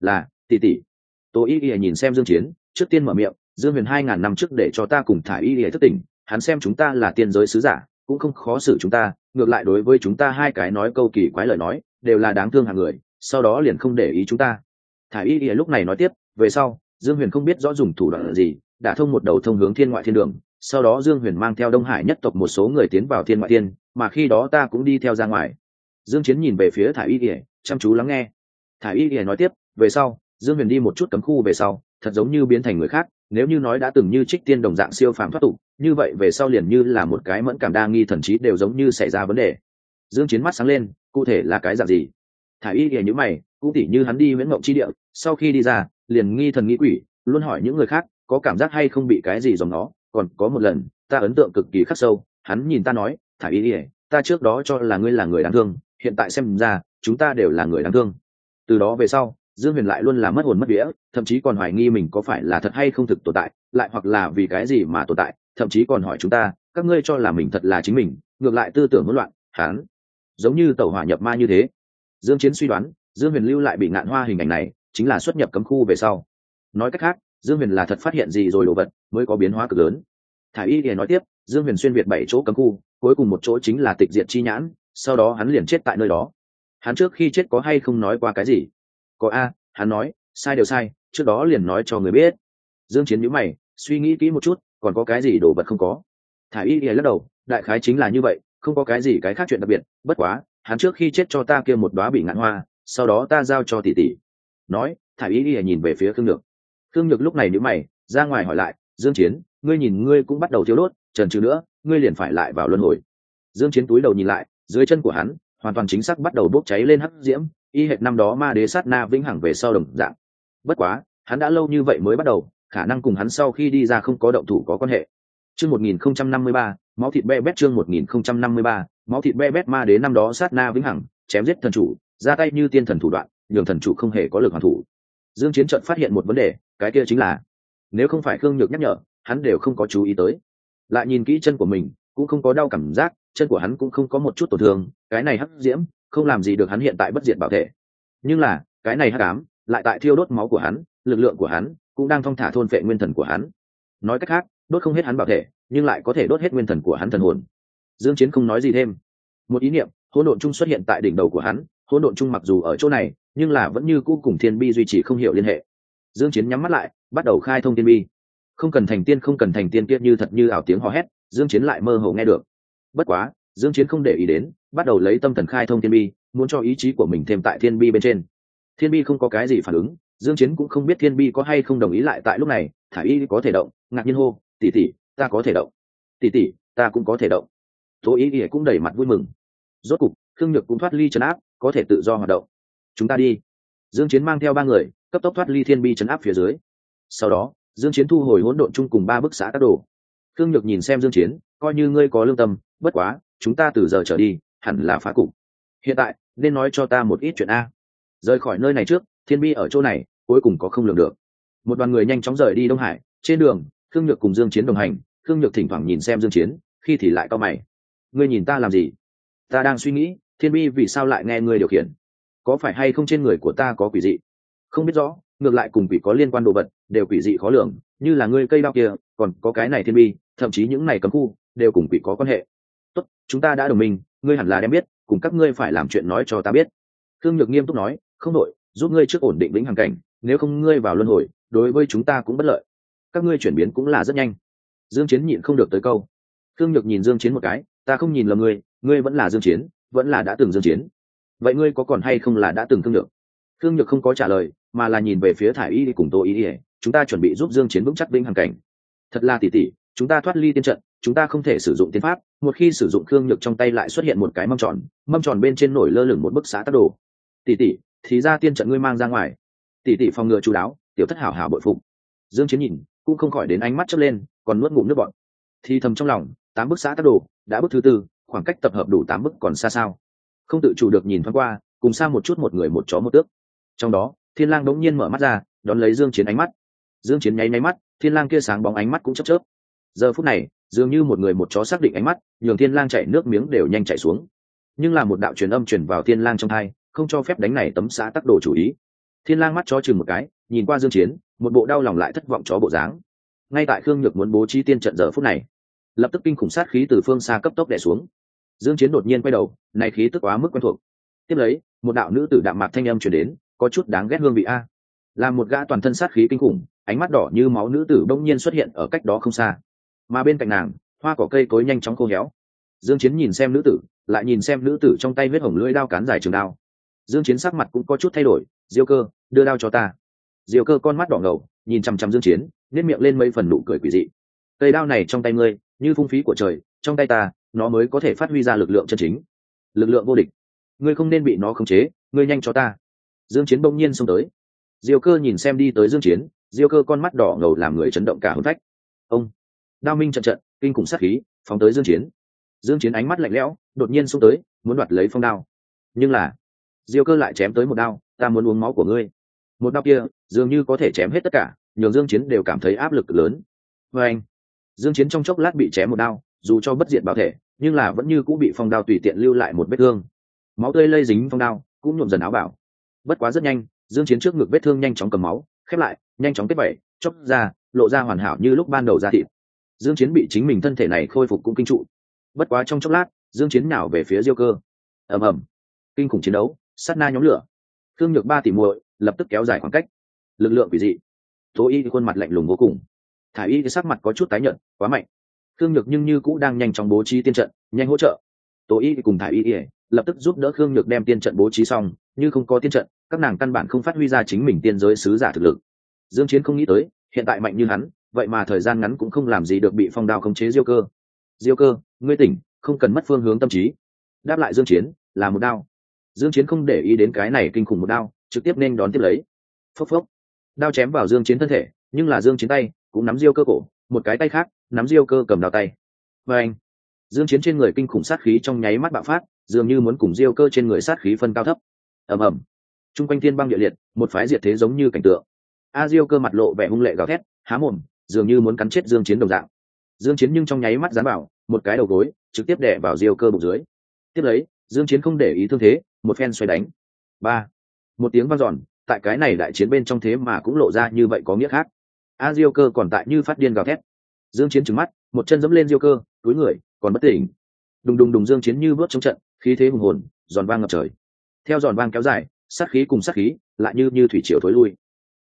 Là tỷ tỷ. Tô y y nhìn xem dương chiến trước tiên mở miệng dương huyền hai ngàn năm trước để cho ta cùng thả y y thất tình, hắn xem chúng ta là tiên giới sứ giả cũng không khó xử chúng ta ngược lại đối với chúng ta hai cái nói câu kỳ quái lời nói đều là đáng thương hàng người sau đó liền không để ý chúng ta. Thả y y lúc này nói tiếp về sau dương huyền không biết rõ dùng thủ đoạn gì đã thông một đầu thông hướng thiên ngoại thiên đường, sau đó dương huyền mang theo đông hải nhất tộc một số người tiến vào thiên ngoại thiên, mà khi đó ta cũng đi theo ra ngoài. Dương chiến nhìn về phía thả y ỉa chăm chú lắng nghe. Thả y ỉa nói tiếp, về sau, dương huyền đi một chút cấm khu về sau, thật giống như biến thành người khác, nếu như nói đã từng như trích tiên đồng dạng siêu phàm thoát tục, như vậy về sau liền như là một cái mẫn cảm đa nghi thần trí đều giống như xảy ra vấn đề. Dương chiến mắt sáng lên, cụ thể là cái dạng gì? Thả y ỉa như mày, cũng tỉ như hắn đi nguyễn mộng chi địa, sau khi đi ra, liền nghi thần nghi quỷ, luôn hỏi những người khác có cảm giác hay không bị cái gì dòng nó, còn có một lần, ta ấn tượng cực kỳ khắc sâu, hắn nhìn ta nói, thả ý ỉa ta trước đó cho là ngươi là người đáng thương, hiện tại xem ra, chúng ta đều là người đáng thương. Từ đó về sau, dương huyền lại luôn là mất hồn mất vía, thậm chí còn hoài nghi mình có phải là thật hay không thực tồn tại, lại hoặc là vì cái gì mà tồn tại, thậm chí còn hỏi chúng ta, các ngươi cho là mình thật là chính mình, ngược lại tư tưởng hỗn loạn hán giống như tàu hỏa nhập ma như thế. Dương chiến suy đoán, dương huyền lưu lại bị ngạn hoa hình ảnh này, chính là xuất nhập cấm khu về sau. Nói cách khác dương huyền là thật phát hiện gì rồi đồ vật, mới có biến hóa cực lớn. Thả y thì nói tiếp, dương huyền xuyên việt bảy chỗ cấm khu, cuối cùng một chỗ chính là tịch diệt chi nhãn, sau đó hắn liền chết tại nơi đó. Hắn trước khi chết có hay không nói qua cái gì? Có a, hắn nói, sai đều sai, trước đó liền nói cho người biết. Dương chiến nhíu mày, suy nghĩ kỹ một chút, còn có cái gì đồ vật không có? Thả y thì lắc đầu, đại khái chính là như vậy, không có cái gì cái khác chuyện đặc biệt, bất quá, hắn trước khi chết cho ta kia một đóa bị ngạn hoa, sau đó ta giao cho tỷ tỷ. Nói thả y thì nhìn về phía khương lược khương nhược lúc này nếu mày, ra ngoài hỏi lại, dương chiến, ngươi nhìn ngươi cũng bắt đầu thiếu đốt trần trừ nữa, ngươi liền phải lại vào luân hồi. Dương chiến túi đầu nhìn lại, dưới chân của hắn, hoàn toàn chính xác bắt đầu bốc cháy lên hắc diễm, y hệt năm đó ma đế sát na vĩnh hằng về sau đồng dạng. Bất quá, hắn đã lâu như vậy mới bắt đầu, khả năng cùng hắn sau khi đi ra không có động thủ có quan hệ. Chương 1053 máu thịt be bét chương 1053 máu thịt be bét ma đế năm đó sát na vĩnh hằng, chém giết thần chủ, ra tay như tiên thần thủ đoạn, nhường thần chủ không hề có lực hoàn thủ. Dương chiến trận phát hiện một vấn đề cái kia chính là, nếu không phải khương nhược nhắc nhở, hắn đều không có chú ý tới. Lại nhìn kỹ chân của mình, cũng không có đau cảm giác, chân của hắn cũng không có một chút tổn thương, cái này hắc diễm, không làm gì được hắn hiện tại bất diệt bảo thể. Nhưng là, cái này hắc ám, lại tại thiêu đốt máu của hắn, lực lượng của hắn, cũng đang thong thả thôn phệ nguyên thần của hắn. Nói cách khác, đốt không hết hắn bảo thể, nhưng lại có thể đốt hết nguyên thần của hắn thần hồn. Dương chiến không nói gì thêm. Một ý niệm, hỗn độn chung xuất hiện tại đỉnh đầu của hắn, hỗn độn chung mặc dù ở chỗ này, nhưng là vẫn như cũ cùng thiên bi duy trì không hiểu liên hệ dương chiến nhắm mắt lại, bắt đầu khai thông thiên bi. Không cần thành tiên, không cần thành tiên kiết như thật như ảo tiếng hò hét, dương chiến lại mơ hồ nghe được. Bất quá, dương chiến không để ý đến, bắt đầu lấy tâm thần khai thông thiên bi, muốn cho ý chí của mình thêm tại thiên bi bên trên. Thiên bi không có cái gì phản ứng, dương chiến cũng không biết thiên bi có hay không đồng ý lại tại lúc này, thả y có thể động, ngạc nhiên hô, tỷ tỷ, ta có thể động. Tỷ tỷ, ta cũng có thể động. Tố ý ỉa cũng đầy mặt vui mừng. Rốt cục, khương nhược cũng thoát ly trấn áp, có thể tự do hoạt động. Chúng ta đi. Dương chiến mang theo ba người cấp tốc thoát ly thiên bi chấn áp phía dưới. Sau đó, dương chiến thu hồi hỗn độn chung cùng ba bức xã các đồ. Thương nhược nhìn xem dương chiến, coi như ngươi có lương tâm, bất quá, chúng ta từ giờ trở đi, hẳn là phá cục. Hiện tại, nên nói cho ta một ít chuyện a. Rời khỏi nơi này trước, thiên bi ở chỗ này, cuối cùng có không lường được. Một đoàn người nhanh chóng rời đi đông hải, trên đường Thương nhược cùng dương chiến đồng hành Thương nhược thỉnh thoảng nhìn xem dương chiến, khi thì lại cao mày. Ngươi nhìn ta làm gì? Ta đang suy nghĩ, thiên bi vì sao lại nghe ngươi điều khiển? Có phải hay không trên người của ta có quỷ dị? Không biết rõ, ngược lại cùng quỷ có liên quan đồ vật, đều quỷ dị khó lường, như là ngươi cây đao kia, còn có cái này thiên bi, thậm chí những này cấm khu, đều cùng quỷ có quan hệ. Tốt, chúng ta đã đồng minh, ngươi hẳn là đem biết, cùng các ngươi phải làm chuyện nói cho ta biết. Thương nhược nghiêm túc nói, không đội giúp ngươi trước ổn định lĩnh hàng cảnh, nếu không ngươi vào luân hồi, đối với chúng ta cũng bất lợi. Các ngươi chuyển biến cũng là rất nhanh. Dương chiến nhịn không được tới câu. Thương nhược nhìn dương chiến một cái, ta không nhìn lầm ngươi ngươi vẫn là dương chiến, vẫn là đã từng dương chiến. Vậy ngươi có còn hay không là đã từng thương nhược? Khương nhược không có trả lời, mà là nhìn về phía thải y cùng tô y chúng ta chuẩn bị giúp dương chiến vững chắc vĩnh hằng cảnh. Thật là tỉ tỉ, chúng ta thoát ly tiên trận, chúng ta không thể sử dụng tiên pháp. Một khi sử dụng khương nhược trong tay lại xuất hiện một cái mâm tròn mâm tròn bên trên nổi lơ lửng một bức xá tác đồ. Tỉ tỉ, thì ra tiên trận ngươi mang ra ngoài. Tỉ tỉ phòng ngừa chú đáo, tiểu thất hảo hảo bội phục. Dương chiến nhìn, cũng không khỏi đến ánh mắt chớp lên, còn nuốt ngụm nước bọt. Thì thầm trong lòng, tám bức xã tác đồ, đã bức thứ tư, khoảng cách tập hợp đủ tám bức còn xa sao. Không tự chủ được nhìn thoáng qua, cùng xa một chút một người một chó một tước trong đó thiên lang đống nhiên mở mắt ra đón lấy dương chiến ánh mắt. Dương chiến nháy nháy mắt thiên lang kia sáng bóng ánh mắt cũng chớp chớp. Giờ phút này dường như một người một chó xác định ánh mắt nhường thiên lang chảy nước miếng đều nhanh chảy xuống. Nhưng là một đạo truyền âm truyền vào thiên lang trong thay, không cho phép đánh này tấm xã tắc đồ chủ ý. Thiên lang mắt chó chừng một cái nhìn qua dương chiến một bộ đau lòng lại thất vọng chó bộ dáng. Ngay tại khương nhược muốn bố trí tiên trận giờ phút này lập tức kinh khủng sát khí từ phương xa cấp tốc đè xuống. Dương chiến đột nhiên quay đầu này khí tức quá mức quen thuộc. Tiếp lấy một đạo nữ tử đạm mạc thanh âm truyền đến có chút đáng ghét hương vị a. Làm một gã toàn thân sát khí kinh khủng, ánh mắt đỏ như máu nữ tử bỗng nhiên xuất hiện ở cách đó không xa. Mà bên cạnh nàng, hoa cỏ cây cối nhanh chóng khô héo. Dương chiến nhìn xem nữ tử, lại nhìn xem nữ tử trong tay huyết hồng lưỡi đao cán dài trường đao. Dương chiến sắc mặt cũng có chút thay đổi, diêu cơ, đưa đao cho ta. Diêu cơ con mắt đỏ ngầu, nhìn chăm chăm dương chiến nét miệng lên mấy phần nụ cười quỷ dị. Cây đao này trong tay ngươi, như phung phí của trời, trong tay ta, nó mới có thể phát huy ra lực lượng chân chính. Lực lượng vô địch. Ngươi không nên bị nó khống chế, ngươi nhanh cho ta dương chiến bỗng nhiên xông tới. Diêu cơ nhìn xem đi tới dương chiến, diêu cơ con mắt đỏ ngầu làm người chấn động cả hồn phách. Ông, đao minh trận trận, kinh khủng sát khí, phóng tới dương chiến. Dương chiến ánh mắt lạnh lẽo, đột nhiên xông tới, muốn đoạt lấy phong đao. Nhưng là, diêu cơ lại chém tới một đao, ta muốn uống máu của ngươi. Một đao kia, dường như có thể chém hết tất cả, nhường dương chiến đều cảm thấy áp lực lớn. Với anh, dương chiến trong chốc lát bị chém một đao, dù cho bất diệt bảo thể, nhưng là vẫn như cũng bị phong đao tùy tiện lưu lại một vết thương. Máu tươi lây dính phong đao, cũng nhuộm dần áo bảo bất quá rất nhanh, dương chiến trước ngực vết thương nhanh chóng cầm máu, khép lại, nhanh chóng kết vẩy chốc ra, lộ ra hoàn hảo như lúc ban đầu ra thịt. Dương chiến bị chính mình thân thể này khôi phục cũng kinh trụ. Bất quá trong chốc lát, dương chiến nhào về phía diêu cơ. Ầm ầm. Kinh khủng chiến đấu, sát na nhóm lửa. Thương nhược ba tỷ muội, lập tức kéo dài khoảng cách. Lực lượng quỷ dị. Tố y khuôn mặt lạnh lùng vô cùng. Thả y sắc mặt có chút tái nhợt, quá mạnh. Khương nhược nhưng như cũ đang nhanh chóng bố trí tiên trận, nhanh hỗ trợ. Tố y cùng thải y ỉa lập tức giúp đỡ khương nhược đem tiên trận bố trí xong, như không có tiên trận các nàng căn bản không phát huy ra chính mình tiên giới sứ giả thực lực. Dương chiến không nghĩ tới, hiện tại mạnh như hắn, vậy mà thời gian ngắn cũng không làm gì được bị phong đao khống chế diêu cơ. Diêu cơ, ngươi tỉnh, không cần mất phương hướng tâm trí. Đáp lại dương chiến, là một đao. Dương chiến không để ý đến cái này kinh khủng một đao, trực tiếp nên đón tiếp lấy. Phốc phốc. Đao chém vào dương chiến thân thể, nhưng là dương chiến tay cũng nắm diêu cơ cổ, một cái tay khác nắm diêu cơ cầm đao tay. Và anh, dương chiến trên người kinh khủng sát khí trong nháy mắt bạo phát, dường như muốn cùng diêu cơ trên người sát khí phân cao thấp. Ầm ầm trung quanh thiên băng địa liệt, một phái diệt thế giống như cảnh tượng. A diêu cơ mặt lộ vẻ hung lệ gào thét, há mồm, dường như muốn cắn chết dương chiến đồng dạng. Dương chiến nhưng trong nháy mắt dán vào, một cái đầu gối, trực tiếp đè vào diêu cơ bụng dưới. Tiếp lấy, dương chiến không để ý thương thế, một phen xoay đánh. Ba. Một tiếng vang dọn, tại cái này đại chiến bên trong thế mà cũng lộ ra như vậy có nghĩa khác. A diêu cơ còn tại như phát điên gào thét. Dương chiến trừng mắt, một chân giẫm lên diêu cơ, túi người, còn bất tỉnh. Đùng đùng đùng dương chiến như bước trong trận, khí thế hùng hồn, giòn vang ngập trời. Theo giòn vang kéo dài sát khí cùng sát khí, lại như như thủy triều thối lui.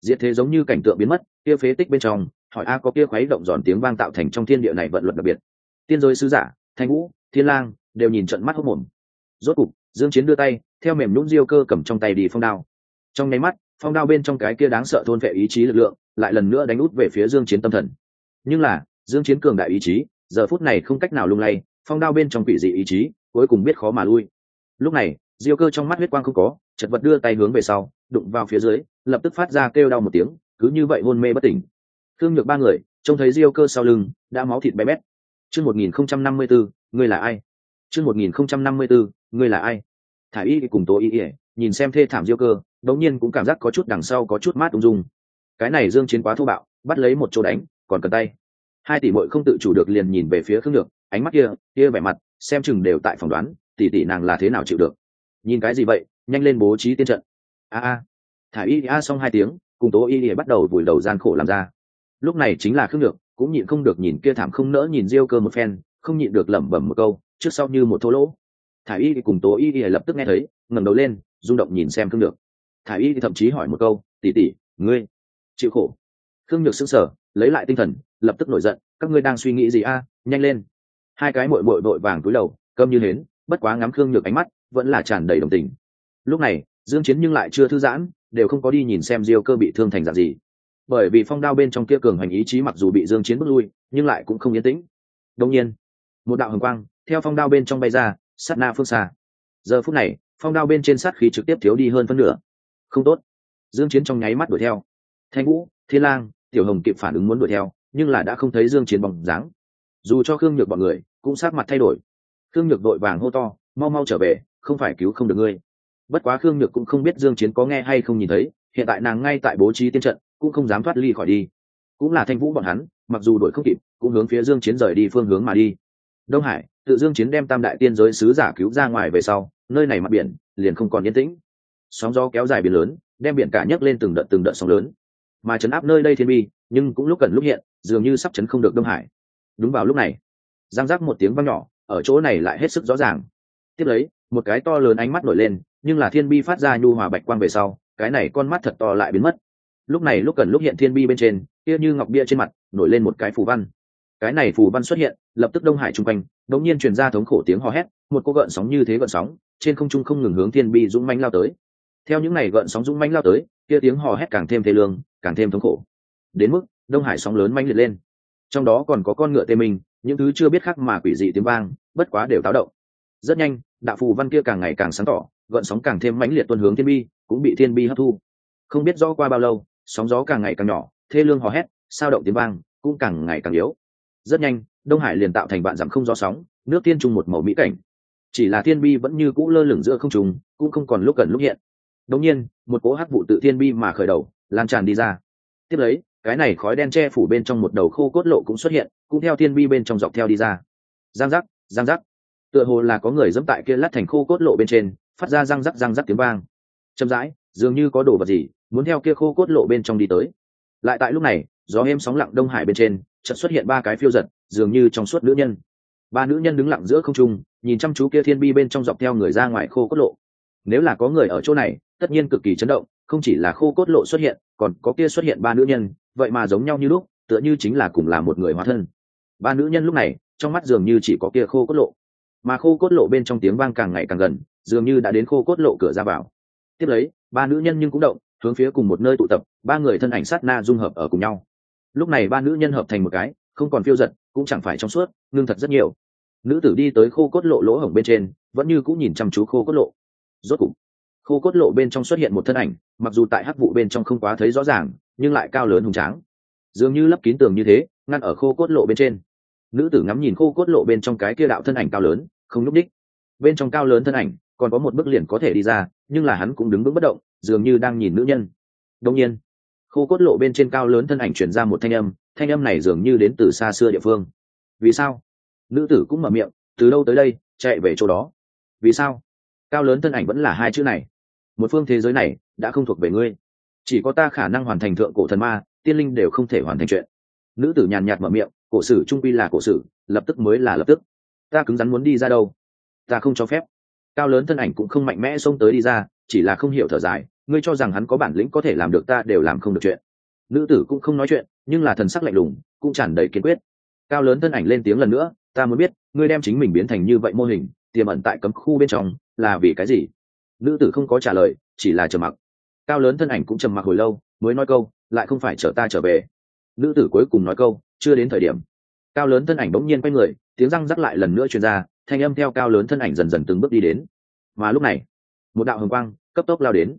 Diệt thế giống như cảnh tượng biến mất, kia phế tích bên trong, hỏi a có kia khuấy động giòn tiếng vang tạo thành trong thiên địa này vận luật đặc biệt. Tiên giới sứ giả, thanh vũ, thiên lang, đều nhìn trận mắt hốc mồm. Rốt cục, dương chiến đưa tay, theo mềm nhũn diêu cơ cầm trong tay đi phong đao. Trong nháy mắt, phong đao bên trong cái kia đáng sợ thôn vệ ý chí lực lượng, lại lần nữa đánh út về phía dương chiến tâm thần. Nhưng là, dương chiến cường đại ý chí, giờ phút này không cách nào lung lay, phong đao bên trong quỷ dị ý chí, cuối cùng biết khó mà lui. Lúc này diêu cơ trong mắt huyết quang không có, chật vật đưa tay hướng về sau, đụng vào phía dưới, lập tức phát ra kêu đau một tiếng, cứ như vậy hôn mê bất tỉnh. Thương nhược ba người, trông thấy diêu cơ sau lưng, đã máu thịt bé bét. Chương một nghìn không trăm năm mươi bốn ngươi là ai? Chương một nghìn không trăm năm mươi bốn ngươi là ai? Thả y cùng tố y ỉa nhìn xem thê thảm diêu cơ, đống nhiên cũng cảm giác có chút đằng sau có chút mát ung dung. Cái này dương chiến quá thô bạo, bắt lấy một chỗ đánh, còn cần tay. Hai tỷ muội không tự chủ được liền nhìn về phía khương nhược, ánh mắt kia kia vẻ mặt, xem chừng đều tại phỏng đoán, tỷ tỷ nàng là thế nào chịu được nhìn cái gì vậy? Nhanh lên bố trí tiên trận. A a. Thả y a xong hai tiếng, cùng tố y bắt đầu vùi đầu gian khổ làm ra. Lúc này chính là khương được cũng nhịn không được nhìn kia thảm không nỡ nhìn diêu cơ một phen, không nhịn được lẩm bẩm một câu, trước sau như một thô lỗ. Thả y cùng tố y lập tức nghe thấy, ngẩng đầu lên, rung động nhìn xem khương được thả y thậm chí hỏi một câu tỉ tỉ ngươi chịu khổ? Khương nhược sững sờ, lấy lại tinh thần, lập tức nổi giận, các ngươi đang suy nghĩ gì a? Nhanh lên. Hai cái mội mội vội vàng túi đầu, cơm như hến, bất quá ngắm khương nhược ánh mắt vẫn là tràn đầy đồng tình. Lúc này, dương chiến nhưng lại chưa thư giãn, đều không có đi nhìn xem diêu cơ bị thương thành dạng gì. Bởi vì phong đao bên trong kia cường hành ý chí mặc dù bị dương chiến bước lui, nhưng lại cũng không yên tĩnh. Đồng nhiên, một đạo hồng quang theo phong đao bên trong bay ra, sát na phương xa. Giờ phút này, phong đao bên trên sát khí trực tiếp thiếu đi hơn phân nửa. Không tốt. Dương chiến trong nháy mắt đuổi theo. Thanh vũ, thiên lang, tiểu hồng kịp phản ứng muốn đuổi theo, nhưng là đã không thấy dương chiến bóng dáng. Dù cho khương nhược bọn người cũng sát mặt thay đổi. Khương nhược đội vàng hô to, mau mau trở về không phải cứu không được ngươi. Bất quá khương nhược cũng không biết dương chiến có nghe hay không nhìn thấy, hiện tại nàng ngay tại bố trí tiên trận, cũng không dám thoát ly khỏi đi. Cũng là thanh vũ bọn hắn, mặc dù đuổi không kịp, cũng hướng phía dương chiến rời đi phương hướng mà đi. Đông hải, tự dương chiến đem tam đại tiên giới sứ giả cứu ra ngoài về sau, nơi này mặt biển liền không còn yên tĩnh. Sóng gió kéo dài biển lớn, đem biển cả nhấc lên từng đợt từng đợt sóng lớn. Mà chấn áp nơi đây thiên bi, nhưng cũng lúc cần lúc hiện, dường như sắp chấn không được đông hải. Đúng vào lúc này giang giác một tiếng vang nhỏ, ở chỗ này lại hết sức rõ ràng. Tiếp lấy một cái to lớn ánh mắt nổi lên, nhưng là thiên bi phát ra nhu hòa bạch quang về sau, cái này con mắt thật to lại biến mất. Lúc này lúc cần lúc hiện thiên bi bên trên, kia như ngọc bia trên mặt, nổi lên một cái phù văn. Cái này phù văn xuất hiện, lập tức đông hải chung quanh đống nhiên truyền ra thống khổ tiếng hò hét, một cô gợn sóng như thế gợn sóng, trên không trung không ngừng hướng thiên bi dũng mãnh lao tới. Theo những này gợn sóng dũng mãnh lao tới, kia tiếng hò hét càng thêm thê lương, càng thêm thống khổ. Đến mức, đông hải sóng lớn manh liệt lên. Trong đó còn có con ngựa tê minh, những thứ chưa biết khác mà quỷ dị tiếng vang, bất quá đều táo động rất nhanh, đạo phù văn kia càng ngày càng sáng tỏ, gợn sóng càng thêm mãnh liệt tuân hướng thiên bi, cũng bị thiên bi hấp thu. Không biết rõ qua bao lâu, sóng gió càng ngày càng nhỏ, thê lương hò hét, sao động tiếng vang, cũng càng ngày càng yếu. Rất nhanh, đông hải liền tạo thành bạn giảm không gió sóng, nước tiên trung một màu mỹ cảnh. Chỉ là thiên bi vẫn như cũ lơ lửng giữa không trùng cũng không còn lúc cần lúc hiện. Đống nhiên, một cỗ hắc vụ tự thiên bi mà khởi đầu, lan tràn đi ra. Tiếp lấy, cái này khói đen che phủ bên trong một đầu khô cốt lộ cũng xuất hiện, cũng theo thiên bi bên trong dọc theo đi ra. Giang giác giang giác tựa hồ là có người dẫm tại kia lát thành khô cốt lộ bên trên, phát ra răng rắc răng rắc tiếng vang. Chậm rãi, dường như có đồ vật gì, muốn theo kia khô cốt lộ bên trong đi tới. Lại tại lúc này, gió êm sóng lặng đông hải bên trên, chợt xuất hiện ba cái phiêu giật, dường như trong suốt nữ nhân. Ba nữ nhân đứng lặng giữa không trung, nhìn chăm chú kia thiên bi bên trong dọc theo người ra ngoài khô cốt lộ. Nếu là có người ở chỗ này, tất nhiên cực kỳ chấn động, không chỉ là khô cốt lộ xuất hiện, còn có kia xuất hiện ba nữ nhân, vậy mà giống nhau như lúc, tựa như chính là cùng là một người hóa thân. Ba nữ nhân lúc này, trong mắt dường như chỉ có kia khô cốt lộ mà khô cốt lộ bên trong tiếng vang càng ngày càng gần, dường như đã đến khô cốt lộ cửa ra vào. Tiếp lấy, ba nữ nhân nhưng cũng động, hướng phía cùng một nơi tụ tập, ba người thân ảnh sát na dung hợp ở cùng nhau. Lúc này ba nữ nhân hợp thành một cái, không còn phiêu giật, cũng chẳng phải trong suốt, ngưng thật rất nhiều. Nữ tử đi tới khô cốt lộ lỗ hổng bên trên, vẫn như cũng nhìn chăm chú khô cốt lộ. Rốt cục, khô cốt lộ bên trong xuất hiện một thân ảnh, mặc dù tại hắc vụ bên trong không quá thấy rõ ràng, nhưng lại cao lớn hùng tráng. Dường như lấp kín tường như thế, ngăn ở khô cốt lộ bên trên nữ tử ngắm nhìn khô cốt lộ bên trong cái kia đạo thân ảnh cao lớn, không nhúc đích bên trong cao lớn thân ảnh, còn có một bước liền có thể đi ra, nhưng là hắn cũng đứng vững bất động, dường như đang nhìn nữ nhân. Đông nhiên, khô cốt lộ bên trên cao lớn thân ảnh chuyển ra một thanh âm thanh âm này dường như đến từ xa xưa địa phương. Vì sao? Nữ tử cũng mở miệng, từ đâu tới đây, chạy về chỗ đó. Vì sao? Cao lớn thân ảnh vẫn là hai chữ này. Một phương thế giới này, đã không thuộc về ngươi. Chỉ có ta khả năng hoàn thành thượng cổ thần ma, tiên linh đều không thể hoàn thành chuyện. Nữ tử nhàn nhạt mở miệng cổ sử trung quy là cổ sử, lập tức mới là lập tức. Ta cứng rắn muốn đi ra đâu? Ta không cho phép. Cao lớn thân ảnh cũng không mạnh mẽ xông tới đi ra, chỉ là không hiểu thở dài, ngươi cho rằng hắn có bản lĩnh có thể làm được ta đều làm không được chuyện. Nữ tử cũng không nói chuyện, nhưng là thần sắc lạnh lùng, cũng tràn đầy kiên quyết. Cao lớn thân ảnh lên tiếng lần nữa, ta muốn biết, ngươi đem chính mình biến thành như vậy mô hình, tiềm ẩn tại cấm khu bên trong, là vì cái gì? Nữ tử không có trả lời, chỉ là trầm mặc. Cao lớn thân ảnh cũng trầm mặc hồi lâu, mới nói câu, lại không phải chở ta trở về nữ tử cuối cùng nói câu, chưa đến thời điểm. Cao lớn thân ảnh bỗng nhiên quay người, tiếng răng rắc lại lần nữa truyền ra, thanh âm theo cao lớn thân ảnh dần dần từng bước đi đến. Mà lúc này, một đạo hồng quang cấp tốc lao đến.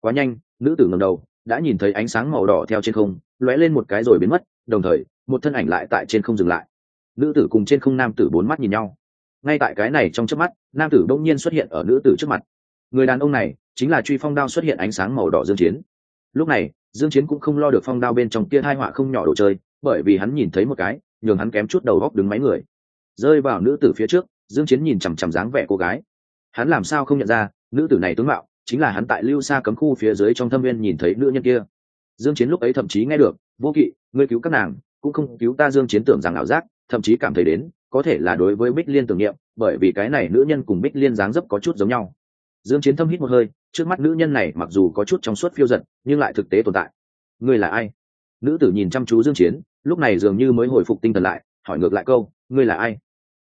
Quá nhanh, nữ tử ngầm đầu, đã nhìn thấy ánh sáng màu đỏ theo trên không, lóe lên một cái rồi biến mất, đồng thời, một thân ảnh lại tại trên không dừng lại. Nữ tử cùng trên không nam tử bốn mắt nhìn nhau. Ngay tại cái này trong chớp mắt, nam tử đông nhiên xuất hiện ở nữ tử trước mặt. Người đàn ông này chính là truy phong đao xuất hiện ánh sáng màu đỏ dương chiến. Lúc này dương chiến cũng không lo được phong đao bên trong kia hai họa không nhỏ đồ chơi, bởi vì hắn nhìn thấy một cái, nhường hắn kém chút đầu góc đứng máy người. Rơi vào nữ tử phía trước, dương chiến nhìn chằm chằm dáng vẻ cô gái. Hắn làm sao không nhận ra, nữ tử này tướng mạo, chính là hắn tại lưu xa cấm khu phía dưới trong thâm viên nhìn thấy nữ nhân kia. Dương chiến lúc ấy thậm chí nghe được, vô kỵ, ngươi cứu các nàng, cũng không cứu ta. Dương chiến tưởng rằng ảo giác, thậm chí cảm thấy đến, có thể là đối với bích liên tưởng niệm, bởi vì cái này nữ nhân cùng bích liên dáng dấp có chút giống nhau dương chiến thâm hít một hơi, trước mắt nữ nhân này mặc dù có chút trong suốt phiêu giật, nhưng lại thực tế tồn tại. Ngươi là ai? Nữ tử nhìn chăm chú dương chiến, lúc này dường như mới hồi phục tinh thần lại, hỏi ngược lại câu, ngươi là ai?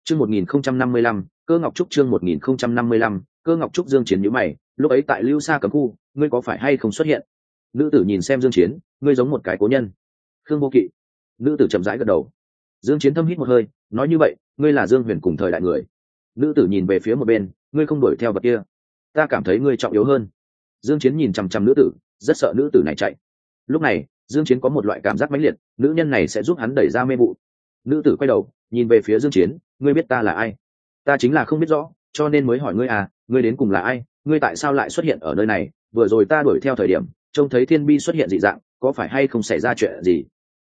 Chương 1055 cơ ngọc trúc chương 1055 cơ ngọc trúc dương chiến nhíu mày, lúc ấy tại lưu xa cấm khu, ngươi có phải hay không xuất hiện? Nữ tử nhìn xem dương chiến, ngươi giống một cái cố nhân. Khương vô kỵ. Nữ tử chậm rãi gật đầu. Dương chiến thâm hít một hơi, nói như vậy, ngươi là dương huyền cùng thời đại người. Nữ tử nhìn về phía một bên, ngươi không đuổi theo vật kia ta cảm thấy ngươi trọng yếu hơn. Dương chiến nhìn chăm chăm nữ tử, rất sợ nữ tử này chạy. Lúc này, dương chiến có một loại cảm giác mãnh liệt, nữ nhân này sẽ giúp hắn đẩy ra mê vụ. Nữ tử quay đầu, nhìn về phía dương chiến, ngươi biết ta là ai? Ta chính là không biết rõ, cho nên mới hỏi ngươi à ngươi đến cùng là ai? Ngươi tại sao lại xuất hiện ở nơi này? Vừa rồi ta đuổi theo thời điểm, trông thấy thiên bi xuất hiện dị dạng, có phải hay không xảy ra chuyện gì?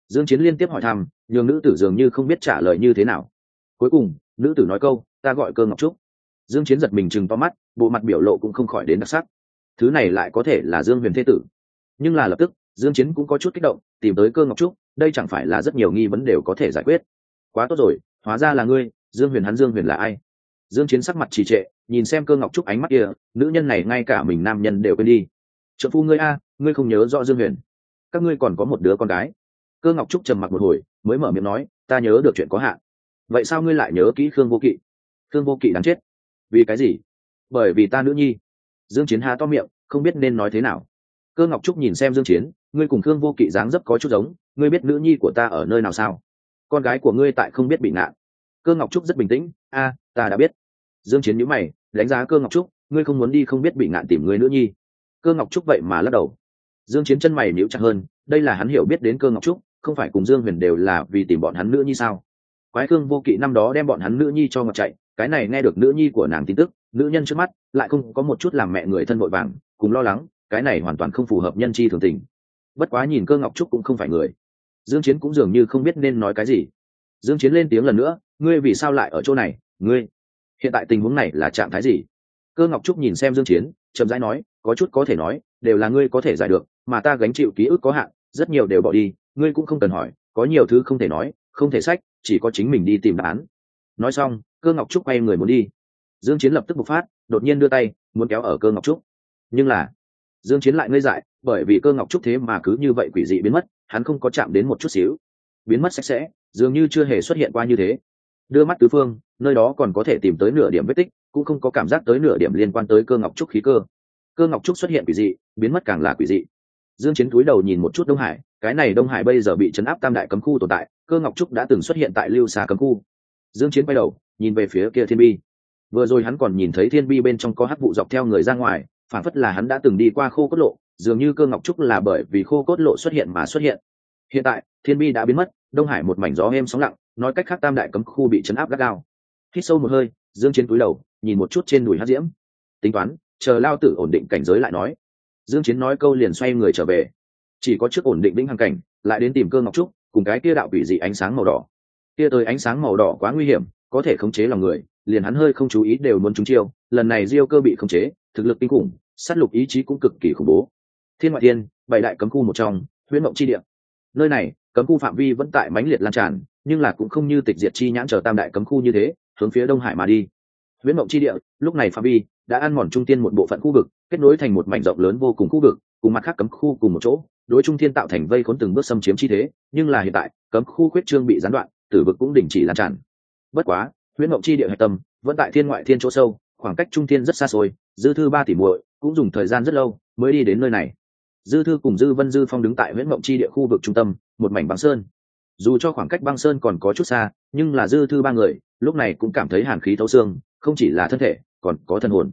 Dương chiến liên tiếp hỏi thăm, nhường nữ tử dường như không biết trả lời như thế nào. Cuối cùng, nữ tử nói câu, ta gọi cơ ngọc trúc dương chiến giật mình chừng to mắt, bộ mặt biểu lộ cũng không khỏi đến đặc sắc. Thứ này lại có thể là dương huyền thế tử. Nhưng là lập tức, dương chiến cũng có chút kích động, tìm tới cơ ngọc trúc, đây chẳng phải là rất nhiều nghi vấn đều có thể giải quyết. Quá tốt rồi, hóa ra là ngươi, dương huyền hắn dương huyền là ai? Dương chiến sắc mặt trì trệ, nhìn xem cơ ngọc trúc ánh mắt kia, nữ nhân này ngay cả mình nam nhân đều quên đi. Trợ phu ngươi a, ngươi không nhớ rõ dương huyền. Các ngươi còn có một đứa con gái. Cơ ngọc trúc trầm mặc một hồi, mới mở miệng nói, ta nhớ được chuyện có hạn. Vậy sao ngươi lại nhớ kỹ khương vô kỵ? Khương vô kỵ đáng chết vì cái gì? Bởi vì ta nữ nhi. Dương chiến há to miệng, không biết nên nói thế nào. Cơ ngọc trúc nhìn xem dương chiến, ngươi cùng khương vô kỵ dáng dấp có chút giống, ngươi biết nữ nhi của ta ở nơi nào sao? Con gái của ngươi tại không biết bị nạn. Cơ ngọc trúc rất bình tĩnh, a, ta đã biết. Dương chiến nhíu mày, đánh giá cơ ngọc trúc, ngươi không muốn đi không biết bị ngạn tìm ngươi nữ nhi. Cơ ngọc trúc vậy mà lắc đầu. Dương chiến chân mày nhíu chặt hơn, đây là hắn hiểu biết đến cơ ngọc trúc, không phải cùng dương huyền đều là vì tìm bọn hắn nữ nhi sao? Quái Cương vô kỵ năm đó đem bọn hắn nữ nhi cho ngọc chạy cái này nghe được nữ nhi của nàng tin tức, nữ nhân trước mắt lại không có một chút làm mẹ người thân vội vàng, cùng lo lắng, cái này hoàn toàn không phù hợp nhân chi thường tình. Bất quá nhìn cơ ngọc trúc cũng không phải người. Dương chiến cũng dường như không biết nên nói cái gì. Dương chiến lên tiếng lần nữa, ngươi vì sao lại ở chỗ này? Ngươi, hiện tại tình huống này là trạng thái gì? Cơ ngọc trúc nhìn xem dương chiến, chậm rãi nói, có chút có thể nói, đều là ngươi có thể giải được, mà ta gánh chịu ký ức có hạn, rất nhiều đều bỏ đi, ngươi cũng không cần hỏi, có nhiều thứ không thể nói, không thể sách, chỉ có chính mình đi tìm đáp án. Nói xong cơ ngọc trúc quay người muốn đi. Dương chiến lập tức bộc phát, đột nhiên đưa tay, muốn kéo ở cơ ngọc trúc. Nhưng là, dương chiến lại ngây dại, bởi vì cơ ngọc trúc thế mà cứ như vậy quỷ dị biến mất, hắn không có chạm đến một chút xíu. Biến mất sạch sẽ, dường như chưa hề xuất hiện qua như thế. Đưa mắt tứ phương, nơi đó còn có thể tìm tới nửa điểm vết tích, cũng không có cảm giác tới nửa điểm liên quan tới cơ ngọc trúc khí cơ. Cơ ngọc trúc xuất hiện quỷ dị, biến mất càng là quỷ dị. Dương chiến cúi đầu nhìn một chút đông hải, cái này đông hải bây giờ bị chấn áp tam đại cấm khu tồn tại, cơ ngọc trúc đã từng xuất hiện tại lưu xà cấm khu. Dương chiến quay đầu nhìn về phía kia thiên bi. Vừa rồi hắn còn nhìn thấy thiên bi bên trong có hắc vụ dọc theo người ra ngoài, phản phất là hắn đã từng đi qua khô cốt lộ, dường như cơ ngọc trúc là bởi vì khô cốt lộ xuất hiện mà xuất hiện. Hiện tại, thiên bi đã biến mất, đông hải một mảnh gió êm sóng lặng, nói cách khác tam đại cấm khu bị chấn áp gắt gao. Hít sâu một hơi, dương chiến túi đầu, nhìn một chút trên đùi hát diễm. Tính toán, chờ lao tử ổn định cảnh giới lại nói. Dương chiến nói câu liền xoay người trở về. Chỉ có trước ổn định đỉnh hàng cảnh, lại đến tìm cơ ngọc trúc, cùng cái kia đạo quỷ dị ánh sáng màu đỏ. Kia tới ánh sáng màu đỏ quá nguy hiểm có thể khống chế lòng người, liền hắn hơi không chú ý đều muốn trúng chiêu, lần này diêu cơ bị khống chế, thực lực kinh khủng, sát lục ý chí cũng cực kỳ khủng bố. Thiên ngoại thiên, bảy đại cấm khu một trong, huyễn mộng chi địa. Nơi này, cấm khu phạm vi vẫn tại mãnh liệt lan tràn, nhưng là cũng không như tịch diệt chi nhãn chờ tam đại cấm khu như thế, hướng phía đông hải mà đi. Huyễn mộng chi địa, lúc này phạm vi đã ăn mòn trung tiên một bộ phận khu vực, kết nối thành một mảnh rộng lớn vô cùng khu vực, cùng mặt khác cấm khu cùng một chỗ, đối trung thiên tạo thành vây khốn từng bước xâm chiếm chi thế, nhưng là hiện tại, cấm khu khuyết trương bị gián đoạn, tử vực cũng đình chỉ lan tràn bất quá, huyễn mộng chi địa hạch tâm vẫn tại thiên ngoại thiên chỗ sâu, khoảng cách trung thiên rất xa xôi, dư thư ba tỷ muội cũng dùng thời gian rất lâu mới đi đến nơi này. Dư thư cùng dư vân dư phong đứng tại huyễn mộng chi địa khu vực trung tâm, một mảnh băng sơn. Dù cho khoảng cách băng sơn còn có chút xa, nhưng là dư thư ba người, lúc này cũng cảm thấy hàn khí thấu xương, không chỉ là thân thể, còn có thân hồn.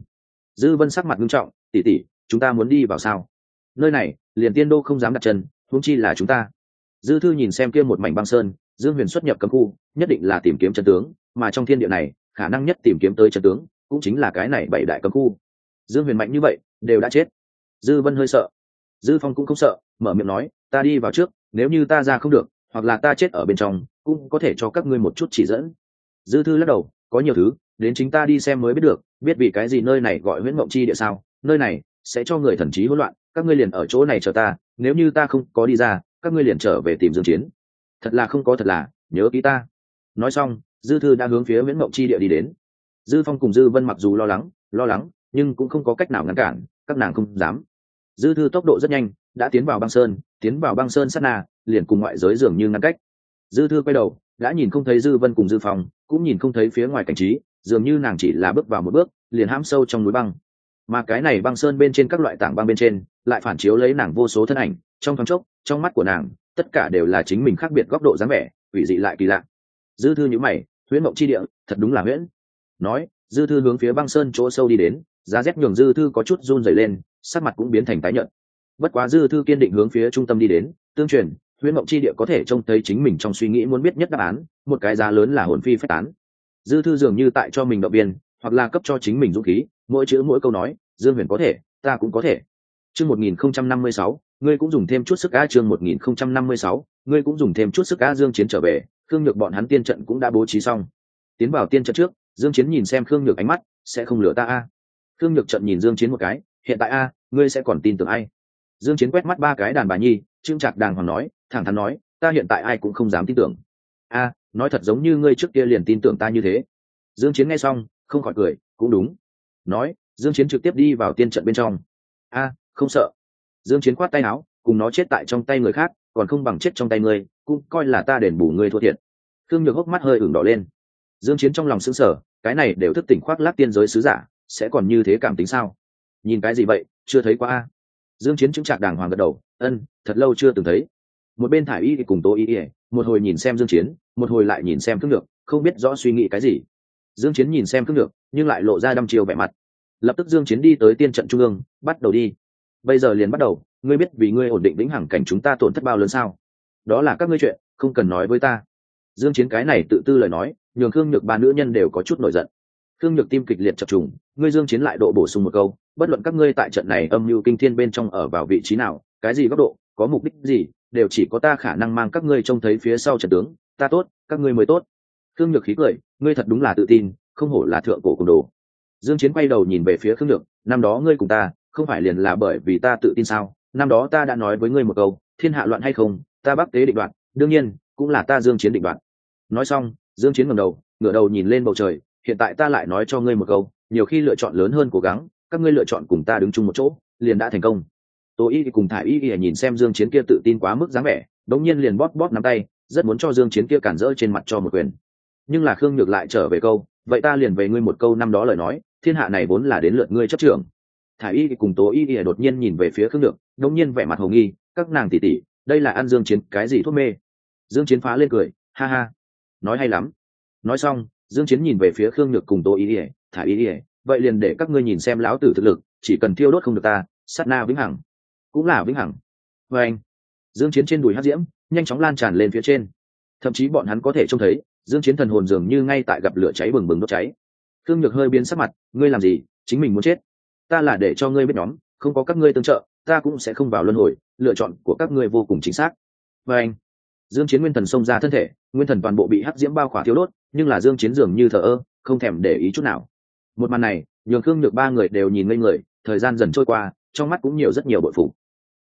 Dư vân sắc mặt nghiêm trọng tỉ tỉ chúng ta muốn đi vào sao? Nơi này, liền tiên đô không dám đặt chân, huống chi là chúng ta. Dư thư nhìn xem kia một mảnh băng sơn dương huyền xuất nhập cấm khu, nhất định là tìm kiếm chân tướng, mà trong thiên địa này, khả năng nhất tìm kiếm tới chân tướng, cũng chính là cái này bảy đại cấm khu. Dương huyền mạnh như vậy, đều đã chết. Dư vân hơi sợ. Dư phong cũng không sợ, mở miệng nói, ta đi vào trước, nếu như ta ra không được, hoặc là ta chết ở bên trong, cũng có thể cho các ngươi một chút chỉ dẫn. Dư thư lắc đầu, có nhiều thứ, đến chính ta đi xem mới biết được, biết vì cái gì nơi này gọi huyễn mộng chi địa sao, nơi này sẽ cho người thần trí hỗn loạn, các ngươi liền ở chỗ này chờ ta, nếu như ta không có đi ra, các ngươi liền trở về tìm dương chiến thật là không có thật là, nhớ ký ta. Nói xong, dư thư đã hướng phía nguyễn mộng chi địa đi đến. Dư phong cùng dư vân mặc dù lo lắng lo lắng, nhưng cũng không có cách nào ngăn cản, các nàng không dám. Dư thư tốc độ rất nhanh, đã tiến vào băng sơn, tiến vào băng sơn sát na, liền cùng ngoại giới dường như ngăn cách. Dư thư quay đầu, đã nhìn không thấy dư vân cùng dư phong, cũng nhìn không thấy phía ngoài cảnh trí, dường như nàng chỉ là bước vào một bước, liền hãm sâu trong núi băng. Mà cái này băng sơn bên trên các loại tảng băng bên trên, lại phản chiếu lấy nàng vô số thân ảnh, trong thoáng chốc, trong mắt của nàng tất cả đều là chính mình khác biệt góc độ dáng vẻ ủy dị lại kỳ lạ. Dư thư nhữ mày, huyễn mộng chi địa, thật đúng là huyễn. Nói, dư thư hướng phía băng sơn chỗ sâu đi đến, giá rét nhường dư thư có chút run rẩy lên, sắc mặt cũng biến thành tái nhợt. Bất quá dư thư kiên định hướng phía trung tâm đi đến, tương truyền, huyễn mộng chi địa có thể trông thấy chính mình trong suy nghĩ muốn biết nhất đáp án, một cái giá lớn là hồn phi phách tán. Dư thư dường như tại cho mình động viên, hoặc là cấp cho chính mình dũng khí, mỗi chữ mỗi câu nói, dương huyền có thể, ta cũng có thể. Chương một nghìn không trăm năm mươi sáu ngươi cũng dùng thêm chút sức a chương một nghìn không trăm năm mươi sáu, ngươi cũng dùng thêm chút sức a dương chiến trở về, khương nhược bọn hắn tiên trận cũng đã bố trí xong. Tiến vào tiên trận trước, dương chiến nhìn xem khương nhược ánh mắt, sẽ không lừa ta a. Khương nhược trận nhìn dương chiến một cái, hiện tại a, ngươi sẽ còn tin tưởng ai? Dương chiến quét mắt ba cái đàn bà nhi trương trạc đàng hoàng nói, thẳng thắn nói, ta hiện tại ai cũng không dám tin tưởng. A, nói thật giống như ngươi trước kia liền tin tưởng ta như thế. Dương chiến nghe xong, không khỏi cười, cũng đúng. Nói, dương chiến trực tiếp đi vào tiên trận bên trong. A, không sợ dương chiến quát tay áo, cùng nó chết tại trong tay người khác, còn không bằng chết trong tay ngươi, cũng coi là ta đền bù ngươi thua thiệt. Khương nhược hốc mắt hơi ửng đỏ lên. Dương chiến trong lòng sững sờ, cái này đều thức tỉnh khoác lác tiên giới sứ giả, sẽ còn như thế cảm tính sao? Nhìn cái gì vậy, chưa thấy qua a. Dương chiến chứng trạc đàng hoàng gật đầu, ân, thật lâu chưa từng thấy. Một bên thải y thì cùng tô y ỉa một hồi nhìn xem dương chiến, một hồi lại nhìn xem thương nhược, không biết rõ suy nghĩ cái gì. Dương chiến nhìn xem thương nhược, nhưng lại lộ ra đăm chiều vẻ mặt. Lập tức dương chiến đi tới tiên trận trung ương, bắt đầu đi bây giờ liền bắt đầu, ngươi biết vì ngươi ổn định vĩnh hằng cảnh chúng ta tổn thất bao lớn sao? Đó là các ngươi chuyện, không cần nói với ta. Dương chiến cái này tự tư lời nói, nhường khương nhược ba nữ nhân đều có chút nổi giận. Khương nhược tim kịch liệt chập trùng, ngươi dương chiến lại độ bổ sung một câu, bất luận các ngươi tại trận này âm mưu kinh thiên bên trong ở vào vị trí nào, cái gì góc độ, có mục đích gì, đều chỉ có ta khả năng mang các ngươi trông thấy phía sau trận tướng, ta tốt, các ngươi mới tốt. Khương nhược khí cười, ngươi thật đúng là tự tin, không hổ là thượng cổ cùng đồ. Dương chiến quay đầu nhìn về phía khương nhược, năm đó ngươi cùng ta không phải liền là bởi vì ta tự tin sao? Năm đó ta đã nói với ngươi một câu, thiên hạ loạn hay không, ta bắc tế định đoạn đương nhiên, cũng là ta dương chiến định đoạn nói xong, dương chiến ngẩng đầu, ngửa đầu nhìn lên bầu trời, hiện tại ta lại nói cho ngươi một câu, nhiều khi lựa chọn lớn hơn cố gắng, các ngươi lựa chọn cùng ta đứng chung một chỗ, liền đã thành công. Tô y cùng thả y y nhìn xem dương chiến kia tự tin quá mức dáng vẻ, đống nhiên liền bóp bóp nắm tay, rất muốn cho dương chiến kia cản rỡ trên mặt cho một quyền. Nhưng là khương nhược lại trở về câu, vậy ta liền về ngươi một câu năm đó lời nói, thiên hạ này vốn là đến lượt ngươi chấp trưởng thả y cùng tố y y đột nhiên nhìn về phía khương nhược đông nhiên vẻ mặt hồ nghi, các nàng tỷ tỷ, đây là ăn dương chiến, cái gì thuốc mê? Dương chiến phá lên cười, ha ha. Nói hay lắm. Nói xong, dương chiến nhìn về phía khương nhược cùng tố y y thả y y, vậy liền để các ngươi nhìn xem lão tử thực lực, chỉ cần thiêu đốt không được ta, sát na vĩnh hằng. Cũng là vĩnh hằng. Với anh. Dương chiến trên đùi hắc diễm, nhanh chóng lan tràn lên phía trên. Thậm chí bọn hắn có thể trông thấy, dương chiến thần hồn dường như ngay tại gặp lửa cháy bừng bừng đốt cháy. Khương nhược hơi biến sắc mặt, ngươi làm gì? Chính mình muốn chết ta là để cho ngươi biết nhóm, không có các ngươi tương trợ, ta cũng sẽ không vào luân hồi, lựa chọn của các ngươi vô cùng chính xác. Và anh, dương chiến nguyên thần xông ra thân thể, nguyên thần toàn bộ bị hắc diễm bao khỏa thiếu đốt, nhưng là dương chiến dường như thờ ơ, không thèm để ý chút nào. Một màn này nhường khương nhược ba người đều nhìn ngây người, thời gian dần trôi qua, trong mắt cũng nhiều rất nhiều bội phụ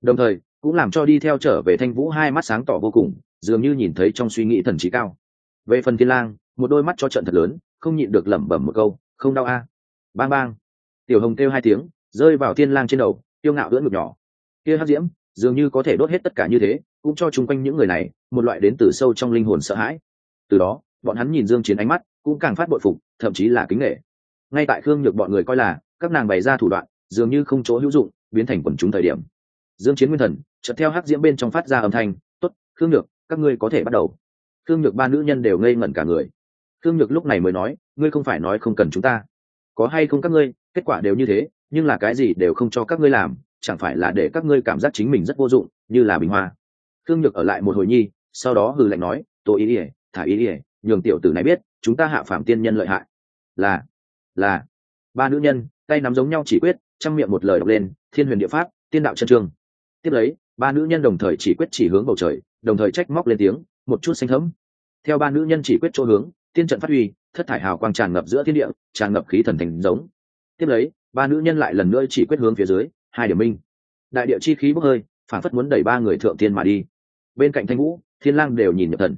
đồng thời, cũng làm cho đi theo trở về thanh vũ hai mắt sáng tỏ vô cùng, dường như nhìn thấy trong suy nghĩ thần trí cao. Về phần thiên lang, một đôi mắt cho trận thật lớn, không nhịn được lẩm bẩm một câu, không đau a bang bang tiểu hồng kêu hai tiếng, rơi vào thiên lang trên đầu tiêu ngạo đỡ ngực nhỏ. Kia hắc diễm, dường như có thể đốt hết tất cả như thế, cũng cho chung quanh những người này một loại đến từ sâu trong linh hồn sợ hãi. Từ đó, bọn hắn nhìn dương chiến ánh mắt cũng càng phát bội phục, thậm chí là kính nể. Ngay tại khương nhược bọn người coi là các nàng bày ra thủ đoạn, dường như không chỗ hữu dụng, biến thành quần chúng thời điểm. Dương chiến nguyên thần, chợt theo hắc diễm bên trong phát ra âm thanh, tốt, khương nhược, các ngươi có thể bắt đầu. Khương nhược ba nữ nhân đều ngây ngẩn cả người. Khương nhược lúc này mới nói, ngươi không phải nói không cần chúng ta. Có hay không các ngươi kết quả đều như thế, nhưng là cái gì đều không cho các ngươi làm, chẳng phải là để các ngươi cảm giác chính mình rất vô dụng, như là bình hoa. Thương nhược ở lại một hồi nhi, sau đó hừ lạnh nói, tôi ý ỉa thả ý ỉa nhường tiểu tử này biết, chúng ta hạ phạm tiên nhân lợi hại. Là là. Ba nữ nhân, tay nắm giống nhau chỉ quyết chăm miệng một lời đọc lên, thiên huyền địa pháp, tiên đạo chân trương. Tiếp lấy, ba nữ nhân đồng thời chỉ quyết chỉ hướng bầu trời, đồng thời trách móc lên tiếng, một chút xanh thấm. Theo ba nữ nhân chỉ quyết chỗ hướng, tiên trận phát huy, thất thải hào quang tràn ngập giữa thiên địa, tràn ngập khí thần thành giống tiếp lấy, ba nữ nhân lại lần nữa chỉ quyết hướng phía dưới, hai điểm minh. Đại địa chi khí bốc hơi, phản phất muốn đẩy ba người thượng tiên mà đi. Bên cạnh thanh vũ, thiên lang đều nhìn nhập thần.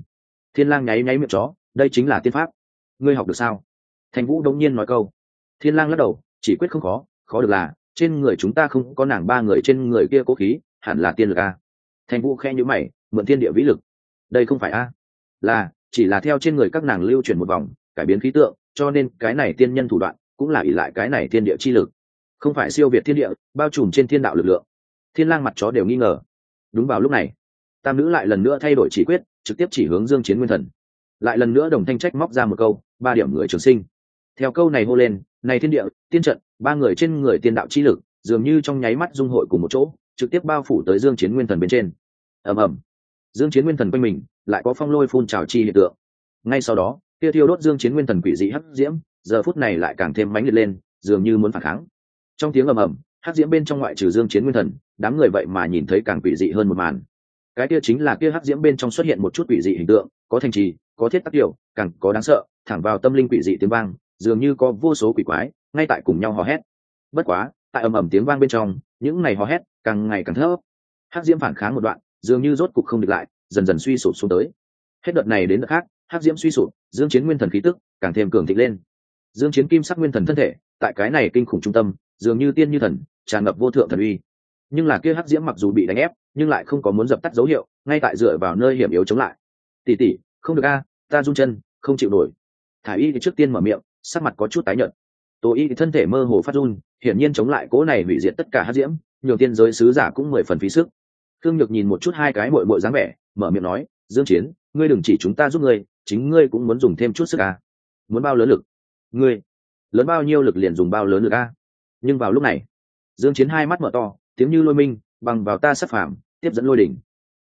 Thiên lang nháy nháy miệng chó, đây chính là tiên pháp. Ngươi học được sao? Thanh vũ đống nhiên nói câu. Thiên lang lắc đầu, chỉ quyết không khó khó được là, trên người chúng ta không có nàng ba người trên người kia cố khí, hẳn là tiên lực a. Thanh vũ khe nhíu mày, mượn thiên địa vĩ lực. Đây không phải a. Là, chỉ là theo trên người các nàng lưu chuyển một vòng, cải biến khí tượng, cho nên cái này tiên nhân thủ đoạn cũng là ỷ lại cái này thiên địa chi lực. Không phải siêu việt thiên địa, bao trùm trên thiên đạo lực lượng. Thiên lang mặt chó đều nghi ngờ. Đúng vào lúc này, tam nữ lại lần nữa thay đổi chỉ quyết, trực tiếp chỉ hướng dương chiến nguyên thần. Lại lần nữa đồng thanh trách móc ra một câu, ba điểm người trường sinh. Theo câu này hô lên, này thiên địa, tiên trận, ba người trên người tiên đạo chi lực, dường như trong nháy mắt dung hội cùng một chỗ, trực tiếp bao phủ tới dương chiến nguyên thần bên trên. Ầm ầm. Dương chiến nguyên thần quanh mình, lại có phong lôi phun trào chi hiện tượng. Ngay sau đó tiêu thiêu đốt dương chiến nguyên thần quỷ dị hấp diễm giờ phút này lại càng thêm mãnh liệt lên, dường như muốn phản kháng. Trong tiếng ầm ầm, hắc diễm bên trong ngoại trừ dương chiến nguyên thần, đám người vậy mà nhìn thấy càng quỷ dị hơn một màn. Cái kia chính là kia hắc diễm bên trong xuất hiện một chút quỷ dị hình tượng, có thành trì, có thiết tác điều càng có đáng sợ, thẳng vào tâm linh quỷ dị tiếng vang, dường như có vô số quỷ quái, ngay tại cùng nhau hò hét. Bất quá, tại ầm ầm tiếng vang bên trong, những ngày hò hét càng ngày càng thấp. Hắc diễm phản kháng một đoạn, dường như rốt cục không địch lại, dần dần suy sụp xuống tới. Hết đợt này đến đợt khác, hắc diễm suy sụp, dương chiến nguyên thần khí tức càng thêm cường thịnh lên dương chiến kim sắc nguyên thần thân thể, tại cái này kinh khủng trung tâm, dường như tiên như thần, tràn ngập vô thượng thần uy. Nhưng là kia hắc diễm mặc dù bị đánh ép, nhưng lại không có muốn dập tắt dấu hiệu, ngay tại dựa vào nơi hiểm yếu chống lại. Tỷ tỷ, không được a, ta run chân, không chịu nổi. Thả y thì trước tiên mở miệng, sắc mặt có chút tái nhợt. Tô y thì thân thể mơ hồ phát run, hiển nhiên chống lại cố này hủy diệt tất cả hắc diễm nhiều tiên giới sứ giả cũng mười phần phí sức. Thương nhược nhìn một chút hai cái mội mội dáng vẻ, mở miệng nói, dương chiến, ngươi đừng chỉ chúng ta giúp ngươi, chính ngươi cũng muốn dùng thêm chút sức à. muốn bao lớn lực? Ngươi, lớn bao nhiêu lực liền dùng bao lớn lực a? Nhưng vào lúc này, dương chiến hai mắt mở to, tiếng như lôi minh, bằng vào ta sắp phạm tiếp dẫn lôi đỉnh.